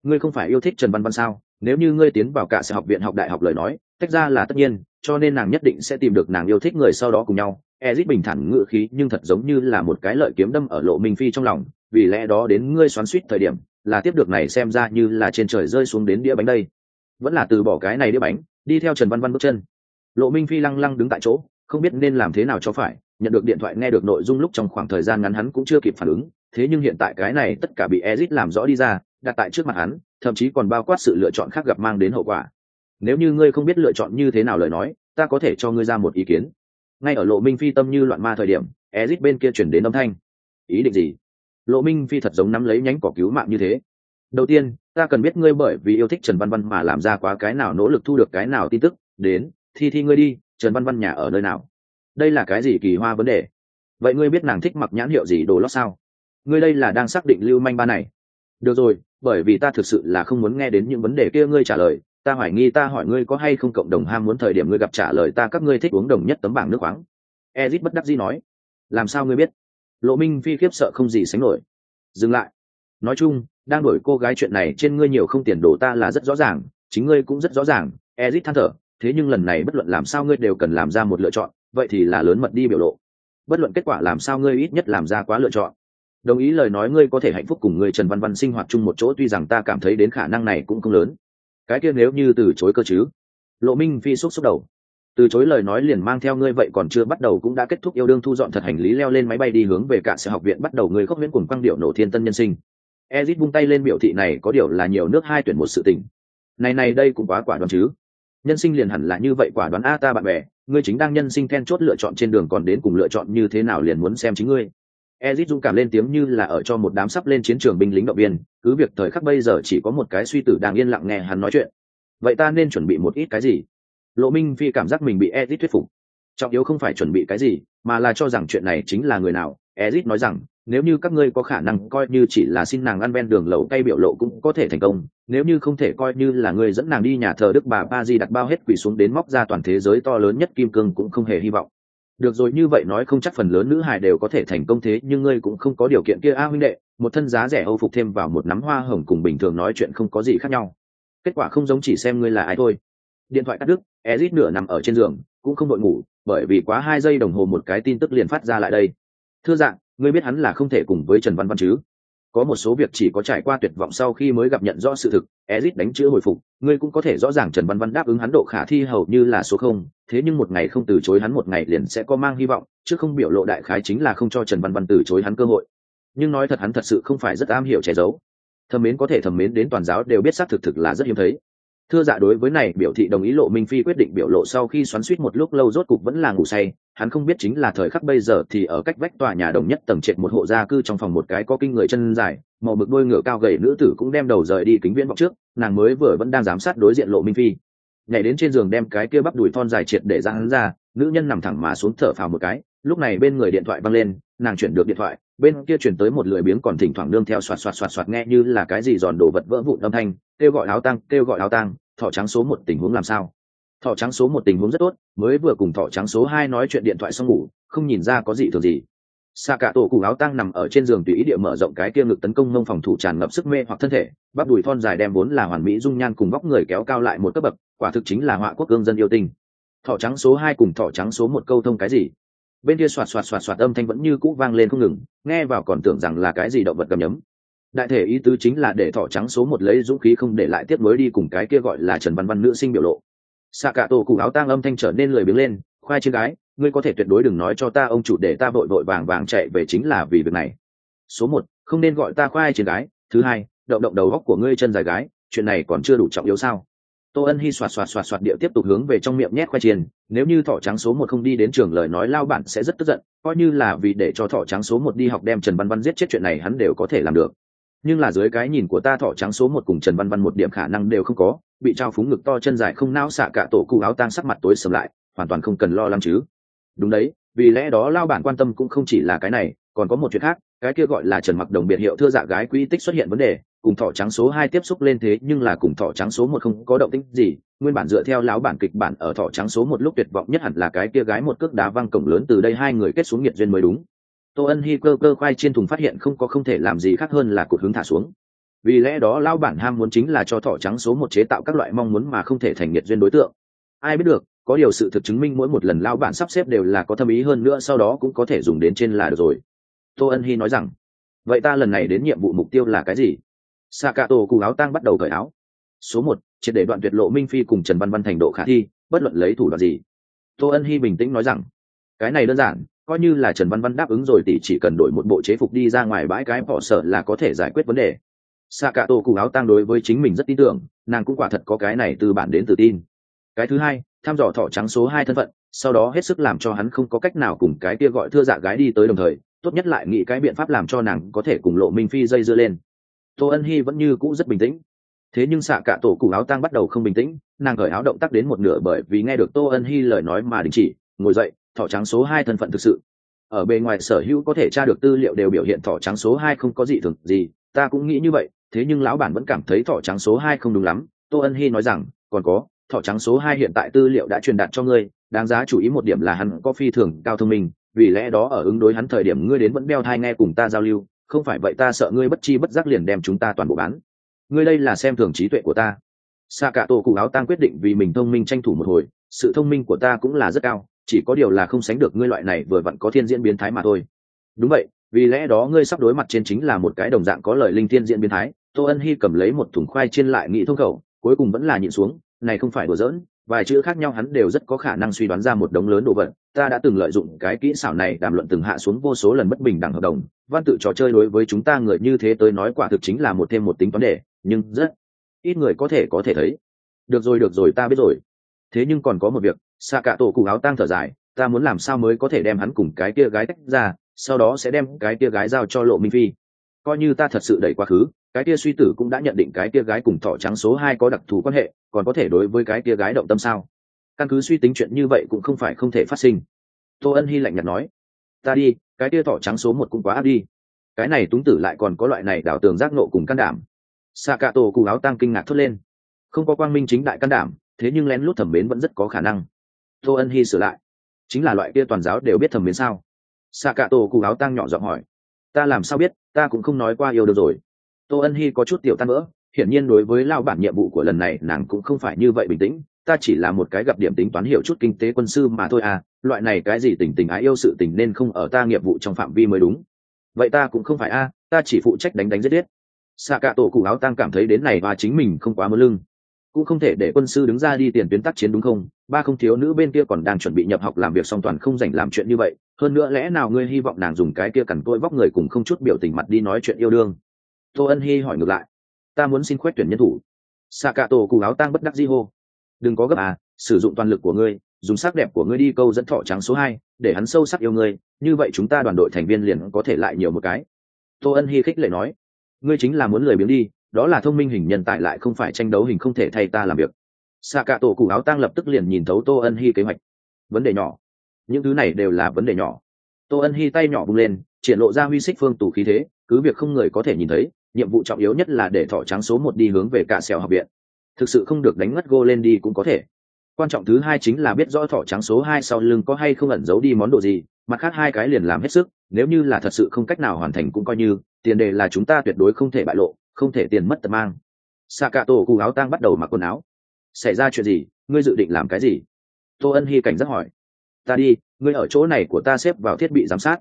A: Ngươi không phải yêu thích trần văn văn sao? Nếu như ngươi tiến vào cả sẽ học viện học đại học lời nói, tách ra là tất nhiên, cho nên nàng nhất định sẽ tìm được nàng yêu thích người sau đó cùng nhau. Ezit bình thản ngự khí nhưng thật giống như là một cái lợi kiếm đâm ở lộ minh phi trong lòng, vì lẽ đó đến ngươi xoắn suýt thời điểm là tiếp được này xem ra như là trên trời rơi xuống đến đĩa bánh đây. Vẫn là từ bỏ cái này đĩa bánh, đi theo trần văn văn bước chân. Lộ minh phi lăng lăng đứng tại chỗ, không biết nên làm thế nào cho phải, nhận được điện thoại nghe được nội dung lúc trong khoảng thời gian ngắn hắn cũng chưa kịp phản ứng, thế nhưng hiện tại cái này tất cả bị ezit làm rõ đi ra, đặt tại trước mặt hắn, thậm chí còn bao quát sự lựa chọn khác gặp mang đến hậu quả. Nếu như ngươi không biết lựa chọn như thế nào lời nói, ta có thể cho ngươi ra một ý kiến. Ngay ở lộ minh phi tâm như loạn ma thời điểm ezit bên kia chuyển đến âm thanh. Ý định gì? Lộ minh phi thật giống nắm lấy nhánh cỏ cứu mạng như thế. Đầu tiên, ta cần biết ngươi bởi vì yêu thích trần văn văn mà làm ra quá cái nào nỗ lực thu được cái nào tin tức. Đến, thi thi ngươi đi, trần văn văn nhà ở nơi nào? Đây là cái gì kỳ hoa vấn đề? Vậy ngươi biết nàng thích mặc nhãn hiệu gì đồ lót sao? Ngươi đây là đang xác định lưu manh ba này. Được rồi, bởi vì ta thực sự là không muốn nghe đến những vấn đề kia ngươi trả lời. Ta hoài nghi ta hỏi ngươi có hay không cộng đồng ham muốn thời điểm ngươi gặp trả lời ta các ngươi thích uống đồng nhất tấm bảng nước khoáng. Ezit bất đắc dĩ nói. Làm sao ngươi biết? Lộ minh phi khiếp sợ không gì sánh nổi. Dừng lại. Nói chung, đang đổi cô gái chuyện này trên ngươi nhiều không tiền đồ ta là rất rõ ràng, chính ngươi cũng rất rõ ràng, ezit than thở, thế nhưng lần này bất luận làm sao ngươi đều cần làm ra một lựa chọn, vậy thì là lớn mật đi biểu lộ. Bất luận kết quả làm sao ngươi ít nhất làm ra quá lựa chọn. Đồng ý lời nói ngươi có thể hạnh phúc cùng người trần văn văn sinh hoạt chung một chỗ, tuy rằng ta cảm thấy đến khả năng này cũng không lớn. Cái kia nếu như từ chối cơ chứ? Lộ minh phi xúc xúc đầu từ chối lời nói liền mang theo ngươi vậy còn chưa bắt đầu cũng đã kết thúc yêu đương thu dọn thật hành lý leo lên máy bay đi hướng về cả sở học viện bắt đầu người khóc miễn cùng quang điệu nổ thiên tân nhân sinh. Ezit bung tay lên biểu thị này có điều là nhiều nước hai tuyển một sự tình. Này này đây cũng quá quả đoán chứ. Nhân sinh liền hẳn là như vậy quả đoán a ta bạn bè, ngươi chính đang nhân sinh then chốt lựa chọn trên đường còn đến cùng lựa chọn như thế nào liền muốn xem chính ngươi. Ezit dũng cảm lên tiếng như là ở cho một đám sắp lên chiến trường binh lính động viên, cứ việc thời khắc bây giờ chỉ có một cái suy tử đang yên lặng nghe hắn nói chuyện. Vậy ta nên chuẩn bị một ít cái gì? Lộ minh phi cảm giác mình bị ezit thuyết phục. Trọng yếu không phải chuẩn bị cái gì, mà là cho rằng chuyện này chính là người nào. Ezit nói rằng, nếu như các ngươi có khả năng coi như chỉ là xin nàng ăn ven đường lầu tay biểu lộ cũng có thể thành công, nếu như không thể coi như là người dẫn nàng đi nhà thờ đức bà ba di đặt bao hết quỷ xuống đến móc ra toàn thế giới to lớn nhất kim cương cũng không hề hy vọng. Được rồi, như vậy nói không chắc phần lớn nữ hài đều có thể thành công thế, nhưng ngươi cũng không có điều kiện kia, a huynh đệ, một thân giá rẻ âu phục thêm vào một nắm hoa hồng cùng bình thường nói chuyện không có gì khác nhau. Kết quả không giống chỉ xem ngươi là ai thôi điện thoại cắt đứt, ezit nửa nằm ở trên giường, cũng không đội ngủ, bởi vì quá hai giây đồng hồ một cái tin tức liền phát ra lại đây. Thưa dạng, ngươi biết hắn là không thể cùng với trần văn văn chứ? Có một số việc chỉ có trải qua tuyệt vọng sau khi mới gặp nhận rõ sự thực, ezit đánh chữ hồi phục, ngươi cũng có thể rõ ràng trần văn văn đáp ứng hắn độ khả thi hầu như là số không, thế nhưng một ngày không từ chối hắn một ngày liền sẽ có mang hy vọng, chứ không biểu lộ đại khái chính là không cho trần văn văn từ chối hắn cơ hội. Nhưng nói thật hắn thật sự không phải rất am hiểu che giấu. Thầm mến có thể thầm mến đến toàn giáo đều biết xác thực thực là rất hiếm thấy thưa dạ đối với này, biểu thị đồng ý lộ minh phi quyết định biểu lộ sau khi xoắn suýt một lúc lâu rốt cục vẫn là ngủ say. Hắn không biết chính là thời khắc bây giờ thì ở cách vách tòa nhà đồng nhất tầng trệt một hộ gia cư trong phòng một cái có kinh người chân dài, màu mực đôi ngựa cao gầy nữ tử cũng đem đầu rời đi kính viễn vọng trước, nàng mới vừa vẫn đang giám sát đối diện lộ minh phi. Nhảy đến trên giường đem cái kia bắp đùi thon dài triệt để ra hắn ra, nữ nhân nằm thẳng mà xuống thở phào một cái. Lúc này bên người điện thoại văng lên, nàng chuyển được điện thoại bên kia chuyển tới một lười biếng còn thỉnh thoảng nương theo xoạt xoạt xoạt xoạt nghe như là cái gì giòn đồ vật vỡ vụn âm thanh, kêu gọi áo tăng kêu gọi áo tăng thỏ trắng số một tình huống làm sao? Thỏ trắng số một tình huống rất tốt, mới vừa cùng thỏ trắng số hai nói chuyện điện thoại xong ngủ, không nhìn ra có gì thường gì. Xạ cả tổ cụ áo tăng nằm ở trên giường tùy ý địa mở rộng cái kia ngực tấn công nông phòng thủ tràn ngập sức mê hoặc thân thể, bắp đùi thon dài đem vốn là hoàn mỹ dung nhan cùng vóc người kéo cao lại một cấp bậc, quả thực chính là họa quốc cương dân yêu tinh. Thỏ trắng số hai cùng thỏ trắng số một câu thông cái gì? Bên kia xoạt xoạt xoạt xoạt âm thanh vẫn như cũ vang lên không ngừng, nghe vào còn tưởng rằng là cái gì động vật cầm nhấm. Đại thể ý tứ chính là để thỏ trắng số một lấy dũng khí không để lại tiếp nối đi cùng cái kia gọi là trần văn văn nữ sinh biểu lộ. Xạ cả tổ cụ áo tang âm thanh trở nên lười biếng lên, khoai trên gái, ngươi có thể tuyệt đối đừng nói cho ta ông chủ để ta vội vội vàng vàng chạy về chính là vì việc này. Số một, không nên gọi ta khoai trên gái. Thứ hai, động động đầu góc của ngươi chân dài gái, chuyện này còn chưa đủ trọng yếu sao? Tô ân hy xoạt xoạt xoạt xoạt điệu tiếp tục hướng về trong miệng nhét khoai chiên, nếu như thỏ trắng số một không đi đến trường lời nói, lao bản sẽ rất tức giận, coi như là vì để cho thỏ trắng số một đi học đem trần văn văn giết chết chuyện này hắn đều có thể làm được. Nhưng là dưới cái nhìn của ta, thỏ trắng số một cùng trần văn văn một điểm khả năng đều không có, bị trao phúng ngực to chân dài không nao xạ cả tổ cụ áo tang sắc mặt tối sầm lại, hoàn toàn không cần lo lắng chứ. Đúng đấy, vì lẽ đó lao bản quan tâm cũng không chỉ là cái này, còn có một chuyện khác, cái kia gọi là trần mặc đồng biệt hiệu thưa dạ gái quỹ tích xuất hiện vấn đề cùng thọ trắng số hai tiếp xúc lên thế nhưng là cùng thọ trắng số một không có động tĩnh gì, nguyên bản dựa theo lão bản kịch bản ở thọ trắng số một lúc tuyệt vọng nhất hẳn là cái kia gái một cước đá văng cổng lớn từ đây hai người kết xuống nghiệt duyên mới đúng. Tô ân hy cơ cơ khoai trên thùng phát hiện không có không thể làm gì khác hơn là cột hướng thả xuống. Vì lẽ đó lão bản ham muốn chính là cho thọ trắng số một chế tạo các loại mong muốn mà không thể thành nghiệt duyên đối tượng. Ai biết được, có điều sự thực chứng minh mỗi một lần lão bản sắp xếp đều là có thâm ý hơn nữa sau đó cũng có thể dùng đến trên là được rồi. Tô ân hy nói rằng, vậy ta lần này đến nhiệm vụ mục tiêu là cái gì? S a k a t o cùng áo tang bắt đầu cởi áo. Số một, triệt để đoạn tuyệt lộ minh phi cùng trần văn văn thành độ khả thi, bất luận lấy thủ đoạn gì. Tô ân hy bình tĩnh nói rằng, cái này đơn giản, coi như là trần văn văn đáp ứng rồi thì chỉ cần đổi một bộ chế phục đi ra ngoài bãi cái bỏ sợ là có thể giải quyết vấn đề. Xạ cả tổ cùng áo Tang đối với chính mình rất tin tưởng, nàng cũng quả thật có cái này từ bản đến tự tin. Cái thứ hai thăm dò thọ trắng số hai thân phận, sau đó hết sức làm cho hắn không có cách nào cùng cái kia gọi thưa dạ gái đi tới đồng thời, tốt nhất lại nghĩ cái biện pháp làm cho nàng có thể cùng lộ minh phi dây dưa lên tô ân hy vẫn như cũ rất bình tĩnh. Thế nhưng xạ cả tổ cụ áo tang bắt đầu không bình tĩnh, nàng gởi áo động tác đến một nửa bởi vì nghe được tô ân hy lời nói mà đình chỉ, ngồi dậy, thỏ trắng số hai thân phận thực sự. Ở bề ngoài sở hữu có thể tra được tư liệu đều biểu hiện thỏ trắng số hai không có gì thường gì, ta cũng nghĩ như vậy, thế nhưng lão bản vẫn cảm thấy thỏ trắng số hai không đúng lắm. Tô ân hy nói rằng, còn có, thỏ trắng số hai hiện tại tư liệu đã truyền đạt cho ngươi, đáng giá chú ý một điểm là hắn có phi thường cao thông minh, vì lẽ đó ở ứng đối hắn thời điểm ngươi đến vẫn đeo thai nghe cùng ta giao lưu không phải vậy ta sợ ngươi bất chi bất giác liền đem chúng ta toàn bộ bán. Ngươi đây là xem thường trí tuệ của ta. Xạ cả tổ cụ áo tang quyết định vì mình thông minh tranh thủ một hồi, sự thông minh của ta cũng là rất cao, chỉ có điều là không sánh được ngươi loại này vừa vặn có thiên diễn biến thái mà thôi. Đúng vậy, vì lẽ đó ngươi sắp đối mặt trên chính là một cái đồng dạng có lời linh thiên diễn biến thái. Tô ân hy cầm lấy một thùng khoai trên lại nghĩ thông khẩu, cuối cùng vẫn là nhịn xuống, này không phải đùa giỡn vài chữ khác nhau hắn đều rất có khả năng suy đoán ra một đống lớn đồ vật. Ta đã từng lợi dụng cái kỹ xảo này đàm luận từng hạ xuống vô số lần bất bình đẳng hợp đồng. Văn tự trò chơi đối với chúng ta người như thế tới nói quả thực chính là một thêm một tính toán đề, nhưng rất ít người có thể có thể thấy. Được rồi được rồi, ta biết rồi. Thế nhưng còn có một việc xạ cả tổ cụ áo tang thở dài, ta muốn làm sao mới có thể đem hắn cùng cái kia gái tách ra, sau đó sẽ đem cái kia gái giao cho lộ minh phi coi như ta thật sự đẩy quá khứ, cái kia suy tử cũng đã nhận định cái kia gái cùng thỏ trắng số hai có đặc thù quan hệ, còn có thể đối với cái kia gái động tâm sao? Căn cứ suy tính chuyện như vậy cũng không phải không thể phát sinh. Tô ân hy lạnh nhạt nói, ta đi, cái kia thỏ trắng số một cũng quá áp đi. Cái này túng tử lại còn có loại này đảo tường giác nộ cùng can đảm. Xạ cạ tổ cụ áo tăng kinh ngạc thốt lên, không có quang minh chính đại can đảm, thế nhưng lén lút thẩm mến vẫn rất có khả năng. Tô ân hy sửa lại, chính là loại kia toàn giáo đều biết thẩm mến sao? Xạ cạ tổ cụ áo tăng nhỏ giọng hỏi ta làm sao biết, ta cũng không nói qua yêu được rồi. Tô ân hy có chút tiểu tan vỡ, hiển nhiên đối với lao bản nhiệm vụ của lần này, nàng cũng không phải như vậy bình tĩnh, ta chỉ là một cái gặp điểm tính toán hiểu chút kinh tế quân sư mà thôi à loại này cái gì tình tình ái yêu sự tình nên không ở ta nghiệp vụ trong phạm vi mới đúng. Vậy ta cũng không phải a, ta chỉ phụ trách đánh đánh giết giết. Xạ cả tổ cụ áo tăng cảm thấy đến này và chính mình không quá mơ lưng. Cũng không thể để quân sư đứng ra đi tiền tuyến tác chiến đúng không? Ba không thiếu nữ bên kia còn đang chuẩn bị nhập học làm việc song toàn không dành làm chuyện như vậy hơn nữa lẽ nào ngươi hy vọng nàng dùng cái kia cằn tôi vóc người cùng không chút biểu tình mặt đi nói chuyện yêu đương? Tô ân hy hỏi ngược lại. Ta muốn xin khoét tuyển nhân thủ. Xạ cả tổ cụ áo tang bất đắc di hô. Đừng có gấp à sử dụng toàn lực của ngươi, dùng sắc đẹp của ngươi đi câu dẫn thọ trắng số hai, để hắn sâu sắc yêu ngươi, như vậy chúng ta đoàn đội thành viên liền có thể lại nhiều một cái. Tô ân hy khích lệ nói. Ngươi chính là muốn lười biếng đi, đó là thông minh hình nhân tại lại không phải tranh đấu hình không thể thay ta làm việc. Xạ cả tổ cụ áo tang lập tức liền nhìn thấu tô ân hy kế hoạch. Vấn đề nhỏ những thứ này đều là vấn đề nhỏ. Tô ân hy tay nhỏ bung lên, triển lộ ra huy xích phương tù khí thế, cứ việc không người có thể nhìn thấy, nhiệm vụ trọng yếu nhất là để thỏ trắng số một đi hướng về cả xẻo học viện. Thực sự không được đánh ngất gô lên đi cũng có thể. Quan trọng thứ hai chính là biết rõ thỏ trắng số hai sau lưng có hay không ẩn giấu đi món đồ gì, mặt khác hai cái liền làm hết sức, nếu như là thật sự không cách nào hoàn thành cũng coi như, tiền đề là chúng ta tuyệt đối không thể bại lộ, không thể tiền mất tật mang. Xạ cả tổ cụ áo tang bắt đầu mặc quần áo. Xảy ra chuyện gì? Ngươi dự định làm cái gì? Tô ân hy cảnh giác hỏi ta đi, ngươi ở chỗ này của ta xếp vào thiết bị giám sát.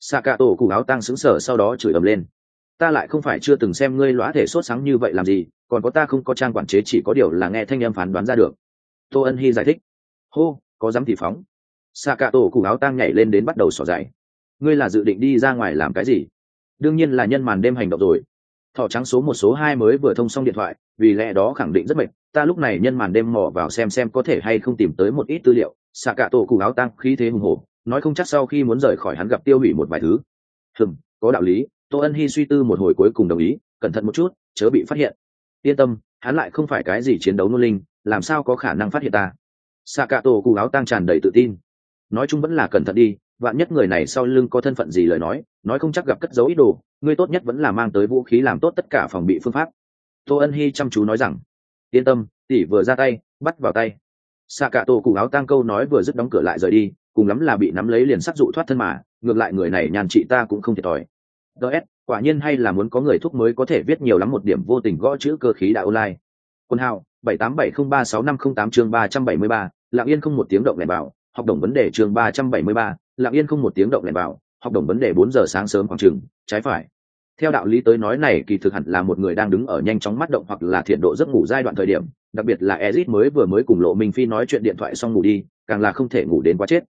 A: Xạ cả tổ cụ áo tăng xứng sở sau đó chửi ầm lên. Ta lại không phải chưa từng xem ngươi lõa thể sốt sáng như vậy làm gì, còn có ta không có trang quản chế chỉ có điều là nghe thanh âm phán đoán ra được. Tô ân hy giải thích. Hô, có dám thì phóng. Xạ cả tổ cụ áo tăng nhảy lên đến bắt đầu xỏ dày ngươi là dự định đi ra ngoài làm cái gì? Đương nhiên là nhân màn đêm hành động rồi. Thỏ trắng số một số hai mới vừa thông xong điện thoại, vì lẽ đó khẳng định rất mệt. Ta lúc này nhân màn đêm mò vào xem xem có thể hay không tìm tới một ít tư liệu xạ cả tổ cụ áo tăng khí thế hùng hổ, nói không chắc sau khi muốn rời khỏi hắn gặp tiêu hủy một vài thứ. Hừm, có đạo lý, tô ân hy suy tư một hồi cuối cùng đồng ý, cẩn thận một chút, chớ bị phát hiện. Yên tâm, hắn lại không phải cái gì chiến đấu nô linh, làm sao có khả năng phát hiện ta? Xạ cả tổ cụ áo tăng tràn đầy tự tin. Nói chung vẫn là cẩn thận đi, vạn nhất người này sau lưng có thân phận gì lời nói nói không chắc gặp cất dấu ý đồ ngươi tốt nhất vẫn là mang tới vũ khí làm tốt tất cả phòng bị phương pháp. Tô ân hy chăm chú nói rằng, yên tâm, tỷ vừa ra tay, bắt vào tay xạ cả tổ cụ áo tang câu nói vừa dứt đóng cửa lại rời đi, cùng lắm là bị nắm lấy liền sắc dụ thoát thân mà, ngược lại người này nhàn chị ta cũng không thiệt thòi. Ts quả nhiên hay là muốn có người thúc mới có thể viết nhiều lắm một điểm vô tình gõ chữ cơ khí đã online. Quân hào, bảy tám bảy không ba sáu năm không tám chương ba trăm bảy mươi ba lạng yên không một tiếng động lẻn bảo học đồng vấn đề chương ba trăm bảy mươi ba, lặng yên không một tiếng động lẻn vào, học đồng vấn đề bốn giờ sáng sớm khoảng chừng trái phải theo đạo lý tới nói này kỳ thực hẳn là một người đang đứng ở nhanh chóng mắt động hoặc là thiện độ giấc ngủ giai đoạn thời điểm đặc biệt là ezit mới vừa mới cùng lộ minh phi nói chuyện điện thoại xong ngủ đi càng là không thể ngủ đến quá chết.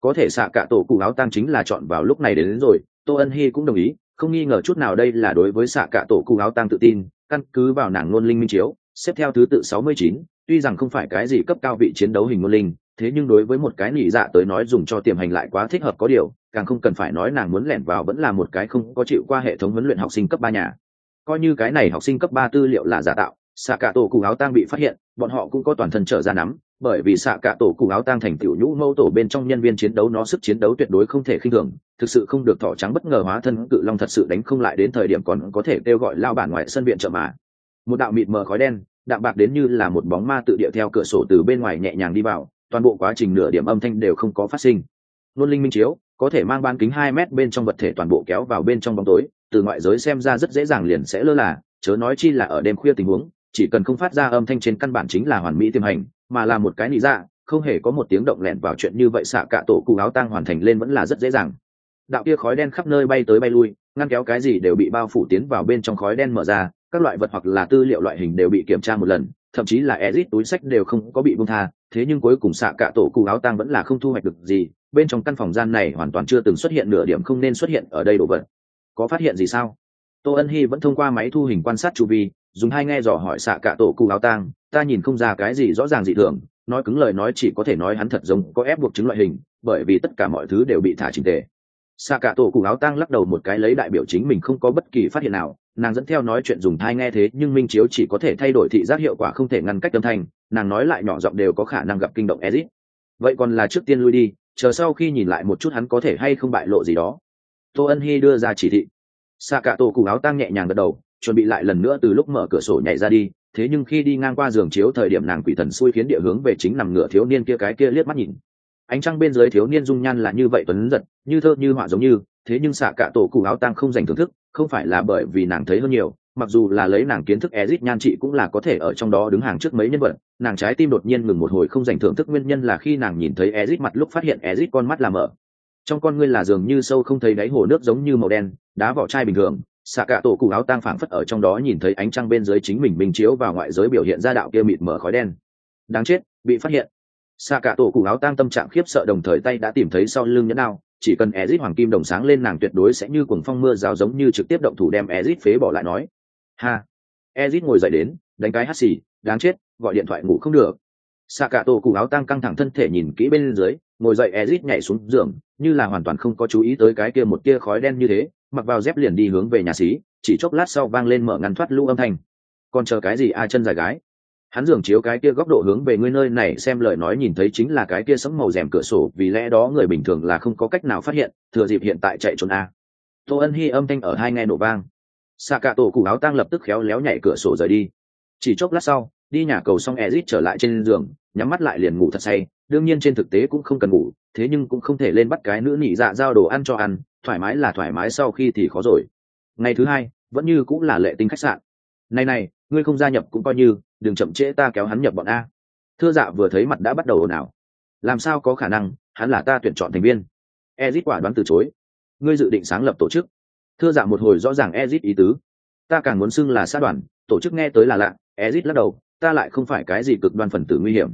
A: Có thể xạ cả tổ cụ áo tăng chính là chọn vào lúc này đến, đến rồi tô ân hy cũng đồng ý không nghi ngờ chút nào đây là đối với xạ cả tổ cụ áo tăng tự tin căn cứ vào nàng luôn linh minh chiếu xếp theo thứ tự sáu mươi chín tuy rằng không phải cái gì cấp cao vị chiến đấu hình ngôn linh thế nhưng đối với một cái nỉ dạ tới nói dùng cho tiềm hành lại quá thích hợp có điều, càng không cần phải nói nàng muốn lẻn vào vẫn là một cái không có chịu qua hệ thống huấn luyện học sinh cấp ba nhà. Coi như cái này học sinh cấp ba tư liệu là giả tạo xạ cả tổ cụ áo tang bị phát hiện, bọn họ cũng có toàn thân trở ra nắm, bởi vì xạ cả tổ cụ áo tang thành tiểu nhũ mâu tổ bên trong nhân viên chiến đấu nó sức chiến đấu tuyệt đối không thể khinh thường, thực sự không được thỏ trắng bất ngờ hóa thân cự long thật sự đánh không lại đến thời điểm còn có thể kêu gọi lao bản ngoại sân viện trợ mà. Một đạo mịt mờ khói đen, đạm bạc đến như là một bóng ma tự địa theo cửa sổ từ bên ngoài nhẹ nhàng đi vào toàn bộ quá trình nửa điểm âm thanh đều không có phát sinh. Luôn linh minh chiếu có thể mang bán kính hai mét bên trong vật thể toàn bộ kéo vào bên trong bóng tối, từ ngoại giới xem ra rất dễ dàng liền sẽ lơ là, chớ nói chi là ở đêm khuya tình huống, chỉ cần không phát ra âm thanh trên căn bản chính là hoàn mỹ tiềm hành, mà là một cái nị dạ không hề có một tiếng động lẹn vào chuyện như vậy xạ cả tổ cụ áo tang hoàn thành lên vẫn là rất dễ dàng. Đạo kia khói đen khắp nơi bay tới bay lui, ngăn kéo cái gì đều bị bao phủ tiến vào bên trong khói đen mở ra, các loại vật hoặc là tư liệu loại hình đều bị kiểm tra một lần thậm chí là Ezic túi sách đều không có bị buông tha, thế nhưng cuối cùng xạ cả tổ cụ áo tang vẫn là không thu hoạch được gì, bên trong căn phòng gian này hoàn toàn chưa từng xuất hiện nửa điểm không nên xuất hiện ở đây đồ vật. Có phát hiện gì sao? Tô ân hi vẫn thông qua máy thu hình quan sát chu vi, dùng hai nghe dò hỏi xạ cả tổ cụ áo tang, ta nhìn không ra cái gì rõ ràng dị thường, nói cứng lời nói chỉ có thể nói hắn thật giống có ép buộc chứng loại hình, bởi vì tất cả mọi thứ đều bị thả chỉnh tề xạ cả tổ cụ áo tang lắc đầu một cái lấy đại biểu chính mình không có bất kỳ phát hiện nào, nàng dẫn theo nói chuyện dùng thai nghe thế, nhưng minh chiếu chỉ có thể thay đổi thị giác hiệu quả không thể ngăn cách âm thanh, nàng nói lại nhỏ giọng đều có khả năng gặp kinh động ezit vậy còn là trước tiên lui đi, chờ sau khi nhìn lại một chút hắn có thể hay không bại lộ gì đó. Tô ân hy đưa ra chỉ thị. Xạ cả tổ cụ áo tang nhẹ nhàng gật đầu, chuẩn bị lại lần nữa từ lúc mở cửa sổ nhảy ra đi, thế nhưng khi đi ngang qua giường chiếu thời điểm nàng quỷ thần xui khiến địa hướng về chính nằm ngựa thiếu niên kia cái kia liếc mắt nhìn ánh trăng bên dưới thiếu niên dung nhan là như vậy tuấn giật như thơ như họa giống như thế nhưng xạ cả tổ cụ áo tang không dành thưởng thức không phải là bởi vì nàng thấy hơn nhiều mặc dù là lấy nàng kiến thức Ezit nhan chị cũng là có thể ở trong đó đứng hàng trước mấy nhân vật, nàng trái tim đột nhiên ngừng một hồi không dành thưởng thức nguyên nhân là khi nàng nhìn thấy Ezit mặt lúc phát hiện Ezit con mắt là mở. Trong con ngươi là dường như sâu không thấy đáy hồ nước giống như màu đen, đá vỏ chai bình thường, xạ cả tổ cụ áo tang phảng phất ở trong đó nhìn thấy ánh trăng bên dưới chính mình minh chiếu vào ngoại giới biểu hiện ra đạo kia mịt mở khói đen. Đáng chết, bị phát hiện xạ cả tổ cụ áo tang tâm trạng khiếp sợ đồng thời tay đã tìm thấy sau lưng nhẫn nào, chỉ cần Ezit hoàng kim đồng sáng lên nàng tuyệt đối sẽ như cuồng phong mưa rào giống như trực tiếp động thủ đem Ezit phế bỏ lại nói. Ha! Ezit ngồi dậy đến đánh cái hắt xì đáng chết gọi điện thoại ngủ không được. Xạ cả tổ cụ áo tang căng thẳng thân thể nhìn kỹ bên dưới ngồi dậy ezit nhảy xuống giường như là hoàn toàn không có chú ý tới cái kia một kia khói đen như thế mặc vào dép liền đi hướng về nhà xí chỉ chốc lát sau vang lên mở ngăn thoát lũ âm thanh. Còn chờ cái gì ai chân dài gái? Hắn dường chiếu cái kia góc độ hướng về ngươi nơi này xem lời nói nhìn thấy chính là cái kia sấm màu rèm cửa sổ, vì lẽ đó người bình thường là không có cách nào phát hiện, thừa dịp hiện tại chạy trốn a. Tô ân hy âm thanh ở hai nghe nổ vang. Xạ cả tổ cụ áo tang lập tức khéo léo nhảy cửa sổ rời đi. Chỉ chốc lát sau, đi nhà cầu xong ezit trở lại trên giường, nhắm mắt lại liền ngủ thật say, đương nhiên trên thực tế cũng không cần ngủ, thế nhưng cũng không thể lên bắt cái nữ nỉ dạ giao đồ ăn cho ăn, thoải mái là thoải mái sau khi thì khó rồi. Ngày thứ hai, vẫn như cũng là lệ tinh khách sạn này này, ngươi không gia nhập cũng coi như, đừng chậm trễ ta kéo hắn nhập bọn a. Thưa dạ vừa thấy mặt đã bắt đầu ồn ào. Làm sao có khả năng, hắn là ta tuyển chọn thành viên? Ezit quả đoán từ chối. Ngươi dự định sáng lập tổ chức. Thưa dạ một hồi rõ ràng ezit ý tứ. Ta càng muốn xưng là sát đoàn, tổ chức nghe tới là lạ, ezit lắc đầu, ta lại không phải cái gì cực đoan phần tử nguy hiểm.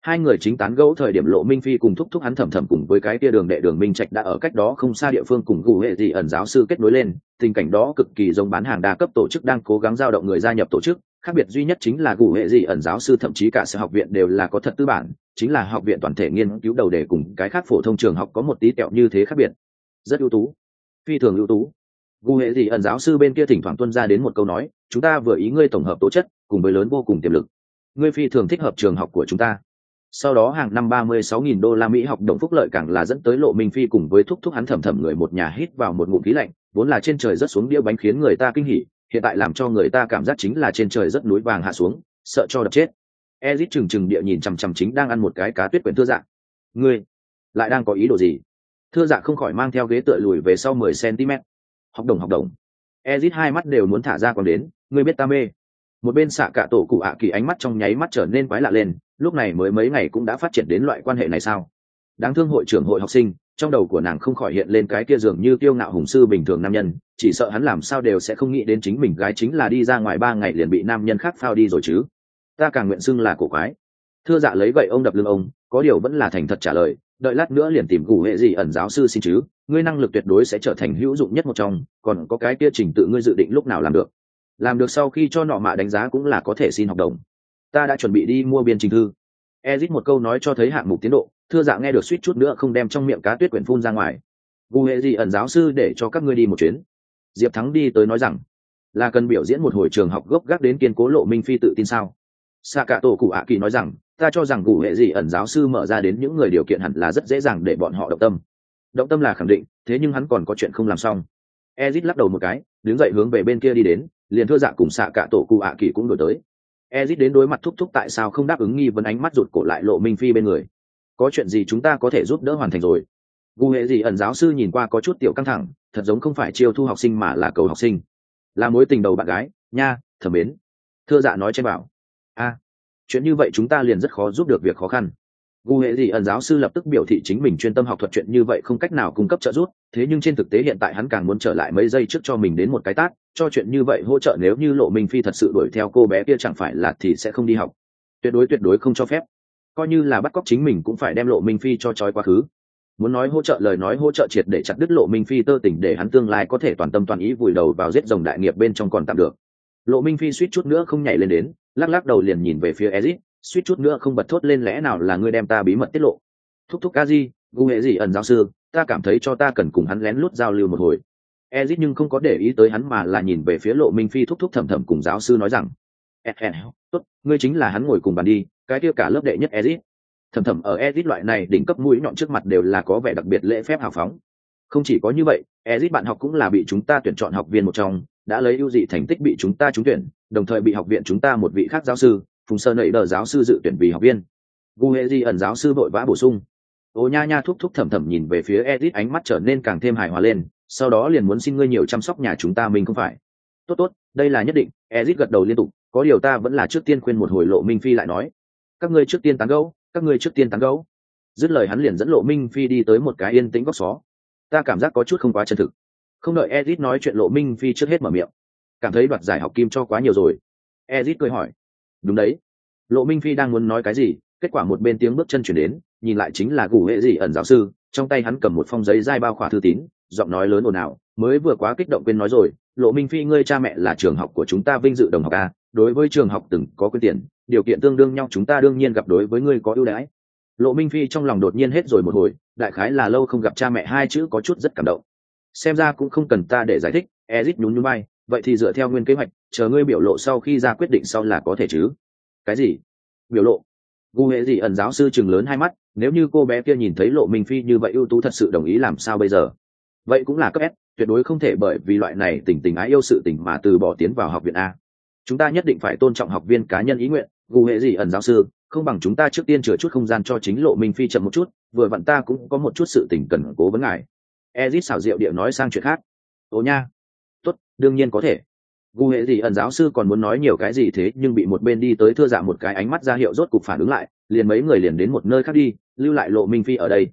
A: Hai người chính tán gẫu thời điểm lộ minh phi cùng thúc thúc hắn thầm thầm cùng với cái kia đường đệ đường minh trạch đã ở cách đó không xa địa phương cùng gù hệ gì ẩn giáo sư kết nối lên tình cảnh đó cực kỳ giống bán hàng đa cấp tổ chức đang cố gắng giao động người gia nhập tổ chức, khác biệt duy nhất chính là gù hệ gì ẩn giáo sư thậm chí cả sở học viện đều là có thật tư bản, chính là học viện toàn thể nghiên cứu đầu đề cùng cái khác phổ thông trường học có một tí tẹo như thế khác biệt. Rất ưu tú. Phi thường ưu tú. Cụ hệ gì ẩn giáo sư bên kia thỉnh thoảng tuân ra đến một câu nói, chúng ta vừa ý ngươi tổng hợp tố chất, cùng với lớn vô cùng tiềm lực. Ngươi phi thường thích hợp trường học của chúng ta. Sau đó hàng năm ba mươi sáu nghìn đô la mỹ học đồng phúc lợi càng là dẫn tới lộ minh phi cùng với thúc thúc hắn thầm thầm người một nhà hít vào một ngụm khí lạnh vốn là trên trời rất xuống đĩa bánh khiến người ta kinh hỉ, hiện tại làm cho người ta cảm giác chính là trên trời rất núi vàng hạ xuống, sợ cho đập chết. Ezit trừng trừng địa nhìn chằm chằm chính đang ăn một cái cá tuyết quyển thưa dạ. Ngươi lại đang có ý đồ gì? Thưa dạ không khỏi mang theo ghế tựa lùi về sau mười cm học đồng học đồng. Ezit hai mắt đều muốn thả ra còn đến, ngươi biết ta mê. Một bên xạ cả tổ cụ ạ kỳ ánh mắt trong nháy mắt trở nên quái lạ lên, lúc này mới mấy ngày cũng đã phát triển đến loại quan hệ này sao? Đáng thương hội trưởng hội học sinh trong đầu của nàng không khỏi hiện lên cái kia dường như tiêu ngạo hùng sư bình thường nam nhân, chỉ sợ hắn làm sao đều sẽ không nghĩ đến chính mình gái chính là đi ra ngoài ba ngày liền bị nam nhân khác phao đi rồi chứ. Ta càng nguyện xưng là cổ quái. Thưa dạ lấy vậy ông đập lưng ông, có điều vẫn là thành thật trả lời, đợi lát nữa liền tìm cụ hệ gì ẩn giáo sư xin chứ, ngươi năng lực tuyệt đối sẽ trở thành hữu dụng nhất một trong, còn có cái kia trình tự ngươi dự định lúc nào làm được. Làm được sau khi cho nọ mạ đánh giá cũng là có thể xin học đồng. Ta đã chuẩn bị đi mua biên trình thư. Ezit một câu nói cho thấy hạng mục tiến độ thưa dạ nghe được suýt chút nữa không đem trong miệng cá tuyết quyển phun ra ngoài. Gu hệ gì ẩn giáo sư để cho các ngươi đi một chuyến. Diệp thắng đi tới nói rằng, là cần biểu diễn một hồi trường học gốc gác đến kiên cố lộ minh phi tự tin sao? Sa cả tổ cụ ạ kỳ nói rằng, ta cho rằng cụ hệ gì ẩn giáo sư mở ra đến những người điều kiện hẳn là rất dễ dàng để bọn họ động tâm. Động tâm là khẳng định, thế nhưng hắn còn có chuyện không làm xong. Ezit lắc đầu một cái, đứng dậy hướng về bên kia đi đến, liền thưa dạ cùng xạ cả tổ cụ ạ kỳ cũng đổi tới. Ezit đến đối mặt thúc thúc tại sao không đáp ứng nghi vấn ánh mắt rụt cổ lại lộ minh phi bên người có chuyện gì chúng ta có thể giúp đỡ hoàn thành rồi? Gu hệ gì ẩn giáo sư nhìn qua có chút tiểu căng thẳng, thật giống không phải chiêu thu học sinh mà là cầu học sinh. Là mối tình đầu bạn gái, nha thầm mến. Thưa dạ nói trên bảo. A chuyện như vậy chúng ta liền rất khó giúp được việc khó khăn. Gu hệ gì ẩn giáo sư lập tức biểu thị chính mình chuyên tâm học thuật chuyện như vậy không cách nào cung cấp trợ giúp, thế nhưng trên thực tế hiện tại hắn càng muốn trở lại mấy giây trước cho mình đến một cái tát, cho chuyện như vậy hỗ trợ nếu như lộ minh phi thật sự đuổi theo cô bé kia chẳng phải là thì sẽ không đi học. Tuyệt đối tuyệt đối không cho phép coi như là bắt cóc chính mình cũng phải đem lộ minh phi cho trói quá khứ. Muốn nói hỗ trợ lời nói hỗ trợ triệt để chặt đứt lộ minh phi tơ tỉnh để hắn tương lai có thể toàn tâm toàn ý vùi đầu vào giết rồng đại nghiệp bên trong còn tạm được. Lộ minh phi suýt chút nữa không nhảy lên đến, lắc lắc đầu liền nhìn về phía ezit, suýt chút nữa không bật thốt lên lẽ nào là ngươi đem ta bí mật tiết lộ. Thúc thúc ca di gu hệ gì ẩn giáo sư, ta cảm thấy cho ta cần cùng hắn lén lút giao lưu một hồi. Ezit nhưng không có để ý tới hắn mà là nhìn về phía lộ minh phi thúc thúc thầm thầm cùng giáo sư nói rằng tốt, ngươi chính là hắn ngồi cùng bàn đi cái kia cả lớp đệ nhất ezit. Thầm thầm ở ezit loại này đỉnh cấp mũi nhọn trước mặt đều là có vẻ đặc biệt lễ phép hào phóng. Không chỉ có như vậy, ezit bạn học cũng là bị chúng ta tuyển chọn học viên một trong, đã lấy ưu dị thành tích bị chúng ta trúng tuyển, đồng thời bị học viện chúng ta một vị khác giáo sư, phùng sơ nậy đờ giáo sư dự tuyển vì học viên. Gu hệ di ẩn giáo sư vội vã bổ sung. Ô nha nha thúc thúc thầm thầm nhìn về phía edit ánh mắt trở nên càng thêm hài hòa lên, sau đó liền muốn xin ngươi nhiều chăm sóc nhà chúng ta mình không phải. Tốt tốt, đây là nhất định edit gật đầu liên tục, có điều ta vẫn là trước tiên khuyên một hồi lộ minh phi lại nói các ngươi trước tiên tán gấu các ngươi trước tiên tán gấu dứt lời hắn liền dẫn lộ minh phi đi tới một cái yên tĩnh góc xó. Ta cảm giác có chút không quá chân thực. Không đợi edit nói chuyện, lộ minh phi trước hết mở miệng. Cảm thấy đoạt giải học kim cho quá nhiều rồi. Edit cười hỏi. Đúng đấy. Lộ minh phi đang muốn nói cái gì, kết quả một bên tiếng bước chân chuyển đến, nhìn lại chính là gù hệ gì ẩn giáo sư, trong tay hắn cầm một phong giấy dai bao khỏa thư tín, giọng nói lớn ồn ào, mới vừa quá kích động quên nói rồi, lộ minh phi, ngươi cha mẹ là trường học của chúng ta vinh dự đồng học a, đối với trường học từng có quyết tiền điều kiện tương đương nhau, chúng ta đương nhiên gặp đối với ngươi có ưu đãi. Lộ minh phi trong lòng đột nhiên hết rồi một hồi, đại khái là lâu không gặp cha mẹ, hai chữ có chút rất cảm động. Xem ra cũng không cần ta để giải thích ezit nhún nhún bay vậy thì dựa theo nguyên kế hoạch, chờ ngươi biểu lộ sau khi ra quyết định sau là có thể chứ? Cái gì? Biểu lộ? Gu hệ gì ẩn giáo sư chừng lớn hai mắt, nếu như cô bé kia nhìn thấy lộ minh phi như vậy ưu tú thật sự đồng ý làm sao bây giờ? Vậy cũng là cấp s, tuyệt đối không thể bởi vì loại này tình tình ái yêu sự tình mà từ bỏ tiến vào học viện a. Chúng ta nhất định phải tôn trọng học viên cá nhân ý nguyện Gù hệ gì ẩn giáo sư, không bằng chúng ta trước tiên chừa chút không gian cho chính lộ minh phi chậm một chút, vừa vặn ta cũng có một chút sự tình cần cố vấn ngài. Ezit xảo diệu điệu nói sang chuyện khác. Ồ nha. Tốt, đương nhiên có thể. Gu hệ gì ẩn giáo sư còn muốn nói nhiều cái gì thế, nhưng bị một bên đi tới thưa dạ một cái ánh mắt ra hiệu rốt cục phản ứng lại, liền mấy người liền đến một nơi khác đi, lưu lại lộ minh phi ở đây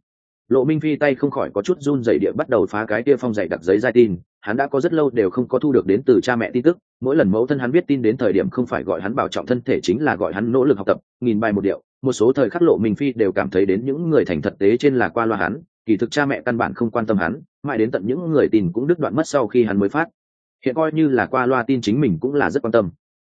A: lộ minh phi tay không khỏi có chút run dày địa bắt đầu phá cái kia phong dày đặc giấy giai tin. Hắn đã có rất lâu đều không có thu được đến từ cha mẹ tin tức. Mỗi lần mẫu thân hắn biết tin đến thời điểm không phải gọi hắn bảo trọng thân thể chính là gọi hắn nỗ lực học tập, nghìn bài một điệu. Một số thời khắc lộ minh phi đều cảm thấy đến những người thành thật tế trên là qua loa hắn. Kỳ thực cha mẹ căn bản không quan tâm hắn, mãi đến tận những người tin cũng đứt đoạn mất sau khi hắn mới phát. Hiện coi như là qua loa tin chính mình cũng là rất quan tâm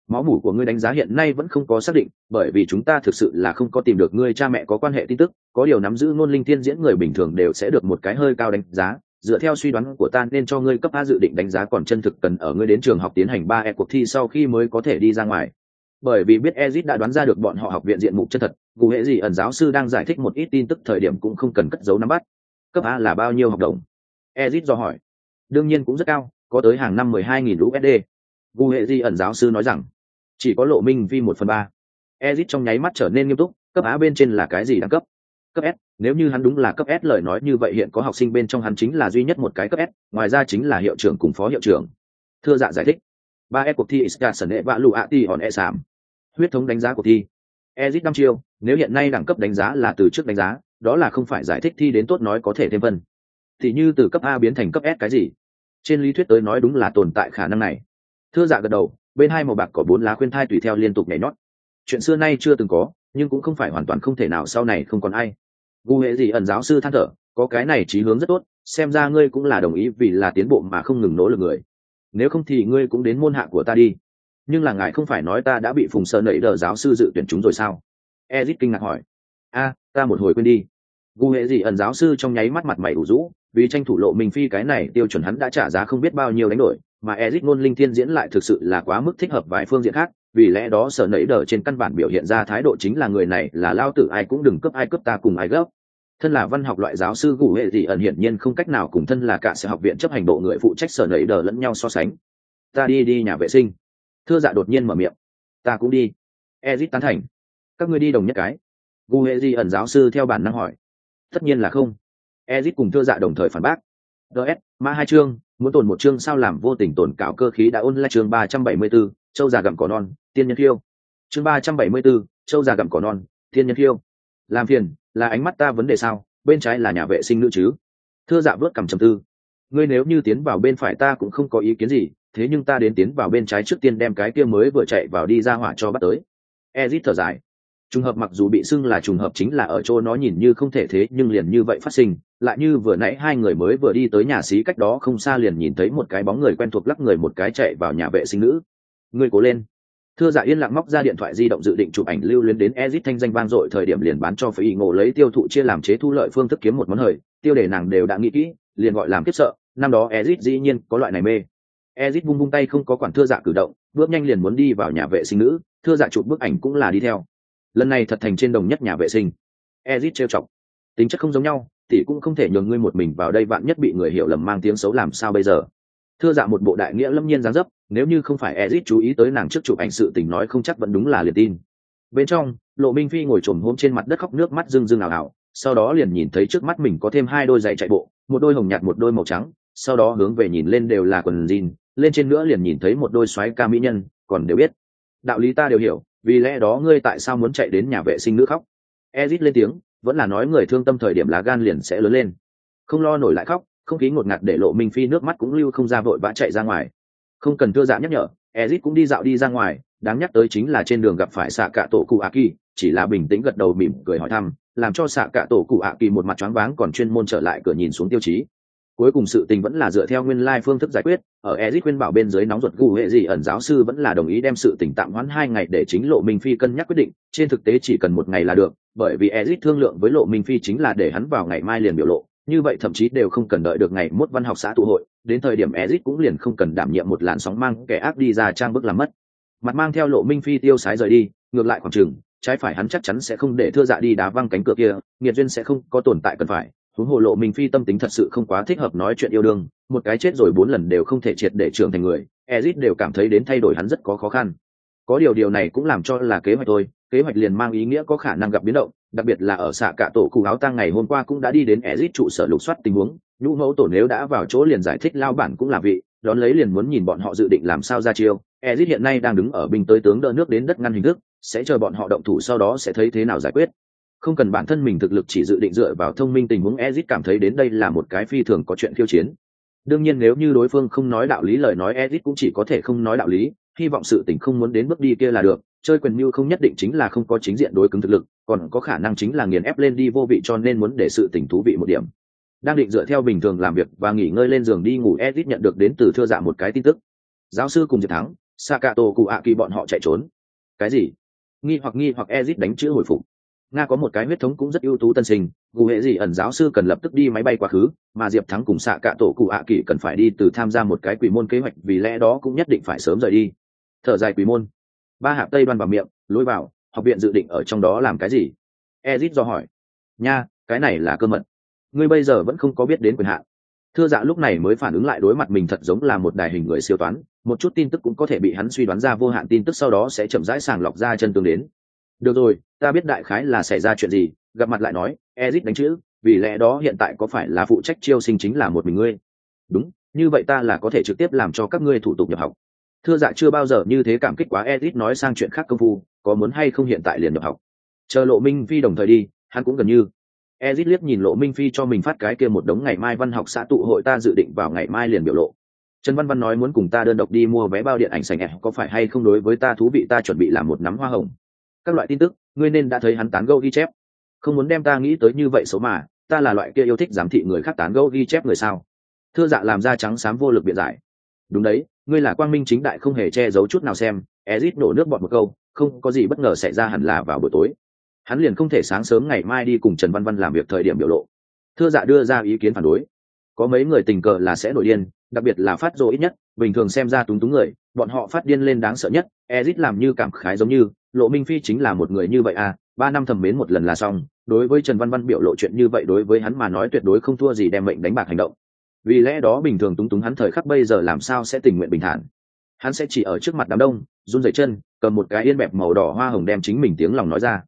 A: máu mủ của ngươi đánh giá hiện nay vẫn không có xác định, bởi vì chúng ta thực sự là không có tìm được ngươi cha mẹ có quan hệ tin tức, có điều nắm giữ ngôn linh thiên diễn người bình thường đều sẽ được một cái hơi cao đánh giá. Dựa theo suy đoán của ta nên cho ngươi cấp a dự định đánh giá còn chân thực cần ở ngươi đến trường học tiến hành ba e cuộc thi sau khi mới có thể đi ra ngoài. Bởi vì biết ezit đã đoán ra được bọn họ học viện diện mục chân thật cụ hệ gì ẩn giáo sư đang giải thích một ít tin tức thời điểm cũng không cần cất giấu nắm bắt. Cấp a là bao nhiêu học đồng? Ezit do hỏi. Đương nhiên cũng rất cao, có tới hàng năm mười hai nghìn usd gu hệ di ẩn giáo sư nói rằng chỉ có lộ minh vi một phần ba. Ezit trong nháy mắt trở nên nghiêm túc, cấp á bên trên là cái gì đẳng cấp? Cấp s, nếu như hắn đúng là cấp s lời nói như vậy hiện có học sinh bên trong hắn chính là duy nhất một cái cấp s, ngoài ra chính là hiệu trưởng cùng phó hiệu trưởng. Thưa dạ giải thích. Ba e cuộc thi isca sần hệ vạ lụ ạ ti hòn e sảm. Huyết thống đánh giá cuộc thi. Ezit năm chiêu, nếu hiện nay đẳng cấp đánh giá là từ trước đánh giá, đó là không phải giải thích thi đến tốt nói có thể thêm vân. Thì như từ cấp a biến thành cấp s cái gì? Trên lý thuyết tới nói đúng là tồn tại khả năng này. Thưa dạ gật đầu bên hai màu bạc có bốn lá khuyên thai tùy theo liên tục nhảy nhót. Chuyện xưa nay chưa từng có, nhưng cũng không phải hoàn toàn không thể nào sau này không còn ai. Gu hệ gì ẩn giáo sư than thở, có cái này trí hướng rất tốt, xem ra ngươi cũng là đồng ý vì là tiến bộ mà không ngừng nỗ lực người. Nếu không thì ngươi cũng đến môn hạ của ta đi. Nhưng là ngài không phải nói ta đã bị phùng sợ nẩy đờ giáo sư dự tuyển chúng rồi sao? Ezit kinh ngạc hỏi. A, ta một hồi quên đi. Gu hệ gì ẩn giáo sư trong nháy mắt mặt mày ủ rũ, vì tranh thủ lộ mình phi cái này tiêu chuẩn hắn đã trả giá không biết bao nhiêu đánh đổi mà Ezic ngôn linh thiên diễn lại thực sự là quá mức thích hợp vài phương diện khác, vì lẽ đó sở nảy đở trên căn bản biểu hiện ra thái độ chính là người này là lao tử, ai cũng đừng cướp, ai cướp ta cùng ai gấp. Thân là văn học loại giáo sư gù hệ gì ẩn hiển nhiên không cách nào cùng thân là cả sở học viện chấp hành độ người phụ trách sở nảy đở lẫn nhau so sánh. Ta đi đi nhà vệ sinh. Thưa dạ đột nhiên mở miệng. Ta cũng đi. Ezic tán thành. Các ngươi đi đồng nhất cái. Gù hệ gì ẩn giáo sư theo bản năng hỏi. Tất nhiên là không. Ezic cùng thưa dạ đồng thời phản bác. Ds ma hai chương muốn tồn một chương sao làm vô tình tồn cạo cơ khí đã ôn lại chương ba trăm bảy mươi 374, châu già gặm cỏ non tiên nhân khiêu chương ba trăm bảy mươi 374, châu già gặm cỏ non tiên nhân khiêu làm phiền là ánh mắt ta vấn đề sao? Bên trái là nhà vệ sinh nữ chứ? Thưa dạ vớt cầm trầm tư. Ngươi nếu như tiến vào bên phải ta cũng không có ý kiến gì thế nhưng ta đến tiến vào bên trái trước tiên đem cái kia mới vừa chạy vào đi ra hỏa cho bắt tới. Ezit thở dài. Trùng hợp mặc dù bị xưng là trùng hợp chính là ở chỗ nó nhìn như không thể thế nhưng liền như vậy phát sinh lại như vừa nãy hai người mới vừa đi tới nhà xí cách đó không xa liền nhìn thấy một cái bóng người quen thuộc lắc người một cái chạy vào nhà vệ sinh nữ. Người cố lên. Thưa dạ yên lặng móc ra điện thoại di động dự định chụp ảnh lưu luyến đến ezit thanh danh vang dội thời điểm liền bán cho phải ngộ lấy tiêu thụ chia làm chế thu lợi phương thức kiếm một món hời, tiêu đề nàng đều đã nghĩ kỹ, liền gọi làm kiếp sợ, năm đó ezit dĩ nhiên có loại này mê. Ezit vung vung tay không có quản thưa dạ cử động, bước nhanh liền muốn đi vào nhà vệ sinh nữ, thưa dạ chụp bức ảnh cũng là đi theo. Lần này thật thành trên đồng nhất nhà vệ sinh. Ezit trêu chọc. Tính chất không giống nhau thì cũng không thể nhường ngươi một mình vào đây vạn nhất bị người hiểu lầm mang tiếng xấu làm sao bây giờ. Thưa dạ một bộ đại nghĩa lâm nhiên dáng dấp, nếu như không phải ezit chú ý tới nàng trước chụp ảnh sự tình nói không chắc vẫn đúng là liền tin. Bên trong, lộ minh phi ngồi trồm hôm trên mặt đất khóc nước mắt rưng rưng ảo ảo, sau đó liền nhìn thấy trước mắt mình có thêm hai đôi giày chạy bộ, một đôi hồng nhạt một đôi màu trắng, sau đó hướng về nhìn lên đều là quần jean, lên trên nữa liền nhìn thấy một đôi xoáy ca mỹ nhân, còn đều biết. Đạo lý ta đều hiểu, vì lẽ đó ngươi tại sao muốn chạy đến nhà vệ sinh nữ khóc? Ezit lên tiếng vẫn là nói người thương tâm thời điểm lá gan liền sẽ lớn lên. Không lo nổi lại khóc, không khí ngột ngạt để lộ minh phi nước mắt cũng lưu không ra vội vã chạy ra ngoài. Không cần thưa dạ nhắc nhở, ezit cũng đi dạo đi ra ngoài, đáng nhắc tới chính là trên đường gặp phải xạ cả tổ cụ a kỳ chỉ là bình tĩnh gật đầu mỉm cười hỏi thăm, làm cho xạ cả tổ cụ a kỳ một mặt choáng váng còn chuyên môn trở lại cửa nhìn xuống tiêu chí cuối cùng sự tình vẫn là dựa theo nguyên lai phương thức giải quyết, ở ezit khuyên bảo bên dưới nóng ruột gu hệ gì ẩn giáo sư vẫn là đồng ý đem sự tình tạm hoãn hai ngày để chính lộ minh phi cân nhắc quyết định, trên thực tế chỉ cần một ngày là được, bởi vì ezit thương lượng với lộ minh phi chính là để hắn vào ngày mai liền biểu lộ, như vậy thậm chí đều không cần đợi được ngày mốt văn học xã tụ hội, đến thời điểm ezit cũng liền không cần đảm nhiệm một làn sóng mang kẻ ác đi ra trang bức làm mất. Mặt mang theo lộ minh phi tiêu sái rời đi, ngược lại khoảng chừng, trái phải hắn chắc chắn sẽ không để thưa dạ đi đá văng cánh cửa kia, nghiệt duyên sẽ không có tồn tại cần phải huống hồ lộ minh phi tâm tính thật sự không quá thích hợp nói chuyện yêu đương, một cái chết rồi bốn lần đều không thể triệt để trưởng thành người ezit đều cảm thấy đến thay đổi hắn rất có khó khăn. Có điều điều này cũng làm cho là kế hoạch thôi, kế hoạch liền mang ý nghĩa có khả năng gặp biến động, đặc biệt là ở xạ cả tổ cụ áo tăng ngày hôm qua cũng đã đi đến ezit trụ sở lục soát tình huống, nhũ mẫu tổ nếu đã vào chỗ liền giải thích lao bản cũng là vị, đón lấy liền muốn nhìn bọn họ dự định làm sao ra chiêu. Ezit hiện nay đang đứng ở binh tới tướng đỡ nước đến đất ngăn hình thức, sẽ chờ bọn họ động thủ sau đó sẽ thấy thế nào giải quyết không cần bản thân mình thực lực chỉ dự định dựa vào thông minh tình huống ezit cảm thấy đến đây là một cái phi thường có chuyện khiêu chiến. Đương nhiên nếu như đối phương không nói đạo lý lời nói, ezit cũng chỉ có thể không nói đạo lý, hy vọng sự tình không muốn đến bước đi kia là được. Chơi quyền mưu không nhất định chính là không có chính diện đối cứng thực lực, còn có khả năng chính là nghiền ép lên đi vô vị cho nên muốn để sự tình thú vị một điểm. Đang định dựa theo bình thường làm việc và nghỉ ngơi lên giường đi ngủ, ezit nhận được đến từ thưa dạ một cái tin tức. Giáo sư cùng diệp thắng, sakato cụ ạ kỳ bọn họ chạy trốn. Cái gì? Nghi hoặc nghi hoặc ezit đánh chữ hồi phục nga có một cái huyết thống cũng rất ưu tú tân sinh cụ hệ gì ẩn giáo sư cần lập tức đi máy bay quá khứ mà diệp thắng cùng xạ cả tổ cụ ạ kỷ cần phải đi từ tham gia một cái quỷ môn kế hoạch vì lẽ đó cũng nhất định phải sớm rời đi thở dài quỷ môn ba hạp tây đoan vào miệng lối vào học viện dự định ở trong đó làm cái gì ezit do hỏi nha cái này là cơ mật ngươi bây giờ vẫn không có biết đến quyền hạn thưa dạ lúc này mới phản ứng lại đối mặt mình thật giống là một đài hình người siêu toán một chút tin tức cũng có thể bị hắn suy đoán ra vô hạn tin tức sau đó sẽ chậm rãi sàng lọc ra chân tương đến được rồi ta biết đại khái là xảy ra chuyện gì, gặp mặt lại nói ezit đánh chữ, vì lẽ đó hiện tại có phải là phụ trách chiêu sinh chính là một mình ngươi? Đúng, như vậy ta là có thể trực tiếp làm cho các ngươi thủ tục nhập học. Thưa dạ chưa bao giờ như thế cảm kích quá ezit nói sang chuyện khác công phu, có muốn hay không hiện tại liền nhập học. Chờ lộ minh phi đồng thời đi, hắn cũng gần như. Ezit liếc nhìn lộ minh phi cho mình phát cái kia một đống ngày mai văn học xã tụ hội ta dự định vào ngày mai liền biểu lộ. Trần văn văn nói muốn cùng ta đơn độc đi mua vé bao điện ảnh sành ẹ có phải hay không đối với ta thú vị ta chuẩn bị làm một nắm hoa hồng các loại tin tức, ngươi nên đã thấy hắn tán gẫu ghi chép. Không muốn đem ta nghĩ tới như vậy xấu mà, ta là loại kia yêu thích giám thị người khác tán gẫu ghi chép người sao? Thưa dạ làm ra trắng xám vô lực biện giải. Đúng đấy, ngươi là quang minh chính đại không hề che giấu chút nào xem, ezit nổ nước bọt một câu, không có gì bất ngờ xảy ra hẳn là vào buổi tối. Hắn liền không thể sáng sớm ngày mai đi cùng trần văn văn làm việc thời điểm biểu lộ. Thưa dạ đưa ra ý kiến phản đối. Có mấy người tình cờ là sẽ nổi điên, đặc biệt là phát rồ ít nhất, bình thường xem ra túng túng người, bọn họ phát điên lên đáng sợ nhất, ezit làm như cảm khái giống như lộ minh phi chính là một người như vậy à ba năm thầm mến một lần là xong, đối với trần văn văn biểu lộ chuyện như vậy đối với hắn mà nói tuyệt đối không thua gì đem mệnh đánh bạc hành động. Vì lẽ đó bình thường túng túng hắn thời khắc bây giờ làm sao sẽ tình nguyện bình thản? Hắn sẽ chỉ ở trước mặt đám đông, run rẩy chân, cầm một cái yên bẹp màu đỏ hoa hồng đem chính mình tiếng lòng nói ra.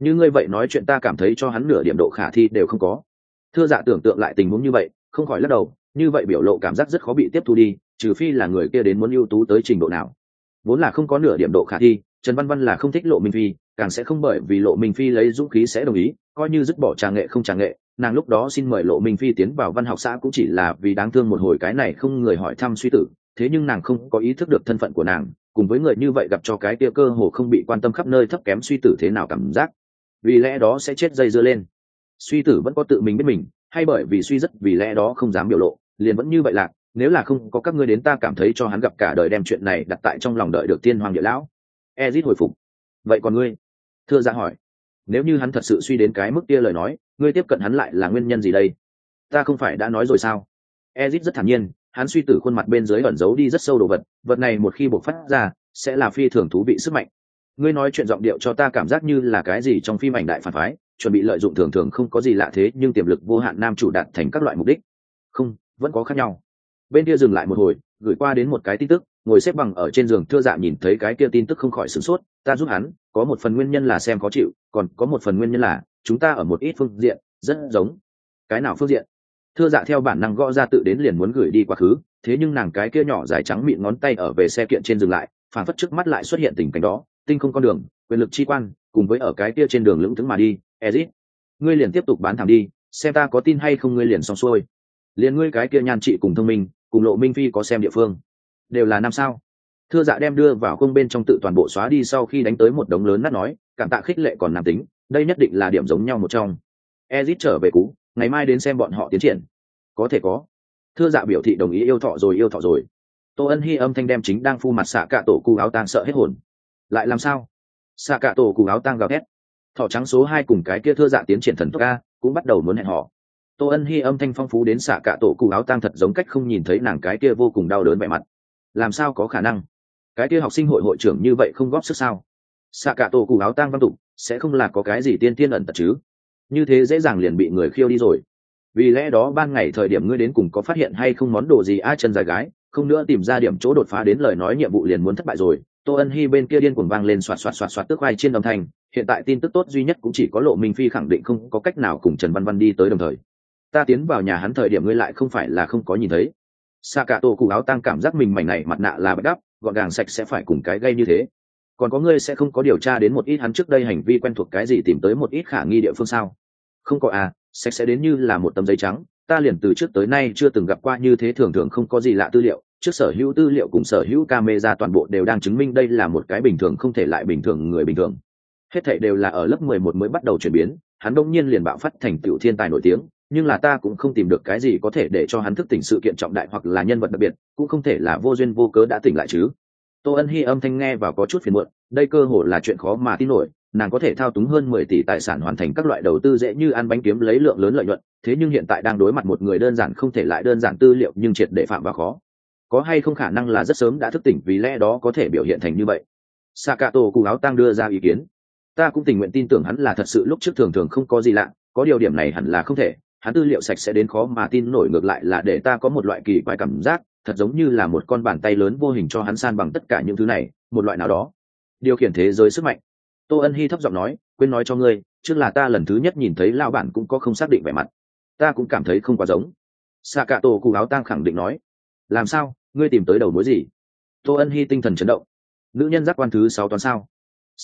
A: Như ngươi vậy nói chuyện ta cảm thấy cho hắn nửa điểm độ khả thi đều không có. Thưa dạ tưởng tượng lại tình huống như vậy, không khỏi lắc đầu, như vậy biểu lộ cảm giác rất khó bị tiếp thu đi, trừ phi là người kia đến muốn ưu tú tới trình độ nào. Vốn là không có nửa điểm độ khả thi trần văn văn là không thích lộ minh phi, càng sẽ không bởi vì lộ minh phi lấy dũng khí sẽ đồng ý, coi như dứt bỏ trà nghệ không trà nghệ, nàng lúc đó xin mời lộ minh phi tiến vào văn học xã cũng chỉ là vì đáng thương một hồi cái này không người hỏi thăm suy tử, thế nhưng nàng không có ý thức được thân phận của nàng, cùng với người như vậy gặp cho cái kia cơ hồ không bị quan tâm khắp nơi thấp kém suy tử thế nào cảm giác. Vì lẽ đó sẽ chết dây dưa lên. Suy tử vẫn có tự mình biết mình, hay bởi vì suy rất vì lẽ đó không dám biểu lộ, liền vẫn như vậy lạc, nếu là không có các ngươi đến ta cảm thấy cho hắn gặp cả đời đem chuyện này đặt tại trong lòng đợi được tiên hoàng địa lão ezit hồi phục. Vậy còn ngươi? Thưa ra hỏi. Nếu như hắn thật sự suy đến cái mức kia lời nói, ngươi tiếp cận hắn lại là nguyên nhân gì đây? Ta không phải đã nói rồi sao? Ezit rất thản nhiên, hắn suy tử khuôn mặt bên dưới ẩn giấu đi rất sâu đồ vật vật này một khi bộc phát ra, sẽ là phi thường thú vị sức mạnh. Ngươi nói chuyện giọng điệu cho ta cảm giác như là cái gì trong phim ảnh đại phản phái, chuẩn bị lợi dụng thường thường không có gì lạ thế nhưng tiềm lực vô hạn nam chủ đạt thành các loại mục đích. Không, vẫn có khác nhau. Bên kia dừng lại một hồi gửi qua đến một cái tin tức, ngồi xếp bằng ở trên giường thưa dạ nhìn thấy cái kia tin tức không khỏi sửng sốt, ta giúp hắn, có một phần nguyên nhân là xem khó chịu, còn có một phần nguyên nhân là, chúng ta ở một ít phương diện, rất giống. Cái nào phương diện? Thưa dạ theo bản năng gõ ra tự đến liền muốn gửi đi quá khứ, thế nhưng nàng cái kia nhỏ dài trắng mịn ngón tay ở về xe kiện trên dừng lại, phản phất trước mắt lại xuất hiện tình cảnh đó, tinh không con đường, quyền lực chi quan, cùng với ở cái kia trên đường lững thững mà đi ezit ngươi liền tiếp tục bán thẳng đi, xem ta có tin hay không ngươi liền xong xuôi. Liền ngươi cái kia nhan trị cùng thông minh cùng lộ minh phi có xem địa phương. Đều là năm sao. Thưa dạ đem đưa vào không bên trong tự toàn bộ xóa đi sau khi đánh tới một đống lớn nát nói, cảm tạ khích lệ còn nam tính, đây nhất định là điểm giống nhau một trong. Ezit trở về cú ngày mai đến xem bọn họ tiến triển. Có thể có. Thưa dạ biểu thị đồng ý yêu thọ rồi, yêu thọ rồi. Tô ân hy âm thanh đem chính đang phu mặt xạ cả tổ cụ áo tang sợ hết hồn. Lại làm sao? Xạ cả tổ cụ áo tang gào thét. Thọ trắng số hai cùng cái kia thưa dạ tiến triển thần tốc ca cũng bắt đầu muốn hẹn họ tô ân hy âm thanh phong phú đến xạ cả tổ cụ áo tang thật giống cách không nhìn thấy nàng cái kia vô cùng đau đớn vẻ mặt. Làm sao có khả năng? Cái kia học sinh hội hội trưởng như vậy không góp sức sao? Xạ cả tổ cụ áo tang văn tục, sẽ không là có cái gì tiên tiên ẩn tật chứ? Như thế dễ dàng liền bị người khiêu đi rồi. Vì lẽ đó ban ngày thời điểm ngươi đến cùng có phát hiện hay không món đồ gì a à, chân dài gái, không nữa tìm ra điểm chỗ đột phá đến lời nói nhiệm vụ liền muốn thất bại rồi. Tô ân hy bên kia điên cuồng vang lên xoạt xoạt xoạt xoạt tức vai trên đồng thành hiện tại tin tức tốt duy nhất cũng chỉ có lộ minh phi khẳng định không có cách nào cùng trần văn văn đi tới đồng thời ta tiến vào nhà hắn thời điểm ngươi lại không phải là không có nhìn thấy. Xạ cả tổ cụ áo tăng cảm giác mình mảnh này mặt nạ là bạch đắp, gọn gàng sạch sẽ phải cùng cái gây như thế. Còn có ngươi sẽ không có điều tra đến một ít hắn trước đây hành vi quen thuộc cái gì tìm tới một ít khả nghi địa phương sao? Không có à sạch sẽ đến như là một tấm giấy trắng, ta liền từ trước tới nay chưa từng gặp qua như thế thường thường không có gì lạ tư liệu. Trước sở hữu tư liệu cùng sở hữu camera toàn bộ đều đang chứng minh đây là một cái bình thường không thể lại bình thường người bình thường. Hết thảy đều là ở lớp mười một mới bắt đầu chuyển biến, hắn đông nhiên liền bạo phát thành tiểu thiên tài nổi tiếng nhưng là ta cũng không tìm được cái gì có thể để cho hắn thức tỉnh sự kiện trọng đại hoặc là nhân vật đặc biệt, cũng không thể là vô duyên vô cớ đã tỉnh lại chứ. Tô ân hy âm thanh nghe và có chút phiền muộn, đây cơ hồ là chuyện khó mà tin nổi, nàng có thể thao túng hơn mười tỷ tài sản hoàn thành các loại đầu tư dễ như ăn bánh kiếm lấy lượng lớn lợi nhuận, thế nhưng hiện tại đang đối mặt một người đơn giản không thể lại đơn giản tư liệu nhưng triệt để phạm và khó. Có hay không khả năng là rất sớm đã thức tỉnh vì lẽ đó có thể biểu hiện thành như vậy? Sakato cụ áo tăng đưa ra ý kiến. Ta cũng tình nguyện tin tưởng hắn là thật sự lúc trước thường thường không có gì lạ, có điều điểm này hẳn là không thể hắn tư liệu sạch sẽ đến khó mà tin nổi ngược lại là để ta có một loại kỳ quái cảm giác, thật giống như là một con bàn tay lớn vô hình cho hắn san bằng tất cả những thứ này, một loại nào đó. Điều khiển thế giới sức mạnh. Tô ân hy thấp giọng nói, quên nói cho ngươi, trước là ta lần thứ nhất nhìn thấy lao bản cũng có không xác định vẻ mặt. Ta cũng cảm thấy không quá giống. Xạ cả tổ cụ áo tang khẳng định nói. Làm sao? Ngươi tìm tới đầu mối gì? Tô ân hy tinh thần chấn động. Nữ nhân giác quan thứ sáu toán sao?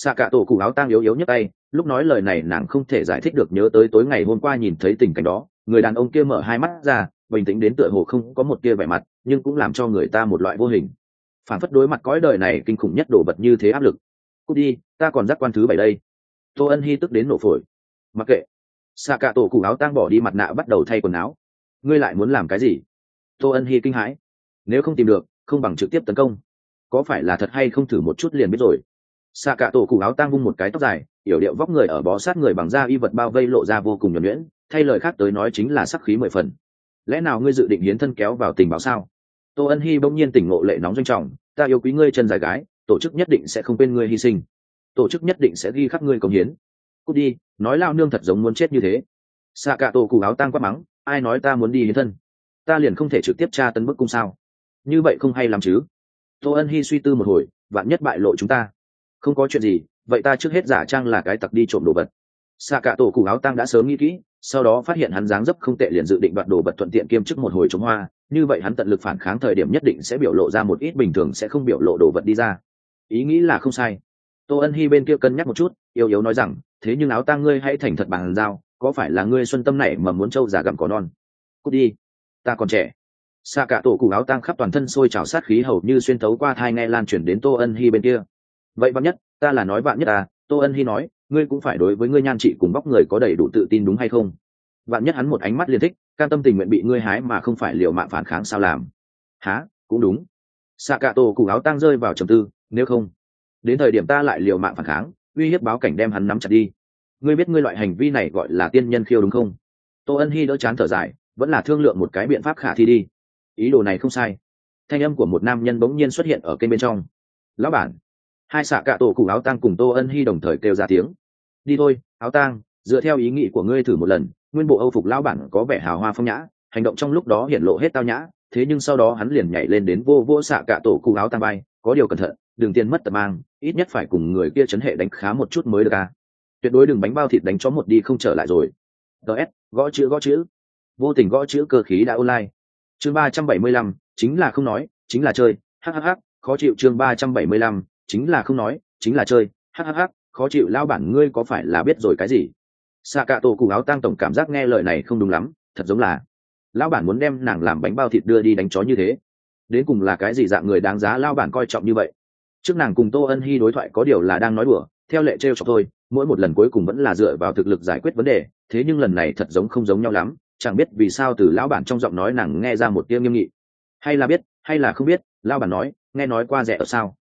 A: Xạ cả tổ cụ áo tang yếu yếu nhất tay, lúc nói lời này nàng không thể giải thích được nhớ tới tối ngày hôm qua nhìn thấy tình cảnh đó, người đàn ông kia mở hai mắt ra, bình tĩnh đến tựa hồ không có một tia vẻ mặt, nhưng cũng làm cho người ta một loại vô hình. Phản phất đối mặt cõi đời này kinh khủng nhất đổ vật như thế áp lực. Cút đi, ta còn giác quan thứ bảy đây. Tô ân hy tức đến nổ phổi. Mặc kệ. Xạ cả tổ cụ áo tang bỏ đi mặt nạ bắt đầu thay quần áo. Ngươi lại muốn làm cái gì? Tô ân hy kinh hãi. Nếu không tìm được, không bằng trực tiếp tấn công. Có phải là thật hay không thử một chút liền biết rồi xạ cả tổ cụ áo tang vung một cái tóc dài, yểu điệu vóc người ở bó sát người bằng da y vật bao vây lộ ra vô cùng nhuẩn nhuyễn, thay lời khác tới nói chính là sắc khí mười phần. Lẽ nào ngươi dự định hiến thân kéo vào tình báo sao? Tô ân hy bỗng nhiên tỉnh ngộ lệ nóng doanh trọng, ta yêu quý ngươi chân dài gái, tổ chức nhất định sẽ không quên ngươi hy sinh. Tổ chức nhất định sẽ ghi khắc ngươi công hiến. Cút đi, nói lao nương thật giống muốn chết như thế. Xạ cả tổ cụ áo tang quát mắng, ai nói ta muốn đi hiến thân? Ta liền không thể trực tiếp tra tân bức cung sao? Như vậy không hay làm chứ. Tô ân hy suy tư một hồi, vạn nhất bại lộ chúng ta không có chuyện gì, vậy ta trước hết giả trang là cái tặc đi trộm đồ vật. Xạ cả tổ cụ áo tang đã sớm nghĩ kỹ, sau đó phát hiện hắn dáng dấp không tệ liền dự định đoạt đồ vật thuận tiện kiêm chức một hồi chống hoa. Như vậy hắn tận lực phản kháng thời điểm nhất định sẽ biểu lộ ra một ít bình thường sẽ không biểu lộ đồ vật đi ra. Ý nghĩ là không sai. Tô ân hy bên kia cân nhắc một chút, yếu yếu nói rằng, thế nhưng áo tang ngươi hãy thành thật bằng dao có phải là ngươi xuân tâm này mà muốn trâu giả gặm có non? Cút đi, ta còn trẻ. Xa cả tổ cụ áo tang khắp toàn thân sôi trào sát khí hầu như xuyên tấu qua thai nghe lan chuyển đến tô ân hy bên kia vậy bạn nhất, ta là nói vạn nhất à tô ân hy nói, ngươi cũng phải đối với ngươi nhan chị cùng bóc người có đầy đủ tự tin đúng hay không? Vạn nhất hắn một ánh mắt liên thích, cam tâm tình nguyện bị ngươi hái mà không phải liều mạng phản kháng sao làm. Há cũng đúng. Xạ cả tổ cụ áo tang rơi vào trầm tư, nếu không, đến thời điểm ta lại liều mạng phản kháng, uy hiếp báo cảnh đem hắn nắm chặt đi. Ngươi biết ngươi loại hành vi này gọi là tiên nhân khiêu đúng không? Tô ân hy đỡ chán thở dài, vẫn là thương lượng một cái biện pháp khả thi đi. Ý đồ này không sai. Thanh âm của một nam nhân bỗng nhiên xuất hiện ở kênh bên trong. Lão bản hai xạ cạ tổ cụ áo tang cùng tô ân hy đồng thời kêu ra tiếng. Đi thôi, áo tang, dựa theo ý nghĩ của ngươi thử một lần, nguyên bộ âu phục lão bản có vẻ hào hoa phong nhã, hành động trong lúc đó hiện lộ hết tao nhã, thế nhưng sau đó hắn liền nhảy lên đến vô vô xạ cạ tổ cụ áo tang bay, có điều cẩn thận, đừng tiền mất tật mang, ít nhất phải cùng người kia chấn hệ đánh khá một chút mới được à. Tuyệt đối đừng bánh bao thịt đánh chó một đi không trở lại rồi. Ts gõ chữ gõ chữ. Vô tình gõ chữ cơ khí đã online. Chương ba trăm bảy mươi lăm, chính là không nói, chính là chơi. Hhh khó chịu chương ba trăm bảy mươi lăm chính là không nói, chính là chơi hhh khó chịu, lao bản ngươi có phải là biết rồi cái gì? Xạ cạ tổ cụ áo tang tổng cảm giác nghe lời này không đúng lắm, thật giống là, lao bản muốn đem nàng làm bánh bao thịt đưa đi đánh chó như thế. Đến cùng là cái gì dạng người đáng giá lao bản coi trọng như vậy? Trước nàng cùng tô ân hy đối thoại có điều là đang nói đùa, theo lệ t r chọc thôi, mỗi một lần cuối cùng vẫn là dựa vào thực lực giải quyết vấn đề, thế nhưng lần này thật giống không giống nhau lắm, chẳng biết vì sao từ lão bản trong giọng nói nàng nghe ra một tiếng nghiêm nghị. Hay là biết, hay là không biết lao bản nói, nghe nói qua rẻ ở sao?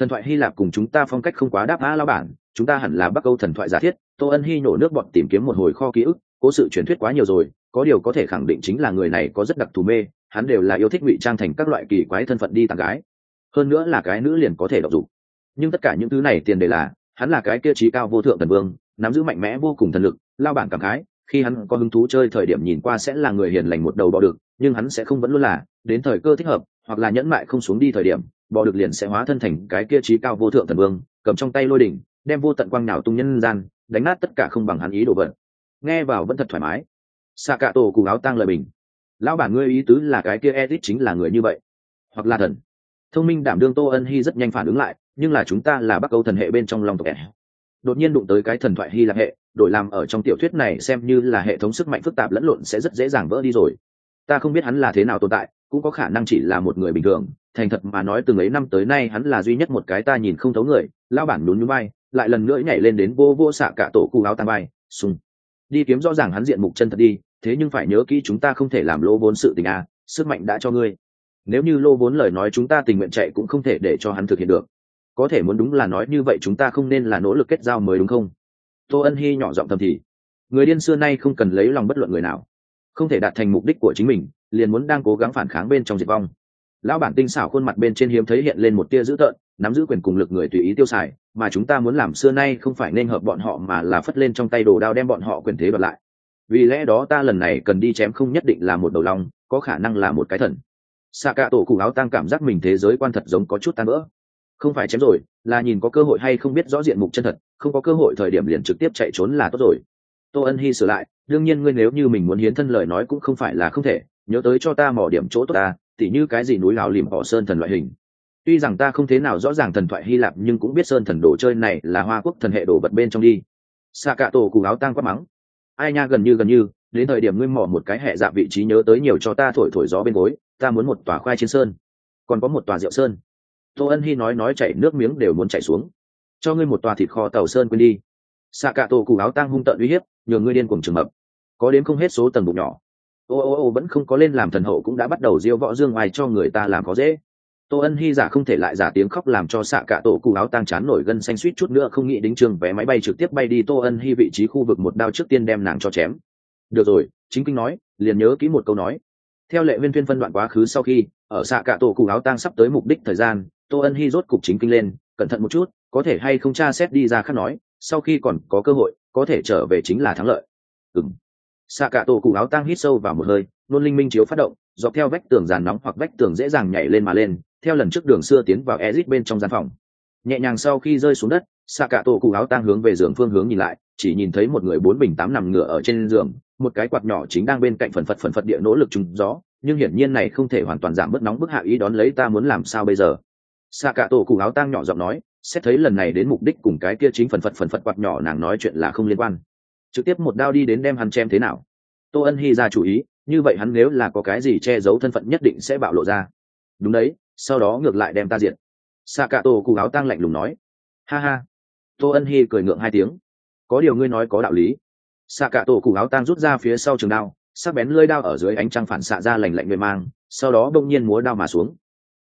A: Thần thoại hy lạp cùng chúng ta phong cách không quá đáp á lao bản, chúng ta hẳn là bắc âu thần thoại giả thiết, tô ân hy nổ nước bọn tìm kiếm một hồi kho ký ức, cố sự truyền thuyết quá nhiều rồi, có điều có thể khẳng định chính là người này có rất đặc thù mê, hắn đều là yêu thích ngụy trang thành các loại kỳ quái thân phận đi tặng gái. Hơn nữa là cái nữ liền có thể đọc dụng nhưng tất cả những thứ này tiền đề là, hắn là cái kia trí cao vô thượng thần vương, nắm giữ mạnh mẽ vô cùng thần lực, lao bản cảm khái, khi hắn có hứng thú chơi thời điểm nhìn qua sẽ là người hiền lành một đầu bò được, nhưng hắn sẽ không vẫn luôn là, đến thời cơ thích hợp, hoặc là nhẫn mại không xuống đi thời điểm bò được liền sẽ hóa thân thành cái kia trí cao vô thượng thần vương, cầm trong tay lôi đỉnh, đem vô tận quang nào tung nhân gian, đánh nát tất cả không bằng hắn ý đồ vật nghe vào vẫn thật thoải mái. Xạ cạ tổ cùng áo tang lời bình. Lão bản ngươi ý tứ là cái kia edit chính là người như vậy. Hoặc là thần. Thông minh đảm đương tô ân hy rất nhanh phản ứng lại, nhưng là chúng ta là bắc âu thần hệ bên trong lòng tộc ẻ đột nhiên đụng tới cái thần thoại hy lạp hệ, đổi làm ở trong tiểu thuyết này xem như là hệ thống sức mạnh phức tạp lẫn lộn sẽ rất dễ dàng vỡ đi rồi. Ta không biết hắn là thế nào tồn tại cũng có khả năng chỉ là một người bình thường. Thành thật mà nói, từng ấy năm tới nay, hắn là duy nhất một cái ta nhìn không thấu người. Lao bản nhún nhún bay lại lần nữa nhảy lên đến vô vô xạ cả tổ cụ áo tàn bay sung đi kiếm rõ ràng hắn diện mục chân thật đi, thế nhưng phải nhớ kỹ chúng ta không thể làm lỗ vốn sự tình à sức mạnh đã cho ngươi. Nếu như lô vốn lời nói chúng ta tình nguyện chạy cũng không thể để cho hắn thực hiện được. Có thể muốn đúng là nói như vậy chúng ta không nên là nỗ lực kết giao mới đúng không? Tô ân hy nhỏ giọng thầm thì. Người điên xưa nay không cần lấy lòng bất luận người nào. Không thể đạt thành mục đích của chính mình liền muốn đang cố gắng phản kháng bên trong diệt vong. Lão bản tinh xảo khuôn mặt bên trên hiếm thấy hiện lên một tia dữ tợn, nắm giữ quyền cùng lực người tùy ý tiêu xài, mà chúng ta muốn làm xưa nay không phải nên hợp bọn họ mà là phất lên trong tay đồ đao đem bọn họ quyền thế đoạt lại. Vì lẽ đó ta lần này cần đi chém không nhất định là một đầu long, có khả năng là một cái thần. Xạ cả tổ cụ áo tăng cảm giác mình thế giới quan thật giống có chút tan vỡ. Không phải chém rồi, là nhìn có cơ hội hay không biết rõ diện mục chân thật, không có cơ hội thời điểm liền trực tiếp chạy trốn là tốt rồi. Tô ân hy sửa lại, đương nhiên ngươi nếu như mình muốn hiến thân lời nói cũng không phải là không thể nhớ tới cho ta mỏ điểm chỗ tốt ta tỉ như cái gì núi lào lìm họ sơn thần loại hình. Tuy rằng ta không thế nào rõ ràng thần thoại hy lạp nhưng cũng biết sơn thần đồ chơi này là hoa quốc thần hệ đồ vật bên trong đi. Xạ cả tổ cùng áo tang quát mắng. Ai nha gần như gần như đến thời điểm ngươi mỏ một cái hệ dạ vị trí nhớ tới nhiều cho ta thổi thổi gió bên gối ta muốn một tòa khoai chiến sơn. Còn có một tòa rượu sơn. Tô ân hy nói nói chảy nước miếng đều muốn chảy xuống. Cho ngươi một tòa thịt kho tàu sơn quên đi. Xạ cả tổ cụ áo tang hung tợn uy hiếp nhường ngươi điên cùng trường hợp, có đến không hết số tầng bụng nhỏ ô ô ô vẫn không có lên làm thần hậu cũng đã bắt đầu diêu võ dương ngoài cho người ta làm có dễ. Tô ân hy giả không thể lại giả tiếng khóc làm cho xạ cả tổ cụ áo tang chán nổi gân xanh suýt chút nữa không nghĩ đính trường vé máy bay trực tiếp bay đi tô ân hy vị trí khu vực một đao trước tiên đem nàng cho chém. Được rồi, chính kinh nói, liền nhớ kỹ một câu nói. Theo lệ viên tuyên phân đoạn quá khứ sau khi, ở xạ cả tổ cụ áo tang sắp tới mục đích thời gian, tô ân hy rốt cục chính kinh lên, cẩn thận một chút, có thể hay không tra xét đi ra khác nói, sau khi còn có cơ hội, có thể trở về chính là thắng lợi. Ừng xạ cả tổ cụ áo tang hít sâu vào một hơi, nôn linh minh chiếu phát động, dọc theo vách tường giàn nóng hoặc vách tường dễ dàng nhảy lên mà lên, theo lần trước đường xưa tiến vào exit bên trong gian phòng. Nhẹ nhàng sau khi rơi xuống đất, xạ cả tổ cụ áo tang hướng về giường phương hướng nhìn lại, chỉ nhìn thấy một người bốn bình tám nằm ngửa ở trên giường, một cái quạt nhỏ chính đang bên cạnh phần phật phần phật địa nỗ lực trùng gió, nhưng hiển nhiên này không thể hoàn toàn giảm bớt nóng bức hạ ý đón lấy ta muốn làm sao bây giờ. Xạ cả tổ cụ áo tang nhỏ giọng nói, xét thấy lần này đến mục đích cùng cái kia chính phần phật phần phật quạt nhỏ nàng nói chuyện là không liên quan trực tiếp một đao đi đến đem hắn chém thế nào. Tô ân hy ra chủ ý, như vậy hắn nếu là có cái gì che giấu thân phận nhất định sẽ bạo lộ ra. Đúng đấy, sau đó ngược lại đem ta diệt. xạ cả tổ cụ áo tăng lạnh lùng nói. Ha ha. Tô ân hy cười ngượng hai tiếng. Có điều ngươi nói có đạo lý. Xạ cả tổ cụ áo tăng rút ra phía sau trường đao, sắc bén lơi đao ở dưới ánh trăng phản xạ ra lành lạnh người mang, sau đó bỗng nhiên múa đao mà xuống.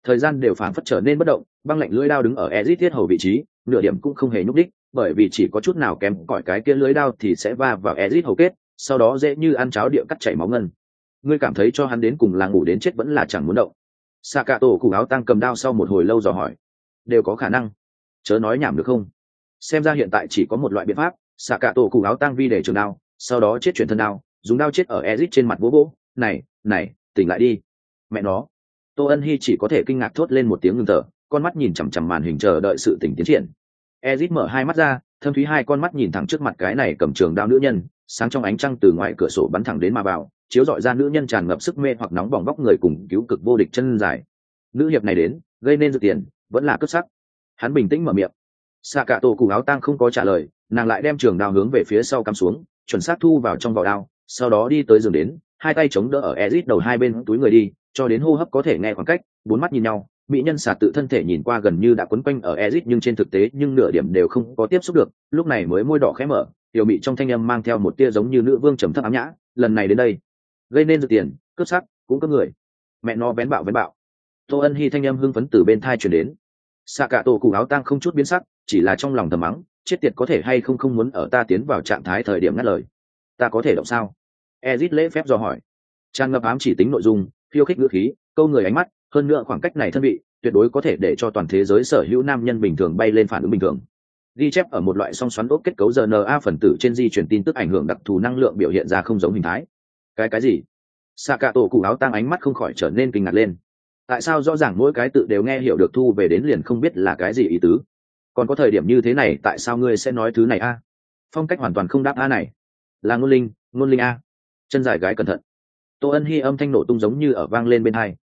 A: Thời gian đều phản phất trở nên bất động, băng lạnh lưỡi đao đứng ở ezit thiết hầu vị trí, nửa điểm cũng không hề nhúc đích bởi vì chỉ có chút nào kém cỏi cái kia lưới đao thì sẽ va vào Ezic hầu kết, sau đó dễ như ăn cháo địa cắt chảy máu ngân. Ngươi cảm thấy cho hắn đến cùng là ngủ đến chết vẫn là chẳng muốn động. Sakato cả tổ áo tăng cầm đao sau một hồi lâu dò hỏi. Đều có khả năng. Chớ nói nhảm được không? Xem ra hiện tại chỉ có một loại biện pháp, Sakato cả tổ áo tăng vi để trường đao, sau đó chết chuyển thân đao, dùng đao chết ở Ezic trên mặt bố bố. Này này, tỉnh lại đi. Mẹ nó. Tô ân hi chỉ có thể kinh ngạc thốt lên một tiếng ngưng thở, con mắt nhìn chằm chằm màn hình chờ đợi sự tỉnh tiến triển ezit mở hai mắt ra, thâm thúy hai con mắt nhìn thẳng trước mặt cái này cầm trường đao nữ nhân, sáng trong ánh trăng từ ngoài cửa sổ bắn thẳng đến mà vào, chiếu dọi ra nữ nhân tràn ngập sức mê hoặc nóng bỏng bóc người cùng cứu cực vô địch chân dài. Nữ hiệp này đến, gây nên dự tiền, vẫn là cấp sắc. Hắn bình tĩnh mở miệng. Xạ cả tổ cụ áo tang không có trả lời, nàng lại đem trường đao hướng về phía sau cắm xuống, chuẩn xác thu vào trong vỏ đao, sau đó đi tới giường đến, hai tay chống đỡ ở ezit đầu hai bên túi người đi, cho đến hô hấp có thể nghe khoảng cách, bốn mắt nhìn nhau mỹ nhân xà tự thân thể nhìn qua gần như đã quấn quanh ở Ezic nhưng trên thực tế nhưng nửa điểm đều không có tiếp xúc được, lúc này mới môi đỏ khẽ mở, tiểu mị trong thanh âm mang theo một tia giống như nữ vương trầm thấp ám nhã, lần này đến đây, gây nên được tiền, cướp sắc cũng cướp người. Mẹ nó bén bạo bén bạo. Tô ân hi thanh âm hưng phấn từ bên thai chuyển đến. Xạ cả tổ cụ áo tang không chút biến sắc, chỉ là trong lòng thầm mắng, chết tiệt có thể hay không không muốn ở ta tiến vào trạng thái thời điểm ngắt lời? Ta có thể động sao? Ezic lễ phép do hỏi. Tràn ngập ám chỉ tính nội dung, khiêu khích ngữ khí, câu người ánh mắt hơn nữa khoảng cách này thân vị, tuyệt đối có thể để cho toàn thế giới sở hữu nam nhân bình thường bay lên phản ứng bình thường. Ghi chép ở một loại song xoắn ốc kết cấu rna phần tử trên di chuyển tin tức ảnh hưởng đặc thù năng lượng biểu hiện ra không giống hình thái. Cái cái gì? Xạ cả tổ cụ áo tăng ánh mắt không khỏi trở nên kinh ngạc lên. Tại sao rõ ràng mỗi cái tự đều nghe hiểu được thu về đến liền không biết là cái gì ý tứ? Còn có thời điểm như thế này, tại sao ngươi sẽ nói thứ này a? Phong cách hoàn toàn không đáp a này. Là ngôn linh ngôn linh a. Chân dài gái cẩn thận. Tô ân hy âm thanh nổ tung giống như ở vang lên bên hai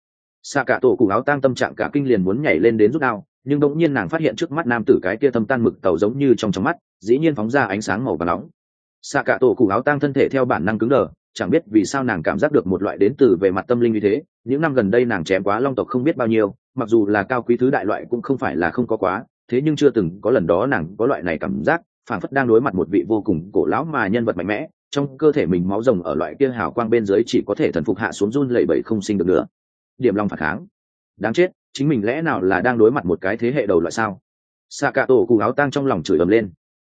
A: xạ cả tổ cụ áo tang tâm trạng cả kinh liền muốn nhảy lên đến rút đao, nhưng đ ỗ n g nhiên nàng phát hiện trước mắt nam tử cái kia thâm tan mực tàu giống như trong trong mắt, dĩ nhiên phóng ra ánh sáng màu và nóng. Xạ cả tổ cụ áo tang thân thể theo bản năng cứng đờ, chẳng biết vì sao nàng cảm giác được một loại đến từ về mặt tâm linh như thế. Những năm gần đây nàng chém quá long tộc không biết bao nhiêu, mặc dù là cao quý thứ đại loại cũng không phải là không có quá, thế nhưng chưa từng có lần đó nàng có loại này cảm giác, phảng phất đang đối mặt một vị vô cùng cổ lão mà nhân vật mạnh mẽ, trong cơ thể mình máu rồng ở loại kia hào quang bên dưới chỉ có thể thần phục hạ xuống run lẩy bẩy không sinh được nữa điểm lòng phản kháng. Đáng chết, chính mình lẽ nào là đang đối mặt một cái thế hệ đầu loại sao? Xạ cả tổ cụ áo tang trong lòng chửi ầm lên.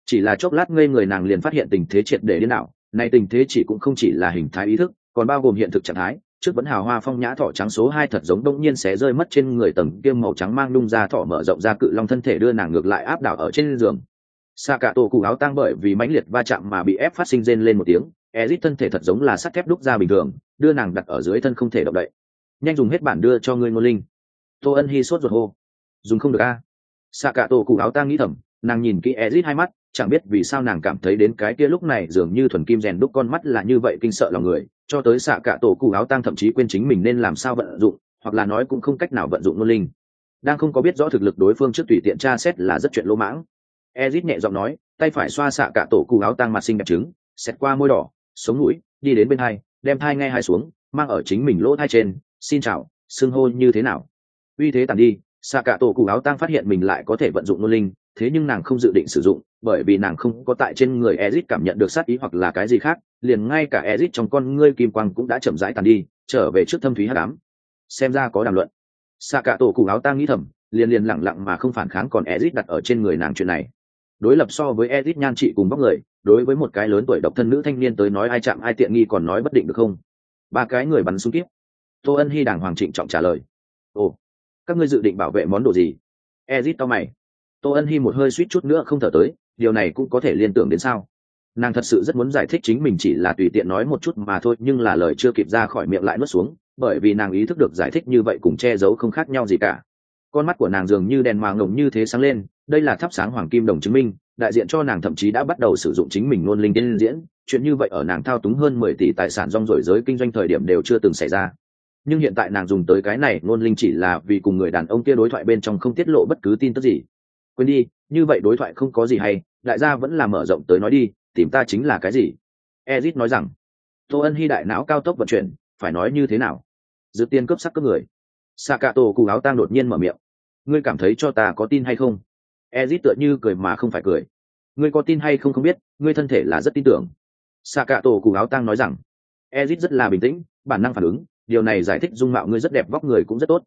A: Chỉ là chốc lát ngây người nàng liền phát hiện tình thế triệt để điên đảo này tình thế chỉ cũng không chỉ là hình thái ý thức, còn bao gồm hiện thực trạng thái, trước vẫn hào hoa phong nhã thọ trắng số hai thật giống đông nhiên sẽ rơi mất trên người tầng kiêm màu trắng mang nung ra thọ mở rộng ra cự long thân thể đưa nàng ngược lại áp đảo ở trên giường. Xạ cả tổ cụ áo tang bởi vì mãnh liệt va chạm mà bị ép phát sinh rên lên một tiếng ezit thân thể thật giống là sắt thép đúc ra bình thường, đưa nàng đặt ở dưới thân không thể động đậy nhanh dùng hết bản đưa cho ngươi ngô linh. Tô ân hy sốt ruột hô. Dùng không được a. À. xạ cả tổ cụ áo tang nghĩ thầm, nàng nhìn kỹ ezit hai mắt, chẳng biết vì sao nàng cảm thấy đến cái kia lúc này dường như thuần kim rèn đúc con mắt là như vậy kinh sợ lòng người, cho tới xạ cả tổ cụ áo tang thậm chí quên chính mình nên làm sao vận dụng, hoặc là nói cũng không cách nào vận dụng ngôn linh. Đang không có biết rõ thực lực đối phương trước tùy tiện tra xét là rất chuyện lỗ mãng. Ezit nhẹ giọng nói, tay phải xoa xạ cả tổ cụ áo tăng mặt xinh đẹp trứng xét qua môi đỏ, sống mũi, đi đến bên hai, đem thai ngay hai xuống, mang ở chính mình lỗ thai trên xin chào xưng hô như thế nào uy thế tàn đi xạ cả tổ cụ áo tang phát hiện mình lại có thể vận dụng nô linh thế nhưng nàng không dự định sử dụng bởi vì nàng không có tại trên người ezit cảm nhận được sát ý hoặc là cái gì khác liền ngay cả ezit trong con ngươi kim quang cũng đã chậm rãi tàn đi trở về trước thâm thúy hát đám xem ra có đàm luận xạ cả tổ cụ áo tang nghĩ thầm liền liền lẳng lặng mà không phản kháng còn ezit đặt ở trên người nàng chuyện này đối lập so với ezit nhan trị cùng bóc người, đối với một cái lớn tuổi độc thân nữ thanh niên tới nói ai chạm ai tiện nghi còn nói bất định được không? Ba cái người bắn xuống tiếp. Tô Ân Hi đàng hoàng trịnh trọng trả lời. ồ, các ngươi dự định bảo vệ món đồ gì? Ezit to mày. Tô ân hy một hơi suýt chút nữa không thở tới, điều này cũng có thể liên tưởng đến sao? Nàng thật sự rất muốn giải thích chính mình chỉ là tùy tiện nói một chút mà thôi, nhưng là lời chưa kịp ra khỏi miệng lại nuốt xuống, bởi vì nàng ý thức được giải thích như vậy cùng che giấu không khác nhau gì cả. Con mắt của nàng dường như đèn mà ngồng như thế sáng lên, đây là thắp sáng hoàng kim đồng chứng minh, đại diện cho nàng thậm chí đã bắt đầu sử dụng chính mình luôn linh tiên diễn, chuyện như vậy ở nàng thao túng hơn mười tỷ tài sản rong rổi giới kinh doanh thời điểm đều chưa từng xảy ra nhưng hiện tại nàng dùng tới cái này, ngôn linh chỉ là vì cùng người đàn ông kia đối thoại bên trong không tiết lộ bất cứ tin tức gì. Quên đi, như vậy đối thoại không có gì hay, đại gia vẫn là mở rộng tới nói đi, tìm ta chính là cái gì? Ezit nói rằng, tô ân hy đại não cao tốc vận chuyển, phải nói như thế nào? Dự tiên cướp sắc cướp người. Xạ cạ tổ cụ áo tang đột nhiên mở miệng. Ngươi cảm thấy cho ta có tin hay không? Ezit tựa như cười mà không phải cười. Ngươi có tin hay không không biết, ngươi thân thể là rất tin tưởng. Xạ cạ tổ cụ áo tang nói rằng, ezit rất là bình tĩnh, bản năng phản ứng điều này giải thích dung mạo ngươi rất đẹp, vóc người cũng rất tốt.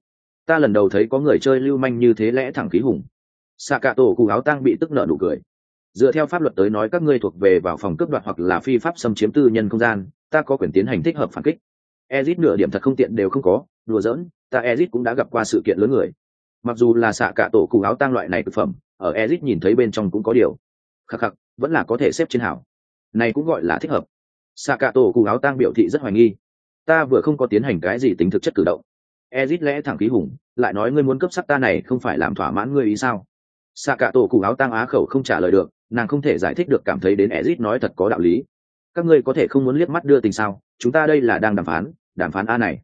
A: Ta lần đầu thấy có người chơi lưu manh như thế lẽ thẳng khí hùng. Xạ cạ tổ cụ áo tang bị tức nợ nụ cười. Dựa theo pháp luật tới nói các ngươi thuộc về vào phòng cướp đoạt hoặc là phi pháp xâm chiếm tư nhân không gian, ta có quyền tiến hành thích hợp phản kích. Ezit nửa điểm thật không tiện đều không có, đùa giỡn, ta ezit cũng đã gặp qua sự kiện lớn người. Mặc dù là xạ cả tổ cụ áo tang loại này thực phẩm, ở ezit nhìn thấy bên trong cũng có điều. Khắc khắc, vẫn là có thể xếp trên hảo. Này cũng gọi là thích hợp. Xạ cả tổ cụ áo tang biểu thị rất hoài nghi ta vừa không có tiến hành cái gì tính thực chất cử động. Ezit lẽ thẳng khí hùng, lại nói ngươi muốn cấp sắc ta này không phải làm thỏa mãn ngươi ý sao? Xạ cả tổ cụ áo tang á khẩu không trả lời được, nàng không thể giải thích được cảm thấy đến ezit nói thật có đạo lý. Các ngươi có thể không muốn liếc mắt đưa tình sao? Chúng ta đây là đang đàm phán đàm phán a này.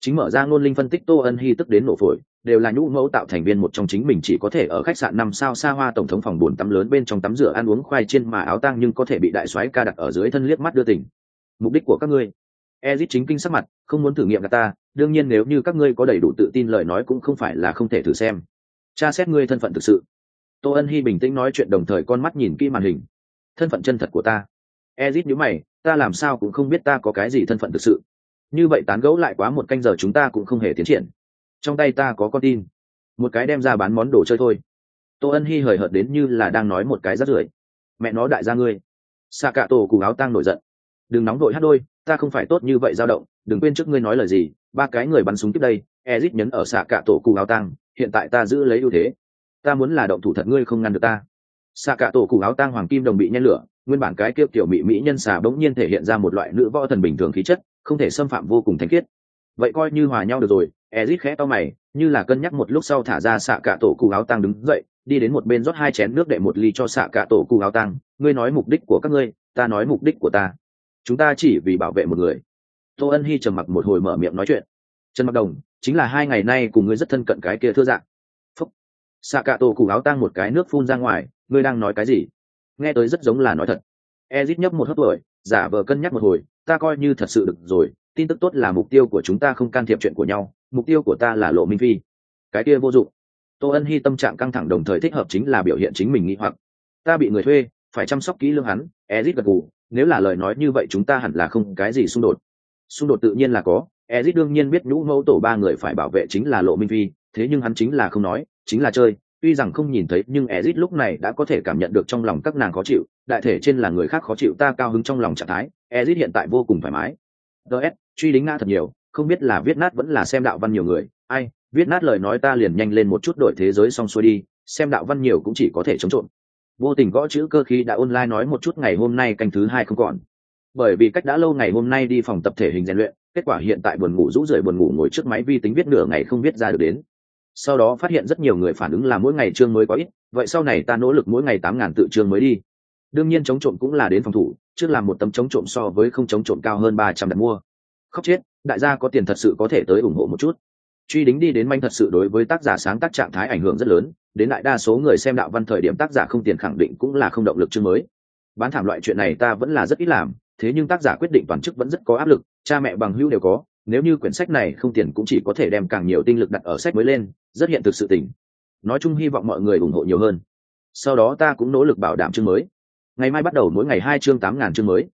A: Chính mở ra ngôn linh phân tích tô ân hy tức đến nổ phổi, đều là nhũ mẫu tạo thành viên một trong chính mình chỉ có thể ở khách sạn năm sao xa hoa tổng thống phòng buồn tắm lớn bên trong tắm rửa ăn uống khoai trên mà áo tang nhưng có thể bị đại soái ca đặt ở dưới thân liếc mắt đưa tình. Mục đích của các ngươi? Ezit chính kinh sắc mặt, không muốn thử nghiệm cả ta, đương nhiên nếu như các ngươi có đầy đủ tự tin lời nói cũng không phải là không thể thử xem. Tra xét ngươi thân phận thực sự. Tô ân hy bình tĩnh nói chuyện đồng thời con mắt nhìn kỹ màn hình. Thân phận chân thật của ta. Ezit nhíu mày, ta làm sao cũng không biết ta có cái gì thân phận thực sự. Như vậy tán gẫu lại quá một canh giờ chúng ta cũng không hề tiến triển. Trong tay ta có con tin. Một cái đem ra bán món đồ chơi thôi. Tô ân hy hời hợt đến như là đang nói một cái rắt rưởi. Mẹ nó đại gia ngươi. Xạ cạ tổ cùng áo tang nổi giận. Đừng nóng đội hát đôi ta không phải tốt như vậy dao động, đừng quên trước ngươi nói lời gì, ba cái người bắn súng tiếp đây ezit nhấn ở xạ cạ tổ cụ áo tang, hiện tại ta giữ lấy ưu thế. Ta muốn là động thủ thật ngươi không ngăn được ta. Xạ cạ tổ cụ áo tang hoàng kim đồng bị nhen lửa, nguyên bản cái kêu tiểu mỹ mỹ nhân xà bỗng nhiên thể hiện ra một loại nữ võ thần bình thường khí chất, không thể xâm phạm vô cùng thanh khiết. Vậy coi như hòa nhau được rồi ezit khẽ to mày, như là cân nhắc một lúc sau thả ra xạ cả tổ cụ áo tăng đứng dậy, đi đến một bên rót hai chén nước để một ly cho xạ cả tổ cụ áo tăng ngươi nói mục đích của các ngươi, ta nói mục đích của ta chúng ta chỉ vì bảo vệ một người. Tô ân hy trầm mặc một hồi mở miệng nói chuyện. Trần mặc đồng, chính là hai ngày nay cùng ngươi rất thân cận cái kia thưa dạng. Phúc. Xạ cả tổ cụ áo tang một cái nước phun ra ngoài, ngươi đang nói cái gì? Nghe tới rất giống là nói thật. Ezit nhấp một hớp tuổi, giả vờ cân nhắc một hồi, ta coi như thật sự được rồi, tin tức tốt là mục tiêu của chúng ta không can thiệp chuyện của nhau, mục tiêu của ta là lộ minh phi. Cái kia vô dụng. Tô ân hy tâm trạng căng thẳng đồng thời thích hợp chính là biểu hiện chính mình nghĩ hoặc. Ta bị người thuê, phải chăm sóc kỹ lương hắn, ezit gật gù nếu là lời nói như vậy chúng ta hẳn là không cái gì xung đột. Xung đột tự nhiên là có ezit đương nhiên biết nhũ mẫu tổ ba người phải bảo vệ chính là lộ minh phi, thế nhưng hắn chính là không nói, chính là chơi, tuy rằng không nhìn thấy, nhưng ezit lúc này đã có thể cảm nhận được trong lòng các nàng khó chịu, đại thể trên là người khác khó chịu, ta cao hứng trong lòng trạng thái ezit hiện tại vô cùng thoải mái. Ts truy đính nga thật nhiều, không biết là viết nát vẫn là xem đạo văn nhiều người, ai, viết nát lời nói ta liền nhanh lên một chút đổi thế giới xong xuôi đi, xem đạo văn nhiều cũng chỉ có thể chống trộn vô tình gõ chữ cơ khí đã online nói một chút ngày hôm nay canh thứ hai không còn. Bởi vì cách đã lâu ngày hôm nay đi phòng tập thể hình rèn luyện, kết quả hiện tại buồn ngủ rũ rượi buồn ngủ ngồi trước máy vi tính viết nửa ngày không viết ra được đến. Sau đó phát hiện rất nhiều người phản ứng là mỗi ngày chương mới có ít, vậy sau này ta nỗ lực mỗi ngày tám ngàn tự chương mới đi. Đương nhiên chống trộm cũng là đến phòng thủ trước làm một tấm chống trộm so với không chống trộm cao hơn ba trăm đặt mua. Khóc chết, đại gia có tiền thật sự có thể tới ủng hộ một chút. Truy đính đi đến manh thật sự đối với tác giả sáng tác trạng thái ảnh hưởng rất lớn đến đại đa số người xem đạo văn thời điểm tác giả không tiền khẳng định cũng là không động lực chương mới. Bán thảm loại chuyện này ta vẫn là rất ít làm, thế nhưng tác giả quyết định toàn chức vẫn rất có áp lực, cha mẹ bằng hữu đều có, nếu như quyển sách này không tiền cũng chỉ có thể đem càng nhiều tinh lực đặt ở sách mới lên, rất hiện thực sự tình. Nói chung hy vọng mọi người ủng hộ nhiều hơn. Sau đó ta cũng nỗ lực bảo đảm chương mới. Ngày mai bắt đầu mỗi ngày hai chương tám ngàn chương mới.